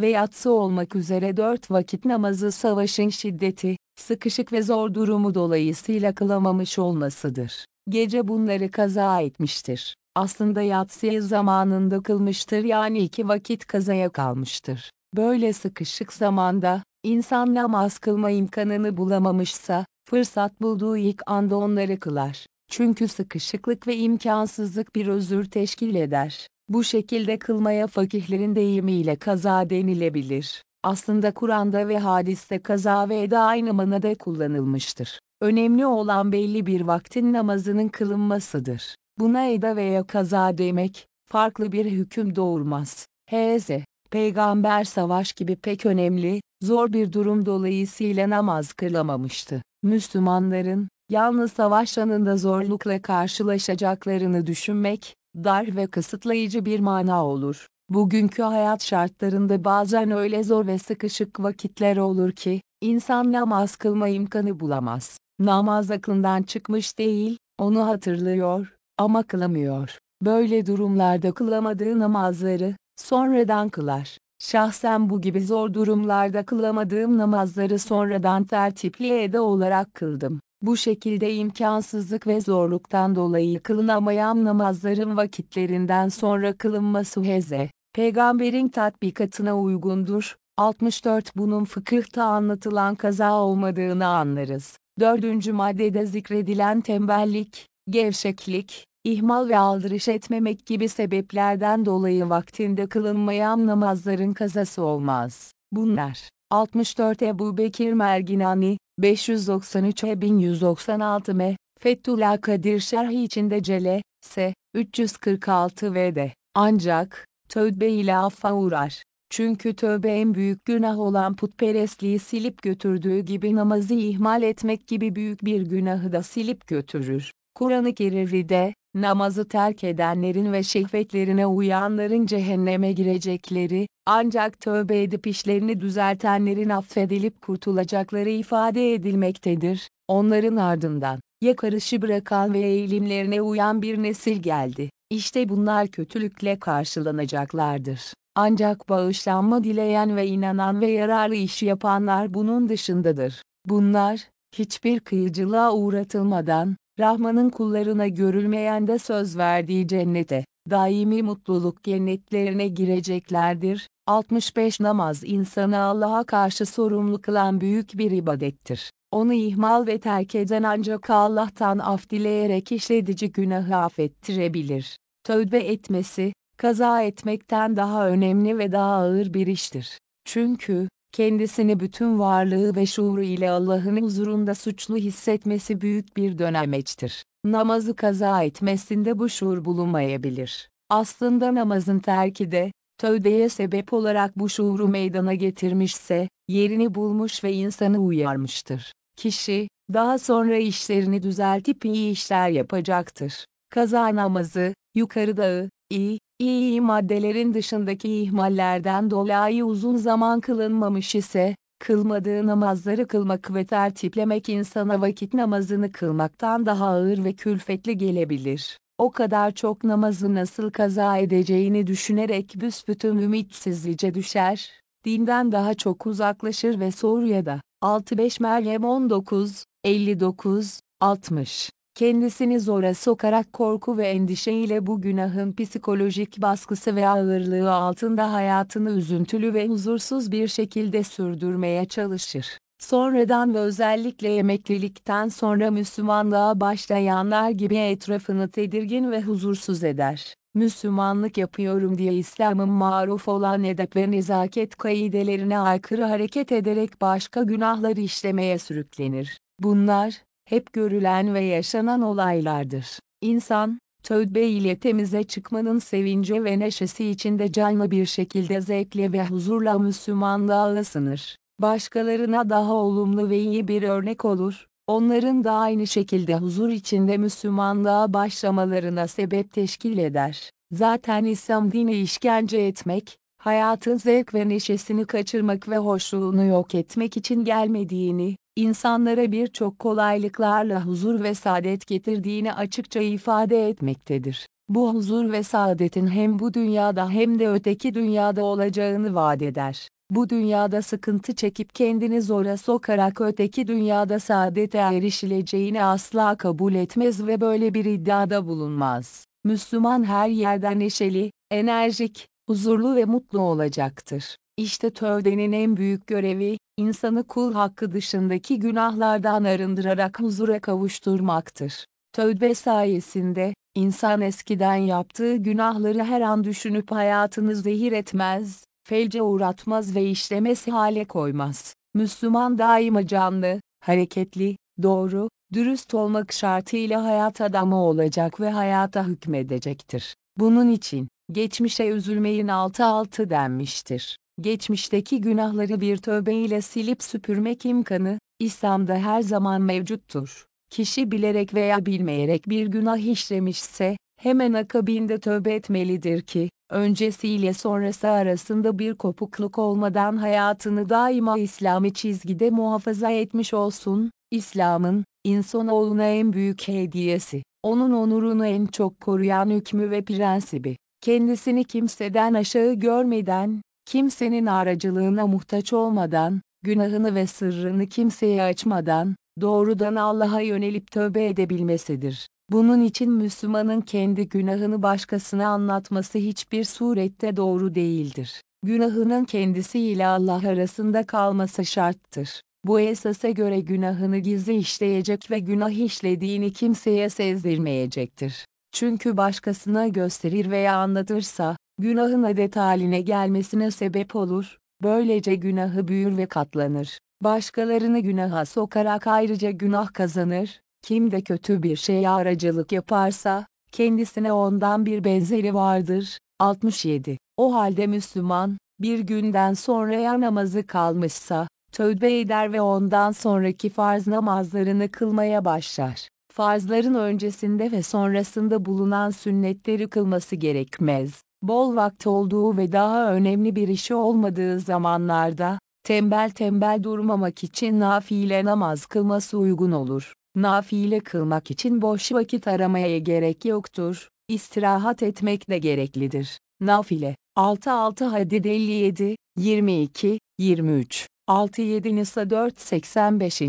ve yatsı olmak üzere dört vakit namazı savaşın şiddeti, sıkışık ve zor durumu dolayısıyla kılamamış olmasıdır. Gece bunları kaza etmiştir. Aslında yatsıyı zamanında kılmıştır yani iki vakit kazaya kalmıştır. Böyle sıkışık zamanda, insan namaz kılma imkanını bulamamışsa, fırsat bulduğu ilk anda onları kılar. Çünkü sıkışıklık ve imkansızlık bir özür teşkil eder. Bu şekilde kılmaya fakihlerin deyimiyle kaza denilebilir. Aslında Kur'an'da ve hadiste kaza ve eda aynı manada kullanılmıştır. Önemli olan belli bir vaktin namazının kılınmasıdır. Buna eda veya kaza demek, farklı bir hüküm doğurmaz. H.Z. Peygamber savaş gibi pek önemli, zor bir durum dolayısıyla namaz kılamamıştı. Müslümanların, yalnız savaş anında zorlukla karşılaşacaklarını düşünmek, dar ve kısıtlayıcı bir mana olur. Bugünkü hayat şartlarında bazen öyle zor ve sıkışık vakitler olur ki, insan namaz kılma imkanı bulamaz. Namaz aklından çıkmış değil, onu hatırlıyor, ama kılamıyor. Böyle durumlarda kılamadığı namazları, sonradan kılar. Şahsen bu gibi zor durumlarda kılamadığım namazları sonradan tertipli ede olarak kıldım. Bu şekilde imkansızlık ve zorluktan dolayı kılınamayan namazların vakitlerinden sonra kılınması heze, peygamberin tatbikatına uygundur. 64 Bunun fıkıhta anlatılan kaza olmadığını anlarız. Dördüncü maddede zikredilen tembellik, gevşeklik, ihmal ve aldırış etmemek gibi sebeplerden dolayı vaktinde kılınmayan namazların kazası olmaz. Bunlar 64 Ebu Bekir Merginani, 593 e 1196 m, Fethullah Kadir Şerhi içinde Cele, S, 346 vd. Ancak, tövbe ile affa uğrar. Çünkü tövbe en büyük günah olan putperestliği silip götürdüğü gibi namazı ihmal etmek gibi büyük bir günahı da silip götürür. Kur'an-ı Kerim'de, namazı terk edenlerin ve şehvetlerine uyanların cehenneme girecekleri, ancak tövbe edip işlerini düzeltenlerin affedilip kurtulacakları ifade edilmektedir. Onların ardından, yakarışı bırakan ve eğilimlerine uyan bir nesil geldi. İşte bunlar kötülükle karşılanacaklardır. Ancak bağışlanma dileyen ve inanan ve yararlı işi yapanlar bunun dışındadır. Bunlar, hiçbir kıyıcılığa uğratılmadan, Rahman'ın kullarına görülmeyen de söz verdiği cennete, daimi mutluluk cennetlerine gireceklerdir. 65 Namaz insanı Allah'a karşı sorumlu kılan büyük bir ibadettir. Onu ihmal ve terk eden ancak Allah'tan af dileyerek işledici günahı affettirebilir. Tövbe etmesi, kaza etmekten daha önemli ve daha ağır bir iştir. Çünkü, kendisini bütün varlığı ve şuuru ile Allah'ın huzurunda suçlu hissetmesi büyük bir dönemeçtir. Namazı kaza etmesinde bu şuur bulunmayabilir. Aslında namazın terki de, tövbeye sebep olarak bu şuuru meydana getirmişse, yerini bulmuş ve insanı uyarmıştır. Kişi, daha sonra işlerini düzeltip iyi işler yapacaktır. Kaza namazı, yukarıda, iyi, iyi maddelerin dışındaki ihmallerden dolayı uzun zaman kılınmamış ise, kılmadığı namazları kılmak ve tertiplemek insana vakit namazını kılmaktan daha ağır ve külfetli gelebilir. O kadar çok namazı nasıl kaza edeceğini düşünerek büsbütün ümitsizlice düşer, dinden daha çok uzaklaşır ve soruya da 6-5 Meryem 19, 59, 60 kendisini zora sokarak korku ve endişeyle bu günahın psikolojik baskısı ve ağırlığı altında hayatını üzüntülü ve huzursuz bir şekilde sürdürmeye çalışır. Sonradan ve özellikle emeklilikten sonra Müslümanlığa başlayanlar gibi etrafını tedirgin ve huzursuz eder. Müslümanlık yapıyorum diye İslam'ın maruf olan edep ve nezaket kaidelerine aykırı hareket ederek başka günahlar işlemeye sürüklenir. Bunlar, hep görülen ve yaşanan olaylardır. İnsan, tövbe ile temize çıkmanın sevinci ve neşesi içinde canlı bir şekilde zevkle ve huzurla Müslümanlığa ısınır. Başkalarına daha olumlu ve iyi bir örnek olur, onların da aynı şekilde huzur içinde Müslümanlığa başlamalarına sebep teşkil eder. Zaten İslam dini işkence etmek, hayatın zevk ve neşesini kaçırmak ve hoşluğunu yok etmek için gelmediğini, insanlara birçok kolaylıklarla huzur ve saadet getirdiğini açıkça ifade etmektedir. Bu huzur ve saadetin hem bu dünyada hem de öteki dünyada olacağını vaat eder. Bu dünyada sıkıntı çekip kendini zora sokarak öteki dünyada saadete erişileceğini asla kabul etmez ve böyle bir iddiada bulunmaz. Müslüman her yerden neşeli, enerjik, huzurlu ve mutlu olacaktır. İşte tövbenin en büyük görevi, insanı kul hakkı dışındaki günahlardan arındırarak huzura kavuşturmaktır. Tövbe sayesinde, insan eskiden yaptığı günahları her an düşünüp hayatını zehir etmez, felce uğratmaz ve işlemez hale koymaz. Müslüman daima canlı, hareketli, doğru, dürüst olmak şartıyla hayat adamı olacak ve hayata hükmedecektir. Bunun için, geçmişe üzülmeyin altı altı denmiştir. Geçmişteki günahları bir tövbe ile silip süpürmek imkanı, İslam'da her zaman mevcuttur. Kişi bilerek veya bilmeyerek bir günah işlemişse, hemen akabinde tövbe etmelidir ki, öncesiyle sonrası arasında bir kopukluk olmadan hayatını daima İslami çizgide muhafaza etmiş olsun, İslam'ın, insanoğluna en büyük hediyesi, onun onurunu en çok koruyan hükmü ve prensibi, kendisini kimseden aşağı görmeden, kimsenin aracılığına muhtaç olmadan, günahını ve sırrını kimseye açmadan, doğrudan Allah'a yönelip tövbe edebilmesidir. Bunun için Müslümanın kendi günahını başkasına anlatması hiçbir surette doğru değildir. Günahının kendisiyle Allah arasında kalması şarttır. Bu esasa göre günahını gizli işleyecek ve günah işlediğini kimseye sezdirmeyecektir. Çünkü başkasına gösterir veya anlatırsa, günahın adet haline gelmesine sebep olur, böylece günahı büyür ve katlanır. Başkalarını günaha sokarak ayrıca günah kazanır, kim de kötü bir şeye aracılık yaparsa, kendisine ondan bir benzeri vardır. 67. O halde Müslüman, bir günden sonraya namazı kalmışsa, tövbe eder ve ondan sonraki farz namazlarını kılmaya başlar. Farzların öncesinde ve sonrasında bulunan sünnetleri kılması gerekmez. Bol vakti olduğu ve daha önemli bir işi olmadığı zamanlarda, tembel tembel durmamak için nafile namaz kılması uygun olur. Nafile kılmak için boş vakit aramaya gerek yoktur, istirahat etmek de gereklidir. Nafile 6-6 Hadid 57, 22, 23, 6-7 Nisa 485.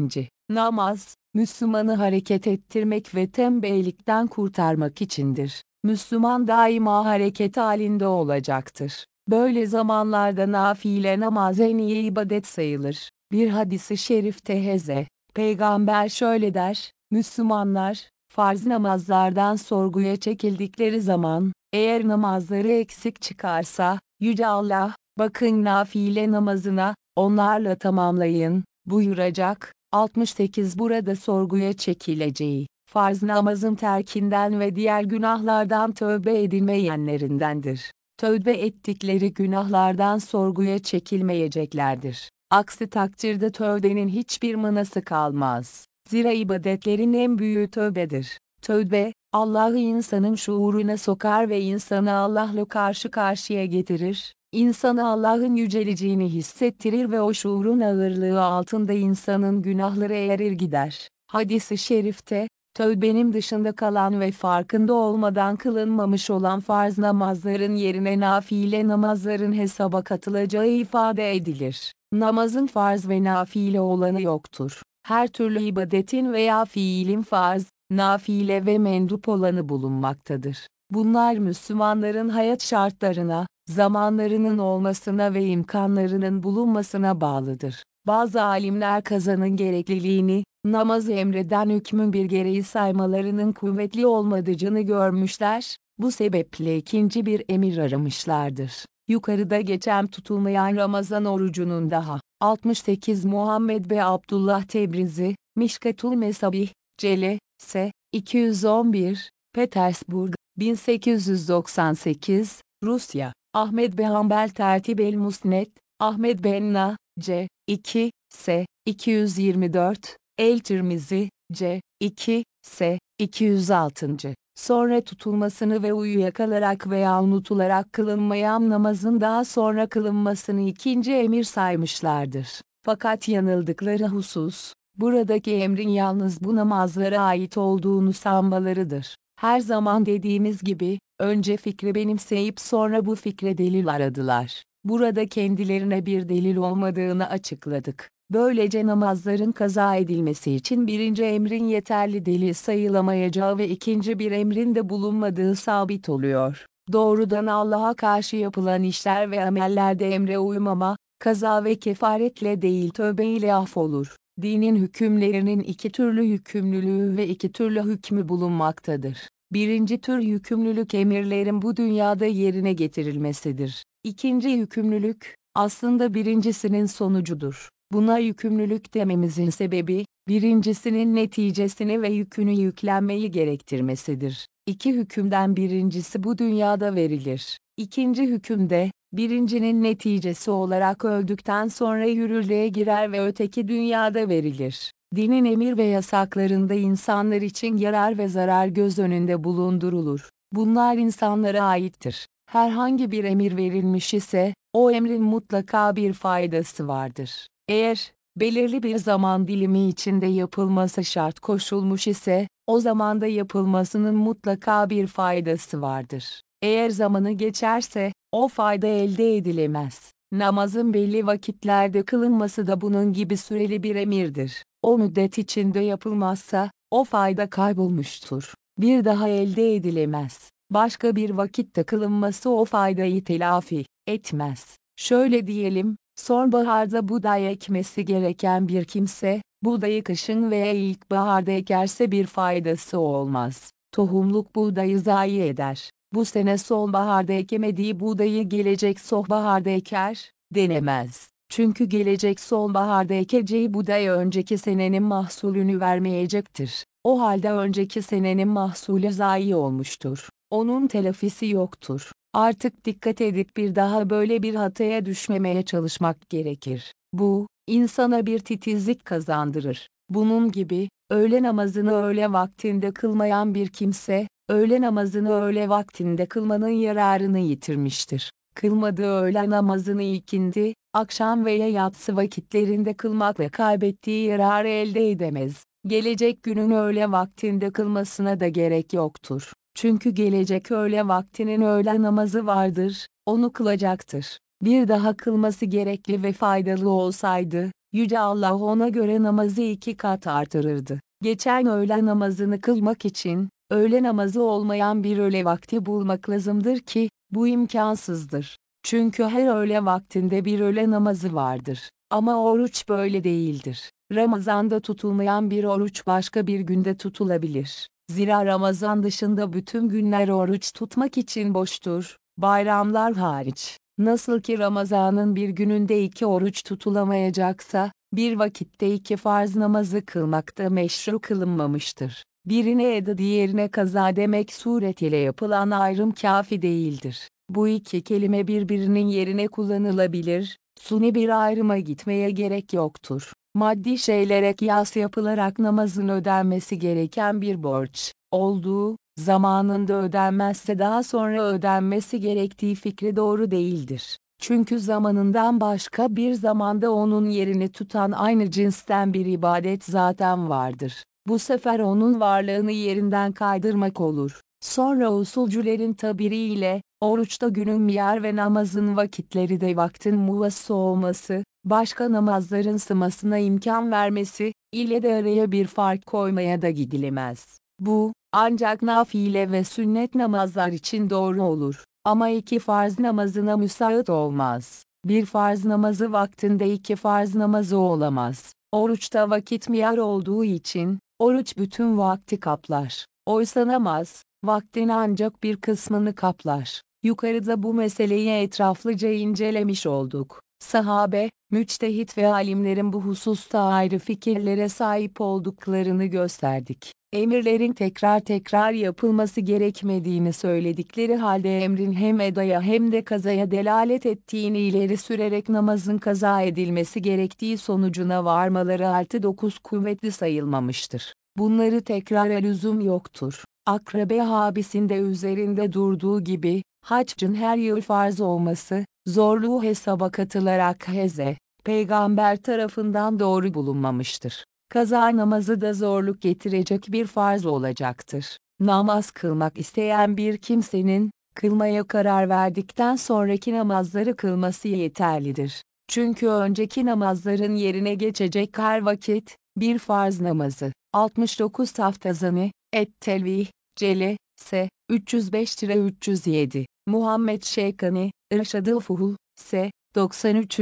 Namaz, Müslümanı hareket ettirmek ve tembellikten kurtarmak içindir. Müslüman daima hareket halinde olacaktır. Böyle zamanlarda nafile namaz en iyi ibadet sayılır. Bir hadisi şerifte heze, peygamber şöyle der, Müslümanlar, farz namazlardan sorguya çekildikleri zaman, eğer namazları eksik çıkarsa, Yüce Allah, bakın nafile namazına, onlarla tamamlayın, buyuracak, 68 Burada sorguya çekileceği, farz namazın terkinden ve diğer günahlardan tövbe edilmeyenlerindendir. Tövbe ettikleri günahlardan sorguya çekilmeyeceklerdir. Aksi takdirde tövbenin hiçbir manası kalmaz. Zira ibadetlerin en büyüğü tövbedir. Tövbe, Allah'ı insanın şuuruna sokar ve insanı Allah'la karşı karşıya getirir. İnsanı Allah'ın yüceleceğini hissettirir ve o şuurun ağırlığı altında insanın günahları erir gider. Hadis-i şerifte, tövbenin dışında kalan ve farkında olmadan kılınmamış olan farz namazların yerine nafile namazların hesaba katılacağı ifade edilir. Namazın farz ve nafile olanı yoktur. Her türlü ibadetin veya fiilin farz, nafile ve mendup olanı bulunmaktadır. Bunlar Müslümanların hayat şartlarına, zamanlarının olmasına ve imkanlarının bulunmasına bağlıdır. Bazı alimler kazanın gerekliliğini, namazı emreden hükmün bir gereği saymalarının kuvvetli olmadığını görmüşler, bu sebeple ikinci bir emir aramışlardır. Yukarıda geçen tutulmayan Ramazan orucunun daha 68 Muhammed ve Abdullah Tebrizi, Mişkatul Mesabih, Cele, S. 211, Petersburg, 1898, Rusya, Ahmet Behambel Tertib el Musnet, Ahmet Benna, C. 2, S. 224, El Tirmizi, C. 2, S. 206. Sonra tutulmasını ve uyuyakalarak veya unutularak kılınmayan namazın daha sonra kılınmasını ikinci emir saymışlardır. Fakat yanıldıkları husus, buradaki emrin yalnız bu namazlara ait olduğunu sanmalarıdır. Her zaman dediğimiz gibi, önce fikri benimseyip sonra bu fikre delil aradılar. Burada kendilerine bir delil olmadığını açıkladık. Böylece namazların kaza edilmesi için birinci emrin yeterli delil sayılamayacağı ve ikinci bir emrin de bulunmadığı sabit oluyor. Doğrudan Allah'a karşı yapılan işler ve amellerde emre uymama, kaza ve kefaretle değil tövbe ile affolur. Dinin hükümlerinin iki türlü yükümlülüğü ve iki türlü hükmü bulunmaktadır. Birinci tür yükümlülük emirlerin bu dünyada yerine getirilmesidir. İkinci yükümlülük, aslında birincisinin sonucudur. Buna yükümlülük dememizin sebebi, birincisinin neticesini ve yükünü yüklenmeyi gerektirmesidir. İki hükümden birincisi bu dünyada verilir. İkinci hükümde, birincinin neticesi olarak öldükten sonra yürürlüğe girer ve öteki dünyada verilir. Dinin emir ve yasaklarında insanlar için yarar ve zarar göz önünde bulundurulur. Bunlar insanlara aittir. Herhangi bir emir verilmiş ise, o emrin mutlaka bir faydası vardır. Eğer, belirli bir zaman dilimi içinde yapılması şart koşulmuş ise, o zamanda yapılmasının mutlaka bir faydası vardır. Eğer zamanı geçerse, o fayda elde edilemez. Namazın belli vakitlerde kılınması da bunun gibi süreli bir emirdir. O müddet içinde yapılmazsa, o fayda kaybolmuştur. Bir daha elde edilemez. Başka bir vakitte kılınması o faydayı telafi etmez. Şöyle diyelim, sonbaharda buğday ekmesi gereken bir kimse, buğdayı kışın veya ilkbaharda ekerse bir faydası olmaz. Tohumluk buğdayı zayi eder. Bu sene sonbaharda ekemediği buğdayı gelecek sonbaharda eker, denemez. Çünkü gelecek sonbaharda ekeceği buğday önceki senenin mahsulünü vermeyecektir. O halde önceki senenin mahsulü zayi olmuştur. Onun telafisi yoktur. Artık dikkat edip bir daha böyle bir hataya düşmemeye çalışmak gerekir. Bu, insana bir titizlik kazandırır. Bunun gibi, öğle namazını öğle vaktinde kılmayan bir kimse, öğle namazını öğle vaktinde kılmanın yararını yitirmiştir. Kılmadığı öğle namazını ikindi, akşam veya yatsı vakitlerinde kılmakla kaybettiği yararı elde edemez. Gelecek günün öğle vaktinde kılmasına da gerek yoktur. Çünkü gelecek öğle vaktinin öğle namazı vardır, onu kılacaktır. Bir daha kılması gerekli ve faydalı olsaydı, Yüce Allah ona göre namazı iki kat artırırdı. Geçen öğle namazını kılmak için, öğle namazı olmayan bir öğle vakti bulmak lazımdır ki, bu imkansızdır. Çünkü her öğle vaktinde bir öğle namazı vardır. Ama oruç böyle değildir. Ramazanda tutulmayan bir oruç başka bir günde tutulabilir. Zira Ramazan dışında bütün günler oruç tutmak için boştur, bayramlar hariç. Nasıl ki Ramazan'ın bir gününde iki oruç tutulamayacaksa, bir vakitte iki farz namazı kılmakta meşru kılınmamıştır. Birine eda diğerine kaza demek suretiyle yapılan ayrım kafi değildir. Bu iki kelime birbirinin yerine kullanılabilir, suni bir ayrıma gitmeye gerek yoktur. Maddi şeylere kıyas yapılarak namazın ödenmesi gereken bir borç olduğu, zamanında ödenmezse daha sonra ödenmesi gerektiği fikri doğru değildir. Çünkü zamanından başka bir zamanda onun yerini tutan aynı cinsten bir ibadet zaten vardır. Bu sefer onun varlığını yerinden kaydırmak olur. Sonra usulcülerin tabiriyle, oruçta günün miyar ve namazın vakitleri de vaktin muvası olması, başka namazların sımasına imkan vermesi, ile de araya bir fark koymaya da gidilemez. Bu, ancak nafile ve sünnet namazlar için doğru olur. Ama iki farz namazına müsait olmaz. Bir farz namazı vaktinde iki farz namazı olamaz. Oruçta vakit miyar olduğu için, oruç bütün vakti kaplar. Oysa namaz, vaktin ancak bir kısmını kaplar. Yukarıda bu meseleyi etraflıca incelemiş olduk. Sahabe, müçtehit ve alimlerin bu hususta ayrı fikirlere sahip olduklarını gösterdik. emirlerin tekrar tekrar yapılması gerekmediğini söyledikleri halde emrin hem edaya hem de kazaya delalet ettiğini ileri sürerek namazın kaza edilmesi gerektiği sonucuna varmaları artı dokuz kuvvetli sayılmamıştır. Bunları tekrara lüzum yoktur. Akrabe habisinde üzerinde durduğu gibi, haccın her yıl farz olması, zorluğu hesaba katılarak heze, peygamber tarafından doğru bulunmamıştır. Kaza namazı da zorluk getirecek bir farz olacaktır. Namaz kılmak isteyen bir kimsenin, kılmaya karar verdikten sonraki namazları kılması yeterlidir. Çünkü önceki namazların yerine geçecek her vakit, bir farz namazı. 69 Taftazani, Et Telvih, Cele, S. 305-307, Muhammed Şeykani, Irşadıl Fuhul, S. 93.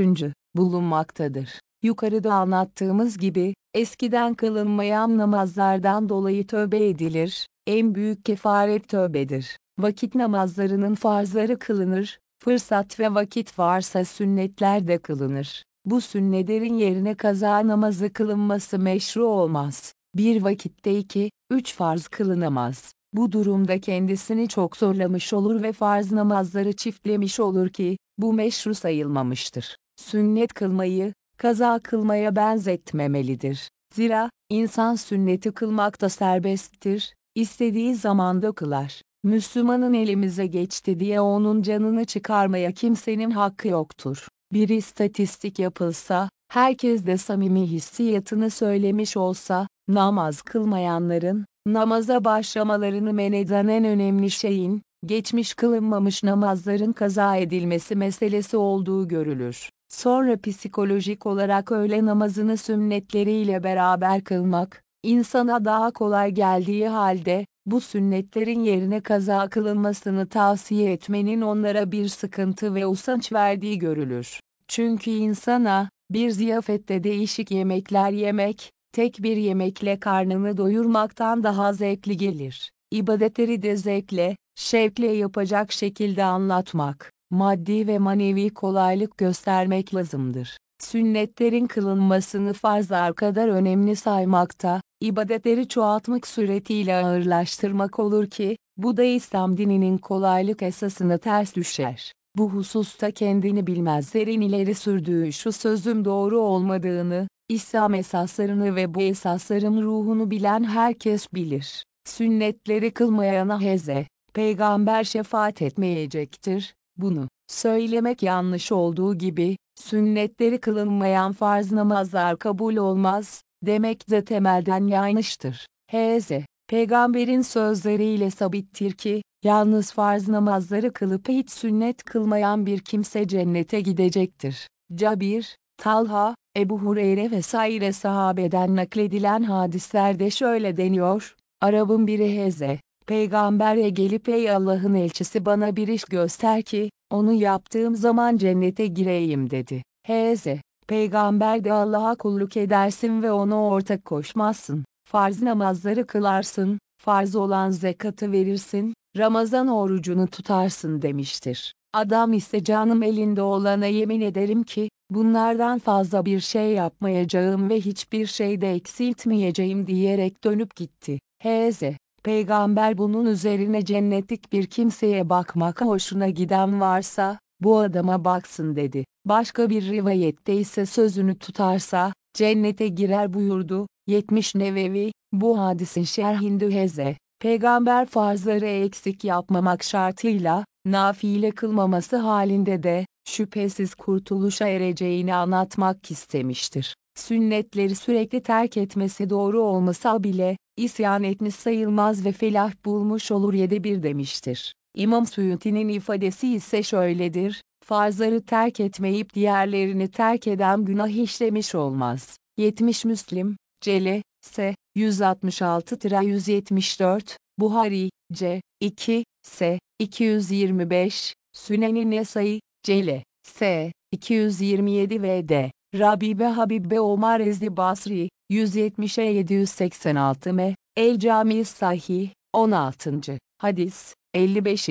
bulunmaktadır. Yukarıda anlattığımız gibi, eskiden kılınmayan namazlardan dolayı tövbe edilir, en büyük kefaret tövbedir. Vakit namazlarının farzları kılınır, fırsat ve vakit varsa sünnetler de kılınır. Bu sünnetlerin yerine kaza namazı kılınması meşru olmaz. Bir vakitte iki, üç farz kılınamaz. Bu durumda kendisini çok zorlamış olur ve farz namazları çiftlemiş olur ki, bu meşru sayılmamıştır. Sünnet kılmayı, kaza kılmaya benzetmemelidir. Zira, insan sünneti kılmakta serbesttir, istediği zamanda kılar. Müslümanın elimize geçti diye onun canını çıkarmaya kimsenin hakkı yoktur. Bir istatistik yapılsa, herkes de samimi hissiyatını söylemiş olsa, namaz kılmayanların, namaza başlamalarını men eden en önemli şeyin, geçmiş kılınmamış namazların kaza edilmesi meselesi olduğu görülür. Sonra psikolojik olarak öğle namazını sünnetleriyle beraber kılmak, insana daha kolay geldiği halde, bu sünnetlerin yerine kaza kılınmasını tavsiye etmenin onlara bir sıkıntı ve usanç verdiği görülür. Çünkü insana, bir ziyafette değişik yemekler yemek, tek bir yemekle karnını doyurmaktan daha zevkli gelir. İbadetleri de zevkle, şevkle yapacak şekilde anlatmak, maddi ve manevi kolaylık göstermek lazımdır. Sünnetlerin kılınmasını farzlar kadar önemli saymakta, ibadetleri çoğaltmak suretiyle ağırlaştırmak olur ki, bu da İslam dininin kolaylık esasına ters düşer. Bu hususta kendini bilmezlerin ileri sürdüğü şu sözüm doğru olmadığını, İslam esaslarını ve bu esasların ruhunu bilen herkes bilir. Sünnetleri kılmayana heze, peygamber şefaat etmeyecektir. Bunu söylemek yanlış olduğu gibi, sünnetleri kılınmayan farz namazlar kabul olmaz, demek de temelden yanlıştır. Hz. Peygamberin sözleriyle sabittir ki, yalnız farz namazları kılıp hiç sünnet kılmayan bir kimse cennete gidecektir. Cabir, Talha, Ebu Hureyre vesaire sahabeden nakledilen hadislerde şöyle deniyor, Arap'ın biri Heze, peygambere gelip ey Allah'ın elçisi bana bir iş göster ki, onu yaptığım zaman cennete gireyim dedi. Heze, peygamber de Allah'a kulluk edersin ve ona ortak koşmazsın, farz namazları kılarsın, farz olan zekatı verirsin, Ramazan orucunu tutarsın demiştir. Adam ise canım elinde olana yemin ederim ki, bunlardan fazla bir şey yapmayacağım ve hiçbir şey de eksiltmeyeceğim diyerek dönüp gitti. H.Z. Peygamber bunun üzerine cennetlik bir kimseye bakmak hoşuna giden varsa, bu adama baksın dedi. Başka bir rivayette ise sözünü tutarsa, cennete girer buyurdu. 70 Nevevi, bu hadisin şerhinde heze, peygamber farzları eksik yapmamak şartıyla, nafile kılmaması halinde de, şüphesiz kurtuluşa ereceğini anlatmak istemiştir. Sünnetleri sürekli terk etmesi doğru olmasa bile, isyan etmiş sayılmaz ve felah bulmuş olur yedi bir demiştir. İmam Suyuti'nin ifadesi ise şöyledir, farzları terk etmeyip diğerlerini terk eden günah işlemiş olmaz. 70 Müslim, Cele, S. 166-174, Buhari, C. 2, S. 225, Süneni Nesai, Cele, S. 227 ve D. Rabibe Habibe Omar Ezdi Basri, 170'e 786 m. El Cami Sahih, 16. Hadis, 55.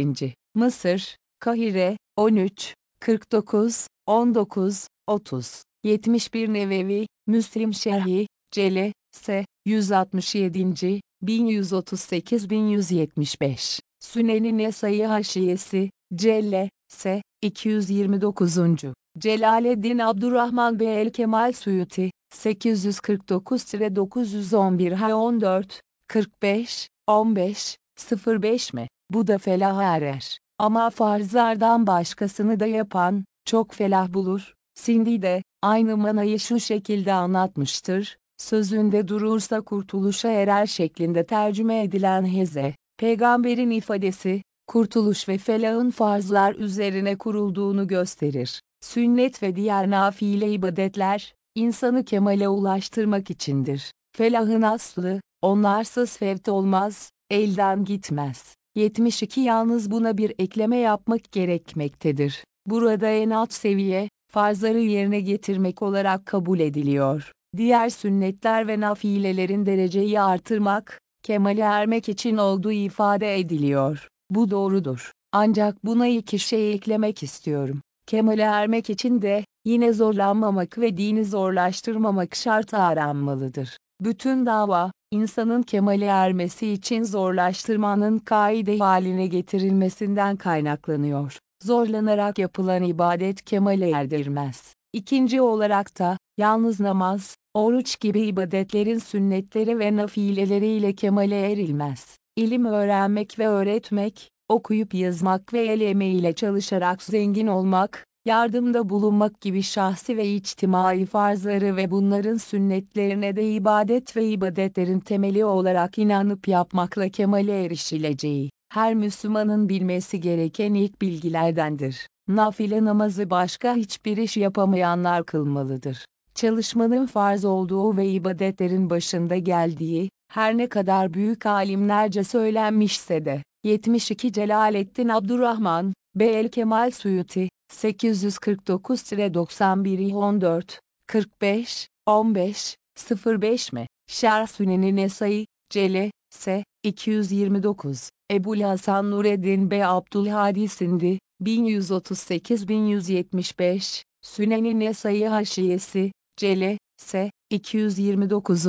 Mısır, Kahire, 13, 49, 19, 30. 71 Nevevi, Müslim Şerhi, Cele, S. 167. 1138-1175, Süneni Nesai Haşiyesi, Celle, S. 229. Celaleddin Abdurrahman Bey El Kemal Suyuti, 849-911 H 14, 45, 15, 05 mi? Bu da felah erer. Ama farzlardan başkasını da yapan, çok felah bulur. Sindi de, aynı manayı şu şekilde anlatmıştır. Sözünde durursa kurtuluşa erer şeklinde tercüme edilen heze, peygamberin ifadesi, kurtuluş ve felahın farzlar üzerine kurulduğunu gösterir. Sünnet ve diğer nafile ibadetler, insanı kemale ulaştırmak içindir. Felahın aslı, onlarsız fevt olmaz, elden gitmez. 72 Yalnız buna bir ekleme yapmak gerekmektedir. Burada en alt seviye, farzları yerine getirmek olarak kabul ediliyor. Diğer sünnetler ve nafilelerin dereceyi artırmak, kemale ermek için olduğu ifade ediliyor. Bu doğrudur. Ancak buna iki şey eklemek istiyorum. Kemale ermek için de, yine zorlanmamak ve dini zorlaştırmamak şartı aranmalıdır. Bütün dava, insanın kemale ermesi için zorlaştırmanın kaide haline getirilmesinden kaynaklanıyor. Zorlanarak yapılan ibadet kemale erdirmez. İkinci olarak da, yalnız namaz, oruç gibi ibadetlerin sünnetleri ve nafileleriyle kemale erilmez. İlim öğrenmek ve öğretmek, okuyup yazmak ve el emeğiyle çalışarak zengin olmak, yardımda bulunmak gibi şahsi ve içtimai farzları ve bunların sünnetlerine de ibadet ve ibadetlerin temeli olarak inanıp yapmakla kemale erişileceği, her Müslümanın bilmesi gereken ilk bilgilerdendir. Nafile namazı başka hiçbir iş yapamayanlar kılmalıdır. Çalışmanın farz olduğu ve ibadetlerin başında geldiği, her ne kadar büyük alimlerce söylenmişse de, 72 Celaleddin Abdurrahman, B. Kemal Suyuti, 849-91 14, 45, 15, 05 mi? Şerh Süneni Nesai, Cele, S. 229, Ebu Hasan Nureddin B. Abdülhadi Sindi, 1138-1175, Süneni Nesai Haşiyesi, Cele, S. 229.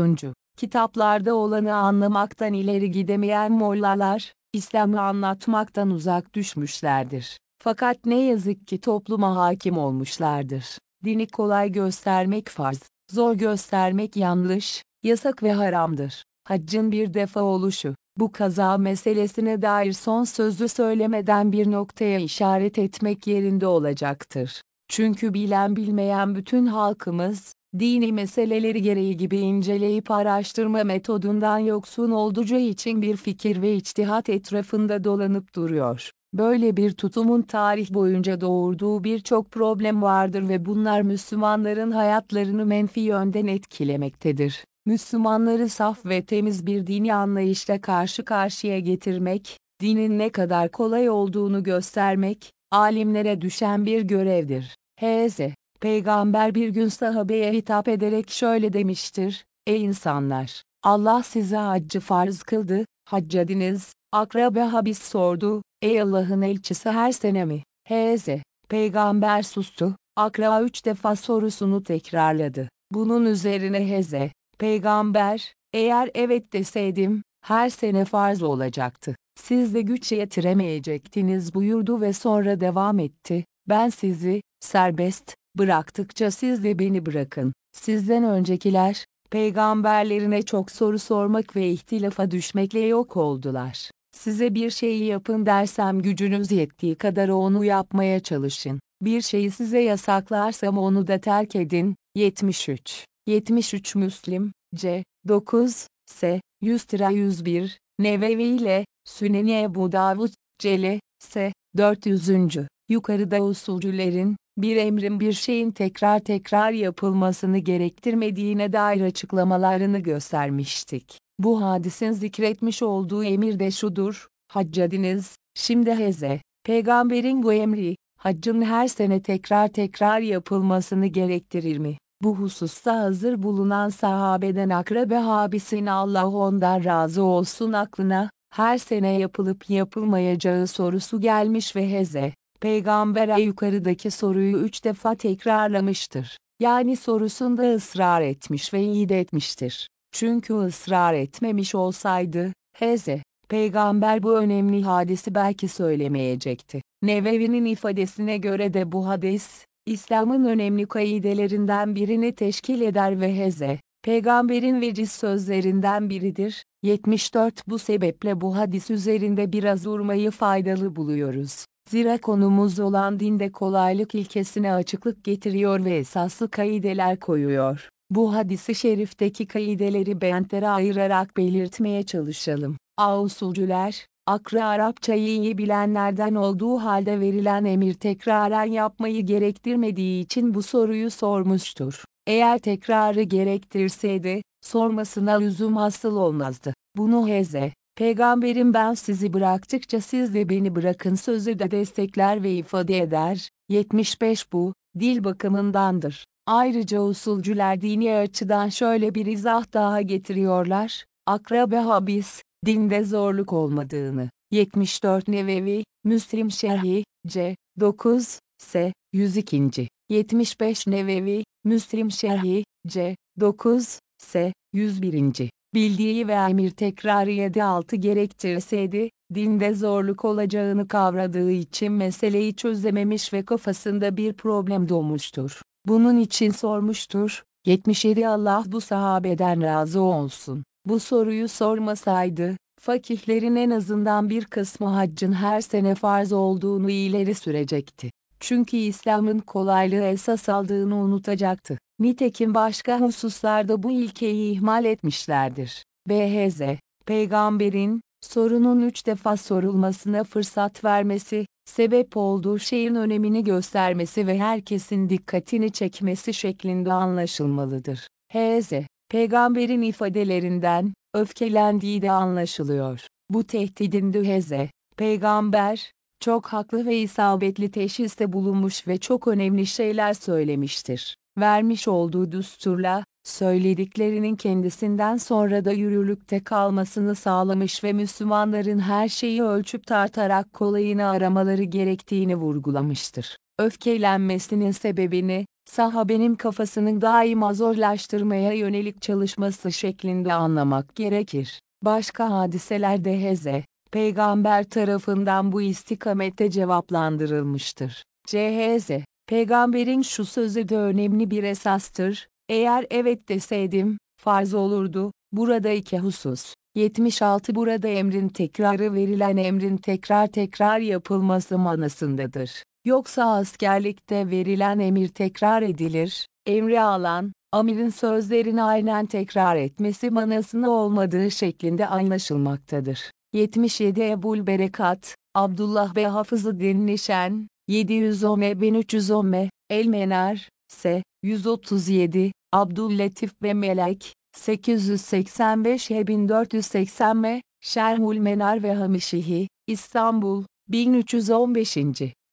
Kitaplarda olanı anlamaktan ileri gidemeyen mollalar, İslam'ı anlatmaktan uzak düşmüşlerdir. Fakat ne yazık ki topluma hakim olmuşlardır. Dini kolay göstermek farz, zor göstermek yanlış, yasak ve haramdır. Haccın bir defa oluşu, bu kaza meselesine dair son sözü söylemeden bir noktaya işaret etmek yerinde olacaktır. Çünkü bilen bilmeyen bütün halkımız, dini meseleleri gereği gibi inceleyip araştırma metodundan yoksun olduğu için bir fikir ve içtihat etrafında dolanıp duruyor. Böyle bir tutumun tarih boyunca doğurduğu birçok problem vardır ve bunlar Müslümanların hayatlarını menfi yönden etkilemektedir. Müslümanları saf ve temiz bir dini anlayışla karşı karşıya getirmek, dinin ne kadar kolay olduğunu göstermek, alimlere düşen bir görevdir. H.Z. Peygamber bir gün sahabeye hitap ederek şöyle demiştir, Ey insanlar! Allah size haccı farz kıldı, hac ediniz. Akrabe Habis sordu, Ey Allah'ın elçisi her sene mi? H.Z. Peygamber sustu, Akra üç defa sorusunu tekrarladı. Bunun üzerine Hz. Peygamber, eğer evet deseydim, her sene farz olacaktı. Siz de güç yetiremeyecektiniz buyurdu ve sonra devam etti. Ben sizi, serbest, bıraktıkça siz de beni bırakın. Sizden öncekiler, peygamberlerine çok soru sormak ve ihtilafa düşmekle yok oldular. Size bir şeyi yapın dersem gücünüz yettiği kadar onu yapmaya çalışın. Bir şeyi size yasaklarsam onu da terk edin. 73. 73 Müslim, C. 9, S. 100 lira 101, Nevevi ile, Süneni Ebu Davud, Cele, S. 400. Yukarıda usulcülerin, bir emrin bir şeyin tekrar tekrar yapılmasını gerektirmediğine dair açıklamalarını göstermiştik. Bu hadisin zikretmiş olduğu emir de şudur, haccadiniz, şimdi heze, peygamberin bu emri, haccın her sene tekrar tekrar yapılmasını gerektirir mi? Bu hususta hazır bulunan sahabeden akrabe habisin Allah ondan razı olsun aklına, her sene yapılıp yapılmayacağı sorusu gelmiş ve heze, peygambere yukarıdaki soruyu üç defa tekrarlamıştır. Yani sorusunda ısrar etmiş ve iyi etmiştir. Çünkü ısrar etmemiş olsaydı, Hz. Peygamber bu önemli hadisi belki söylemeyecekti. Nevevi'nin ifadesine göre de bu hadis, İslam'ın önemli kaidelerinden birini teşkil eder ve Hz. Peygamberin veciz sözlerinden biridir. 74 Bu sebeple bu hadis üzerinde biraz durmayı faydalı buluyoruz. Zira konumuz olan dinde kolaylık ilkesine açıklık getiriyor ve esaslı kaideler koyuyor. Bu hadisi şerifteki kaideleri bentlere ayırarak belirtmeye çalışalım. A usulcüler, Akra Arapçayı iyi bilenlerden olduğu halde verilen emir tekraren yapmayı gerektirmediği için bu soruyu sormuştur. Eğer tekrarı gerektirseydi, sormasına lüzum asıl olmazdı. Bunu Heze, Peygamberim ben sizi bıraktıkça siz de beni bırakın sözü de destekler ve ifade eder. 75 Bu, dil bakımındandır. Ayrıca usulcüler dini açıdan şöyle bir izah daha getiriyorlar. Akrabe habis, dinde zorluk olmadığını. 74 Nevevi, Müslim Şerhi, C. 9, S. 102. 75 Nevevi, Müslim Şerhi, C. 9, S. 101. Bildiği ve emir tekrarı 7-6 gerektirseydi, dinde zorluk olacağını kavradığı için meseleyi çözememiş ve kafasında bir problem doğmuştur. Bunun için sormuştur. 77 Allah bu sahabeden razı olsun. Bu soruyu sormasaydı, fakihlerin en azından bir kısmı haccın her sene farz olduğunu ileri sürecekti. Çünkü İslam'ın kolaylığı esas aldığını unutacaktı. Nitekim başka hususlarda bu ilkeyi ihmal etmişlerdir. BHZ, peygamberin, sorunun üç defa sorulmasına fırsat vermesi, sebep olduğu şeyin önemini göstermesi ve herkesin dikkatini çekmesi şeklinde anlaşılmalıdır. H.Z. Peygamberin ifadelerinden, öfkelendiği de anlaşılıyor. Bu tehdidin H.Z. Peygamber, çok haklı ve isabetli teşhiste bulunmuş ve çok önemli şeyler söylemiştir. Vermiş olduğu düsturla, söylediklerinin kendisinden sonra da yürürlükte kalmasını sağlamış ve Müslümanların her şeyi ölçüp tartarak kolayını aramaları gerektiğini vurgulamıştır. Öfkelenmesinin sebebini, sahabenin kafasının daima zorlaştırmaya yönelik çalışması şeklinde anlamak gerekir. Başka hadiselerde Heze, peygamber tarafından bu istikamette cevaplandırılmıştır. CHZ, peygamberin şu sözü de önemli bir esastır, eğer evet deseydim, farz olurdu, burada iki husus. 76 Burada emrin tekrarı verilen emrin tekrar tekrar yapılması manasındadır. Yoksa askerlikte verilen emir tekrar edilir, emri alan, amirin sözlerini aynen tekrar etmesi manasında olmadığı şeklinde anlaşılmaktadır. 77 Ebul Berekat, Abdullah ve Hafızı Dinlişen, 710 1310 El Menar, S. 137, Abdüllatif ve Melek, 885 1480 M. Şerhul Menar ve Hamişihi, İstanbul, 1315.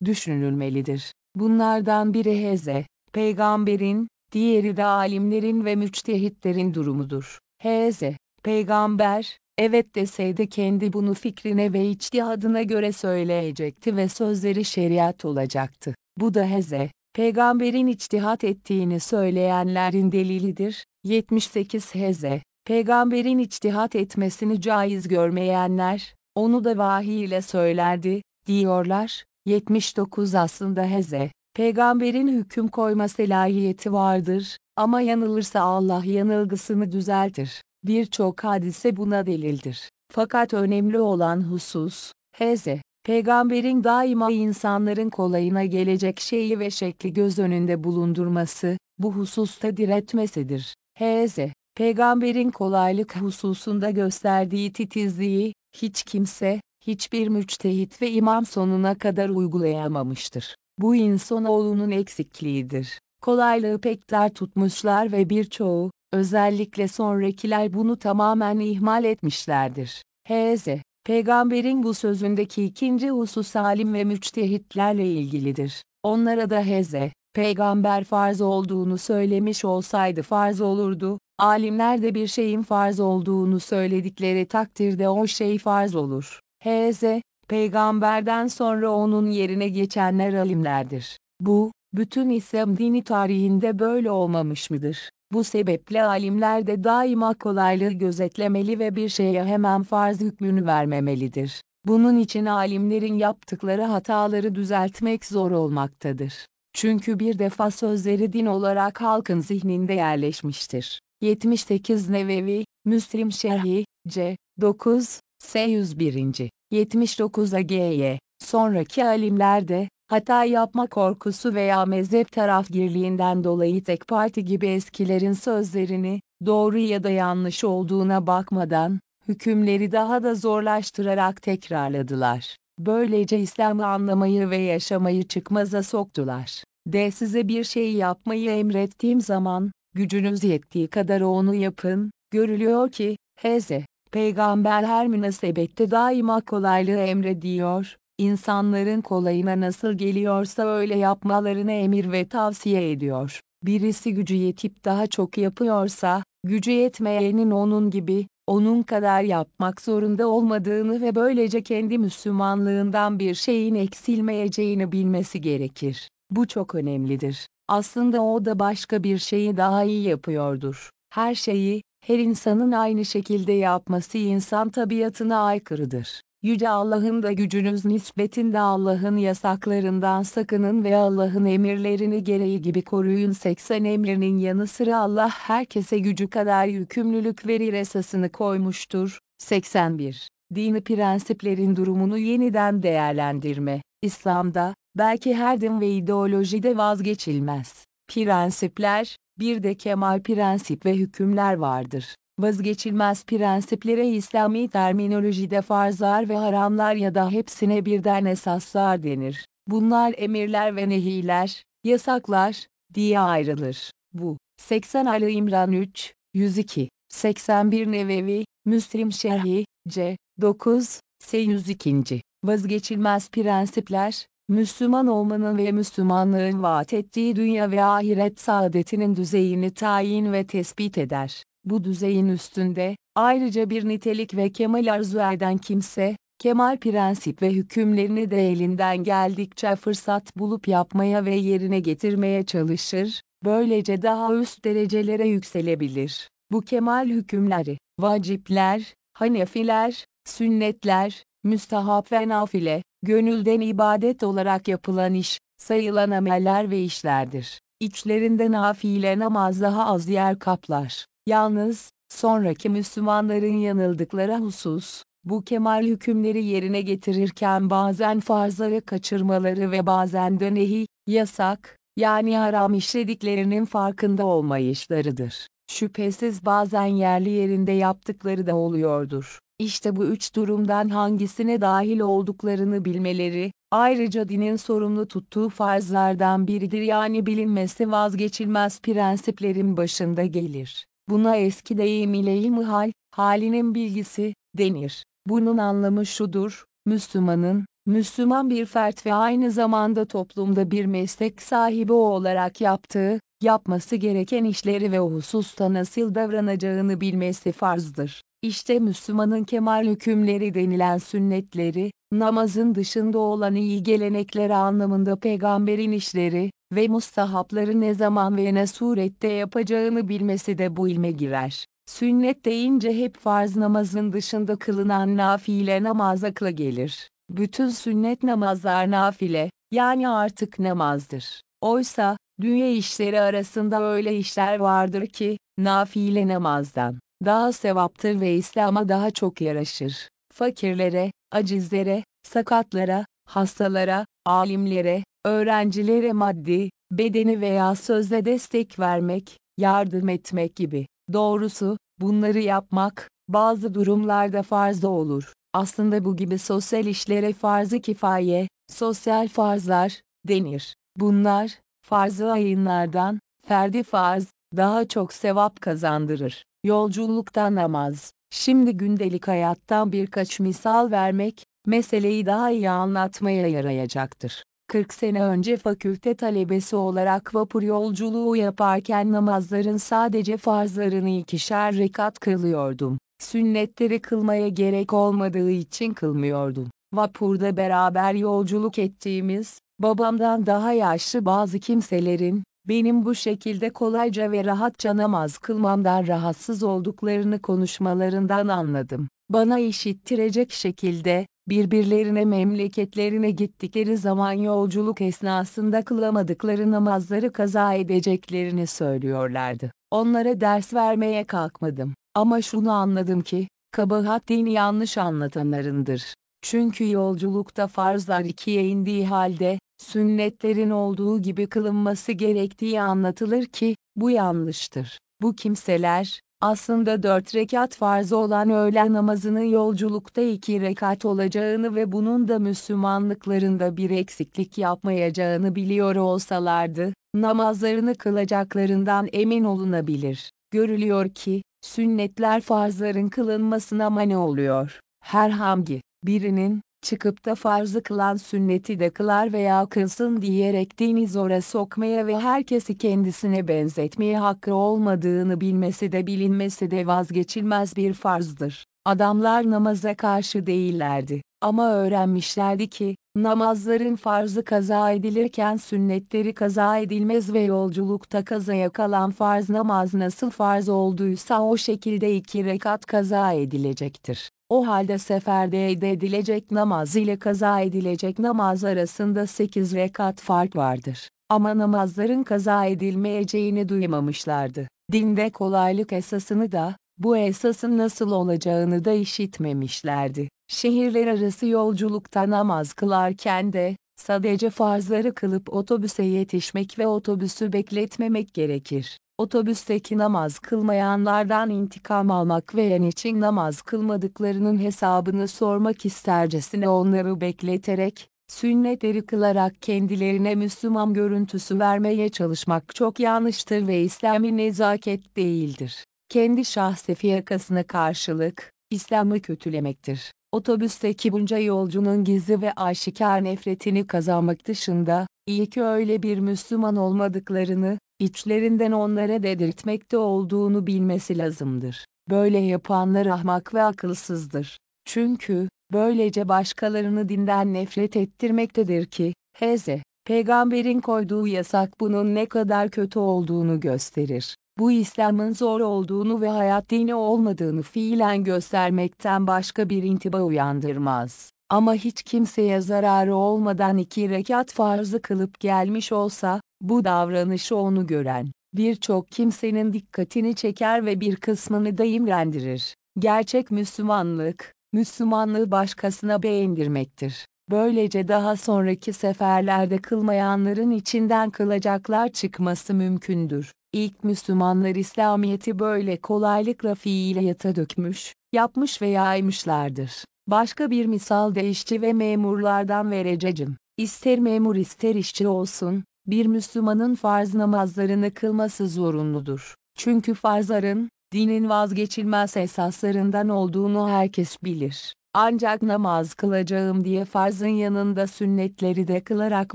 düşünülmelidir. Bunlardan biri Heze, peygamberin, diğeri de alimlerin ve müçtehitlerin durumudur. Heze, peygamber, evet deseydi kendi bunu fikrine ve içtihadına göre söyleyecekti ve sözleri şeriat olacaktı. Bu da Heze, peygamberin içtihat ettiğini söyleyenlerin delilidir. 78 Heze, peygamberin içtihat etmesini caiz görmeyenler, onu da vahiy ile söylerdi, diyorlar. 79 Aslında Heze, peygamberin hüküm koyma selahiyeti vardır, ama yanılırsa Allah yanılgısını düzeltir. Birçok hadise buna delildir. Fakat önemli olan husus, Heze, peygamberin daima insanların kolayına gelecek şeyi ve şekli göz önünde bulundurması, bu hususta diretmesidir. Hz. Peygamberin kolaylık hususunda gösterdiği titizliği, hiç kimse, hiçbir müçtehit ve imam sonuna kadar uygulayamamıştır. Bu insanoğlunun eksikliğidir. Kolaylığı pek dar tutmuşlar ve birçoğu, özellikle sonrakiler bunu tamamen ihmal etmişlerdir. Hz. Peygamberin bu sözündeki ikinci husus alim ve müçtehitlerle ilgilidir. Onlara da Hz. Peygamber farz olduğunu söylemiş olsaydı farz olurdu, alimler de bir şeyin farz olduğunu söyledikleri takdirde o şey farz olur. Hz. Peygamberden sonra onun yerine geçenler alimlerdir. Bu, bütün İslam dini tarihinde böyle olmamış mıdır? Bu sebeple alimler de daima kolaylığı gözetlemeli ve bir şeye hemen farz hükmünü vermemelidir. Bunun için alimlerin yaptıkları hataları düzeltmek zor olmaktadır. Çünkü bir defa sözleri din olarak halkın zihninde yerleşmiştir. 78 Nevevi, Müslim Şerhi, C. 9, S. 101. 79 AGY. Sonraki alimler de, hata yapma korkusu veya mezhep tarafgirliğinden dolayı tek parti gibi eskilerin sözlerini, doğru ya da yanlış olduğuna bakmadan, hükümleri daha da zorlaştırarak tekrarladılar. Böylece İslam'ı anlamayı ve yaşamayı çıkmaza soktular. De size bir şey yapmayı emrettiğim zaman, gücünüz yettiği kadar onu yapın, görülüyor ki, Hz. Peygamber her münasebette daima kolaylığı emrediyor, insanların kolayına nasıl geliyorsa öyle yapmalarını emir ve tavsiye ediyor. Birisi gücü yetip daha çok yapıyorsa, gücü yetmeyenin onun gibi, onun kadar yapmak zorunda olmadığını ve böylece kendi Müslümanlığından bir şeyin eksilmeyeceğini bilmesi gerekir. Bu çok önemlidir. Aslında o da başka bir şeyi daha iyi yapıyordur. Her şeyi, her insanın aynı şekilde yapması insan tabiatına aykırıdır. Yüce Allah'ın da gücünüz nispetinde Allah'ın yasaklarından sakının ve Allah'ın emirlerini gereği gibi koruyun 80 emrinin yanı sıra Allah herkese gücü kadar yükümlülük verir esasını koymuştur. 81. Dini prensiplerin durumunu yeniden değerlendirme. İslam'da, belki her din ve ideolojide vazgeçilmez. Prensipler, bir de kemal prensip ve hükümler vardır. Vazgeçilmez prensiplere İslami terminolojide farzlar ve haramlar ya da hepsine birden esaslar denir. Bunlar emirler ve nehiler, yasaklar, diye ayrılır. Bu, 80 Ali İmran 3, 102, 81 Nevevi, Müslim Şerhi, C, 9, S 102. Vazgeçilmez prensipler, Müslüman olmanın ve Müslümanlığın vaat ettiği dünya ve ahiret saadetinin düzeyini tayin ve tespit eder. Bu düzeyin üstünde, ayrıca bir nitelik ve kemal arzu eden kimse, kemal prensip ve hükümlerini de elinden geldikçe fırsat bulup yapmaya ve yerine getirmeye çalışır, böylece daha üst derecelere yükselebilir. Bu kemal hükümleri, vacipler, hanefiler, sünnetler, müstahap ve nafile, gönülden ibadet olarak yapılan iş, sayılan ameller ve işlerdir. İçlerinde nafile namaz daha az yer kaplar. Yalnız, sonraki Müslümanların yanıldıkları husus, bu kemal hükümleri yerine getirirken bazen farzları kaçırmaları ve bazen de nehi, yasak, yani haram işlediklerinin farkında olmayışlarıdır. Şüphesiz bazen yerli yerinde yaptıkları da oluyordur. İşte bu üç durumdan hangisine dahil olduklarını bilmeleri, ayrıca dinin sorumlu tuttuğu farzlardan biridir yani bilinmesi vazgeçilmez prensiplerin başında gelir. Buna eski deyim ile ilmihal, halinin bilgisi, denir. Bunun anlamı şudur, Müslümanın, Müslüman bir fert ve aynı zamanda toplumda bir meslek sahibi olarak yaptığı, yapması gereken işleri ve o hususta nasıl davranacağını bilmesi farzdır. İşte Müslümanın kemal hükümleri denilen sünnetleri, namazın dışında olan iyi gelenekleri anlamında peygamberin işleri ve mustahapları ne zaman ve ne surette yapacağını bilmesi de bu ilme girer. Sünnet deyince hep farz namazın dışında kılınan nafile namaz akla gelir. Bütün sünnet namazlar nafile, yani artık namazdır. Oysa, dünya işleri arasında öyle işler vardır ki, nafile namazdan daha sevaptır ve İslam'a daha çok yaraşır. Fakirlere, acizlere, sakatlara, hastalara, alimlere, öğrencilere maddi, bedeni veya sözle destek vermek, yardım etmek gibi. Doğrusu, bunları yapmak, bazı durumlarda farz olur. Aslında bu gibi sosyal işlere farz-ı kifaye, sosyal farzlar, denir. Bunlar, farz-ı ayınlardan, ferdi farz, daha çok sevap kazandırır. Yolculukta namaz. Şimdi gündelik hayattan birkaç misal vermek, meseleyi daha iyi anlatmaya yarayacaktır. 40 sene önce fakülte talebesi olarak vapur yolculuğu yaparken namazların sadece farzlarını ikişer rekat kılıyordum. Sünnetleri kılmaya gerek olmadığı için kılmıyordum. Vapurda beraber yolculuk ettiğimiz, babamdan daha yaşlı bazı kimselerin, benim bu şekilde kolayca ve rahatça namaz kılmamdan rahatsız olduklarını konuşmalarından anladım. Bana işittirecek şekilde, birbirlerine memleketlerine gittikleri zaman yolculuk esnasında kılamadıkları namazları kaza edeceklerini söylüyorlardı. Onlara ders vermeye kalkmadım. Ama şunu anladım ki, kabahat dini yanlış anlatanlarındır. Çünkü yolculukta farzlar ikiye indiği halde, sünnetlerin olduğu gibi kılınması gerektiği anlatılır ki, bu yanlıştır. Bu kimseler, aslında dört rekat farzı olan öğlen namazını yolculukta iki rekat olacağını ve bunun da Müslümanlıklarında bir eksiklik yapmayacağını biliyor olsalardı, namazlarını kılacaklarından emin olunabilir. Görülüyor ki, sünnetler farzların kılınmasına mani oluyor. Herhangi birinin, çıkıp da farzı kılan sünneti de kılar veya kılsın diyerek dini zora sokmaya ve herkesi kendisine benzetmeye hakkı olmadığını bilmesi de bilinmesi de vazgeçilmez bir farzdır. Adamlar namaza karşı değillerdi. Ama öğrenmişlerdi ki, namazların farzı kaza edilirken sünnetleri kaza edilmez ve yolculukta kazaya kalan farz namaz nasıl farz olduysa o şekilde iki rekat kaza edilecektir. O halde seferde elde edilecek namaz ile kaza edilecek namaz arasında 8 rekat fark vardır. Ama namazların kaza edilmeyeceğini duymamışlardı. Dinde kolaylık esasını da, bu esasın nasıl olacağını da işitmemişlerdi. Şehirler arası yolculukta namaz kılarken de, sadece farzları kılıp otobüse yetişmek ve otobüsü bekletmemek gerekir. Otobüsteki namaz kılmayanlardan intikam almak ve için namaz kılmadıklarının hesabını sormak istercesine onları bekleterek, sünnetleri kılarak kendilerine Müslüman görüntüsü vermeye çalışmak çok yanlıştır ve İslami nezaket değildir. Kendi şahsi fiyakasına karşılık, İslam'ı kötülemektir. Otobüsteki bunca yolcunun gizli ve aşikar nefretini kazanmak dışında, iyi ki öyle bir Müslüman olmadıklarını, içlerinden onlara dedirtmekte olduğunu bilmesi lazımdır. Böyle yapanlar ahmak ve akılsızdır. Çünkü, böylece başkalarını dinden nefret ettirmektedir ki, Hz. Peygamberin koyduğu yasak bunun ne kadar kötü olduğunu gösterir. Bu İslam'ın zor olduğunu ve hayat dini olmadığını fiilen göstermekten başka bir intiba uyandırmaz. Ama hiç kimseye zararı olmadan iki rekat farzı kılıp gelmiş olsa, bu davranışı onu gören, birçok kimsenin dikkatini çeker ve bir kısmını da imrendirir. Gerçek Müslümanlık, Müslümanlığı başkasına beğendirmektir. Böylece daha sonraki seferlerde kılmayanların içinden kılacaklar çıkması mümkündür. İlk Müslümanlar İslamiyet'i böyle kolaylıkla fiiliyata dökmüş, yapmış ve yaymışlardır. Başka bir misal de işçi ve memurlardan vereceğim. İster memur ister işçi olsun, bir Müslümanın farz namazlarını kılması zorunludur. Çünkü farzların, dinin vazgeçilmez esaslarından olduğunu herkes bilir. Ancak namaz kılacağım diye farzın yanında sünnetleri de kılarak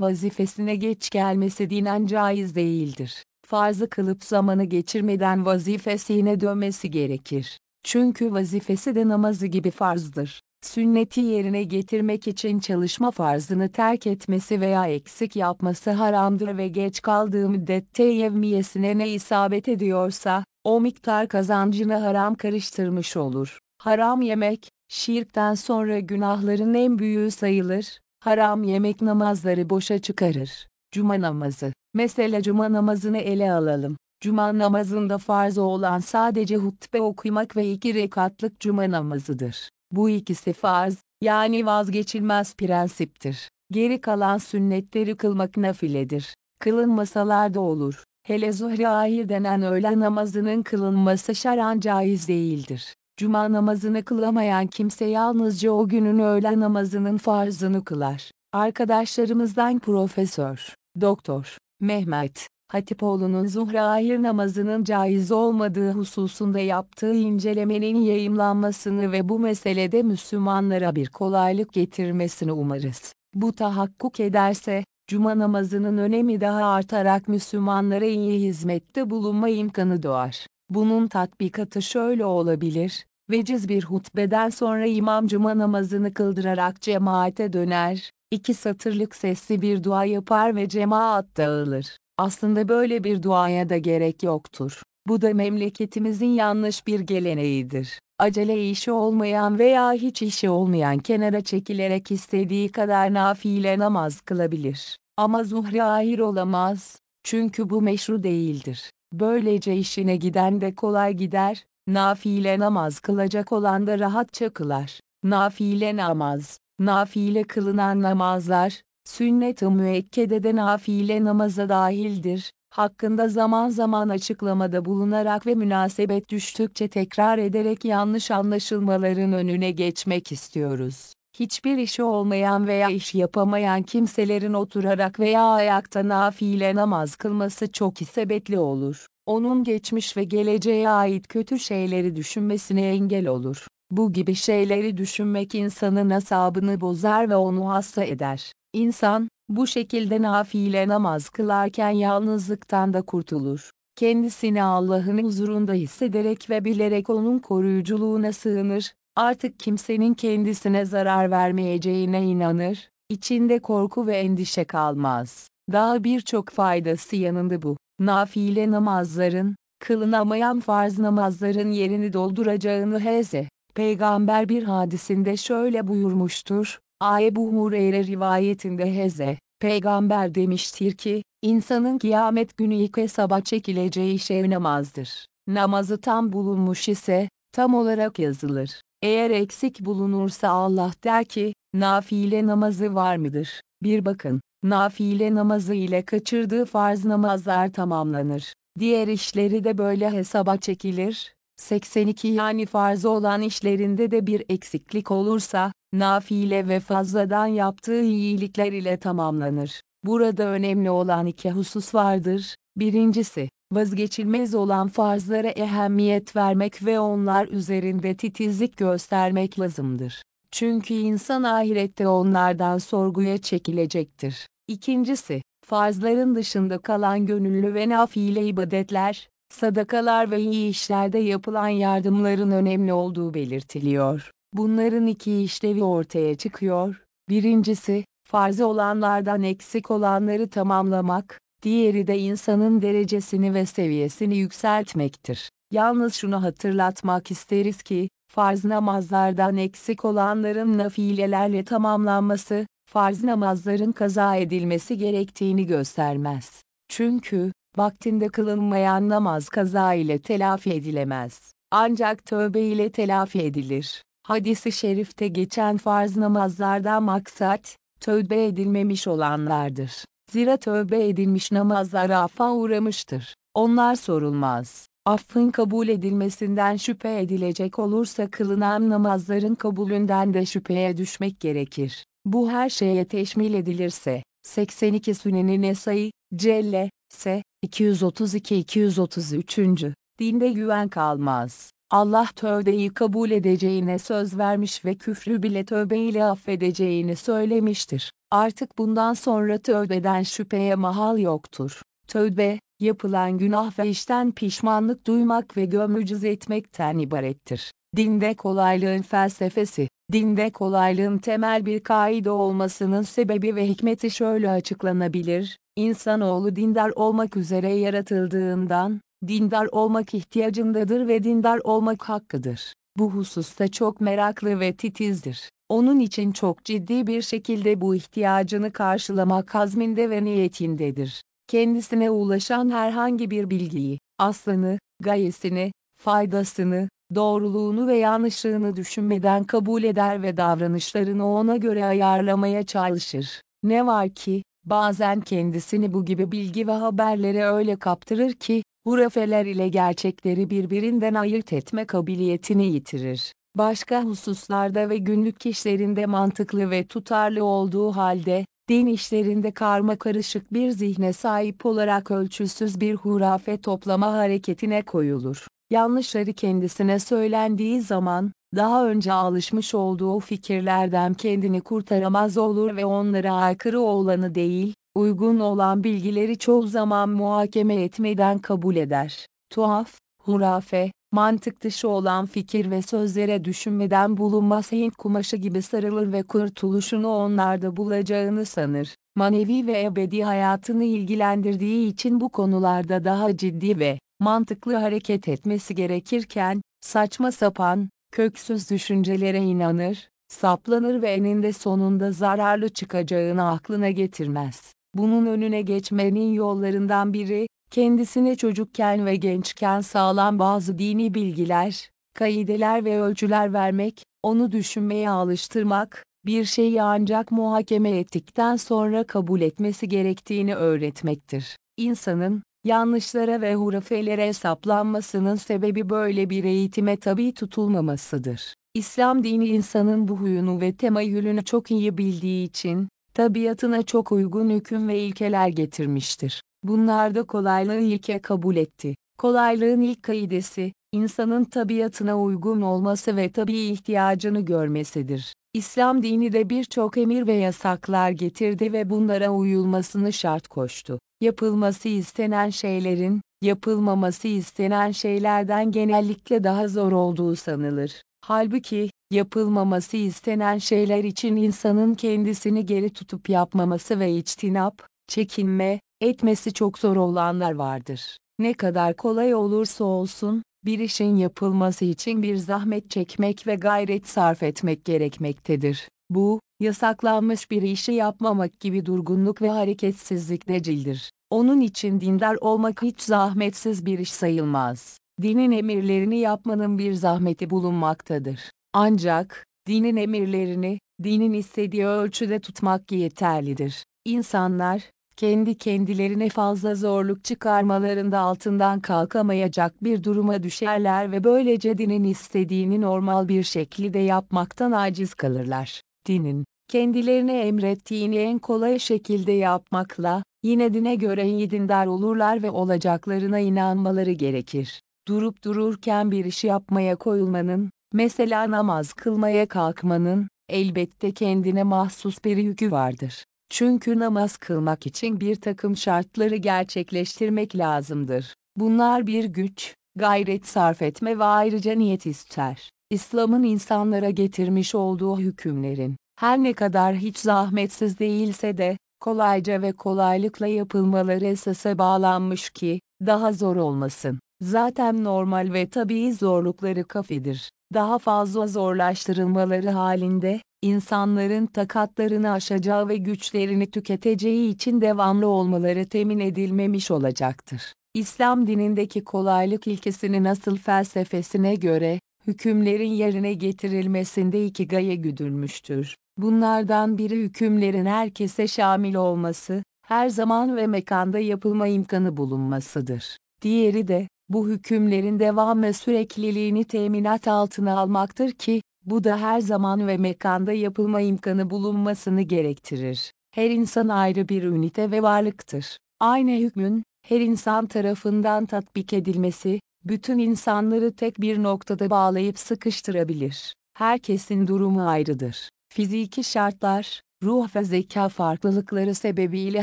vazifesine geç gelmesi dinen caiz değildir. Farzı kılıp zamanı geçirmeden vazifesine dönmesi gerekir. Çünkü vazifesi de namazı gibi farzdır sünneti yerine getirmek için çalışma farzını terk etmesi veya eksik yapması haramdır ve geç kaldığı müddette yevmiyesine ne isabet ediyorsa, o miktar kazancını haram karıştırmış olur. Haram yemek, şirkten sonra günahların en büyüğü sayılır, haram yemek namazları boşa çıkarır. Cuma namazı. Mesela cuma namazını ele alalım. Cuma namazında farz olan sadece hutbe okumak ve iki rekatlık cuma namazıdır. Bu ikisi farz, yani vazgeçilmez prensiptir. Geri kalan sünnetleri kılmak nafiledir. Kılınmasalar da olur. Hele zuhri ahir denen öğlen namazının kılınması şaran caiz değildir. Cuma namazını kılamayan kimse yalnızca o günün öğlen namazının farzını kılar. Arkadaşlarımızdan Profesör, Doktor, Mehmet, Hatipoğlu'nun zuhra ahir namazının caiz olmadığı hususunda yaptığı incelemenin yayımlanmasını ve bu meselede Müslümanlara bir kolaylık getirmesini umarız. Bu tahakkuk ederse, Cuma namazının önemi daha artarak Müslümanlara iyi hizmette bulunma imkanı doğar. Bunun tatbikatı şöyle olabilir, veciz bir hutbeden sonra imam cuma namazını kıldırarak cemaate döner, iki satırlık sesli bir dua yapar ve cemaat dağılır. Aslında böyle bir duaya da gerek yoktur. Bu da memleketimizin yanlış bir geleneğidir. Acele işi olmayan veya hiç işi olmayan kenara çekilerek istediği kadar nafile namaz kılabilir. Ama zuhre ahir olamaz. Çünkü bu meşru değildir. Böylece işine giden de kolay gider, nafile namaz kılacak olan da rahatça kılar. Nafile namaz, nafile kılınan namazlar, sünnet-i müekkedede nafile namaza dahildir. Hakkında zaman zaman açıklamada bulunarak ve münasebet düştükçe tekrar ederek yanlış anlaşılmaların önüne geçmek istiyoruz. Hiçbir işi olmayan veya iş yapamayan kimselerin oturarak veya ayakta nafile namaz kılması çok isabetli olur. Onun geçmiş ve geleceğe ait kötü şeyleri düşünmesine engel olur. Bu gibi şeyleri düşünmek insanın asabını bozar ve onu hasta eder. İnsan, bu şekilde nafile namaz kılarken yalnızlıktan da kurtulur. Kendisini Allah'ın huzurunda hissederek ve bilerek onun koruyuculuğuna sığınır, artık kimsenin kendisine zarar vermeyeceğine inanır, içinde korku ve endişe kalmaz. Daha birçok faydası yanında bu. Nafile namazların, kılınamayan farz namazların yerini dolduracağını Hz. Peygamber bir hadisinde şöyle buyurmuştur, Ebu Hureyre rivayetinde Hz. Peygamber demiştir ki, insanın kıyamet günü ilk hesaba çekileceği şey namazdır. Namazı tam bulunmuş ise, tam olarak yazılır. Eğer eksik bulunursa Allah der ki, nafile namazı var mıdır? Bir bakın, nafile namazı ile kaçırdığı farz namazlar tamamlanır. Diğer işleri de böyle hesaba çekilir. 82 yani farz olan işlerinde de bir eksiklik olursa, nafile ve fazladan yaptığı iyilikler ile tamamlanır. Burada önemli olan iki husus vardır. Birincisi, vazgeçilmez olan farzlara ehemmiyet vermek ve onlar üzerinde titizlik göstermek lazımdır. Çünkü insan ahirette onlardan sorguya çekilecektir. İkincisi, farzların dışında kalan gönüllü ve nafile ibadetler, sadakalar ve iyi işlerde yapılan yardımların önemli olduğu belirtiliyor. Bunların iki işlevi ortaya çıkıyor. Birincisi, farz olanlardan eksik olanları tamamlamak, diğeri de insanın derecesini ve seviyesini yükseltmektir. Yalnız şunu hatırlatmak isteriz ki, farz namazlardan eksik olanların nafilelerle tamamlanması, farz namazların kaza edilmesi gerektiğini göstermez. Çünkü, vaktinde kılınmayan namaz kaza ile telafi edilemez. Ancak tövbe ile telafi edilir. Hadisi şerifte geçen farz namazlardan maksat, tövbe edilmemiş olanlardır. Zira tövbe edilmiş namazlar affa uğramıştır. Onlar sorulmaz. Affın kabul edilmesinden şüphe edilecek olursa kılınan namazların kabulünden de şüpheye düşmek gerekir. Bu her şeye teşmil edilirse, 82 Süneni Nesai, Celle, S, 232-233. Dinde güven kalmaz. Allah tövbeyi kabul edeceğine söz vermiş ve küfrü bile tövbeyle affedeceğini söylemiştir. Artık bundan sonra tövbeden şüpheye mahal yoktur. Tövbe, yapılan günah ve işten pişmanlık duymak ve gömücüz etmekten ibarettir. Dinde kolaylığın felsefesi, dinde kolaylığın temel bir kaide olmasının sebebi ve hikmeti şöyle açıklanabilir, İnsanoğlu dindar olmak üzere yaratıldığından, dindar olmak ihtiyacındadır ve dindar olmak hakkıdır. Bu hususta çok meraklı ve titizdir. Onun için çok ciddi bir şekilde bu ihtiyacını karşılamak azminde ve niyetindedir. Kendisine ulaşan herhangi bir bilgiyi, aslını, gayesini, faydasını, doğruluğunu ve yanlışlığını düşünmeden kabul eder ve davranışlarını ona göre ayarlamaya çalışır. Ne var ki, bazen kendisini bu gibi bilgi ve haberlere öyle kaptırır ki, hurafeler ile gerçekleri birbirinden ayırt etme kabiliyetini yitirir. Başka hususlarda ve günlük işlerinde mantıklı ve tutarlı olduğu halde, din işlerinde karma karışık bir zihne sahip olarak ölçüsüz bir hurafe toplama hareketine koyulur. Yanlışları kendisine söylendiği zaman, daha önce alışmış olduğu fikirlerden kendini kurtaramaz olur ve onlara aykırı olanı değil, uygun olan bilgileri çoğu zaman muhakeme etmeden kabul eder. Tuhaf, hurafe, mantık dışı olan fikir ve sözlere düşünmeden bulunmaz Hint kumaşı gibi sarılır ve kurtuluşunu onlarda bulacağını sanır. manevi ve ebedi hayatını ilgilendirdiği için bu konularda daha ciddi ve mantıklı hareket etmesi gerekirken, saçma sapan, köksüz düşüncelere inanır, saplanır ve eninde sonunda zararlı çıkacağını aklına getirmez. Bunun önüne geçmenin yollarından biri, kendisine çocukken ve gençken sağlam bazı dini bilgiler, kaideler ve ölçüler vermek, onu düşünmeye alıştırmak, bir şeyi ancak muhakeme ettikten sonra kabul etmesi gerektiğini öğretmektir. İnsanın, yanlışlara ve hurafelere saplanmasının sebebi böyle bir eğitime tabi tutulmamasıdır. İslam dini insanın bu huyunu ve temayülünü çok iyi bildiği için, tabiatına çok uygun hüküm ve ilkeler getirmiştir. Bunlarda kolaylığı ilke kabul etti. Kolaylığın ilk kaidesi, insanın tabiatına uygun olması ve tabi ihtiyacını görmesidir. İslam dini de birçok emir ve yasaklar getirdi ve bunlara uyulmasını şart koştu. Yapılması istenen şeylerin, yapılmaması istenen şeylerden genellikle daha zor olduğu sanılır. Halbuki, yapılmaması istenen şeyler için insanın kendisini geri tutup yapmaması ve içtinap, çekinme, etmesi çok zor olanlar vardır. Ne kadar kolay olursa olsun, bir işin yapılması için bir zahmet çekmek ve gayret sarf etmek gerekmektedir. Bu, yasaklanmış bir işi yapmamak gibi durgunluk ve hareketsizlik decildir. Onun için dindar olmak hiç zahmetsiz bir iş sayılmaz. Dinin emirlerini yapmanın bir zahmeti bulunmaktadır. Ancak, dinin emirlerini, dinin istediği ölçüde tutmak yeterlidir. İnsanlar, kendi kendilerine fazla zorluk çıkarmalarında altından kalkamayacak bir duruma düşerler ve böylece dinin istediğini normal bir şekilde yapmaktan aciz kalırlar. Dinin, kendilerine emrettiğini en kolay şekilde yapmakla, yine dine göre iyi dindar olurlar ve olacaklarına inanmaları gerekir. Durup dururken bir işi yapmaya koyulmanın, mesela namaz kılmaya kalkmanın, elbette kendine mahsus bir yükü vardır. Çünkü namaz kılmak için bir takım şartları gerçekleştirmek lazımdır. Bunlar bir güç, gayret sarf etme ve ayrıca niyet ister. İslam'ın insanlara getirmiş olduğu hükümlerin, her ne kadar hiç zahmetsiz değilse de, kolayca ve kolaylıkla yapılmaları esasa bağlanmış ki, daha zor olmasın. Zaten normal ve tabii zorlukları kafidir. Daha fazla zorlaştırılmaları halinde, insanların takatlarını aşacağı ve güçlerini tüketeceği için devamlı olmaları temin edilmemiş olacaktır. İslam dinindeki kolaylık ilkesinin asıl felsefesine göre, hükümlerin yerine getirilmesinde iki gaye güdülmüştür. Bunlardan biri hükümlerin herkese şamil olması, her zaman ve mekanda yapılma imkanı bulunmasıdır. Diğeri de, bu hükümlerin devam ve sürekliliğini teminat altına almaktır ki, bu da her zaman ve mekanda yapılma imkanı bulunmasını gerektirir. Her insan ayrı bir ünite ve varlıktır. Aynı hükmün, her insan tarafından tatbik edilmesi, bütün insanları tek bir noktada bağlayıp sıkıştırabilir. Herkesin durumu ayrıdır. Fiziki şartlar, ruh ve zeka farklılıkları sebebiyle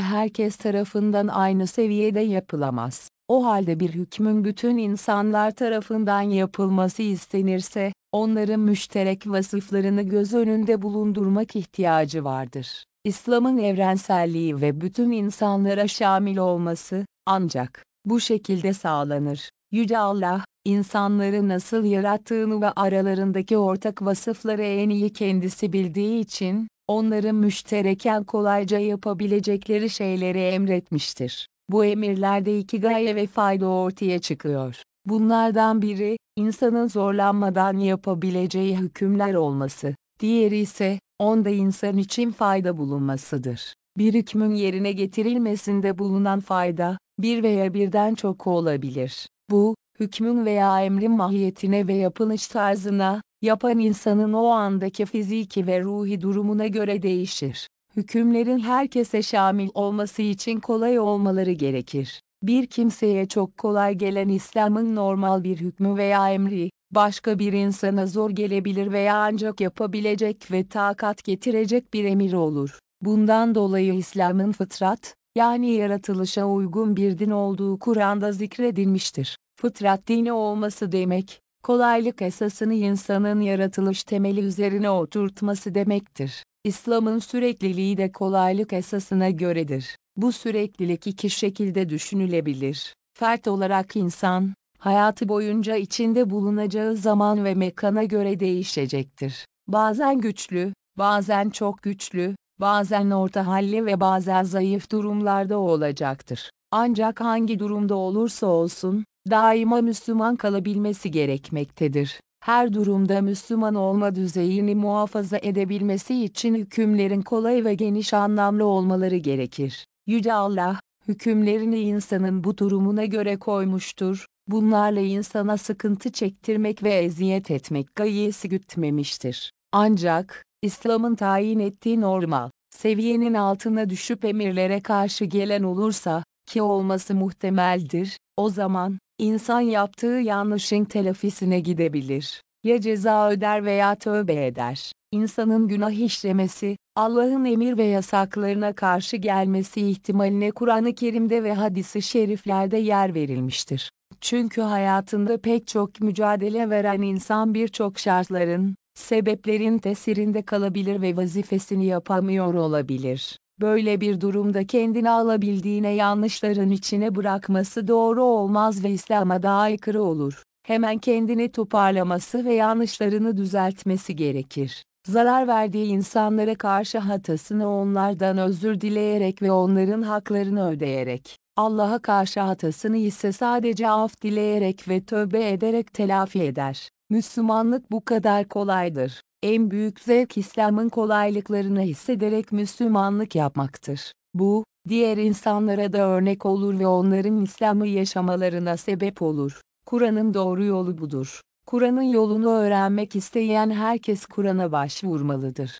herkes tarafından aynı seviyede yapılamaz. O halde bir hükmün bütün insanlar tarafından yapılması istenirse, onların müşterek vasıflarını göz önünde bulundurmak ihtiyacı vardır. İslam'ın evrenselliği ve bütün insanlara şamil olması, ancak, bu şekilde sağlanır. Yüce Allah, insanları nasıl yarattığını ve aralarındaki ortak vasıfları en iyi kendisi bildiği için, onların müştereken kolayca yapabilecekleri şeyleri emretmiştir. Bu emirlerde iki gaye ve fayda ortaya çıkıyor. Bunlardan biri, insanın zorlanmadan yapabileceği hükümler olması. Diğeri ise, onda insan için fayda bulunmasıdır. Bir hükmün yerine getirilmesinde bulunan fayda, bir veya birden çok olabilir. Bu, hükmün veya emrin mahiyetine ve yapılış tarzına, yapan insanın o andaki fiziki ve ruhi durumuna göre değişir. Hükümlerin herkese şamil olması için kolay olmaları gerekir. Bir kimseye çok kolay gelen İslam'ın normal bir hükmü veya emri, başka bir insana zor gelebilir veya ancak yapabilecek ve takat getirecek bir emir olur. Bundan dolayı İslam'ın fıtrat, yani yaratılışa uygun bir din olduğu Kur'an'da zikredilmiştir. Fıtrat dini olması demek, kolaylık esasını insanın yaratılış temeli üzerine oturtması demektir. İslam'ın sürekliliği de kolaylık esasına göredir. Bu süreklilik iki şekilde düşünülebilir. Fert olarak insan, hayatı boyunca içinde bulunacağı zaman ve mekana göre değişecektir. Bazen güçlü, bazen çok güçlü, bazen orta halli ve bazen zayıf durumlarda olacaktır. Ancak hangi durumda olursa olsun, daima Müslüman kalabilmesi gerekmektedir. Her durumda Müslüman olma düzeyini muhafaza edebilmesi için hükümlerin kolay ve geniş anlamlı olmaları gerekir. Yüce Allah, hükümlerini insanın bu durumuna göre koymuştur, bunlarla insana sıkıntı çektirmek ve eziyet etmek gayesi gütmemiştir. Ancak, İslam'ın tayin ettiği normal, seviyenin altına düşüp emirlere karşı gelen olursa, ki olması muhtemeldir, o zaman, insan yaptığı yanlışın telafisine gidebilir. Ya ceza öder veya tövbe eder. İnsanın günah işlemesi, Allah'ın emir ve yasaklarına karşı gelmesi ihtimaline Kur'an-ı Kerim'de ve hadisi şeriflerde yer verilmiştir. Çünkü hayatında pek çok mücadele veren insan birçok şartların, sebeplerin tesirinde kalabilir ve vazifesini yapamıyor olabilir. Böyle bir durumda kendini alabildiğine yanlışların içine bırakması doğru olmaz ve İslam'a da aykırı olur. Hemen kendini toparlaması ve yanlışlarını düzeltmesi gerekir. Zarar verdiği insanlara karşı hatasını onlardan özür dileyerek ve onların haklarını ödeyerek, Allah'a karşı hatasını ise sadece af dileyerek ve tövbe ederek telafi eder. Müslümanlık bu kadar kolaydır. En büyük zevk İslam'ın kolaylıklarını hissederek Müslümanlık yapmaktır. Bu, diğer insanlara da örnek olur ve onların İslam'ı yaşamalarına sebep olur. Kur'an'ın doğru yolu budur. Kur'an'ın yolunu öğrenmek isteyen herkes Kur'an'a başvurmalıdır.